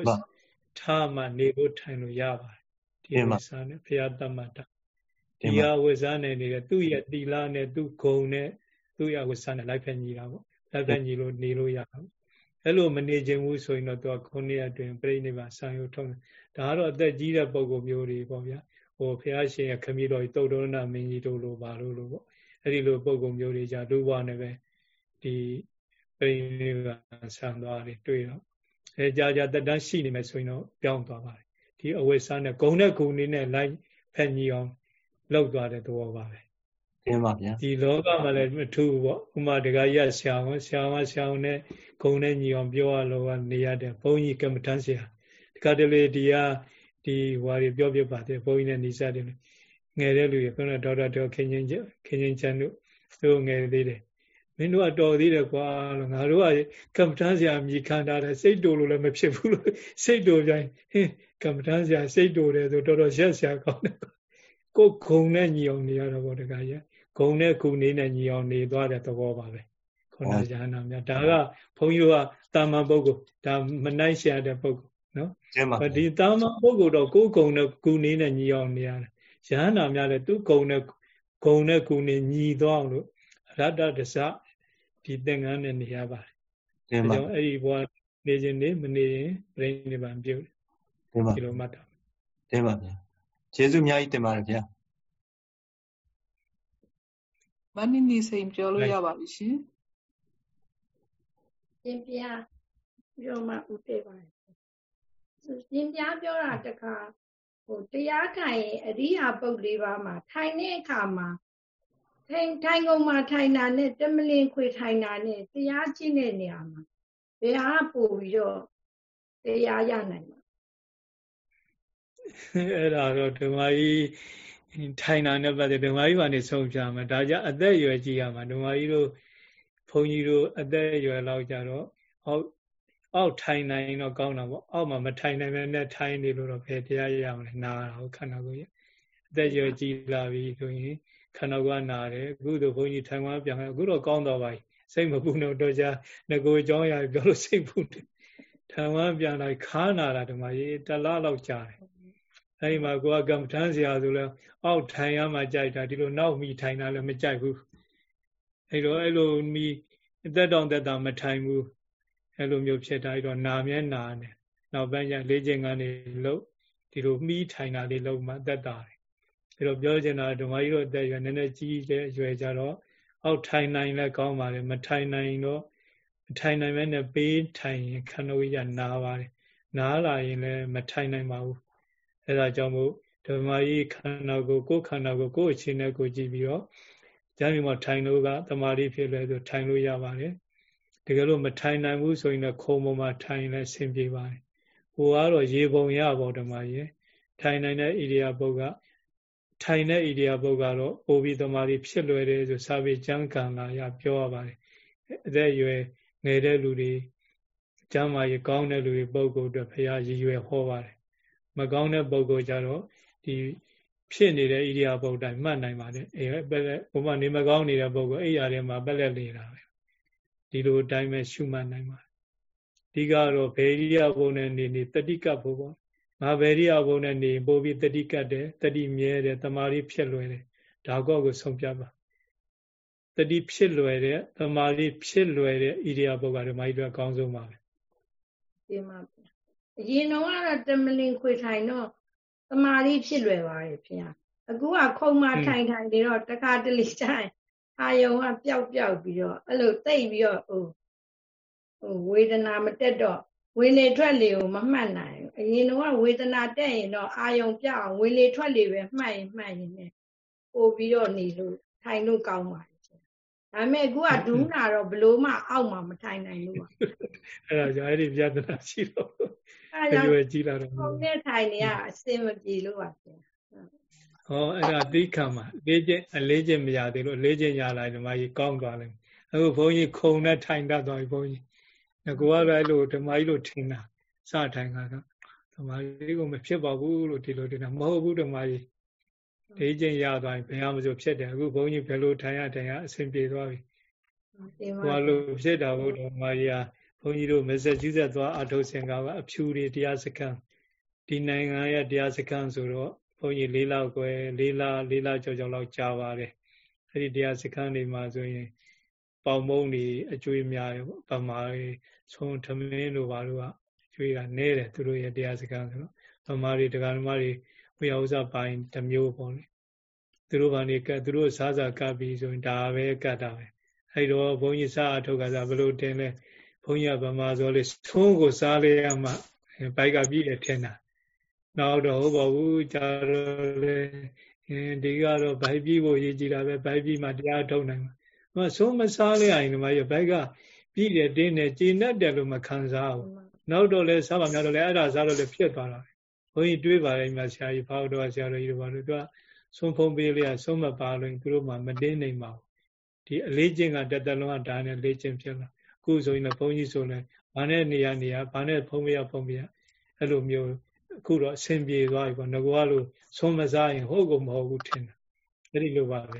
ထားမှနေဖို့ထိုင်လို့ရပါတယ်ဒီဝိစားနဲ့ဘုရားတမတ်တာ ဒီဟာဝိစားနဲ့နေတဲ့သူ့ရဲ့တီလာနဲ့သူ့ဂုံနဲ့သူ့ရဲ့ဝိစားနဲ့လိုက်ဖက်ညီတာပေါ့လိုက်ဖက်ညီလို့နေလို့ရအောင်အဲ့လိုမနေခြင်းဘူးဆိုရင်တော့သူကခုနှစ်အတွင်ပြိဋိဘဆံရုံထုံးဒါကတော့အသက်ကြီးတဲ့ပုံကိုမျိုးတွေပေါ့ဗျာဟိုဘုရားရှင်ရဲ့ခမည်းတော်ကြီးတုတ်တော်နာမင်းကြီးတို့လိုပါလို့လို့ပေါ့အဲ့ဒီလိုပုံကိုမျိုးတွေじゃဒုဘနဲ့ပဲဒီပြိဋိဘဆံသွားတယ်တွေ့တော့အဲကြာကြာတက်တန်းရှိနေမယ်ဆိုရင်တော့ပြောင်းသွားပါတယ်ဒီအဝိစားနဲ့ဂုံနဲ့ဂုံလေးနဲ့လိုက်ဖက်ညီအောင် လောက်သွားတဲ့သဘောပါပဲတင်ပါဗျာဒီလောကမှာလည်းမထူးပေါ့ဥမာဒကာကြီးဆရာဝန်ဆရာမဆရာဝန်နဲ့ဂုံနဲ့ညီအောင်ပြောရလို့ကနေရတဲ့ဘုန်းကြီးကမ္မထမ်းဆရာဒီကတလေဒီဟာဒီဟွာတွေပြောပြပါတယ်ဘုန်းကြီးနဲ့နေစားတယ်ငယ်တဲ့လူတွေခုနဒေါက်တာဒေါခင်ချင်းခင်ချင်းချန်တို့တို့ငယ်သေးတယ်မင်းတို့ကတော်သေးတယ်ကွာလို့ငါတို့ကကမ္မထမ်းဆရာမြည်ခံထားတယ်စိတ်တူလို့လည်းမဖြစ်ဘူးလို့စိတ်တူကြရင်ဟင်းကမ္မထမ်းဆရာစိတ်တူတယ်ဆိုတော်တော်ရက်ဆရာကောင်းတယ် ကိုဂုံနဲ့ညီအောင်နေရတော့ဗောတခါကြီးဂုံနဲ့ကုနေနဲ့ညီအောင်နေသွားတဲ့သဘောပါပဲခုနကရဟနာများဒါကဘုန်းကြီးတို့ကတာမန်ပုဂ္ဂိုလ်ဒါမနိုင်ရှာတဲ့ပုဂ္ဂိုလ်နော်ဒီတာမန်ပုဂ္ဂိုလ်တော့ကိုယ်ဂုံနဲ့ကုနေနဲ့ညီအောင်နေရတယ်ရဟနာများလည်းသူဂုံနဲ့ဂုံနဲ့ကုနေညီသွားအောင်လို့ရတ္တဒစဒီသင်္ကန်းနဲ့နေရပါတယ်ဒါကြောင့်အဲ့ဒီဘဝနေခြင်းနေမနေရင်ပြိဋိဘံပြုတ်ဒီလိုမှတ်တာတင်ပါဗျာ ကျေးဇူးအများကြီးတင်ပါတယ်ဗျာမနင်းနေစိန်ပြောလို့ရပါပြီရှင်ရှင်ပြပြောမှဥတည်ပါတယ်ရှင်ပြပြောတာတခါဟိုတရားခံရင်အရိယာပုတ်လေးပါးမှာထိုင်တဲ့အခါမှာထိုင်ထိုင်ကုန်မှာထိုင်တာနဲ့တမလင်ခွေထိုင်တာနဲ့တရားကျင့်တဲ့နေရာမှာဘယ်ဟာပို့ပြီးတော့တရားရနိုင်မှာ အဲ့ဒါတော့ဓမ္မကြီးထိုင်တာနဲ့ပတ်သက်ဓမ္မကြီးကနေဆုံးဖြတ်မှာဒါကြအသက်အရွယ်ကြီးရမှာဓမ္မကြီးတို့ဘုန်းကြီးတို့အသက်အရွယ်လောက်ကြတော့အောက်အောက်ထိုင်နိုင်တော့ကောင်းတာပေါ့အောက်မှာမထိုင်နိုင်ပဲနဲ့ထိုင်နေလို့တော့ဘယ်တရားရအောင်လဲနားတာဟုတ်ခန္ဓာကိုယ်ရအသက်အရွယ်ကြီးလာပြီဆိုရင်ခန္ဓာကိုယ်နာတယ်အခုတို့ဘုန်းကြီးထိုင်သွားပြန်အခုတော့ကောင်းတော့ပါပြီစိတ်မပူတော့တော့ကြာငကိုအကြောင်းအရာပြောလို့စိတ်ပူတယ်ထိုင်သွားပြန်လိုက်ခါနာတာဓမ္မကြီးတလားလောက်ကြာတယ် အဲဒီမှာကိုကကမ္မထမ်းဆရာဆိုလဲအောက်ထိုင်ရမှကြိုက်တာဒီလိုနောက်မိထိုင်တာလည်းမကြိုက်ဘူးအဲလိုအဲလိုမိအသက်တောင်သက်တာမထိုင်ဘူးအဲလိုမျိုးဖြစ်တာအဲတော့နာမြဲနာတယ်နောက်ပိုင်းကျလေးချိန်ကနေလို့ဒီလိုမိထိုင်တာလေးလုံးမှသက်တာတယ်အဲတော့ပြောချင်တာဓမ္မကြီးတို့အသက်ရွယ်နည်းနည်းကြီးတဲ့အရွယ်ကြတော့အောက်ထိုင်နိုင်လဲကောင်းပါလေမထိုင်နိုင်တော့မထိုင်နိုင်မဲနဲ့ပေးထိုင်ရင်ခန္ဓာဝိရနာပါတယ်နားလာရင်လည်းမထိုင်နိုင်ပါဘူး အဲဒါကြောင့်မို့ဓမ္မကြီးခန္ဓာကိုကိုယ်ခန္ဓာကိုကိုယ်အခြေနဲ့ကိုကြည့်ပြီးတော့ကျမ်းမြေမှာထိုင်လို့ကတမာတိဖြစ်လဲဆိုထိုင်လို့ရပါတယ်တကယ်လို့မထိုင်နိုင်ဘူးဆိုရင်လည်းခုံပေါ်မှာထိုင်လဲဆင်ပြေပါတယ်ဟိုကတော့ရေပုံရပေါ့ဓမ္မကြီးထိုင်နိုင်တဲ့ဣရိယာပုတ်ကထိုင်တဲ့ဣရိယာပုတ်ကတော့ပိုပြီးတမာတိဖြစ်လွယ်တယ်ဆိုစာပေကျမ်းကံလာရပြောရပါတယ်အသက်အရွယ်ငယ်တဲ့လူတွေကျမ်းမာရေးကောင်းတဲ့လူတွေပုဂ္ဂိုလ်အတွက်ဖရာရည်ရွယ်ဟောပါတယ် မကောင်းတဲ့ပုံကိုကြတော့ဒီဖြစ်နေတဲ့ဣရိယာပုတ်တိုင်းမှတ်နိုင်ပါတယ်အဲပက်လက်ဘုမနေမကောင်းနေတဲ့ပုံကိုအိယာထဲမှာပက်လက်နေတာပဲဒီလိုအတိုင်းပဲရှုမှတ်နိုင်ပါတယ်ဒီကတော့ဗေရိယဘုံနဲ့နေနေတတိကပ်ဖို့ပေါ့ငါဗေရိယဘုံနဲ့နေပို့ပြီးတတိကတ်တယ်တတိမြဲတယ်တမာရီဖြစ်လွယ်တယ်ဒါကောကိုဆုံးပြပါတတိဖြစ်လွယ်တဲ့တမာရီဖြစ်လွယ်တဲ့ဣရိယာပုတ်ကဓမ္မကြီးတို့အကောင်းဆုံးပါပဲဒီမှာ အရင်တော့ကတော့တမလင်ခွေထိုင်တော့တမာရီဖြစ်လွယ်ပါတယ်ဖေ။အခုကခုံမထိုင်ထိုင်နေတော့တခါတလေကျရင်အာယုံကပျောက်ပျောက်ပြီးတော့အဲ့လိုတိတ်ပြီးတော့ဟိုဟိုဝေဒနာမတက်တော့ဝေလေထွက်လေကိုမမှတ်နိုင်ဘူးအရင်တော့ဝေဒနာတက်ရင်တော့အာယုံပြောက်အောင်ဝေလေထွက်လေပဲမှတ်ရင်မှတ်ရင်လည်းပို့ပြီးတော့နေလို့ထိုင်လို့ကောင်းပါတယ် ဒါပေမဲ့အခုကဒူးနာတော့ဘလို့မှအောက်မှာမထိုင်နိုင်လို့ပါအဲ့ဒါကြောင့်အဲ့ဒီပြဿနာရှိတော့အဲ့ဒါကြောင့်ကြီးလာတော့ဘုံနဲ့ထိုင်နေရအစင်မပြေလို့ပါဆရာဟောအဲ့ဒါသိခံမှာလေးချင်းအလေးချင်းမရသေးလို့လေးချင်းရလာရင်ဓမ္မကြီးကောင်းသွားလိမ့်မယ်အခုဘုန်းကြီးခုံနဲ့ထိုင်တတ်သွားပြီဘုန်းကြီးငကိုကလည်းအဲ့လိုဓမ္မကြီးလို့ထင်တာစထိုင်ကတော့ဓမ္မကြီးကမဖြစ်ပါဘူးလို့ဒီလိုတင်တာမဟုတ်ဘူးဓမ္မကြီး လေးချင်းရသွားရင်ဘယ်မှမဆိုဖြစ်တယ်အခုဘုန်းကြီးဘယ်လိုထိုင်ရထိုင်ရအဆင်ပြေသွားပြီဟိုလိုဖြစ်တာဘုဓမ္မကြီးကဘုန်းကြီးတို့မဆက်ကြီးဆက်သွားအထုတ်စင်ကအဖြူတွေတရားစခန်းဒီနိုင်ငံရဲ့တရားစခန်းဆိုတော့ဘုန်းကြီး၄လကွယ်၄လ၄လကြော်ကြော်လောက်ကြာပါတယ်အဲ့ဒီတရားစခန်းတွေမှာဆိုရင်ပေါင်မုံတွေအကျွေးများတယ်ပေါ့ဗမာတွေဆုံးထမင်းတို့ဘာလို့ကကျွေးတာနဲတယ်သူတို့ရဲ့တရားစခန်းဆိုတော့ဗမာတွေတရားဓမ္မတွေ ဝိယဥစ္စာပိုင်းတစ်မျိုးပေါ့လေသူတို့ဘာနေကသူတို့စားစာကပ်ပြီးဆိုရင်ဒါပဲကတ်တာပဲအဲ့တော့ဘုန်းကြီးစားအထုတ်ကစားဘလို့တင်လဲဘုန်းကြီးကဗမာဆိုလေသုံးကိုစားလေရမှဘိုက်ကပြည့်တယ်ထင်တာနောက်တော့ဟုတ်ပါဘူးကြာတော့လေဒီကတော့ဘိုက်ပြီးဖို့ရည်ကြည်တာပဲဘိုက်ပြီးမှတရားထုတ်နိုင်မှာဟိုဆုံးမစားလေရင်ဒီမှာရဘိုက်ကပြည့်တယ်တင်းတယ်ကျဉ်တ်တယ်လို့မခံစားဘူးနောက်တော့လဲစားပါများတော့လဲအဲ့ဒါစားတော့လဲဖြစ်သွားတာ ဘုန်းကြီးတွေးပါတယ်မြတ်ဆရာကြီးဖောက်တော့ဆရာတော်ကြီးတို့ဘာလို့သူကဆုံးဖုံးပေးလေးကဆုံးမပါလို့သူတို့မှမတင်းနိုင်ပါဘူးဒီအလေးချင်းကတက်တလုံးကဒါနဲ့လေးချင်းဖြစ်လာခုဆိုရင်တော့ဘုန်းကြီးဆိုလဲဘာနဲ့နေရနေရဘာနဲ့ဖုံးမရဖုံးမရအဲ့လိုမျိုးအခုတော့အဆင်ပြေသွားပြီပေါ့ငကောကလို့ဆုံးမစားရင်ဟုတ်ကုန်မဟုတ်ဘူးထင်တယ်အဲ့ဒီလိုပါပဲ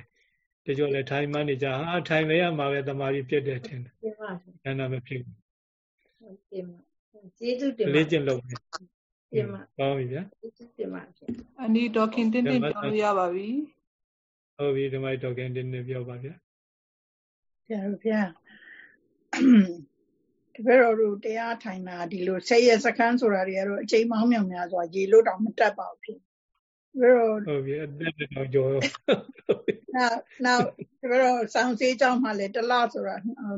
တချို့လည်းထိုင်မှနေကြဟာထိုင်လဲရမှာပဲတမာရီဖြစ်တယ်ထင်တယ်ပြန်ပါဉာဏ်မဖြစ်ဘူးပြန်ပါကျေးဇူးတင်ပါလေးကျင့်လုပ်မယ် ပြန်ပါကောင်းပြီဗျာကျေးဇူးတင်ပါအနီဒေါခင်တင်းတင်းပြောလို့ရပါပြီဟုတ်ပြီဒီမိုက်ဒေါခင်တင်းတင်းပြောပါဗျာဆရာတို့ဗျာတပည့်တော်တို့တရားထိုင်တာဒီလိုဆက်ရစခန်းဆိုတာတွေကတော့အချိန်မောင်းမြောင်များစွာရေလို့တောင်မတက်ပါဘူးဖြစ်တပည့်တော်ဟုတ်ပြီအတက်တော့ကြောနောက်နောက်တပည့်တော်ဆောင်းစေးကြောင်းမှလည်းတလဆိုတာ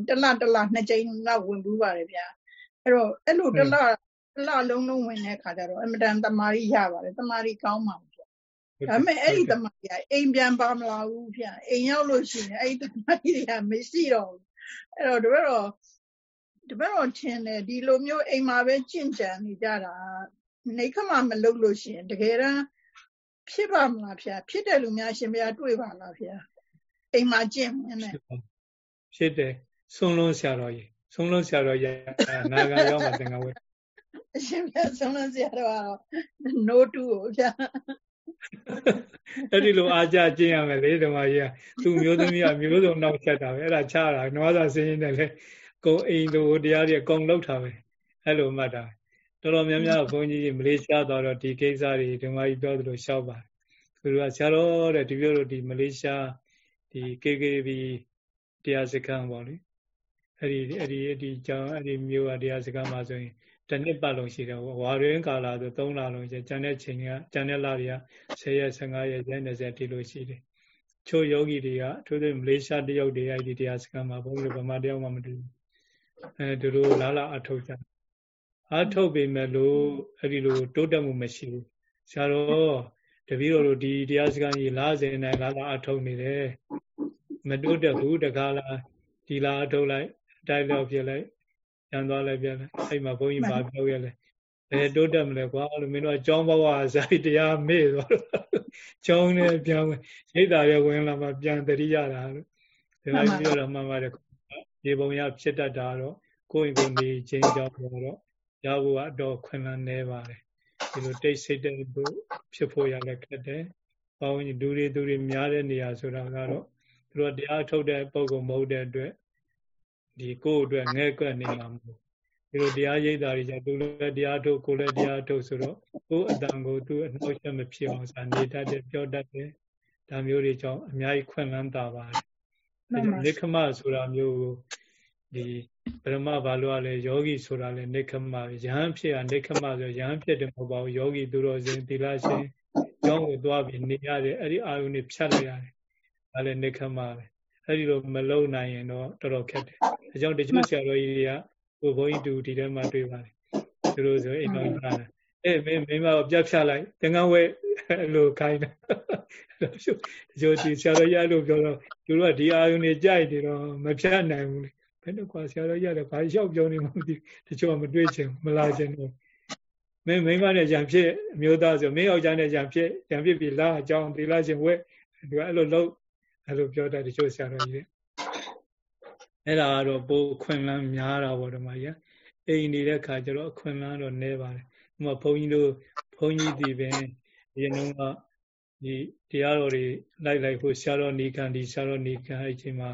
တလတလနှစ်ချိန်လောက်ဝင်ဘူးပါတယ်ဗျာအဲ့တော့အဲ့လိုတလတ လလုံးလုံးဝင်တဲ့ခါကျတော့အမတန်တမာရီရပါတယ်တမာရီကောင်းပါဘူးဒါပေမဲ့အဲ့ဒီတမာရီကအိမ်ပြန်ပါမလာဘူးဗျအိမ်ရောက်လို့ရှိရင်အဲ့ဒီတမာရီတွေကမရှိတော့ဘူးအဲ့တော့တပည့်တော်တပည့်တော်ထင်တယ်ဒီလိုမျိုးအိမ်မှာပဲကြင့်ကြံနေကြတာနေခမမလုပ်လို့ရှိရင်တကယ်တမ်းဖြစ်ပါမလားဖေဖြစ်တယ်လို့များရှင်ဘုရားတွေ့ပါလားဖေအိမ်မှာကြင့်မင်းနဲ့ဖြစ်တယ်ဆုံးလုံးဆရာတော်ကြီးဆုံးလုံးဆရာတော်ကြီးနာဂံရောက်မှသင်္ကဝေ အရှင်ဘုရားဆုံးလုံးဆရာတော်ကတော့ no to ကိုဗျာအဲ့ဒီလိုအားကြကျင့်ရမယ်လေဓမ္မကြီးကသူမျိုးသမီးကမျိုးစုံနောက်ချက်တာပဲအဲ့ဒါချတာနွားသာစင်းရင်းနဲ့လေကုံအိမ်လိုတရားတွေအကုန်လောက်ထားပဲအဲ့လိုမှတ်တာတော်တော်များများဘုန်းကြီးမလေးရှားသွားတော့ဒီကိစ္စတွေဓမ္မကြီးပြောသလိုရှောက်ပါတယ်သူတို့ကဆရာတော်တဲ့ဒီပြောလို့ဒီမလေးရှားဒီ KKB တရားစခန်းပေါ့လေအဲ့ဒီအဲ့ဒီအဲ့ဒီကျောင်းအဲ့ဒီမျိုးကတရားစခန်းမှာဆိုရင် တစ်နှစ်ပတ်လုံးရှိတယ်ဝါရင်းကာလာဆို3လလုံးရှိကျန်တဲ့ချိန်ကကျန်တဲ့လတွေက10ရက်15ရက်ရက်20ဒီလိုရှိတယ်ချို့ယောဂီတွေကထို့သောမလေးရှားတရုတ်တွေအဲ့ဒီတရားစခန်းမှာဘုန်းကြီးဗမာတယောက်မှမတူဘူးအဲသူတို့လာလာအထုတ်ကြအထုတ်ပေမဲ့လို့အဲ့ဒီလိုတိုးတက်မှုမရှိဘူးဆရာတော်တပည့်တော်တို့ဒီတရားစခန်းကြီးလာစဉ်နဲ့လာလာအထုတ်နေတယ်မတိုးတက်ဘူးတကားလားဒီလာအထုတ်လိုက်တိုက်တော့ပြလိုက် ညံသွားလိုက်ပြလိုက်အဲ့မှာဘုန်းကြီးဗာပြောရလဲဘယ်တိုးတက်မလဲကွာလို့မင်းတို့အကြောင်းဘဝဇာတိတရားမေ့သွားတော့ကျောင်းနဲ့ပြန်ဝင်ရိတ်တာရဝင်လာမှပြန်တရိရတာလို့ဒီလိုပြောတော့မှန်ပါတယ်ရေပုံရဖြစ်တတ်တာတော့ကိုယ့်ကိုယ်နေခြင်းကြောင့်တော့ရဖို့ကတော့ခွင့်လန်းနေပါတယ်ဒီလိုတိတ်ဆိတ်တဲ့ဖို့ဖြစ်ဖို့ရလည်းခက်တယ်။ဘောင်းဒူတွေဒူတွေများတဲ့နေရာဆိုတာကတော့သူတို့တရားထုတ်တဲ့ပုံကမဟုတ်တဲ့အတွက် ဒီကိုယ့်အတွက်ငဲ့ကွက်နေမှာမဟုတ်ဒီလိုတရားရိပ်တာတွေကြသူလည်းတရားထုတ်ကိုလည်းတရားထုတ်ဆိုတော့ကိုယ်အတန်ကိုသူအနှောက်အယှက်မဖြစ်အောင်စာနေတတ်တယ်ပြောတတ်တယ်ဒါမျိုးတွေကြောင့်အများကြီးခွင့်လန်းတာပါတယ်။နိခမဆိုတာမျိုးကိုဒီပရမဘာလို့ ਆ လဲယောဂီဆိုတာလဲနိခမယဟန်ဖြစ်อ่ะနိခမဆိုယဟန်ဖြစ်တယ်မဟုတ်ပါဘူးယောဂီသူတော်စင်သီလရှင်ကျောင်းကိုသွားပြီးနေရတယ်အဲ့ဒီအာယုန်တွေဖြတ်လိုက်ရတယ်ဒါလည်းနိခမပဲ အဲအဲ့ဒီလိုမလုံနိုင်ရင်တော့တော်တော်ခက်တယ်ဒါကြောင့်တချို့ဆရာတော်ကြီးတွေကဟိုဘုန်းကြီးတူဒီထဲမှာတွေ့ပါတယ်သူတို့ဆိုအိမ်တော်ထားတယ်အေးမင်းမင်းမပြတ်ဖြတ်လိုက်တန်ခါဝဲအဲ့လိုခိုင်းတယ်တချို့ဒီဆရာတော်ကြီးအဲ့လိုပြောတော့သူတို့ကဒီအာယုန်နေကြိုက်တယ်တော့မဖြတ်နိုင်ဘူးလေဘယ်တော့ကွာဆရာတော်ကြီးကလည်းဘာလျှောက်ပြောနေမှမသိတချို့ကမတွေ့ချင်မလာချင်တော့မင်းမိမနဲ့ကြံဖြစ်အမျိုးသားဆိုမင်းယောက်ျားနဲ့ကြံဖြစ်ကြံဖြစ်ပြီလားအကြောင်းဒီလားရှင်ဝဲသူကအဲ့လိုလုံး အဲ့လိုပြောတတ်တချို့ဆရာတော်ကြီးတွေအဲ့ဒါကတော့ပိုခွင်လန်းများတာပေါ့ဓမ္မကြီးအိမ်နေတဲ့ခါကျတော့အခွင်လန်းတော့နည်းပါတယ်ဥပမာဘုန်းကြီးတို့ဘုန်းကြီးဒီပင်ဒီနှုန်းကဒီတရားတော်တွေလိုက်လိုက်ဖို့ဆရာတော်နီကံဒီဆရာတော်နီကံအဲ့ချိန်မှာ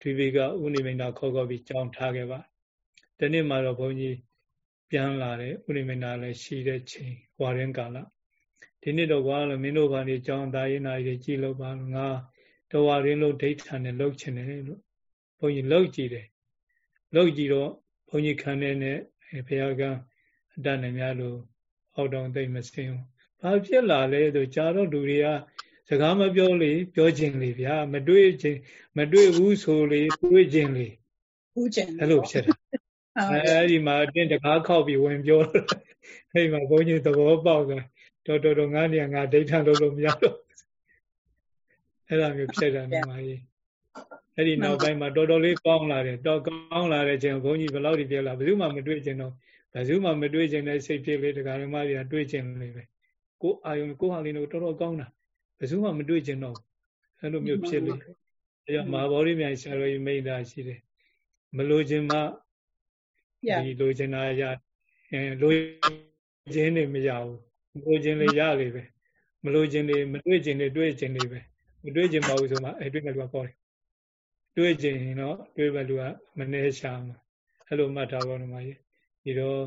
ဒီဘေကဥနိမိန်တာခေါ်ခေါ်ပြီးကြောင်းထားခဲ့ပါဒီနေ့မှာတော့ဘုန်းကြီးပြန်လာတယ်ဥနိမိန်တာလည်းရှိတဲ့ချိန်ဝါရင်ကာလဒီနေ့တော့ကွာလို့မင်းတို့ဘာနေကြောင်းသားရင်နာကြီးကြည်လို့ပါလို့ငါ တဝါရင်းလို့ဒိဋ္ဌာနဲ့လှုပ်ချင်တယ်လို့ဘုန်းကြီးလှုပ်ကြည့်တယ်လှုပ်ကြည့်တော့ဘုန်းကြီးခံတဲ့နဲ့ဘုရားကအတတ်နဲ့များလို့အောက်တောင်သိမ့်မစင်းဘူးဘာဖြစ်လာလဲဆိုကြာတော့လူတွေကစကားမပြောလေပြောခြင်းလေဗျာမတွေ့ခြင်းမတွေ့ဘူးဆိုလေတွေ့ခြင်းလေဘူးခြင်းအဲ့လိုဖြစ်တာအဲ့ဒီမှာတင်းတကားခောက်ပြီးဝင်ပြောအဲ့ဒီမှာဘုန်းကြီးသဘောပေါက်ကတော်တော်တော်ငါးနေငါဒိဋ္ဌံလုပ်လို့မရတော့ အဲ့လိုမျိုးဖြစ်တာနေမှာကြီးအဲ့ဒီနောက်ပိုင်းမှာတော်တော်လေးကောင်းလာတယ်တော်ကောင်းလာတဲ့ချိန်ဘုန်းကြီးဘယ်လောက်ဒီပြလာဘယ်သူမှမတွေ့ခြင်းတော့ဘယ်သူမှမတွေ့ခြင်းတဲ့စိတ်ဖြစ်လေတရားဓမ္မတွေကတွေ့ခြင်းလေပဲကိုအာယုံကိုဟာလေးတို့တော်တော်ကောင်းတာဘယ်သူမှမတွေ့ခြင်းတော့အဲ့လိုမျိုးဖြစ်လေအဲကြောင့်မဟာဗောဓိမြိုင်ဆရာတော်ကြီးမိန့်တာရှိတယ်မလိုခြင်းမှဒီလိုခြင်းနာရအဲလိုခြင်းနေမရဘူးမလိုခြင်းလေးရလေပဲမလိုခြင်းလေးမတွေ့ခြင်းလေးတွေ့ခြင်းလေးပဲ မတွေ့ခြင်းမဟုတ်ဆိုမှအဲတွေ့တဲ့လူကပေါ်တယ်တွေ့ခြင်းတော့တွေ့ပဲလူကမနေရှာမှာအဲ့လိုမှတ်ထားပါတော့မှာဒီတော့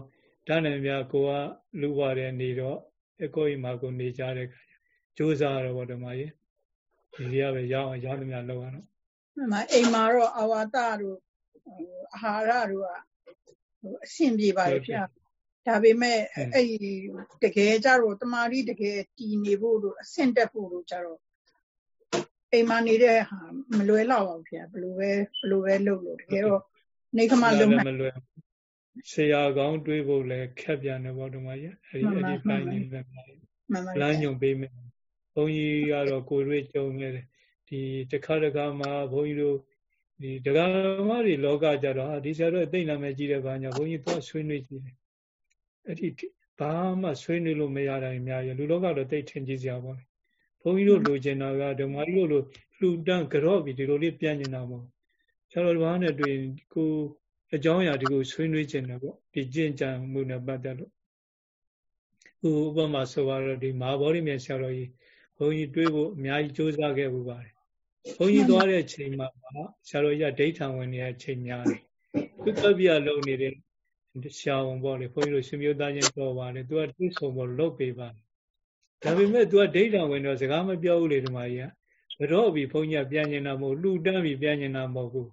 ဒါနဲ့များကိုကလူပါတဲ့နေတော့အကိုကြီးမှာကိုနေကြတဲ့ခါကျကြိုးစားတော့ဗောဓမ္မကြီးဒီကြီးကပဲရအောင်ရသမျှလောက်ရတော့မှန်ပါအိမ်မှာတော့အဝါဒတို့အာဟာရတို့ကအဆင်ပြေပါရဲ့ဗျာဒါပေမဲ့အဲ့တကယ်ကြတော့တမာရီတကယ်တည်နေဖို့လို့အဆင့်တက်ဖို့လို့ကြတော့ အိမ်မှာနေတဲ့ဟာမလွယ်တော့ပါဘူးဗျာဘယ်လိုပဲဘယ်လိုပဲလုပ်လို့တကယ်တော့နေခမလုံးမလွယ်ဆရာကောင်းတွေးဖို့လည်းခက်ပြန်တယ်ဗောဓမ္မကြီးအဲ့ဒီအဲ့ဒီပိုင်းနေပဲလမ်းညွန်ပေးမယ်ဘုန်းကြီးကတော့ကိုရွေးကြုံနေတယ်ဒီတခါတခါမှာဘုန်းကြီးတို့ဒီဒကာမတွေလောကကြတော့ဒီဆရာတို့သိနာမဲ့ကြီးတဲ့ဘာညာဘုန်းကြီးတော့ဆွေးနွေးကြည့်တယ်အဲ့ဒီဘာမှဆွေးနွေးလို့မရတာအများကြီးလူလောကတော့သိထင်ကြည့်စရာပေါ့ ဘုန်းကြီးတို့လိုချင်တာကဓမ္မကြီးတို့လိုလှူတန်းကြော့ပြီးဒီလိုလေးပြန်နေတာမဟုတ်ဆရာတော်ဘာနဲ့တွေ့ကိုအကြောင်းအရာဒီကိုဆွေးနွေးခြင်းတယ်ပေါ့ဒီကျင့်ကြံမှုနဲ့ပတ်သက်လို့ခုဥပမာဆိုတော့ဒီမဟာဗောဓိမြတ်ဆရာတော်ကြီးဘုန်းကြီးတွေးဖို့အများကြီးစူးစမ်းခဲ့မှုပါတယ်ဘုန်းကြီးသွားတဲ့ချိန်မှာဆရာတော်ကြီးကဒိဋ္ဌံဝင်နေတဲ့အချိန်များတယ်သူကပြလုံနေတဲ့ဆရာဝန်ပေါ့လေဘုန်းကြီးတို့ရှင်မျိုးသားချင်းတော်ပါလေသူကတွေးဆုံဖို့လုပ်ပေးပါ ဒါပေမဲ့ तू ကဒိဋ္ဌံဝင်တော့စကားမပြောဘူးလေဒီမှာကြီးကဘတော့ပြီဘုန်းကြီးကပြန်နေတာမဟုတ်လှူတန်းပြီပြန်နေတာမဟုတ်ဘူး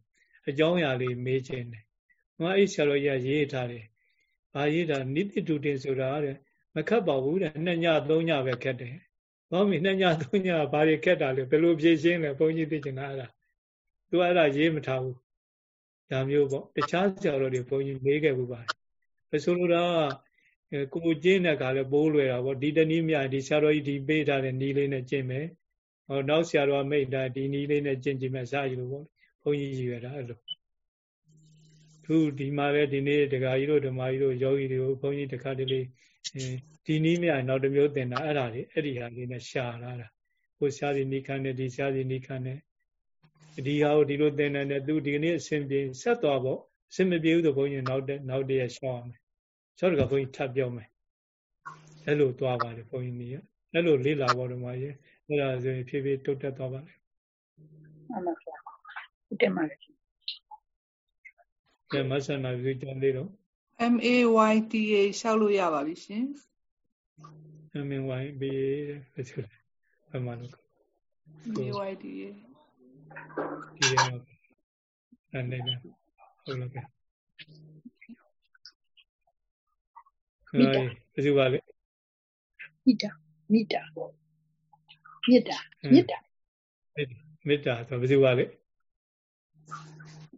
အကြောင်းအရာလေးမေးခြင်းတယ်။ငါအဲ့ဆရာတော်ကြီးကရေးထားတယ်။ဘာရေးတာနိတိတုတင်ဆိုတာတဲ့မခတ်ပါဘူးတဲ့နှစ်ညသုံးညပဲခက်တယ်။ဘာမီနှစ်ညသုံးညဘာတွေခက်တာလဲဘယ်လိုဖြေရှင်းလဲဘုန်းကြီးသိချင်တာအဲ့ဒါ။ तू အဲ့ဒါရေးမထားဘူး။ဒါမျိုးပေါ့တခြားဆရာတော်တွေဘုန်းကြီးမေးခဲ့ဘူးပါတယ်။ဆိုလိုတာကို ကျင်းတဲ့ခါလဲပိုးလွယ်တာပေါ့ဒီတနည်းမြဒီဆရာတော်ကြီးဒီပေးထားတဲ့နီးလေးနဲ့ကျင့်မယ်။ဟောနောက်ဆရာတော်မိတ်တာဒီနီးလေးနဲ့ကျင့်ကြည့်မယ်စရည်လို့ပေါ့။ဘုန်းကြီးရည်ရတာအဲ့လို။သူဒီမှာလည်းဒီနေ့ဒကာကြီးတို့ဓမ္မကြီးတို့ယောဂီတွေကိုဘုန်းကြီးတခါတလေဒီနည်းမြနောက်တစ်မျိုးသင်တာအဲ့ဒါတွေအဲ့ဒီဟာလေးနဲ့ရှာလာတာကိုရှားစီနိခန်းနဲ့ဒီရှားစီနိခန်းနဲ့ဒီဟာကိုဒီလိုသင်တယ်သူဒီနေ့အစဉ်ပြေဆက်သွားပေါ့အစဉ်မပြေဘူးဆိုဘုန်းကြီးနောက်တဲ့နောက်တည်းရှောင်းအောင် ရှောင်းတကဘုန်းကြီးထပ်ပြောမယ်အဲ့လိုသွားပါလေဘုန်းကြီးနေအဲ့လိုလေးလာပါတော့မှာရေအဲ့ဒါဆိုရင်ဖြည်းဖြည်းတုတ်တက်သွားပါလေမှန်ပါဗျာတင်ပါလေကဲမဆန္ဒပြုကြသေးတော့ M A Y T A ရှောက်လို့ရပါပြီရှင် M A Y B A ဘယ်လိုလဲဘယ်မှာလို့ M A Y T A ဒီရအောင်အဲ့နေတယ်ဟုတ်လား မိတာဘယ်သူပါလဲမိတာမိတာမေတ္တာမေတ္တာမေတ္တာဆိုဘယ်သူပါလဲ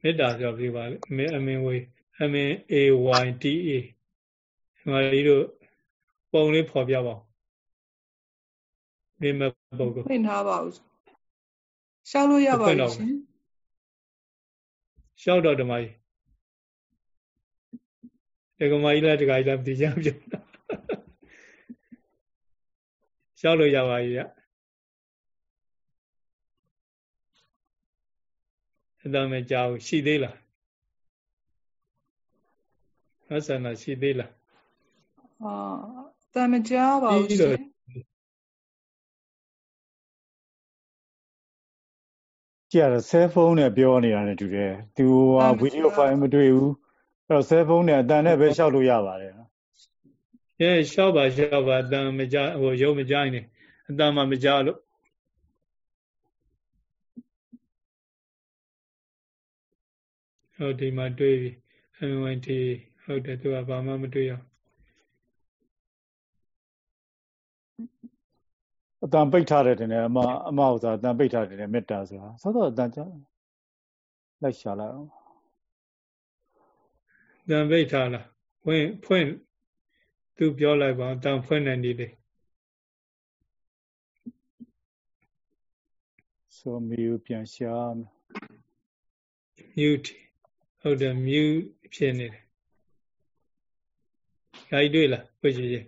မေတ္တာပြောပြပါလေအမင်းအမင်းဝေး M A Y T A ဒီမှာလေးတို့ပုံလေးဖော်ပြပါဦးမိမပုံကိုဖွင့်ထားပါဦးရှောက်လို့ရပါဘူးရှင်ရှောက်တော့ဓမ္မကြီး ဒီကမကြီးလားဒီကကြီးလားမသိကြဘူးရှောက်လို့ရပါကြီးရအတမဲကြောက်ရှိသေးလားမဆန္ဒရှိသေးလားအာတမကြောပါဘူးရှင်ကြည့်ရတော့ cell phone နဲ့ပြောနေတာနဲ့တူတယ်သူကဗီဒီယိုဖိုင်မတွေ့ဘူးအဲ့ တော့ cell phone နဲ့အတန်နဲ့ပဲရှောက်လို့ရပါတယ်အဲရှောက်ပါရှောက်ပါအတန်မကြဟိုရုပ်မကြိုင်းနေအတန်မှမကြလို့ဟိုဒီမှာတွေ့ပြီ MNT ဟုတ်တယ်သူကဘာမှမတွေ့ရအတန်ပိတ်ထားတယ်တင်တယ်အမအမဥစ္စာအတန်ပိတ်ထားတယ်မေတ္တာဆိုတာသောတော့အတန်ကြားလိုက်ရှာလိုက်အောင် တန်ပိတ်ထားလားဝင်ဖွင့်သူပြောလိုက်ပါတန်ဖွင့်နေနေလေဆိုမီယူပြန်ရှာ mute ဟုတ်တယ် mute ဖြစ်နေတယ်။ဒါကြီးတွေ့လားကိုကြီးကြီး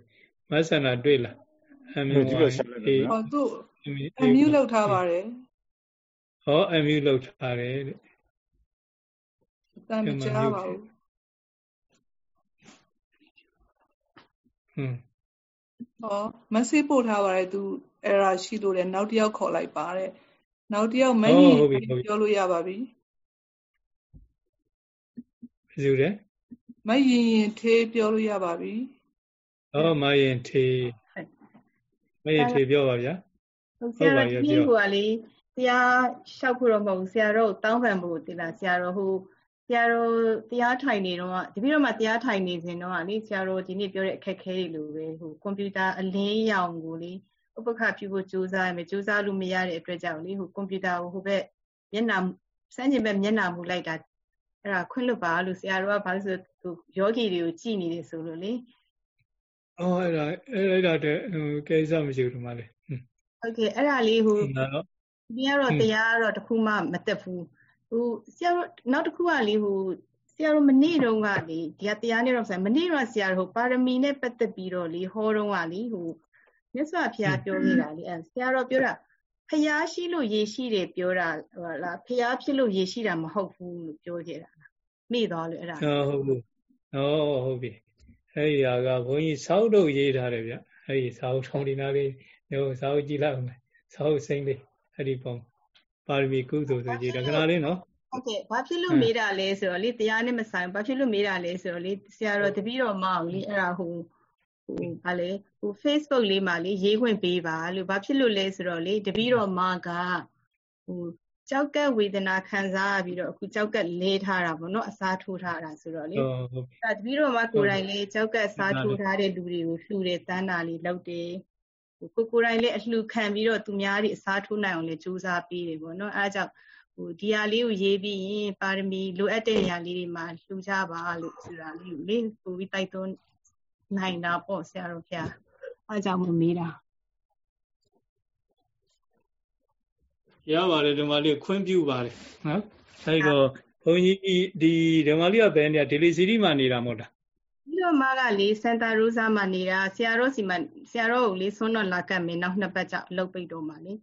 မဆန္ဒတွေ့လားအမြူဟောသူအမြူလောက်ထားပါတယ်။ဟောအမြူလောက်ထားတယ်တဲ့။တမ်းမကြားပါဘူး။ ဟွန်းဟောမက်ဆေ့ပို့ထားပါတယ်သူအဲ့ဒါရှိလို့လေနောက်တစ်ယောက်ခေါ်လိုက်ပါတဲ့။နောက်တစ်ယောက်မင်းပြောလို့ရပါပြီ။ဘယ်သူလဲ။မရင်ရင်သေးပြောလို့ရပါပြီ။ဟောမရင်သေးမရင်သေးပြောပါဗျာ။ဟုတ်ဆရာတော်ကြီးကလေဆရာလျှောက်ဖို့တော့မဟုတ်ဘူးဆရာတော်တောင်းပန်ဖို့တိလားဆရာတော်ဟို ဆရာတော်တရားထိုင်နေတော့တပည့်တော်မှတရားထိုင်နေစဉ်တော့လေဆရာတော်ဒီနေ့ပြောတဲ့အခက်ခဲတွေလိုပဲဟိုကွန်ပျူတာအလင်းရောင်ကိုလေဥပက္ခပြုဖို့ကြိုးစားရမယ်ကြိုးစားလို့မရတဲ့အတွက်ကြောင့်လေဟိုကွန်ပျူတာကိုဟိုဘက်မျက်နှာစမ်းကျင်ဘက်မျက်နှာမူလိုက်တာအဲ့ဒါခွင့်လွတ်ပါလို့ဆရာတော်ကဘာလို့ဆိုသူယောဂီတွေကိုကြည်နေတယ်ဆိုလို့လေအော်အဲ့ဒါအဲ့ဒါတဲ့ကိစ္စမရှိဘူးဒီမှာလေဟုတ်ကဲ့အဲ့ဒါလေးဟိုဒီကတော့တရားကတော့တခုမှမတက်ဘူး ဟိုဆရာတော်နောက်တစ်ခုကလေဟိုဆရာတော်မနေ့တုန်းကလေဒီကတရားနေ့တော့ဆရာမနေ့တော့ဆရာတော်ဟိုပါရမီနဲ့ပတ်သက်ပြီးတော့လေဟောတုန်းကလေဟိုမြတ်စွာဘုရားပြောနေတာလေအဲဆရာတော်ပြောတာဖျားရှိလို့ရေရှိတယ်ပြောတာဟောလားဖျားဖြစ်လို့ရေရှိတာမဟုတ်ဘူးလို့ပြောခဲ့တာလားမိသွားလို့အဲ့ဒါဟုတ်ဘူးဟောဟုတ်ပြီအဲ့ဒီဟာကဘုန်းကြီးစောက်တို့ရေးထားတယ်ဗျအဲ့ဒီစောက်ထုံဒီနာလေးဟိုစောက်ကြည့်လိုက်အောင်စောက်စိမ့်လေးအဲ့ဒီပုံ ပါရမီကုသိုလ်ဆိုရေးတာခဏလေးနော်ဟုတ်ကဲ့ဘာဖြစ်လို့မေးတာလဲဆိုတော့လေတရားနဲ့မဆိုင်ဘာဖြစ်လို့မေးတာလဲဆိုတော့လေဆရာတော်တပည့်တော်မအောင်လေအဲ့ဒါဟိုဟိုဗာလေဟို Facebook လေးမှာလေရေးခွင့်ပေးပါလို့ဘာဖြစ်လို့လဲဆိုတော့လေတပည့်တော်မကဟိုကြောက်ကက်ဝေဒနာခံစားပြီးတော့အခုကြောက်ကက်လဲထားတာပေါ့နော်အစားထိုးထားတာဆိုတော့လေအဲတပည့်တော်မကိုယ်တိုင်လေကြောက်ကက်စားထိုးထားတဲ့လူတွေကိုလှူတယ်တန်းတာလေးလုပ်တယ် ကိုကိုယ်တိုင်လည်းအလှခံပြီးတော့သူများတွေအစားထိုးနိုင်အောင်လည်းကြိုးစားပေးတယ်ပေါ့နော်အဲအကြောင်းဟိုဒီဟာလေးကိုရေးပြီးရင်ပါရမီလိုအပ်တဲ့နေရာလေးတွေမှာလှူကြပါလို့ဆိုတာလေးကိုလေပို့ပြီးတိုက်တွန်းနိုင်တာပေါ့ဆရာတော်ဖျားအဲကြောင့်မမေးတာရပါတယ်ဓမ္မလေးခွင့်ပြုပါတယ်နော်အဲဒီတော့ဘုန်းကြီးဒီဓမ္မလေးကဘယ်နေရာဒေလီစီရီမှာနေတာမဟုတ်လား ပြီးတော့မကလေစန်တာရိုးဇာမှာနေတာဆရာတော်စီမှာဆရာတော်ကိုလေဆွန်းတော့လာကတ်မယ်နောက်နှစ်ပတ်ကြောက်လှုပ်ပိတ်တော့မှာလေ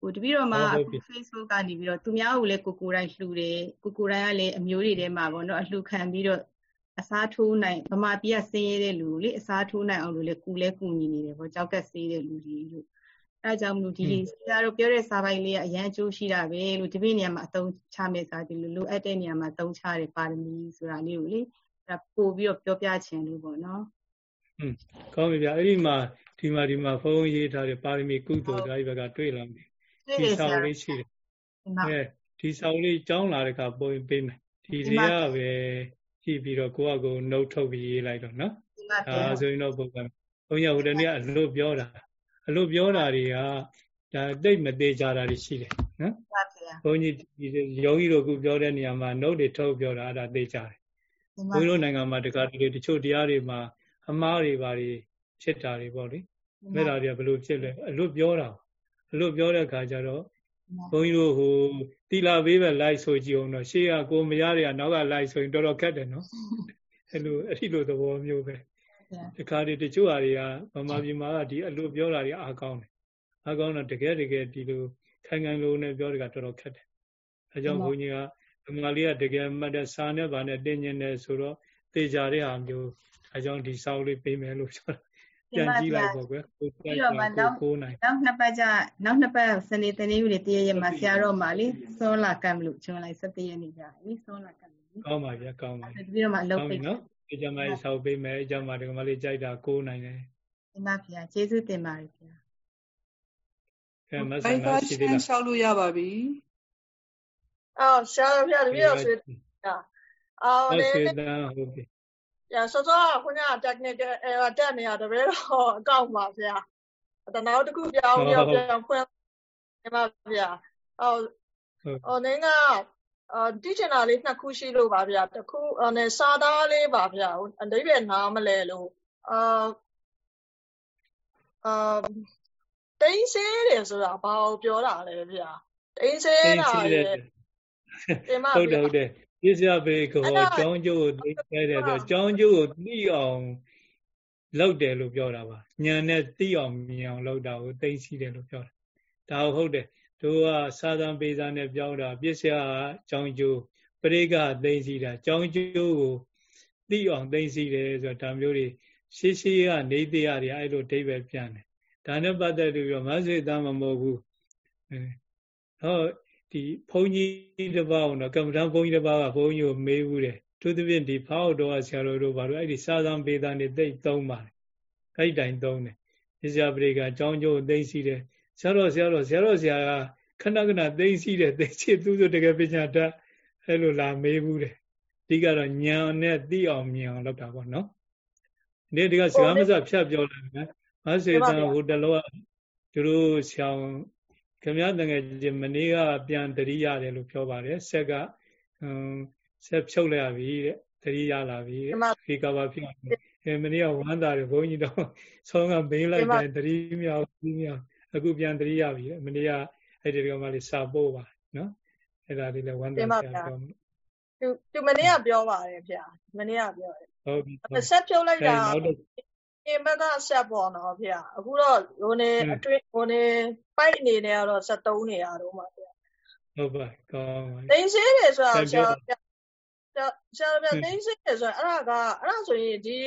ဟိုတပည့်တော်မှာ Facebook ကနေပြီးတော့သူများကိုလည်းကိုကိုတိုင်းလှူတယ်ကိုကိုတိုင်းကလည်းအမျိုးတွေထဲမှာပေါ့နော်အလှူခံပြီးတော့အစားထိုးနိုင်ဗမာပြည်ကဆင်းရဲတဲ့လူကိုလေအစားထိုးနိုင်အောင်လို့လေကူလဲကူညီနေတယ်ပေါ့ကြောက်ကက်ဆေးတဲ့လူကြီးလို့အဲအကြောင်းမလို့ဒီဆရာတို့ပြောတဲ့စာပိုင်လေးကအရန်အကျိုးရှိတာပဲလို့ဒီပြည့်နေရာမှာအသုံးချမယ်စာဒီလိုလိုအပ်တဲ့နေရာမှာသုံးချတယ်ပါရမီဆိုတာလေးကိုလေ အဲပို့ပြီးတော့ပြောပြချင်လို့ပေါ့နော်อืมကောင်းပြီဗျအဲ့ဒီမှာဒီမှာဒီမှာဖုန်းရေးထားတဲ့ပါရမီကုသိုလ်ဓာတ်ဘက်ကတွေ့လာပြီဒီစာအုပ်လေးရှိတယ်အဲဒီစာအုပ်လေးကြောင်းလာတဲ့ကပုံပေးမယ်ဒီစီကပဲကြည့်ပြီးတော့ကိုယ့်အကိုနှုတ်ထုတ်ပြီးရေးလိုက်တော့နော်ဒါဆိုရင်တော့ပုံကဘုန်းကြီးဟိုတနေ့အလို့ပြောတာအလို့ပြောတာတွေကဒါတိတ်မသေးကြတာတွေရှိတယ်နော်ဘုန်းကြီးယောဂီတို့ခုပြောတဲ့နေရာမှာနှုတ်တွေထုတ်ပြောတာအဲ့ဒါသိကြတယ် ဘုန်းကြီးတို့နိုင်ငံမှာတခါတလေတချို့တရားတွေမှာအမားတွေဘာတွေဖြစ်တာတွေပေါ့လေမေတ္တာတွေကဘယ်လိုဖြစ်လဲအလွတ်ပြောတာအလွတ်ပြောတဲ့အခါကျတော့ဘုန်းကြီးတို့ဟိုတီလာဘေးပဲလိုက်ဆိုကြည့်အောင်တော့ရှေ့ကကိုမရတွေကနောက်ကလိုက်ဆိုရင်တော်တော်ခက်တယ်နော်အဲ့လိုအဲ့ဒီလိုသဘောမျိုးပဲတခါတည်းတချို့ဟာတွေကဗမာပြည်မှာကဒီအလွတ်ပြောတာတွေအားကောင်းတယ်အားကောင်းတော့တကယ်တကယ်ဒီလိုခိုင်ခိုင်လုံးနဲ့ပြောတဲ့ကတော်တော်ခက်တယ်အဲကြောင့်ဘုန်းကြီးက ဗမာလေးကတကယ်မှတ်တဲ့စာနဲ့ဗာနဲ့တင်းညင်တယ်ဆိုတော့တေချာတဲ့ဟာမျိုးအဲကြောင့်ဒီစာအုပ်လေးပေးမယ်လို့ပြောတာပြန်ကြည့်လိုက်ပေါ့ကွယ်ကိုပြီးတော့မှနောက်ကိုနိုင်နောက်နှစ်ပတ်ကျနောက်နှစ်ပတ်စနေတနေ့ဦးလေးတရရက်မှာဆရာတော်မှာလေစောလာကံလို့ကျွန်တော်လိုက်17ရက်နေ့ကြာပြီစောလာကံကောင်းပါဗျာကောင်းပါပြီးတော့မှအလုပ်ပိတ်နော်ဒီကြမှာဆောက်ပေးမယ်အကြမှာဒီကမလေးကြိုက်တာကိုနိုင်တယ်ဒီမှာဗျာကျေးဇူးတင်ပါတယ်ဗျာအဲမဆန်ကရှိသေးလားဆောက်လို့ရပါပြီ အော်ရှားဗျာတပည့်တော်ဆွေးအော်လေဆွေးတန်းဟုတ်ပြီရစောစောကခုနက technical error တက်နေရတပည့်တော်အကောင့်ပါဗျာတနောက်တစ်ခုပြောင်းပြောင်းပြောင်းဖွင့်နေပါဗျာအော်ဟိုနင်းကအာတိကျင်တာလေးနှစ်ခုရှိလို့ပါဗျာတစ်ခုအဲစာသားလေးပါဗျာအတိပ္ပယ်နားမလဲလို့အာအာတိန်ဆဲတယ်ဆိုတာဘာကိုပြောတာလဲဗျာတိန်ဆဲတာလေတင်ပါ ဟုတ်တယ်ဟုတ်တယ်ပြစ္ဆယဘေကောကျောင်းကျိုးကိုသိခဲ့တယ်ဆိုကျောင်းကျိုးကိုသိအောင်လောက်တယ်လို့ပြောတာပါညံနဲ့သိအောင်မြင်အောင်လောက်တာကိုသိသိတယ်လို့ပြောတာဒါဟုတ်တယ်တို့ကစာသံပေစာနဲ့ပြောင်းတာပြစ္ဆယကျောင်းကျိုးပရိကသိသိတာကျောင်းကျိုးကိုသိအောင်သိသိတယ်ဆိုတော့ဒါမျိုးတွေရှေးရှေးကနေတရားတွေအဲ့လိုအဓိပ္ပာယ်ပြန်တယ်ဒါနဲ့ပတ်သက်ပြီးတော့မဆွေသားမမဟုတ်ဘူးဟော ဒီဘုန်းကြီးတစ်ပါးတော့ကမ္မဋ္ဌာန်းဘုန်းကြီးတစ်ပါးကဘုန်းကြီးကိုမေးဘူးတယ်သူသဖြင့်ဒီဖောက်တော်ဆရာတော်တို့ဘာလို့အဲ့ဒီစာသံပေသားနေသိသုံးပါတယ်အဲ့ဒီတိုင်သုံးတယ်ဒီဆရာပရိကအကြောင်းကျိုးသိသိတယ်ဆရာတော်ဆရာတော်ဆရာတော်ဆရာကခဏခဏသိသိတယ်သိချစ်သူဆိုတကယ်ပညာတတ်အဲ့လိုလာမေးဘူးတယ်ဒီကတော့ညံနဲ့သိအောင်မြင်အောင်လုပ်တာပေါ့နော်ဒီဒီကစကားမစဖြတ်ပြောလိုက်မယ်မဆေတန်ဟိုတလောသူတို့ဆောင်း ခမရတငယ်ချင်းမနေ့ကပြန်တတိရတယ်လို့ပြောပါတယ်ဆက်ကဆက်ဖြုတ်လိုက်ရပြီတဲ့တတိရလာပြီခေကဘာဖြစ်အဲမနေ့ကဝမ်းသာတယ်ဘုန်းကြီးတော့ဆောင်းကဘေးလိုက်တယ်တတိမြောက်ပြီးမြောက်အခုပြန်တတိရပြီမနေ့ကအဲ့ဒီကမှလေးစာပို့ပါနော်အဲ့ဒါလေးလည်းဝမ်းသာဆရာပြောသူသူမနေ့ကပြောပါတယ်ဗျာမနေ့ကပြောတယ်ဟုတ်ပြီဆက်ဖြုတ်လိုက်တာ အမကဆက်ပေါ့နော်ဗျာအခုတော့ဟိုနေအတွင်းဟိုနေပိုက်အနေနဲ့ကတော့73နေရတော့မှာဗျာဟုတ်ပါကောင်းပါတင်းစင်းတယ်ဆိုတာဆရာဆရာဗျာတင်းစင်းတယ်ဆိုတာအဲ့ဒါကအဲ့ဒါဆိုရင်ဒီ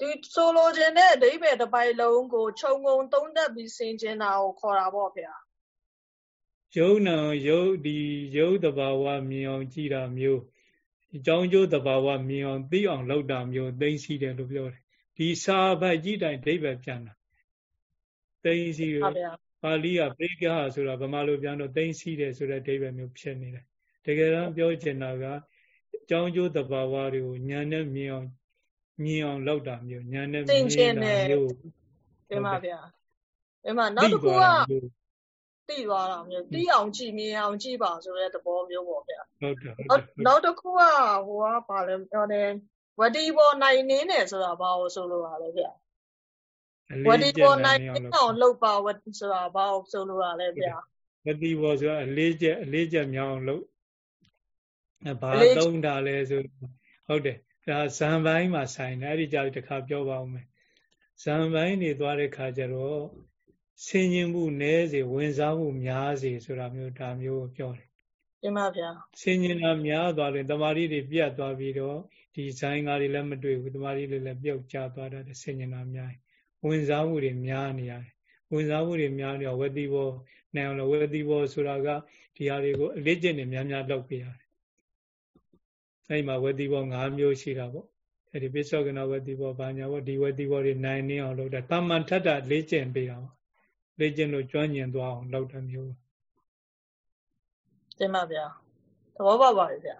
ဒီဆိုလိုခြင်းတဲ့အဓိပ္ပာယ်တစ်ပိုင်လုံးကိုခြုံငုံသုံးသပ်ပြီးဆင်ခြင်တာကိုခေါ်တာပေါ့ဗျာယုံနာယုတ်ဒီယုတ်တဘာဝမြင်အောင်ကြည်တာမျိုးအကြောင်းကျိုးတဘာဝမြင်အောင်သိအောင်လုပ်တာမျိုးသိသိတယ်လို့ပြောတယ် ဒီစာဘတ်ကြီးတိုင်ဒိဗ္ဗေပြန်တာသိစီပါဠိကပရိက္ခဆိုတာဗမာလိုပြန်တော့သိစီတယ်ဆိုတဲ့ဒိဗ္ဗေမျိုးဖြစ်နေတယ်တကယ်တော့ပြောချင်တာကအကြောင်းကျိုးတဘာဝတွေကိုဉာဏ်နဲ့မြင်အောင်မြင်အောင်လောက်တာမျိုးဉာဏ်နဲ့မြင်တာမျိုးတင်ပါဗျာဒီမှာနောက်တစ်ခုကသိသွားတာမျိုးသိအောင်ကြည့်မြင်အောင်ကြည့်ပါဆိုတဲ့သဘောမျိုးပေါ့ဗျာဟုတ်တယ်နောက်တစ်ခုကဟိုကဘာလဲပြောတယ် ဝတီပေါ်နိုင်နင်းတယ်ဆိုတာဘာလို့ဆိုလိုတာလဲဗျဝတီပေါ်နိုင်နင်းအောင်လုပ်ပါဝဆိုတာဘာလို့ဆိုလိုတာလဲဗျဝတီပေါ်ဆိုတာအလေးချက်အလေးချက်မြောင်းအောင်လုပ်ဘာသုံးတာလဲဆိုဟုတ်တယ်ဒါဇံပိုင်းမှာဆိုင်တယ်အဲ့ဒီကြောင့်တခါပြောပါဦးမယ်ဇံပိုင်းနေသွားတဲ့ခါကျတော့ဆင်ញင်မှုနည်းစေဝင်စားမှုများစေဆိုတာမျိုးဒါမျိုးပြောတယ်တင်ပါဗျာဆင်ញင်တာများသွားရင်တမာရီတွေပြတ်သွားပြီးတော့ ဒီဇိုင်းကားတွေလည်းမတွေ့ဘူးတမာရီတွေလည်းပြုတ်ကျသွားတတ်တယ်ဆင်ញင်တာများဝင်စားမှုတွေများနေရတယ်ဝင်စားမှုတွေများနေတော့ဝတိဘောနိုင်အောင်လို့ဝတိဘောဆိုတာကဒီဟာတွေကိုအလေးကျင့်နေများများလုပ်ပြရတယ်အဲဒီမှာဝတိဘော၅မျိုးရှိတာပေါ့အဲဒီပိဿောကနာဝတိဘောဘာညာဘောဒီဝတိဘောတွေနိုင်နေအောင်လုပ်တယ်တာမန်ထထလေးကျင့်ပေးတာပေါ့လေးကျင့်လို့ကျွမ်းကျင်သွားအောင်လုပ်တယ်မျိုးတင်ပါဗျာသဘောပေါက်ပါပြီဗျာ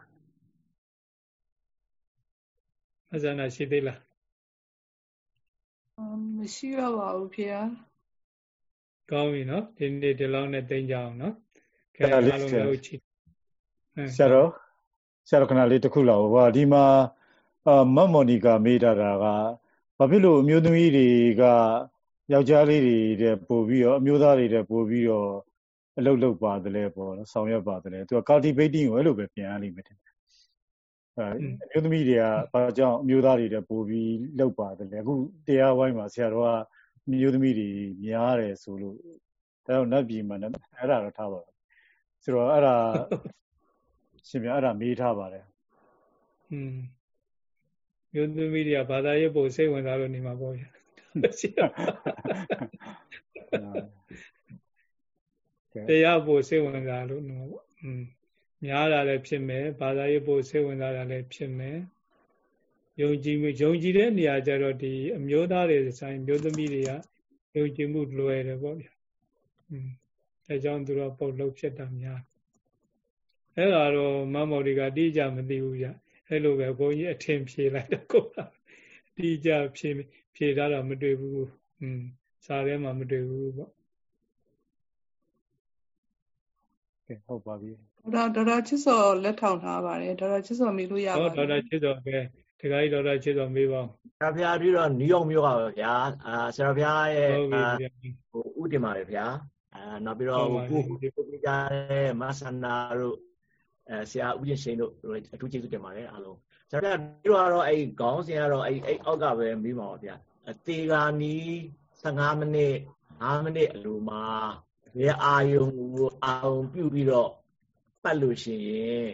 အဇာနာရှိသေးလားမရှိတော့ပါဘူးဖေ။ကောင်းပြီနော်ဒီနေ့ဒီလောက်နဲ့တင်ကြအောင်နော်။ကဲကဲအားလုံးလည်းချီဆရာတော်ဆရာတော်ခဏလေးတစ်ခုလောက်ဟောဒီမှာအမတ်မော်နီကာမေးတာကဘာဖြစ်လို့အမျိုးသမီးတွေကယောက်ျားလေးတွေတဲ့ပို့ပြီးတော့အမျိုးသားတွေတဲ့ပို့ပြီးတော့အလုပ်လုပ်ပါတယ်ပေါ့နော်ဆောင်ရွက်ပါတယ်သူက cultivating ကိုအဲ့လိုပဲပြန်ရလိမ့်မယ်တဲ့ အဲအမျိုးသမီးတွေကဘာကြောင့်အမျိုးသားတွေတဲ့ပို့ပြီးလုပ်ပါတယ်လဲအခုတရားဝိုင်းမှာဆရာတော်ကအမျိုးသမီးတွေများတယ်ဆိုလို့ဒါတော့နတ်ပြည်မှာအဲ့ဒါတော့ထားပါဘူးဆိုတော့အဲ့ဒါရှင်ပြအဲ့ဒါမေးထားပါတယ်อืมမျိုးသမီးတွေကဘာသာရေးပို့စိတ်ဝင်စားလို့နေမှာပေါ့ဗျာတရားပို့စိတ်ဝင်စားလို့နေမှာပေါ့อืม များတာလည်းဖြစ်မယ်ဘာသာရေးပို့စိတ်ဝင်စားတာလည်းဖြစ်မယ်ယုံကြည်မှုယုံကြည်တဲ့နေရာကျတော့ဒီအမျိုးသားတွေဆိုင်မျိုးသမီးတွေကယုံကြည်မှုလွယ်တယ်ပေါ့ဗျာอืมအဲကြောင့်သူတို့ပုတ်လုံးဖြစ်တာများအဲ့ဒါတော့မမော်ဒီကတိကျမသိဘူးဗျအဲ့လိုပဲဘုန်းကြီးအထင်ဖြေလိုက်တော့ကိုယ်တိကျဖြေဖြေထားတာမတွေ့ဘူးอืมစာထဲမှာမတွေ့ဘူးပေါ့ကဲဟုတ်ပါပြီ ဒေါက်တာဒေါက်တာချစ်စောလက်ထောင်ထားပါတယ်ဒေါက်တာချစ်စောမေးလို့ရပါတယ်ဟုတ်ဒေါက်တာချစ်စောပဲတခါကြီးဒေါက်တာချစ်စောမေးပါဆရာဗျာပြီးတော့နယူးယောက်မြို့ကပါဗျာအာဆရာဗျာရဲ့ဟိုဥတင်ပါတယ်ဗျာအာနောက်ပြီးတော့ကိုကိုပြကြတဲ့မဆန္နာတို့အဲဆရာဦးကျင်ရှိန်တို့အထူးကျေးဇူးတင်ပါတယ်အားလုံးဆရာဗျာပြီးတော့အဲ့ခေါင်းစဉ်ကတော့အဲ့အဲ့အောက်ကပဲမေးပါဦးဗျာအသေးကာနီး15မိနစ်5မိနစ်အလိုမှာဒီအာယုံကိုအာယုံပြုတ်ပြီးတော့ ပတ်လို့ရှိရင်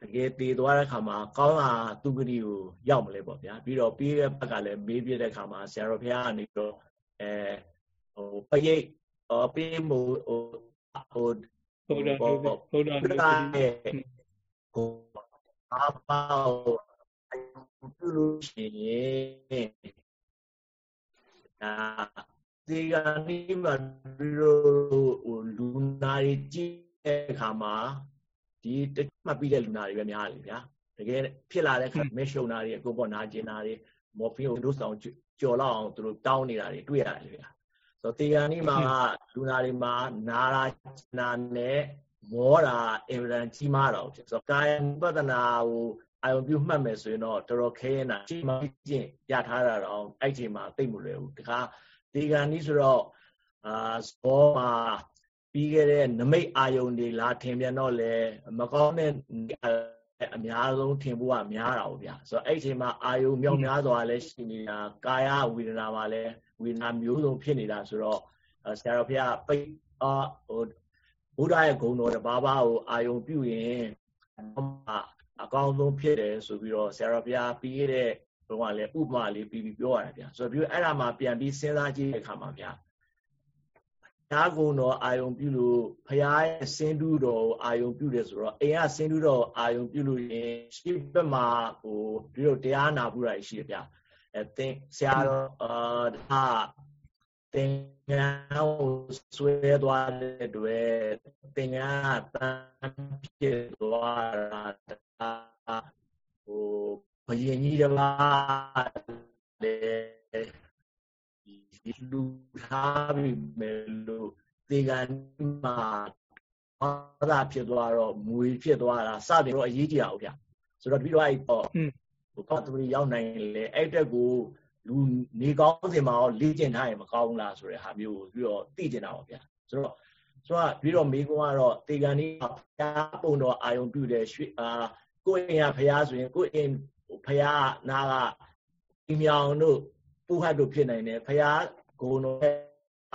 တကယ်တည်သွားတဲ့ခါမှာကောင်းတာသူဂတိကိုရောက်မလဲပေါ့ဗျာပြီးတော့ပြီးတဲ့ဘက်ကလည်းမေးပြတဲ့ခါမှာဆရာတော်ဘုရားကနေတော့အဲဟိုပရိတ်ဟောပေးမှုဟိုဟိုဘုရားဘုရားဘုရားကိုအားပေါပြုလို့ရှိရင်အာဒီကနေ့မှပြီးတော့ဟိုလူနာတွေကြည့် တဲ့အခါမှာဒီတမှတ်ပြီးတဲ့လူနာတွေပဲများတယ်ဗျာတကယ်ဖြစ်လာတဲ့ခါမက်ရှုံနာတွေအကုန်ပေါ်နာကျင်နာတွေမော်ဖီယိုဒိုးဆောင်ကြော်လောက်အောင်သူတို့တောင်းနေတာတွေတွေ့ရတယ်ဗျာဆိုတော့ဒီကနေ့မှလူနာတွေမှာနာရာနာနဲ့မောတာအင်ဗန်ကြီးမားတော့ဖြစ်ဆိုတော့ကာယပဒနာကိုအာယုံပြုမှတ်မယ်ဆိုရင်တော့တော်တော်ခဲရင်တာကြီးမားကျင့်ရထားတာတော့အဲ့ချိန်မှာသိမ့်မလွယ်ဘူးတခါဒီကနေ့ဆိုတော့အာသောမှာ ပြီးခဲ့တဲ့နမိတ်အာယုန်တွေလာထင်ပြန်တော့လေမကောင်းတဲ့အများဆုံးထင်ဖို့ကများတာပေါ့ဗျာဆိုတော့အဲ့ဒီအချိန်မှာအာယုန်မြောက်များစွာလည်းရှိနေတာကာယဝေဒနာမှာလည်းဝေဒနာမျိုးစုံဖြစ်နေတာဆိုတော့ဆရာတော်ဘုရားပိတ်အာဟိုဘုရားရဲ့ဂုဏ်တော်တစ်ပါးပါးကိုအာယုန်ပြုရင်အကောင်းဆုံးဖြစ်တယ်ဆိုပြီးတော့ဆရာတော်ဘုရားပြီးခဲ့တဲ့တော့ကလည်းဥပမာလေးပြီးပြီးပြောရတယ်ဗျာဆိုတော့ပြီးအဲ့ဒါမှပြန်ပြီးစဉ်းစားကြည့်တဲ့အခါမှာဗျာ ဘုရားကုံတော်အာယုံပြုလို့ဘုရားရဲ့စင်တူးတော်ကိုအာယုံပြုတယ်ဆိုတော့အိမ်ကစင်တူးတော်အာယုံပြုလို့ရင်ရှိဘက်မှာဟိုဒီလိုတရားနာမှုတွေရှိတယ်ဗျာအဲသင်ဆရာတော်အာဒါသင်္ကန်းကိုဆွဲသွားတဲ့တွေသင်္ကန်းကတန်းဖြစ်သွားတာဟိုဘယင်ကြီးတပါးလေ လူထားပြီမယ်လို့သေကံမှာဘာသာဖြစ်သွားတော့မွေဖြစ်သွားတာစတယ်တော့အရေးကြီးအောင်ဗျဆိုတော့ပြီးတော့အဲ့ပေါ့ဟိုကောက်တပရီရောက်နိုင်လေအဲ့တက်ကိုလူနေကောင်းစင်မှာရောလေ့ကျင့်ထားရင်မကောင်းလားဆိုတဲ့ဟာမျိုးကိုပြီးတော့သိကျင်တာပါဗျာဆိုတော့ဆိုတော့ပြီးတော့မိကုန်းကတော့တေကန်ကြီးဘုရားပုံတော်အာယုံပြုတဲ့ရွှေအာကိုယ်အိမ်ကဘုရားဆိုရင်ကိုယ်အိမ်ဖရာနာကဒီမြောင်တို့ ပုဟတ်တို့ဖြစ်နိုင်တယ်ဖရာဂုံတော်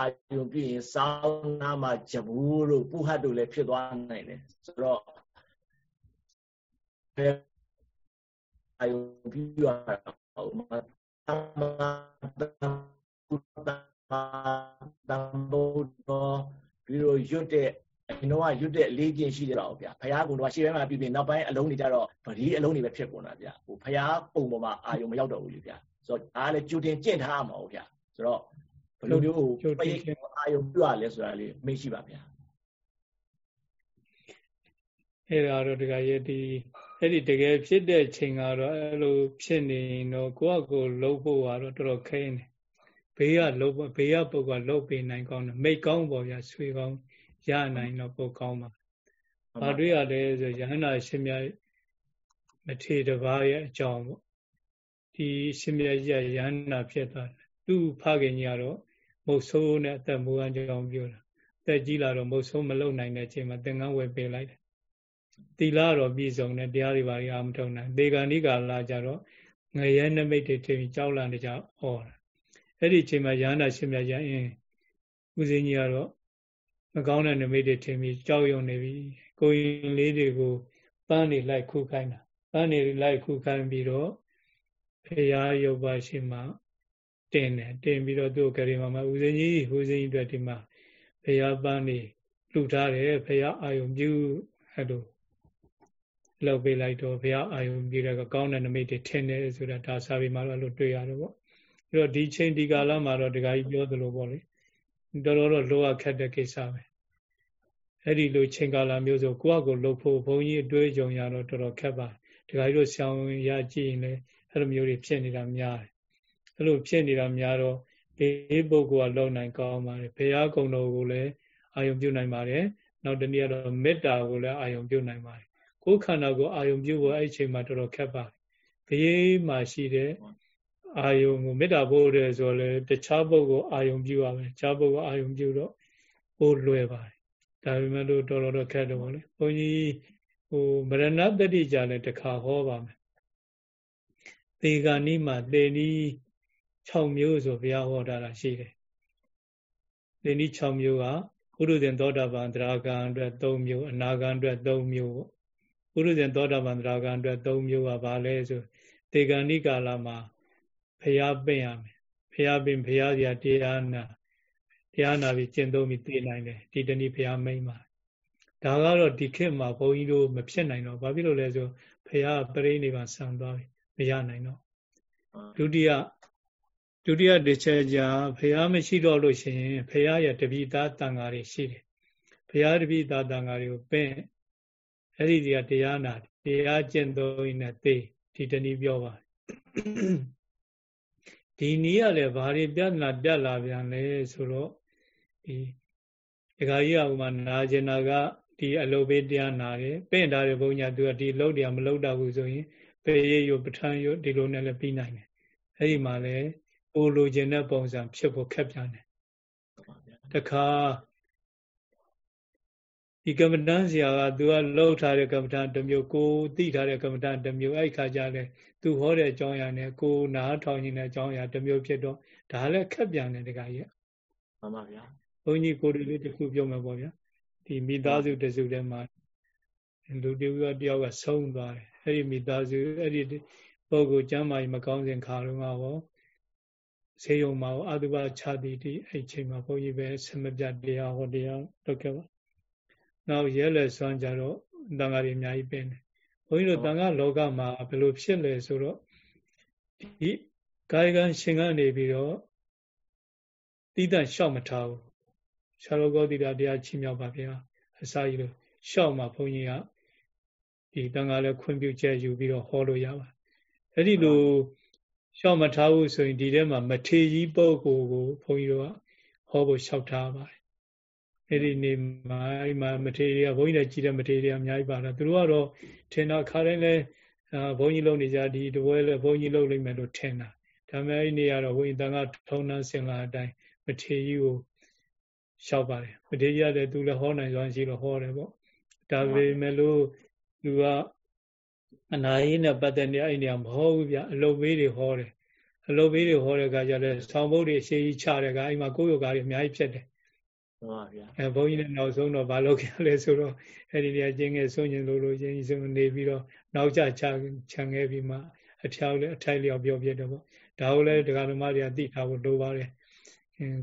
အာယုံပြည့်ရင်စောင်းနာမှာဂျဘူးတို့ပုဟတ်တို့လည်းဖြစ်သွားနိုင်တယ်ဆိုတော့အာယုံပြည့်ရအောင်မတမတမ်ဘုဒ္ဓပြီးတော့ရွတ်တဲ့အရင်တော့ရွတ်တဲ့အလေးကျင့်ရှိတယ်တော့ဗျာဖះကုံတော့ရှေ့ပိုင်းမှာပြီးပြီးနောက်ပိုင်းအလုံးတွေကြတော့ဗတိအလုံးတွေပဲဖြစ်ကုန်တာဗျာဟိုဖះပုံပေါ်မှာအာယုံမရောက်တော့ဘူးလေဗျာ ဆိုတော့ဒါကလည်းကြိုတင်ကျင့်ထားမှာဟုတ်ဗျာဆိုတော့ဘယ်လိုမျိုးပိတ်အာယုံပြရလဲဆိုတာလေးမိတ်ရှိပါဗျာအဲ့ဒါတော့တကယ်ဒီအဲ့ဒီတကယ်ဖြစ်တဲ့ချိန်ကတော့အဲ့လိုဖြစ်နေတော့ကိုယ့်အကိုလှုပ်ဖို့ကတော့တော်တော်ခဲနေဘေးကလှုပ်ဘေးကပုဂ္ဂိုလ်လှုပ်ပေးနိုင်ကောင်းတယ်မိတ်ကောင်းပေါ့ဗျာဆွေကောင်းရနိုင်တော့ပိုကောင်းပါဘာတွေ့ရလဲဆိုရဟန္တာရှင်မြတ်မထေတပါးရဲ့အကြောင်းပေါ့ ဒီရှင်မြတ်ကြီးရဟန္တာဖြစ်သွားတယ်သူ့ဖခင်ကြီးကတော့မုတ်ဆိုးနဲ့အသက်မူအကြောင်းပြောတာတက်ကြီးလာတော့မုတ်ဆိုးမလုံနိုင်တဲ့အချိန်မှာသင်္ကန်းဝယ်ပေးလိုက်တယ်သီလတော့ပြည့်စုံတယ်တရားတွေပါရအောင်ထုံနိုင်ဒေဂာနိကာလာကြတော့ငရဲနမိတ်တွေထင်ကြောက်လန့်တကြဩတာအဲ့ဒီအချိန်မှာရဟန္တာရှင်မြတ်ကြီးအင်းဦးစင်းကြီးကတော့မကောင်းတဲ့နမိတ်တွေထင်ပြီးကြောက်ရွံ့နေပြီကိုရင်လေးတွေကိုပန်းနေလိုက်ခုခိုင်းတာပန်းနေလိုက်ခုခိုင်းပြီးတော့ ဖေရာရုပ်ပါရှိမှတင်တယ်တင်ပြီးတော့သူ့ကလေးမမဦးစင်းကြီးဦးစင်းကြီးအတွက်ဒီမှာဖေရာပန်းနေလှူထားတယ်ဖေရာအာယုံပြုအဲ့လိုလောက်ပေးလိုက်တော့ဘုရားအာယုံပြုတဲ့ကောင်းတဲ့နမိတ်တွေထင်တယ်ဆိုတာဒါစာပေမှာတော့အဲ့လိုတွေ့ရတယ်ပေါ့အဲ့တော့ဒီချိန်ဒီကာလမှာတော့ဒကာကြီးပြောသလိုပေါ့လေတော်တော်တော့လိုအပ်ခက်တဲ့ကိစ္စပဲအဲ့ဒီလိုချိန်ကာလမျိုးဆိုကိုယ့်အကိုလှုပ်ဖို့ဘုန်းကြီးအတွေ့အကြုံရတော့တော်တော်ခက်ပါတယ်ဒကာကြီးတို့ဆောင်းရကြည့်ရင်လည်း အဲ့လိုမျိုးတွေဖြစ်နေတာများတယ်အဲ့လိုဖြစ်နေတာများတော့ဒီပုဂ္ဂိုလ်ကလုံနိုင်ကောင်းပါတယ်ဘုရားကုံတော်ကိုလည်းအာယုံပြုနိုင်ပါတယ်နောက်တနည်းတော့မေတ္တာကိုလည်းအာယုံပြုနိုင်ပါတယ်ကိုယ်ခန္ဓာကိုအာယုံပြုဖို့အဲ့ဒီချိန်မှာတော်တော်ခက်ပါတယ်ဘေးမှာရှိတဲ့အာယုံကိုမေတ္တာပို့တယ်ဆိုတော့တခြားပုဂ္ဂိုလ်အာယုံပြုရမယ်တခြားပုဂ္ဂိုလ်အာယုံပြုတော့ပို့လွယ်ပါတယ်ဒါပေမဲ့လို့တော်တော်တော့ခက်တယ်ပေါ့လေဘုန်းကြီးဟိုမရဏတတိကြလည်းတစ်ခါဟောပါမယ် သေဂာနိမှာသေနီး6မျိုးဆိုဘုရားဟောတာရှိတယ်သေနီး6မျိုးကပုရုဇဉ်သောတာပန်သရဂံအတွက်3မျိုးအနာဂံအတွက်3မျိုးပေါ့ပုရုဇဉ်သောတာပန်သရဂံအတွက်3မျိုးကဘာလဲဆိုသေဂာနိကာလမှာဖျားပင့်ရမယ်ဖျားပင့်ဖျားစရာတရားနာတရားနာပြီးကျင့်သုံးပြီးသိနိုင်တယ်ဒီတနည်းဖျားမိန်ပါဒါကတော့ဒီခေတ်မှာဘုန်းကြီးတို့မဖြစ်နိုင်တော့ဘာဖြစ်လို့လဲဆိုဖျားပရိနိဗ္ဗာန်ဆံသွားပြီ မရနိုင်တော့ဒုတိယဒုတိယတစ်ချက်ကြာဖျားမရှိတော့လို့ရှိရင်ဖျားရဲ့တပိသားတန်ဃာတွေရှိတယ်ဖျားတပိသားတန်ဃာတွေကိုပင့်အဲ့ဒီတရားတရားနာတရားကျင့်သုံးနေသိဒီတနည်းပြောပါဒီနည်းကလည်းဘာတွေပြဿနာတက်လာပြန်လဲဆိုတော့ဒီဒကာကြီးကဥမာနာကျင်နာကဒီအလုဘေးတရားနာတယ်ပင့်ထားတဲ့ဘုန်းကြီးကသူကဒီလုတ်တရားမလုတ်တာဘူးဆိုရင် ပေရရပဋ္ဌာန်းရဒီလိုနဲ့လည်းပြီးနိုင်တယ်အဲ့ဒီမှာလည်းအိုလိုချင်တဲ့ပုံစံဖြစ်ဖို့ခက်ပြန်တယ်တခါဒီကမ္မဋ္ဌာန်းဆရာကသူကလှုပ်ထားတဲ့ကမ္မဋ္ဌာန်းတစ်မျိုးကိုသိထားတဲ့ကမ္မဋ္ဌာန်းတစ်မျိုးအဲ့ခါကျလဲသူဟောတဲ့အကြောင်းအရာနဲ့ကိုနားထောင်နေတဲ့အကြောင်းအရာတစ်မျိုးဖြစ်တော့ဒါလည်းခက်ပြန်တယ်တခါကြီးမှန်ပါဗျာဘုန်းကြီးကိုယ်လေးတစ်ခုပြောမှာပေါ့ဗျာဒီမိသားစုတစုထဲမှာလူတယောက်တယောက်ကဆုံးသွားတယ် အဲ့ဒီမိသားစုအဲ့ဒီပုဂ္ဂိုလ်ကျမ်းမာကြီးမကောင်းစဉ်ခါတော့မှာပေါ့ဆေးရုံမှာအတုပခြာတိတိအဲ့ချိန်မှာဘုန်းကြီးပဲဆမပြတရားဟောတရားလုပ်ခဲ့ပါနောက်ရဲလက်စွမ်းကြတော့တန်ဃာတွေအများကြီးပင်တယ်ဘုန်းကြီးတို့တန်ဃာလောကမှာဘယ်လိုဖြစ်လဲဆိုတော့ဒီကာယကံရှင်ကနေပြီးတော့တိတန့်လျှောက်မထားဘူးရှာလောကောတိတာတရားချီးမြှောက်ပါဗျာအစာကြီးလို့လျှောက်မှာဘုန်းကြီးက ဒီတန်ဃာလည်းခွင့်ပြုချက်ယူပြီးတော့ဟောလို့ရပါအဲ့ဒီလိုလျှောက်မထားဘူးဆိုရင်ဒီထဲမှာမထေကြီးပုဂ္ဂိုလ်ကိုဘုန်းကြီးတို့ကဟောဖို့လျှောက်ထားပါတယ်အဲ့ဒီနေ့မှာအဲ့မှာမထေရီကဘုန်းကြီးလည်းကြည်တဲ့မထေရီကအများကြီးပါတာသူတို့ကတော့ထင်တော့ခါတိုင်းလဲဘုန်းကြီးလုံနေကြဒီတပွဲလဲဘုန်းကြီးလုံလိမ့်မယ်လို့ထင်တာဒါပေမဲ့အဲ့ဒီနေ့ကတော့ဘုန်းကြီးတန်ခါထုံနှန်းစင်လာအတိုင်းမထေရီကိုလျှောက်ပါတယ်မထေရီကလည်းသူလည်းဟောနိုင်စွမ်းရှိလို့ဟောတယ်ပေါ့ဒါပေမဲ့လို့ သူကအနာရေးနဲ့ပတ်သက်နေအဲ့ဒီနေရာမဟုတ်ဘူးဗျအလုတ်ဘေးတွေဟောတယ်အလုတ်ဘေးတွေဟောတဲ့အခါကျတော့ဆောင်းဘုတ်တွေအရှိကြီးချတဲ့အခါအဲ့မှာကိုယ်ယောဂါတွေအများကြီးဖြစ်တယ်မှန်ပါဗျာအဲဘုန်းကြီးလည်းနောက်ဆုံးတော့ဘာလုပ်ခဲ့လဲဆိုတော့အဲ့ဒီနေရာကျင်းငယ်ဆုံးရင်လို့လို့ချင်းကြီးဆုံးနေပြီးတော့နောက်ကျချချန်ခဲ့ပြီးမှအထျောက်လည်းအထိုက်လျောက်ပြောပြတယ်ပေါ့ဒါကိုလည်းဒကာဓမ္မတွေကသိထားဖို့လိုပါတယ်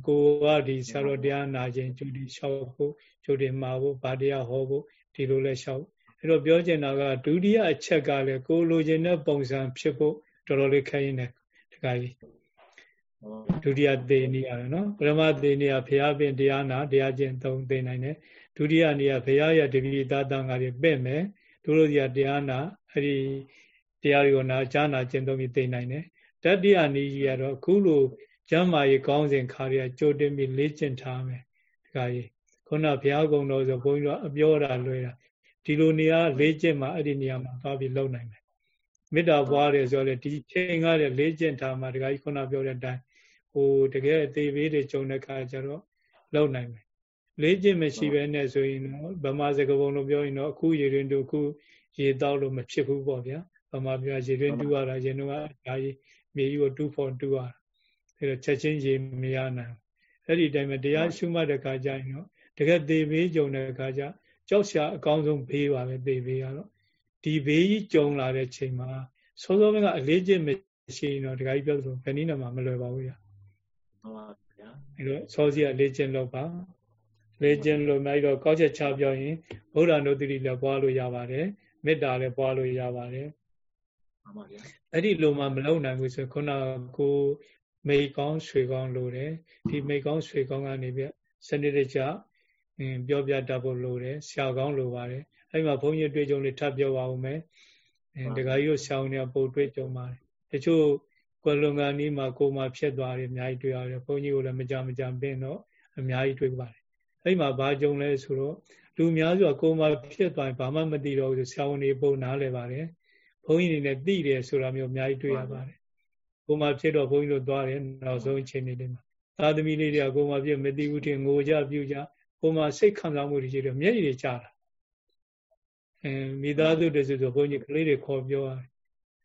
ကိုကဒီဆရာတော်တရားနာခြင်းကျူတီလျှောက်ဖို့ကျူတီမှာဖို့ဗာတရားဟောဖို့ဒီလိုလဲလျှောက် အဲ့တော့ပြောချင်တာကဒုတိယအချက်ကလည်းကိုလိုချင်တဲ့ပုံစံဖြစ်ဖို့တော်တော်လေးခဲရင်တယ်ဒကာကြီးဒုတိယသေနေရတယ်နော်ပရမသေနေရဘုရားပင်တရားနာတရားကျင့်သုံးသိနိုင်တယ်ဒုတိယနေရဘုရားရဲ့တပိသတန်ဃာတွေပဲ့မယ်ဒုတိယတရားနာအဲ့ဒီတရားတွေကိုနာကြားနာကျင့်သုံးပြီးသိနိုင်တယ်တတိယနေကြီးကတော့အခုလိုကျမ်းမာရေးကောင်းစဉ်ခါတွေကကြိုတင်ပြီးလေ့ကျင့်ထားမယ်ဒကာကြီးခုနဘုရားကုံတော်ဆိုဘုန်းကြီးတို့အပြောတာလွယ်တာ ဒီလိုနေရာလေးကျင့်မှအဲ့ဒီနေရာမှာသွားပြီးလုံနိုင်မယ်မေတ္တာပွားတယ်ဆိုတော့ဒီချိန်ကားတဲ့လေးကျင့်ထားမှဒကာကြီးခုနပြောတဲ့အတိုင်းဟိုတကယ်အသေးသေးတွေကြုံတဲ့ခါကျတော့လုံနိုင်မယ်လေးကျင့်မရှိပဲနဲ့ဆိုရင်တော့ဗမာစကားပုံလိုပြောရင်တော့အခုရေရင်တို့အခုရေတောက်လို့မဖြစ်ဘူးပေါ့ဗျာဗမာပြောရေရင်တူရတာရင်တော့အများကြီးမြေကြီးကိုတူးဖို့တူးရတာအဲတော့ချက်ချင်းရေမရနိုင်အဲ့ဒီတိုင်းမှာတရားရှုမှတ်တဲ့ခါကျရင်တော့တကယ်သေဘေးကြုံတဲ့ခါကျ ကြောက်ရှာအကောင်းဆုံးဘေးပါပဲသေဘေးကတော့ဒီဘေးကြီးကြုံလာတဲ့ချိန်မှာစောစောကအလေးကျင့်မရှိရင်တော့ဒကာကြီးပြောသလိုဘယ်နည်းနဲ့မှမလွယ်ပါဘူးဗျာဟုတ်ပါဗျာအဲတော့စောစီကလေးကျင့်လုပ်ပါလေးကျင့်လို့နိုင်တော့ကောက်ချက်ချပြောရင်ဗုဒ္ဓနုတ္တိလည်းပွားလို့ရပါတယ်မေတ္တာလည်းပွားလို့ရပါတယ်မှန်ပါဗျာအဲ့ဒီလိုမှမလုံနိုင်ဘူးဆိုခုနကိုမိကောင်းရွှေကောင်းလို့တယ်ဒီမိကောင်းရွှေကောင်းကနေပြစနစ်တကျ ပြောပြတတ်ဖို့လိုတယ်ဆရာကောင်းလိုပါတယ်အဲ့မှာဘုန်းကြီးတွေ့ကြုံလေးထပ်ပြောပါဦးမယ်အဲဒကာကြီးတို့ဆောင်းနေပို့တွေ့ကြုံပါတယ်တချို့ကွယ်လွန်ကန်ဒီမှာကိုမှဖြစ်သွားတယ်အများကြီးတွေ့ရတယ်ဘုန်းကြီးကိုလည်းမကြမကြပင်တော့အများကြီးတွေ့ပါတယ်အဲ့မှာဘာကြုံလဲဆိုတော့လူများစွာကိုမှဖြစ်သွားရင်ဘာမှမသိတော့ဘူးဆိုဆောင်းနေပုံနားလဲပါတယ်ဘုန်းကြီးတွေနဲ့သိတယ်ဆိုတာမျိုးအများကြီးတွေ့ရပါတယ်ကိုမှဖြစ်တော့ဘုန်းကြီးတို့သွားတယ်နောက်ဆုံးအချိန်လေးမှာသာသမီလေးတွေကကိုမှဖြစ်မသိဘူးထင်ငိုကြပြူကြ ကိုမှစိတ်ခံစားမှုတွေရှိတယ်မျက်ရည်တွေကျတာအဲမိသားစုတစုဆိုဘုန်းကြီးကလေးတွေခေါ်ပြောရတယ်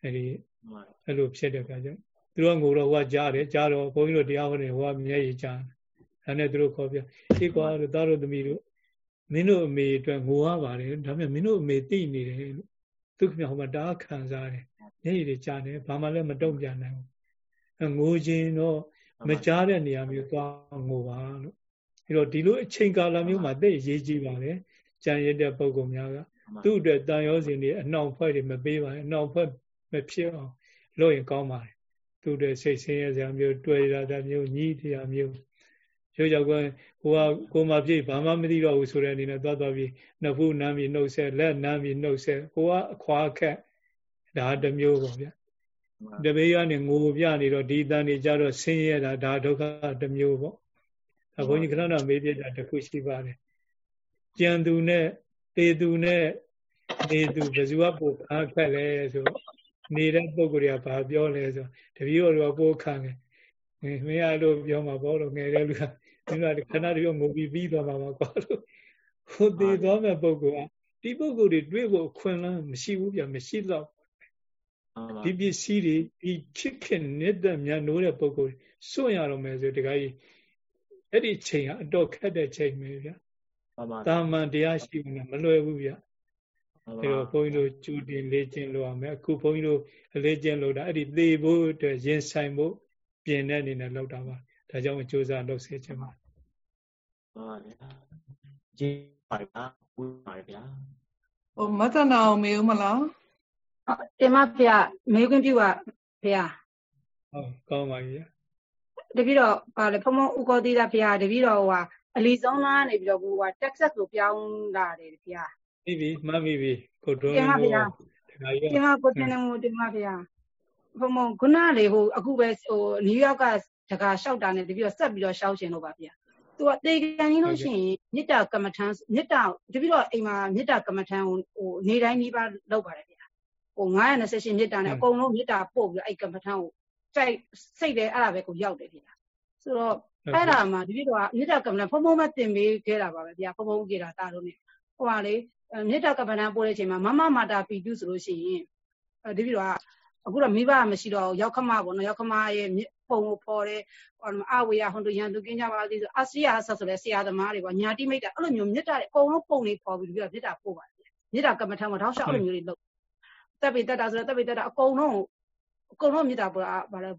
အဲဒီအဲ့လိုဖြစ်တဲ့အခါကျသူတို့ကငိုတော့ဟိုကကြားတယ်ကြားတော့ဘုန်းကြီးတို့တရားဟောနေဟိုကမျက်ရည်ကျတယ်ဒါနဲ့သူတို့ခေါ်ပြအေးကွာတို့သားတို့သမီးတို့မင်းတို့အမေအတွက်ငိုရပါတယ်ဒါပေမဲ့မင်းတို့အမေသိနေတယ်လို့သူခင်ဗျာဟိုမှာတားခံစားတယ်မျက်ရည်တွေကျတယ်ဘာမှလည်းမတုံ့ပြန်နိုင်ဘူးငိုခြင်းတော့မကြားတဲ့နေရာမျိုးသွားငိုပါလို့ အဲတော့ဒီလိုအချိန်ကာလမျိုးမှာသိရေးကြည့်ပါလေကြံရတဲ့ပုံကောင်များကသူ့အတွက်တန်ရောစဉ်တွေအနှောင်ဖွဲ့တွေမပေးပါနဲ့အနှောင်ဖွဲ့မဖြစ်အောင်လုပ်ရင်ကောင်းပါတယ်သူ့အတွက်စိတ်ဆင်းရဲစရာမျိုးတွေ့ရတာမျိုးညှိတရားမျိုးရိုးကြောက်ကကိုကကိုမပြည့်ဘာမှမသိတော့ဘူးဆိုတဲ့အနေနဲ့သွားသွားပြီးနှစ်ဖူးနမ်းပြီးနှုတ်ဆက်လက်နမ်းပြီးနှုတ်ဆက်ကိုကအခွာခက်ဒါတစ်မျိုးပေါ့ဗျာတပည့်ရနေငိုပြနေတော့ဒီတန်နေကြတော့ဆင်းရဲတာဒါဒုက္ခတစ်မျိုးပေါ့ အဘုန်းကြီးခဏတော့မေးပြတာတစ်ခုရှိပါတယ်ကြံသူနဲ့တေသူနဲ့နေသူဘယ်သူကပိုအခက်လဲဆိုနေတဲ့ပုံကိုယ်တွေကဘာပြောလဲဆိုတပည့်တော်ကပိုခံတယ်မင်းရလို့ပြောမှာပေါ့လို့ငယ်တဲ့လူကမင်းကခဏတည်းငိုပြီးပြီးသွားမှာပေါ့ကွာလို့ဟိုတည်သွားမဲ့ပုံကဒီပုံကိုယ်တွေတွေးဖို့ခွင့်လန်းမရှိဘူးဗျမရှိတော့ဒီပစ္စည်းတွေဒီချစ်ခင်နေတဲ့မြတ်နိုးတဲ့ပုံကိုယ်စွန့်ရတော့မယ်ဆိုတခါကြီး အဲ့ဒီချိန်ကအတော်ခက်တဲ့ချိန်ပဲဗျတာမန်တရားရှိနေမလွယ်ဘူးဗျအဲတော့ဘုန်းကြီးတို့ကျူတင်လေ့ကျင့်လို့ရမယ်အခုဘုန်းကြီးတို့လေ့ကျင့်လို့တာအဲ့ဒီသေဖို့အတွက်ရင်ဆိုင်ဖို့ပြင်တဲ့အနေနဲ့လောက်တာပါဒါကြောင့်အကျိုးစားလုပ်စေချင်ပါဟုတ်ပါဗျာကြည့်ပါဗျာဝိပါဗျာဟိုမတနာအောင်မေးဦးမလားတင်မဖေမေးခွင့်ပြုပါဖေဟုတ်ကောင်းပါပြီ တပည့်တော့ဗာလေဖုံဖုံဥကောသေးတာဖေတပည့်တော့ဟိုဟာအလီဆုံးလားနေပြီးတော့ဟိုဟာ Texas ကိုပြောင်းလာတယ်ဖေပြီပြီမှတ်ပြီပြီကိုတွန်းတင်မဖေတင်မကိုတင်နေမှုတင်မဖေဘုံဘုံခုနလေဟိုအခုပဲဟိုနယူးယောက်ကတကာလျှောက်တာနဲ့တပြီးတော့ဆက်ပြီးတော့ရှောက်ရှင်လို့ပါဗျာသူကတေကန်ကြီးလို့ရှိရင်မြစ်တာကမ္မထမ်းမြစ်တာတပြီးတော့အိမ်မှာမြစ်တာကမ္မထမ်းဟိုနေတိုင်းနီးပါးလောက်ပါတယ်ဗျာဟို928မြစ်တာနဲ့အကုန်လုံးမြစ်တာပို့ပြီးတော့အဲ့ကမ္မထမ်း ကိုစိုက်စိတ်တယ်အဲ့ဒါပဲကိုရောက်တယ်ဗျာဆိုတော့အဲ့ဒါမှတပြီးတော့မြစ်တာကမ္မထမ်းဖုံဖုံမတင်ပေးခဲ့တာပါပဲဗျာဖုံဖုံကြီးတာတာလို့နေဟိုပါလေမြစ်တာကမ္မထမ်းပို့တဲ့အချိန်မှာမမမာတာပီတုဆိုလို့ရှိရင်တပြီးတော့အခုတော့မိဘမရှိတော့ရောက်ခမပေါ့နော်ရောက်ခမရဲ့ပုံကိုဖော်တယ်အဝေယဟွန်တို့ရန်သူကင်းကြပါသေးဆိုအစီယာဆက်ဆိုလဲဆရာသမားတွေပေါ့ညာတိမိတ်တာအဲ့လိုမျိုးမြစ်တာတွေအကုန်လုံးပုံလေးဖော်ပြီးပြီးတော့မြစ်တာပို့ပါတယ်မြစ်တာကမ္မထမ်းမှာထောက်ရှောက်အဲ့လိုမျိုးတွေလုပ်တက်ပိတက်တာဆိုတော့တက်ပိတက်တာအကုန်လုံး အကုန်လုံးမြစ်တာပို့တာဗါလဲ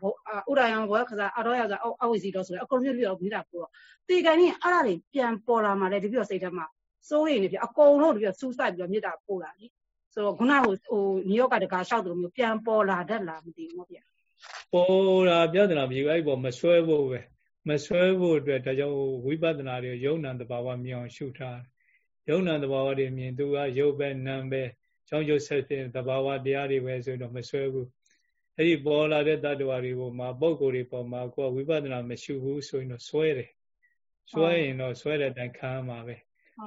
ဥရယံဘောခစားအတော်ရစားအဝိစီတော့ဆိုလဲအကုန်မျိုးပြီးတော့မြစ်တာပို့တော့တေကန်ကြီးအဲ့ဒါတွေပြန်ပေါ်လာမှလဲဒီပြီးတော့စိတ်ထဲမှာစိုးရိမ်နေပြီအကုန်လုံးဒီပြီးတော့စူးစိုက်ပြီးတော့မြစ်တာပို့လာပြီဆိုတော့ခုနကဟိုဟိုနယူးယောက်ကတကာလျှောက်တယ်မျိုးပြန်ပေါ်လာတတ်လားမသိဘူးပေါ့ဗျပေါ်လာပြဿနာမရှိဘူးအဲ့ပေါ်မဆွဲဖို့ပဲမဆွဲဖို့အတွက်ဒါကြောင့်ဝိပဿနာတွေယုံနံတဘာဝမြင်အောင်ရှုထားယုံနံတဘာဝတွေမြင်သူကယုတ်ပဲနံပဲကြောင်းရုပ်ဆက်တဲ့တဘာဝတရားတွေပဲဆိုတော့မဆွဲဘူး အဲ့ဒီပေါ်လာတဲ့တ attva တွေပေါ်မှာပုံကိုယ်တွေပေါ်မှာကိုယ်ကဝိပဿနာမရှိဘူးဆိုရင်တော့ဆွဲတယ်စွဲရင်တော့စွဲတဲ့အတိုင်းခံရမှာပဲ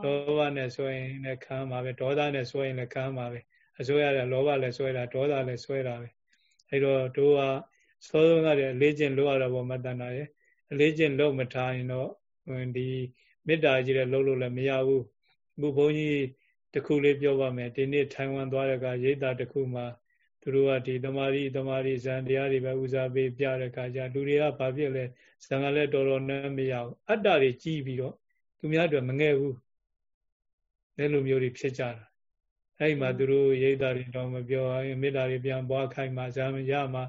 လောဘနဲ့စွဲရင်လည်းခံရမှာပဲဒေါသနဲ့စွဲရင်လည်းခံရမှာပဲအစွဲရတယ်လောဘလည်းစွဲတာဒေါသလည်းစွဲတာပဲအဲ့တော့တို့ကစောစောကတည်းကလေးကျင့်လို့ရတော့ဗောမတ္တနာရဲ့အလေးကျင့်လို့မထားရင်တော့ဒီမေတ္တာကြီးတဲ့လို့လို့လည်းမရဘူးအခုဘုန်းကြီးတခုလေးပြောပါမယ်ဒီနေ့ထိုင်ဝမ်သွားတဲ့ကရိတ်တာတခုမှာ သူတို့ကဒီတမာရီတမာရီဇန်တရားတွေပဲဦးစားပေးပြတဲ့ခါကျလူတွေကဘာဖြစ်လဲဇန်ကလည်းတော်တော်နဲ့မရဘူးအတ္တတွေကြီးပြီးတော့သူများတွေမငဲ့ဘူးအဲလိုမျိုးတွေဖြစ်ကြတာအဲ့မှာသူတို့ရိတ်တာတွေတော့မပြောရင်မေတ္တာတွေပြန်ပွားခိုင်းမှာဇန်ရမှာ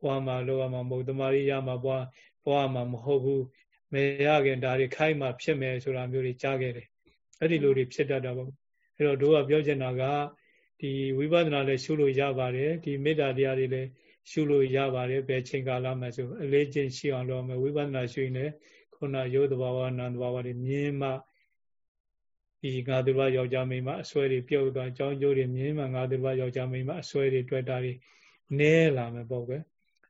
ပွားမှာလောရမှာမဟုတ်တမာရီရမှာပွားပွားမှာမဟုတ်ဘူးမရခင်ဒါတွေခိုင်းမှာဖြစ်မယ်ဆိုတာမျိုးတွေကြားခဲ့တယ်အဲ့ဒီလိုတွေဖြစ်တတ်တာပေါ့အဲ့တော့တို့ကပြောချင်တာက ဒီဝိပဿနာလည်းရှုလို့ရပါတယ်ဒီမေတ္တာတရားတွေလည်းရှုလို့ရပါတယ်ဘယ်ချိန်ကာလမှာဆိုအလေးချင်းရှိအောင်လုပ်မယ်ဝိပဿနာရှုရင်လည်းခုနရုပ်တဘာဝနာမ်တဘာဝတွေမြင်မှဒီငါးသူဘယောက်ျားမိန်းမအစွဲတွေပြုတ်သွားအကြောင်းကျိုးတွေမြင်မှငါးသူဘယောက်ျားမိန်းမအစွဲတွေတွေ့တာတွေနဲလာမယ်ပေါ့ကွယ်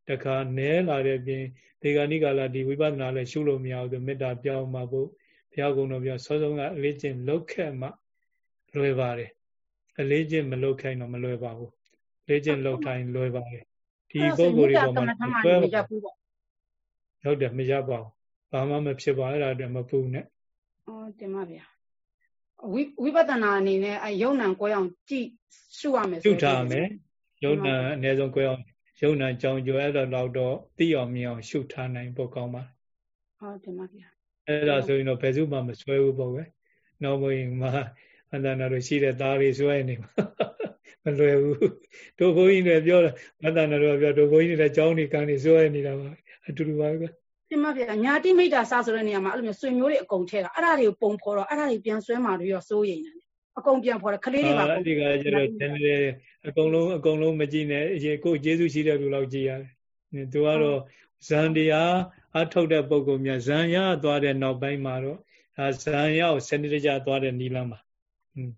တခါနဲလာတဲ့ပြင်ဒီကဏိကာလဒီဝိပဿနာလည်းရှုလို့မရဘူးဆိုမေတ္တာပြောင်းမှဖို့ဘုရားကုံတော်ပြောစောစောကအလေးချင်းလောက်ခဲ့မှလွယ်ပါတယ် အလေးချင်းမလောက်ခိုင်းတော့မလွယ်ပါဘူးလေးချင်းလောက်တိုင်းလွယ်ပါတယ်ဒီပုံကိုယ်တွေပေါ်မှာတွဲဟုတ်တယ်မရပါဘူးဘာမှမဖြစ်ပါအဲ့ဒါတွေမပူနဲ့ဩတင်ပါဗျာဝိဝိပဿနာအနေနဲ့အဲယုံ nant ကိုအောင်ကြည့်ရှုရမယ်ဆိုရှုထားမယ်ယုံ nant အနည်းဆုံးကိုအောင်ယုံ nant ကြောင်ကြွအဲ့တော့တော့သိအောင်မြင်အောင်ရှုထားနိုင်ဖို့ကောင်းပါဟုတ်တင်ပါဗျာအဲ့ဒါဆိုရင်တော့ဘယ်သူမှမဆွဲဘူးပေါ့ကွယ်နော်မရင်မှာ အန္တနာတို့ရှိတဲ့သားတွေဆွဲနေမှာမလွယ်ဘူးတို့ဘုန်းကြီးတွေပြောတာအန္တနာတို့ပြောတို့ဘုန်းကြီးတွေကြောင်းနေကန်းနေဆွဲနေတာပါအတူတူပါပဲတင်ပါဗျာညာတိမိတ်တာစဆိုတဲ့နေရာမှာအဲ့လိုမျိုးဆွေမျိုးတွေအကုန်ထဲတာအဲ့ဒါတွေကိုပုံဖော်တော့အဲ့ဒါတွေပြန်ဆွဲမှတွေရောစိုးရိမ်တယ်အကုန်ပြန်ဖော်တယ်ခလေးတွေပါပုံဒီကကျတော့နည်းနည်းအကုန်လုံးအကုန်လုံးမကြည့်နဲ့အရင်ကိုကျေးဇူးရှိတဲ့လူလောက်ကြည့်ရတယ်သူကတော့ဇန်တရားအထုတ်တဲ့ပုံကောင်များဇန်ရသွားတဲ့နောက်ပိုင်းမှာတော့အဲဇန်ရကိုစနစ်တကျသွားတဲ့နီလမ်းပါ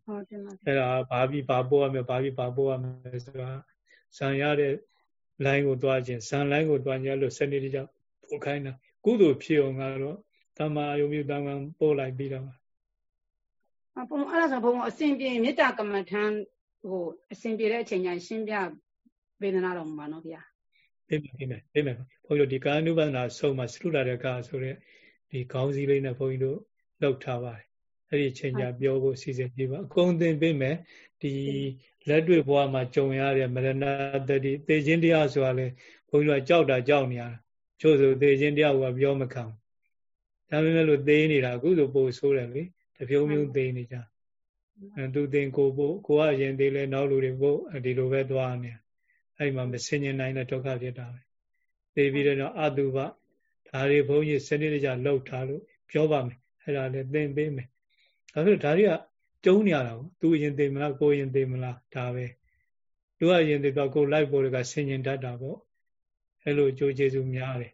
ဟုတ်တယ်ပါအဲ့ဒါဘာပြီးဘာပို့ရမယ်ဘာပြီးဘာပို့ရမယ်ဆိုတာဇန်ရတဲ့ line ကိုသွားခြင်းဇန် line ကိုသွားကြလို့စနစ်တကျပို့ခိုင်းတာကုသိုလ်ဖြစ်အောင်ကတော့တမ္မာယုံမြတန်ခံပို့လိုက်ပြီးတော့အပုံအဲ့ဒါဆိုဘုံအစဉ်ပြေမေတ္တာကမ္မထံဟိုအစဉ်ပြေတဲ့အချိန်ကျရင်ရှင်းပြဝေဒနာတော်မှာနော်ဗျာပြမယ်ပြမယ်ပြမယ်ဘုန်းကြီးတို့ဒီကာနုပဒနာဆုံးမှာသုဒ္ဓရကဆိုတဲ့ဒီခေါင်းစည်းလေးနဲ့ဘုန်းကြီးတို့လောက်ထားပါတယ် အဲ့ဒီချိန်ကြပြောဖို့စီစဉ်ပြပါအကုန်သင်ပေးမယ်ဒီလက်တွေ့ဘဝမှာကြုံရတဲ့မရဏတတိသေခြင်းတရားဆိုတာလေဘုန်းကြီးတို့ကြောက်တာကြောက်နေရတာချို့ဆိုသေခြင်းတရားကပြောမခံဒါပေမဲ့လို့သေနေတာအခုဆိုပို့ဆိုးတယ်လေတပြုံးပြုံးသေနေကြအဲသူသင်ကိုပို့ကိုကအရင်သေးလဲနောက်လူတွေပို့ဒီလိုပဲသွားနေအဲ့မှာမစင်ញင်နိုင်တဲ့ဒုက္ခဖြစ်တာပဲသေပြီးတော့အတုပဒါတွေဘုန်းကြီးစနစ်တကျလှုပ်ထားလို့ပြောပါမယ်အဲ့ဒါလည်းသင်ပေးမယ် ဒါဆိုဒါတွေကကျုံနေရတာကိုသူအရင်သိမလားကိုရင်သိမလားဒါပဲသူကအရင်သိတော့ကိုလိုက်ပေါ်ကဆင်ញင်တတ်တာပေါ့အဲ့လိုကြိုးကျေစုများတယ်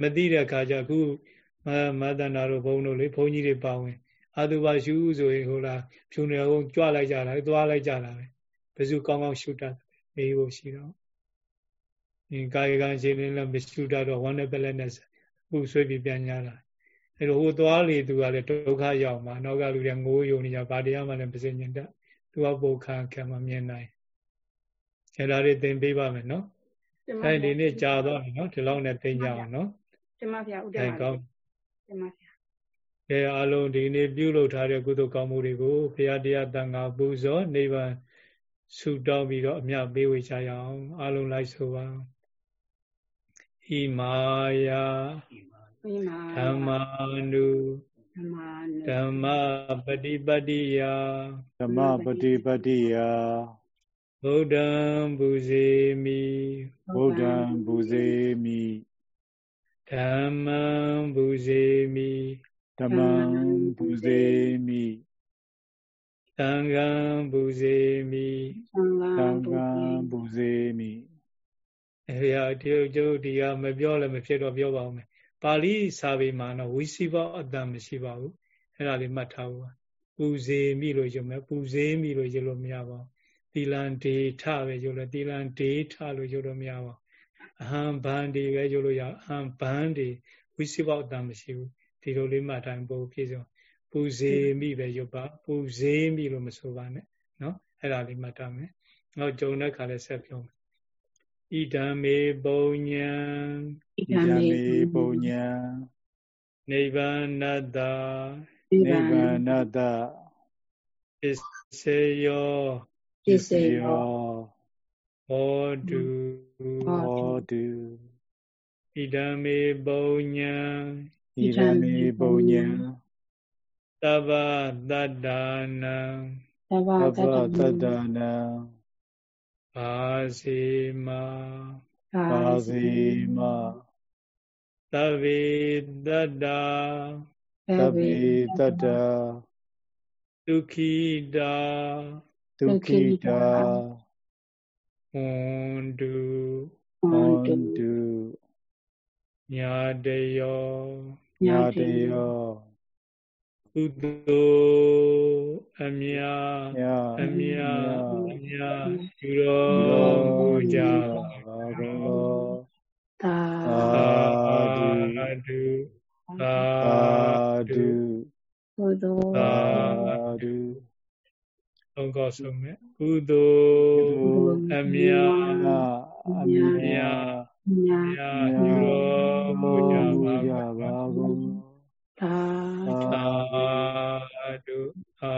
မသိတဲ့အခါကျအခုမသန္တာတို့ဘုန်းတို့လေဘုန်းကြီးတွေပါဝင်အာတုပါရှုဆိုရင်ဟိုလားဖြူနေအောင်ကြွလိုက်ကြတာသွားလိုက်ကြတာပဲဘယ်သူကောင်းကောင်းရှုတတ်မေးဖို့ရှိတော့ဒီကာယကံရှင်လည်းမရှုတတ်တော့ဝမ်းနဲ့ပလက်နဲ့ပူဆွေးပြီးပြန်ညာတာ အဲ့တော့ဟိုသွားလေသူကလည်းဒုက္ခရောက်မှာနောက်ကလူတွေငိုးယုံနေကြဗာတရားမှလည်းပစင်ညင်တတ်သူကပုတ်ခါခံမှမြင်နိုင်အဲ့ဒါတွေသင်ပေးပါမယ်နော်အဲ့ဒီနေ့ကြာတော့နော်ဒီလောက်နဲ့သိကြအောင်နော်တင်ပါဗျာဥဒ္ဒပါကောင်းတင်ပါဗျာအဲအလုံးဒီနေ့ပြုလုပ်ထားတဲ့ကုသိုလ်ကောင်းမှုတွေကိုဘုရားတရားတန်ခါပူဇော်နိဗ္ဗာန်ဆုတောင်းပြီးတော့အမြပေးဝေချရအောင်အလုံးလိုက်ဆိုပါဣမာယ ဓမ္မာနုဓမ္မပฏิပတ္တိယဓမ္မပฏิပတ္တိယဗုဒ္ဓံဘူဇေမိဗုဒ္ဓံဘူဇေမိဓမ္မံဘူဇေမိဓမ္မံဘူဇေမိသံဃံဘူဇေမိသံဃံဘူဇေမိအဲရဒီကျုပ်ဒီကမပြောလည်းမဖြစ်တော့ပြောပါဦးမယ် ပါဠိစာပေမှာတော့ဝိစီဘောအတန်မရှိပါဘူးအဲ့ဒါလေးမှတ်ထားဖို့ပူဇေမိလို့ရုံမဲ့ပူဇေမိလို့ရုံလို့မရပါဘူးသီလံဒေထပဲရုံလို့သီလံဒေထလို့ရုံလို့မရပါဘူးအဟံဘန္ဒီပဲရုံလို့ရအဟံဘန္ဒီဝိစီဘောအတန်မရှိဘူးဒဒီလိုလေးမှတ်တိုင်းပို့ပြည့်စုံပူဇေမိပဲရုပ်ပါပူဇေမိလို့မဆိုပါနဲ့နော်အဲ့ဒါလေးမှတ်ထားမယ်နောက်ကြုံတဲ့ခါလဲဆက်ပြောမယ်ဣဒံမေပုံညာ ဣဒံမေပုံညာနိဗ္ဗာနတ္တနိဗ္ဗာနတ္တပစ္စေယောပစ္စေယောဟောတုဟောတုဣဒံမေပုံညာဣဒံမေပုံညာသဗ္ဗတတ္တနာသဗ္ဗတတ္တနာပါစီမပါစီမ သဗ္ဗေတတ္တသဗ္ဗေတတ္တဒုခိတာဒုခိတာဟွန်တုဟွန်တုညာတယောညာတယောကုသိုလ်အမြအမြအမြယူတော်မူကြပါကုန်သာ ဓုသာဓုကုသိုလ်သာဓုသုံးခေါ်ဆုံးမယ်ကုသိုလ်အမြအမြယူတော်မူကြပါကုန်သာဓုသာ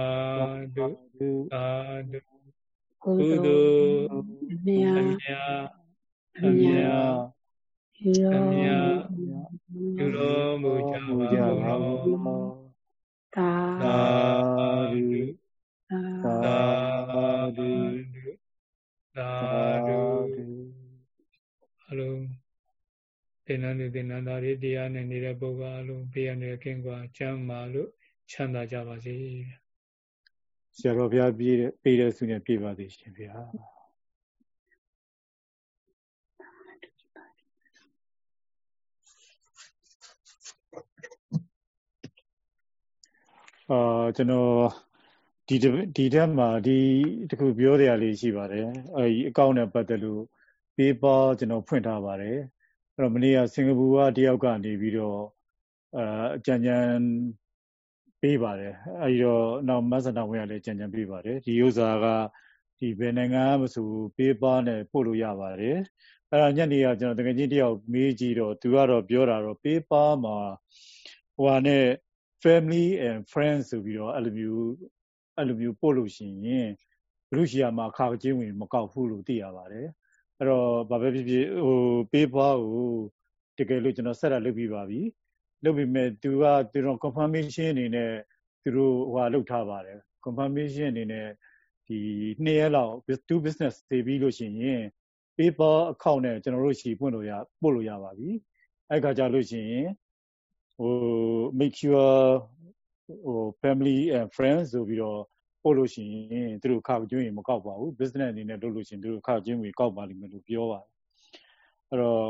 ဓုသာဓုကုသိုလ်အမြအမြအ မြအမြယူတော်မူကြပါကုန်သာဓုသာဓုသာဓုအလုံးသင်္นานတွေသင်္นานသားတွေတရားနဲ့နေတဲ့ပုဂ္ဂိုလ်အလုံးဘေးရန်တွေကင်းကွာချမ်းသာလို့ချမ်းသာကြပါစေဆရာတော်ဘုရားပြည့်တဲ့ပေးတဲ့ဆုနဲ့ပြည့်ပါစေရှင်ဗျာ အာကျွန်တော်ဒီဒီတက်မှာဒီတခုပြောရလေးရှိပါတယ်အဲဒီအကောင့်နဲ့ပတ်သက်လို့ paper ကျွန်တော်ဖွင့်ထားပါတယ်အဲ့တော့မနေ့ကစင်ကာပူကတယောက်ကနေပြီးတော့အာအကြံဉာဏ်ပေးပါတယ်အဲဒီတော့နောက်မဆန္ဒဝင်ရလည်းကြံကြံပေးပါတယ်ဒီဥစ္စာကဒီဘယ်နိုင်ငံမဆို paper နဲ့ပို့လို့ရပါတယ်အဲ့ဒါညနေကကျွန်တော်တကယ်ကြီးတယောက်မေးကြည့်တော့သူကတော့ပြောတာတော့ paper မှာဟိုဟာနဲ့ family and friends ဆိုပြီးတော့အဲ့လိုမျိုးအဲ့လိုမျိုးပို့လို့ရှိရင်ဘလူရှိယာမှာခါကျင်းဝင်မကောက်ဘူးလို့သိရပါတယ်အဲ့တော့ဘာပဲဖြစ်ဖြစ်ဟို paper ကိုတကယ်လို့ကျွန်တော်ဆက်ရလုပ်ပြီးပါပြီလုပ်ပြီးမဲ့သူကသူတို့ confirmation အနေနဲ့သူတို့ဟိုဟာလုပ်ထားပါတယ် confirmation အနေနဲ့ဒီနှစ်ရက်လောက် to business သေးပြီးလို့ရှိရင် paper account နဲ့ကျွန်တော်တို့ရှိပွင့်လို့ရပို့လို့ရပါပြီအဲ့ခါကြလို့ရှိရင် ဟို make sure ဟို family and friends ဆိုပြီးတော့ပို့လို့ရှိရင်သူတို့ခါကျွင်းရင်မကောက်ပါဘူး business အနေနဲ့လုပ်လို့ရှိရင်သူတို့ခါကျွင်းဝင်ကောက်ပါလိမ့်မယ်လို့ပြောပါတယ်အဲ့တော့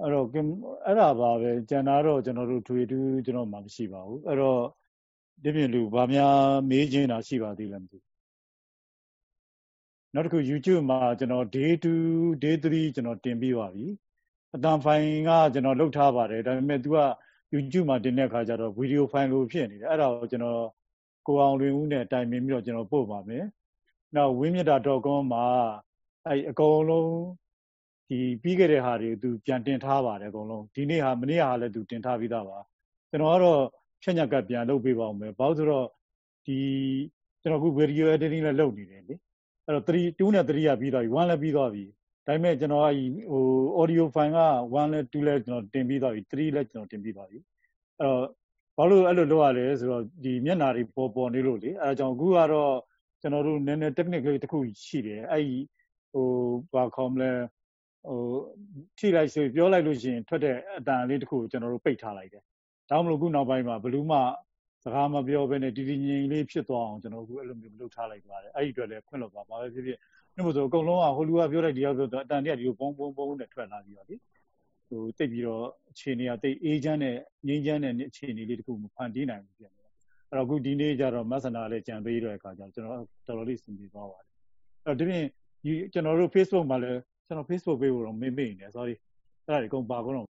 အဲ့တော့အဲ့ဒါပါပဲကျန်တာတော့ကျွန်တော်တို့ထွေတူးကျွန်တော်မှမရှိပါဘူးအဲ့တော့ဒီပြင်လူဘာများမေးခြင်းတာရှိပါသေးလဲမသိနောက်တစ်ခု YouTube မှာကျွန်တော် day 2 day 3ကျွန်တော်တင်ပြီးပါပြီအတန်ဖိုင်ကကျွန်တော်လုပ်ထားပါတယ်ဒါပေမဲ့ तू က YouTube မှာတင်တဲ့အခါကျတော့ဗီဒီယိုဖိုင်လိုဖြစ်နေတယ်အဲ့ဒါကိုကျွန်တော်ကိုအောင်လွင်ဦးနဲ့တိုင်ပင်ပြီးတော့ကျွန်တော်ပို့ပါမယ်နောက်ဝင်းမြတာ .com မှာအဲ့အကုန်လုံးဒီပြီးခဲ့တဲ့ဟာတွေသူပြန်တင်ထားပါတယ်အကုန်လုံးဒီနေ့ဟာမနေ့ဟာလည်းသူတင်ထားပြီးသားပါကျွန်တော်ကတော့ဖြည့်ညက်ကပြန်လုပ်ပေးပါအောင်မယ်ဘာလို့ဆိုတော့ဒီကျွန်တော်ခု video editing လည်းလုပ်နေတယ်လေအဲ့တော့3 2နဲ့3ကပြီးသွားပြီ1လည်းပြီးသွားပြီ ဒါပေမဲ့ကျွန်တော်ကဟို audio file က1လဲ2လဲကျွန်တော်တင်ပြီးသွားပြီ3လဲကျွန်တော်တင်ပြီးသွားပြီအဲ့တော့ဘာလို့အဲ့လိုလုပ်ရလဲဆိုတော့ဒီမျက်နာတွေပေါ်ပေါ်နေလို့လေအဲဒါကြောင့်အခုကတော့ကျွန်တော်တို့နည်းနည်း technical တခုရှိတယ်အဲ့ဒီဟိုဘာခေါ်မလဲဟိုထိလိုက်ဆိုပြောလိုက်လို့ရှိရင်ထွက်တဲ့အတန်လေးတခုကိုကျွန်တော်တို့ပိတ်ထားလိုက်တယ်ဒါမှမဟုတ်ခုနောက်ပိုင်းမှာဘလူးမှစကားမပြောဘဲနဲ့တည်တည်ငြိမ်လေးဖြစ်သွားအောင်ကျွန်တော်တို့အဲ့လိုမျိုးလုပ်ထားလိုက်ပါတယ်အဲ့ဒီအတွက်လည်းခွင့်လို့ပါဘာပဲဖြစ်ဖြစ် နှမို့ဆိုအကုန်လုံးကဟိုလူကပြောလိုက်ဒီရောက်ပြောတော့အတန်တည်းကဒီလိုပုံပုံပုံနဲ့ထွက်လာပြီးတော့လေဟိုတိတ်ပြီးတော့အခြေအနေကတိတ်အေးချမ်းတဲ့ငြိမ်းချမ်းတဲ့အခြေအနေလေးတခုမဖန်တီးနိုင်ဘူးပြန်တယ်အဲ့တော့အခုဒီနေ့ကျတော့မဆန္ဒလည်းကြံပေးတဲ့အခါကျတော့ကျွန်တော်တော်တော်လေးစင်ပြေသွားပါတယ်အဲ့တော့ဒီပြင်ကျွန်တော်တို့ Facebook မှာလည်းကျွန်တော် Facebook ပေးဖို့တော့မေ့မေ့နေတယ် sorry အဲ့ဒါတွေအကုန်ပါကုန်တော့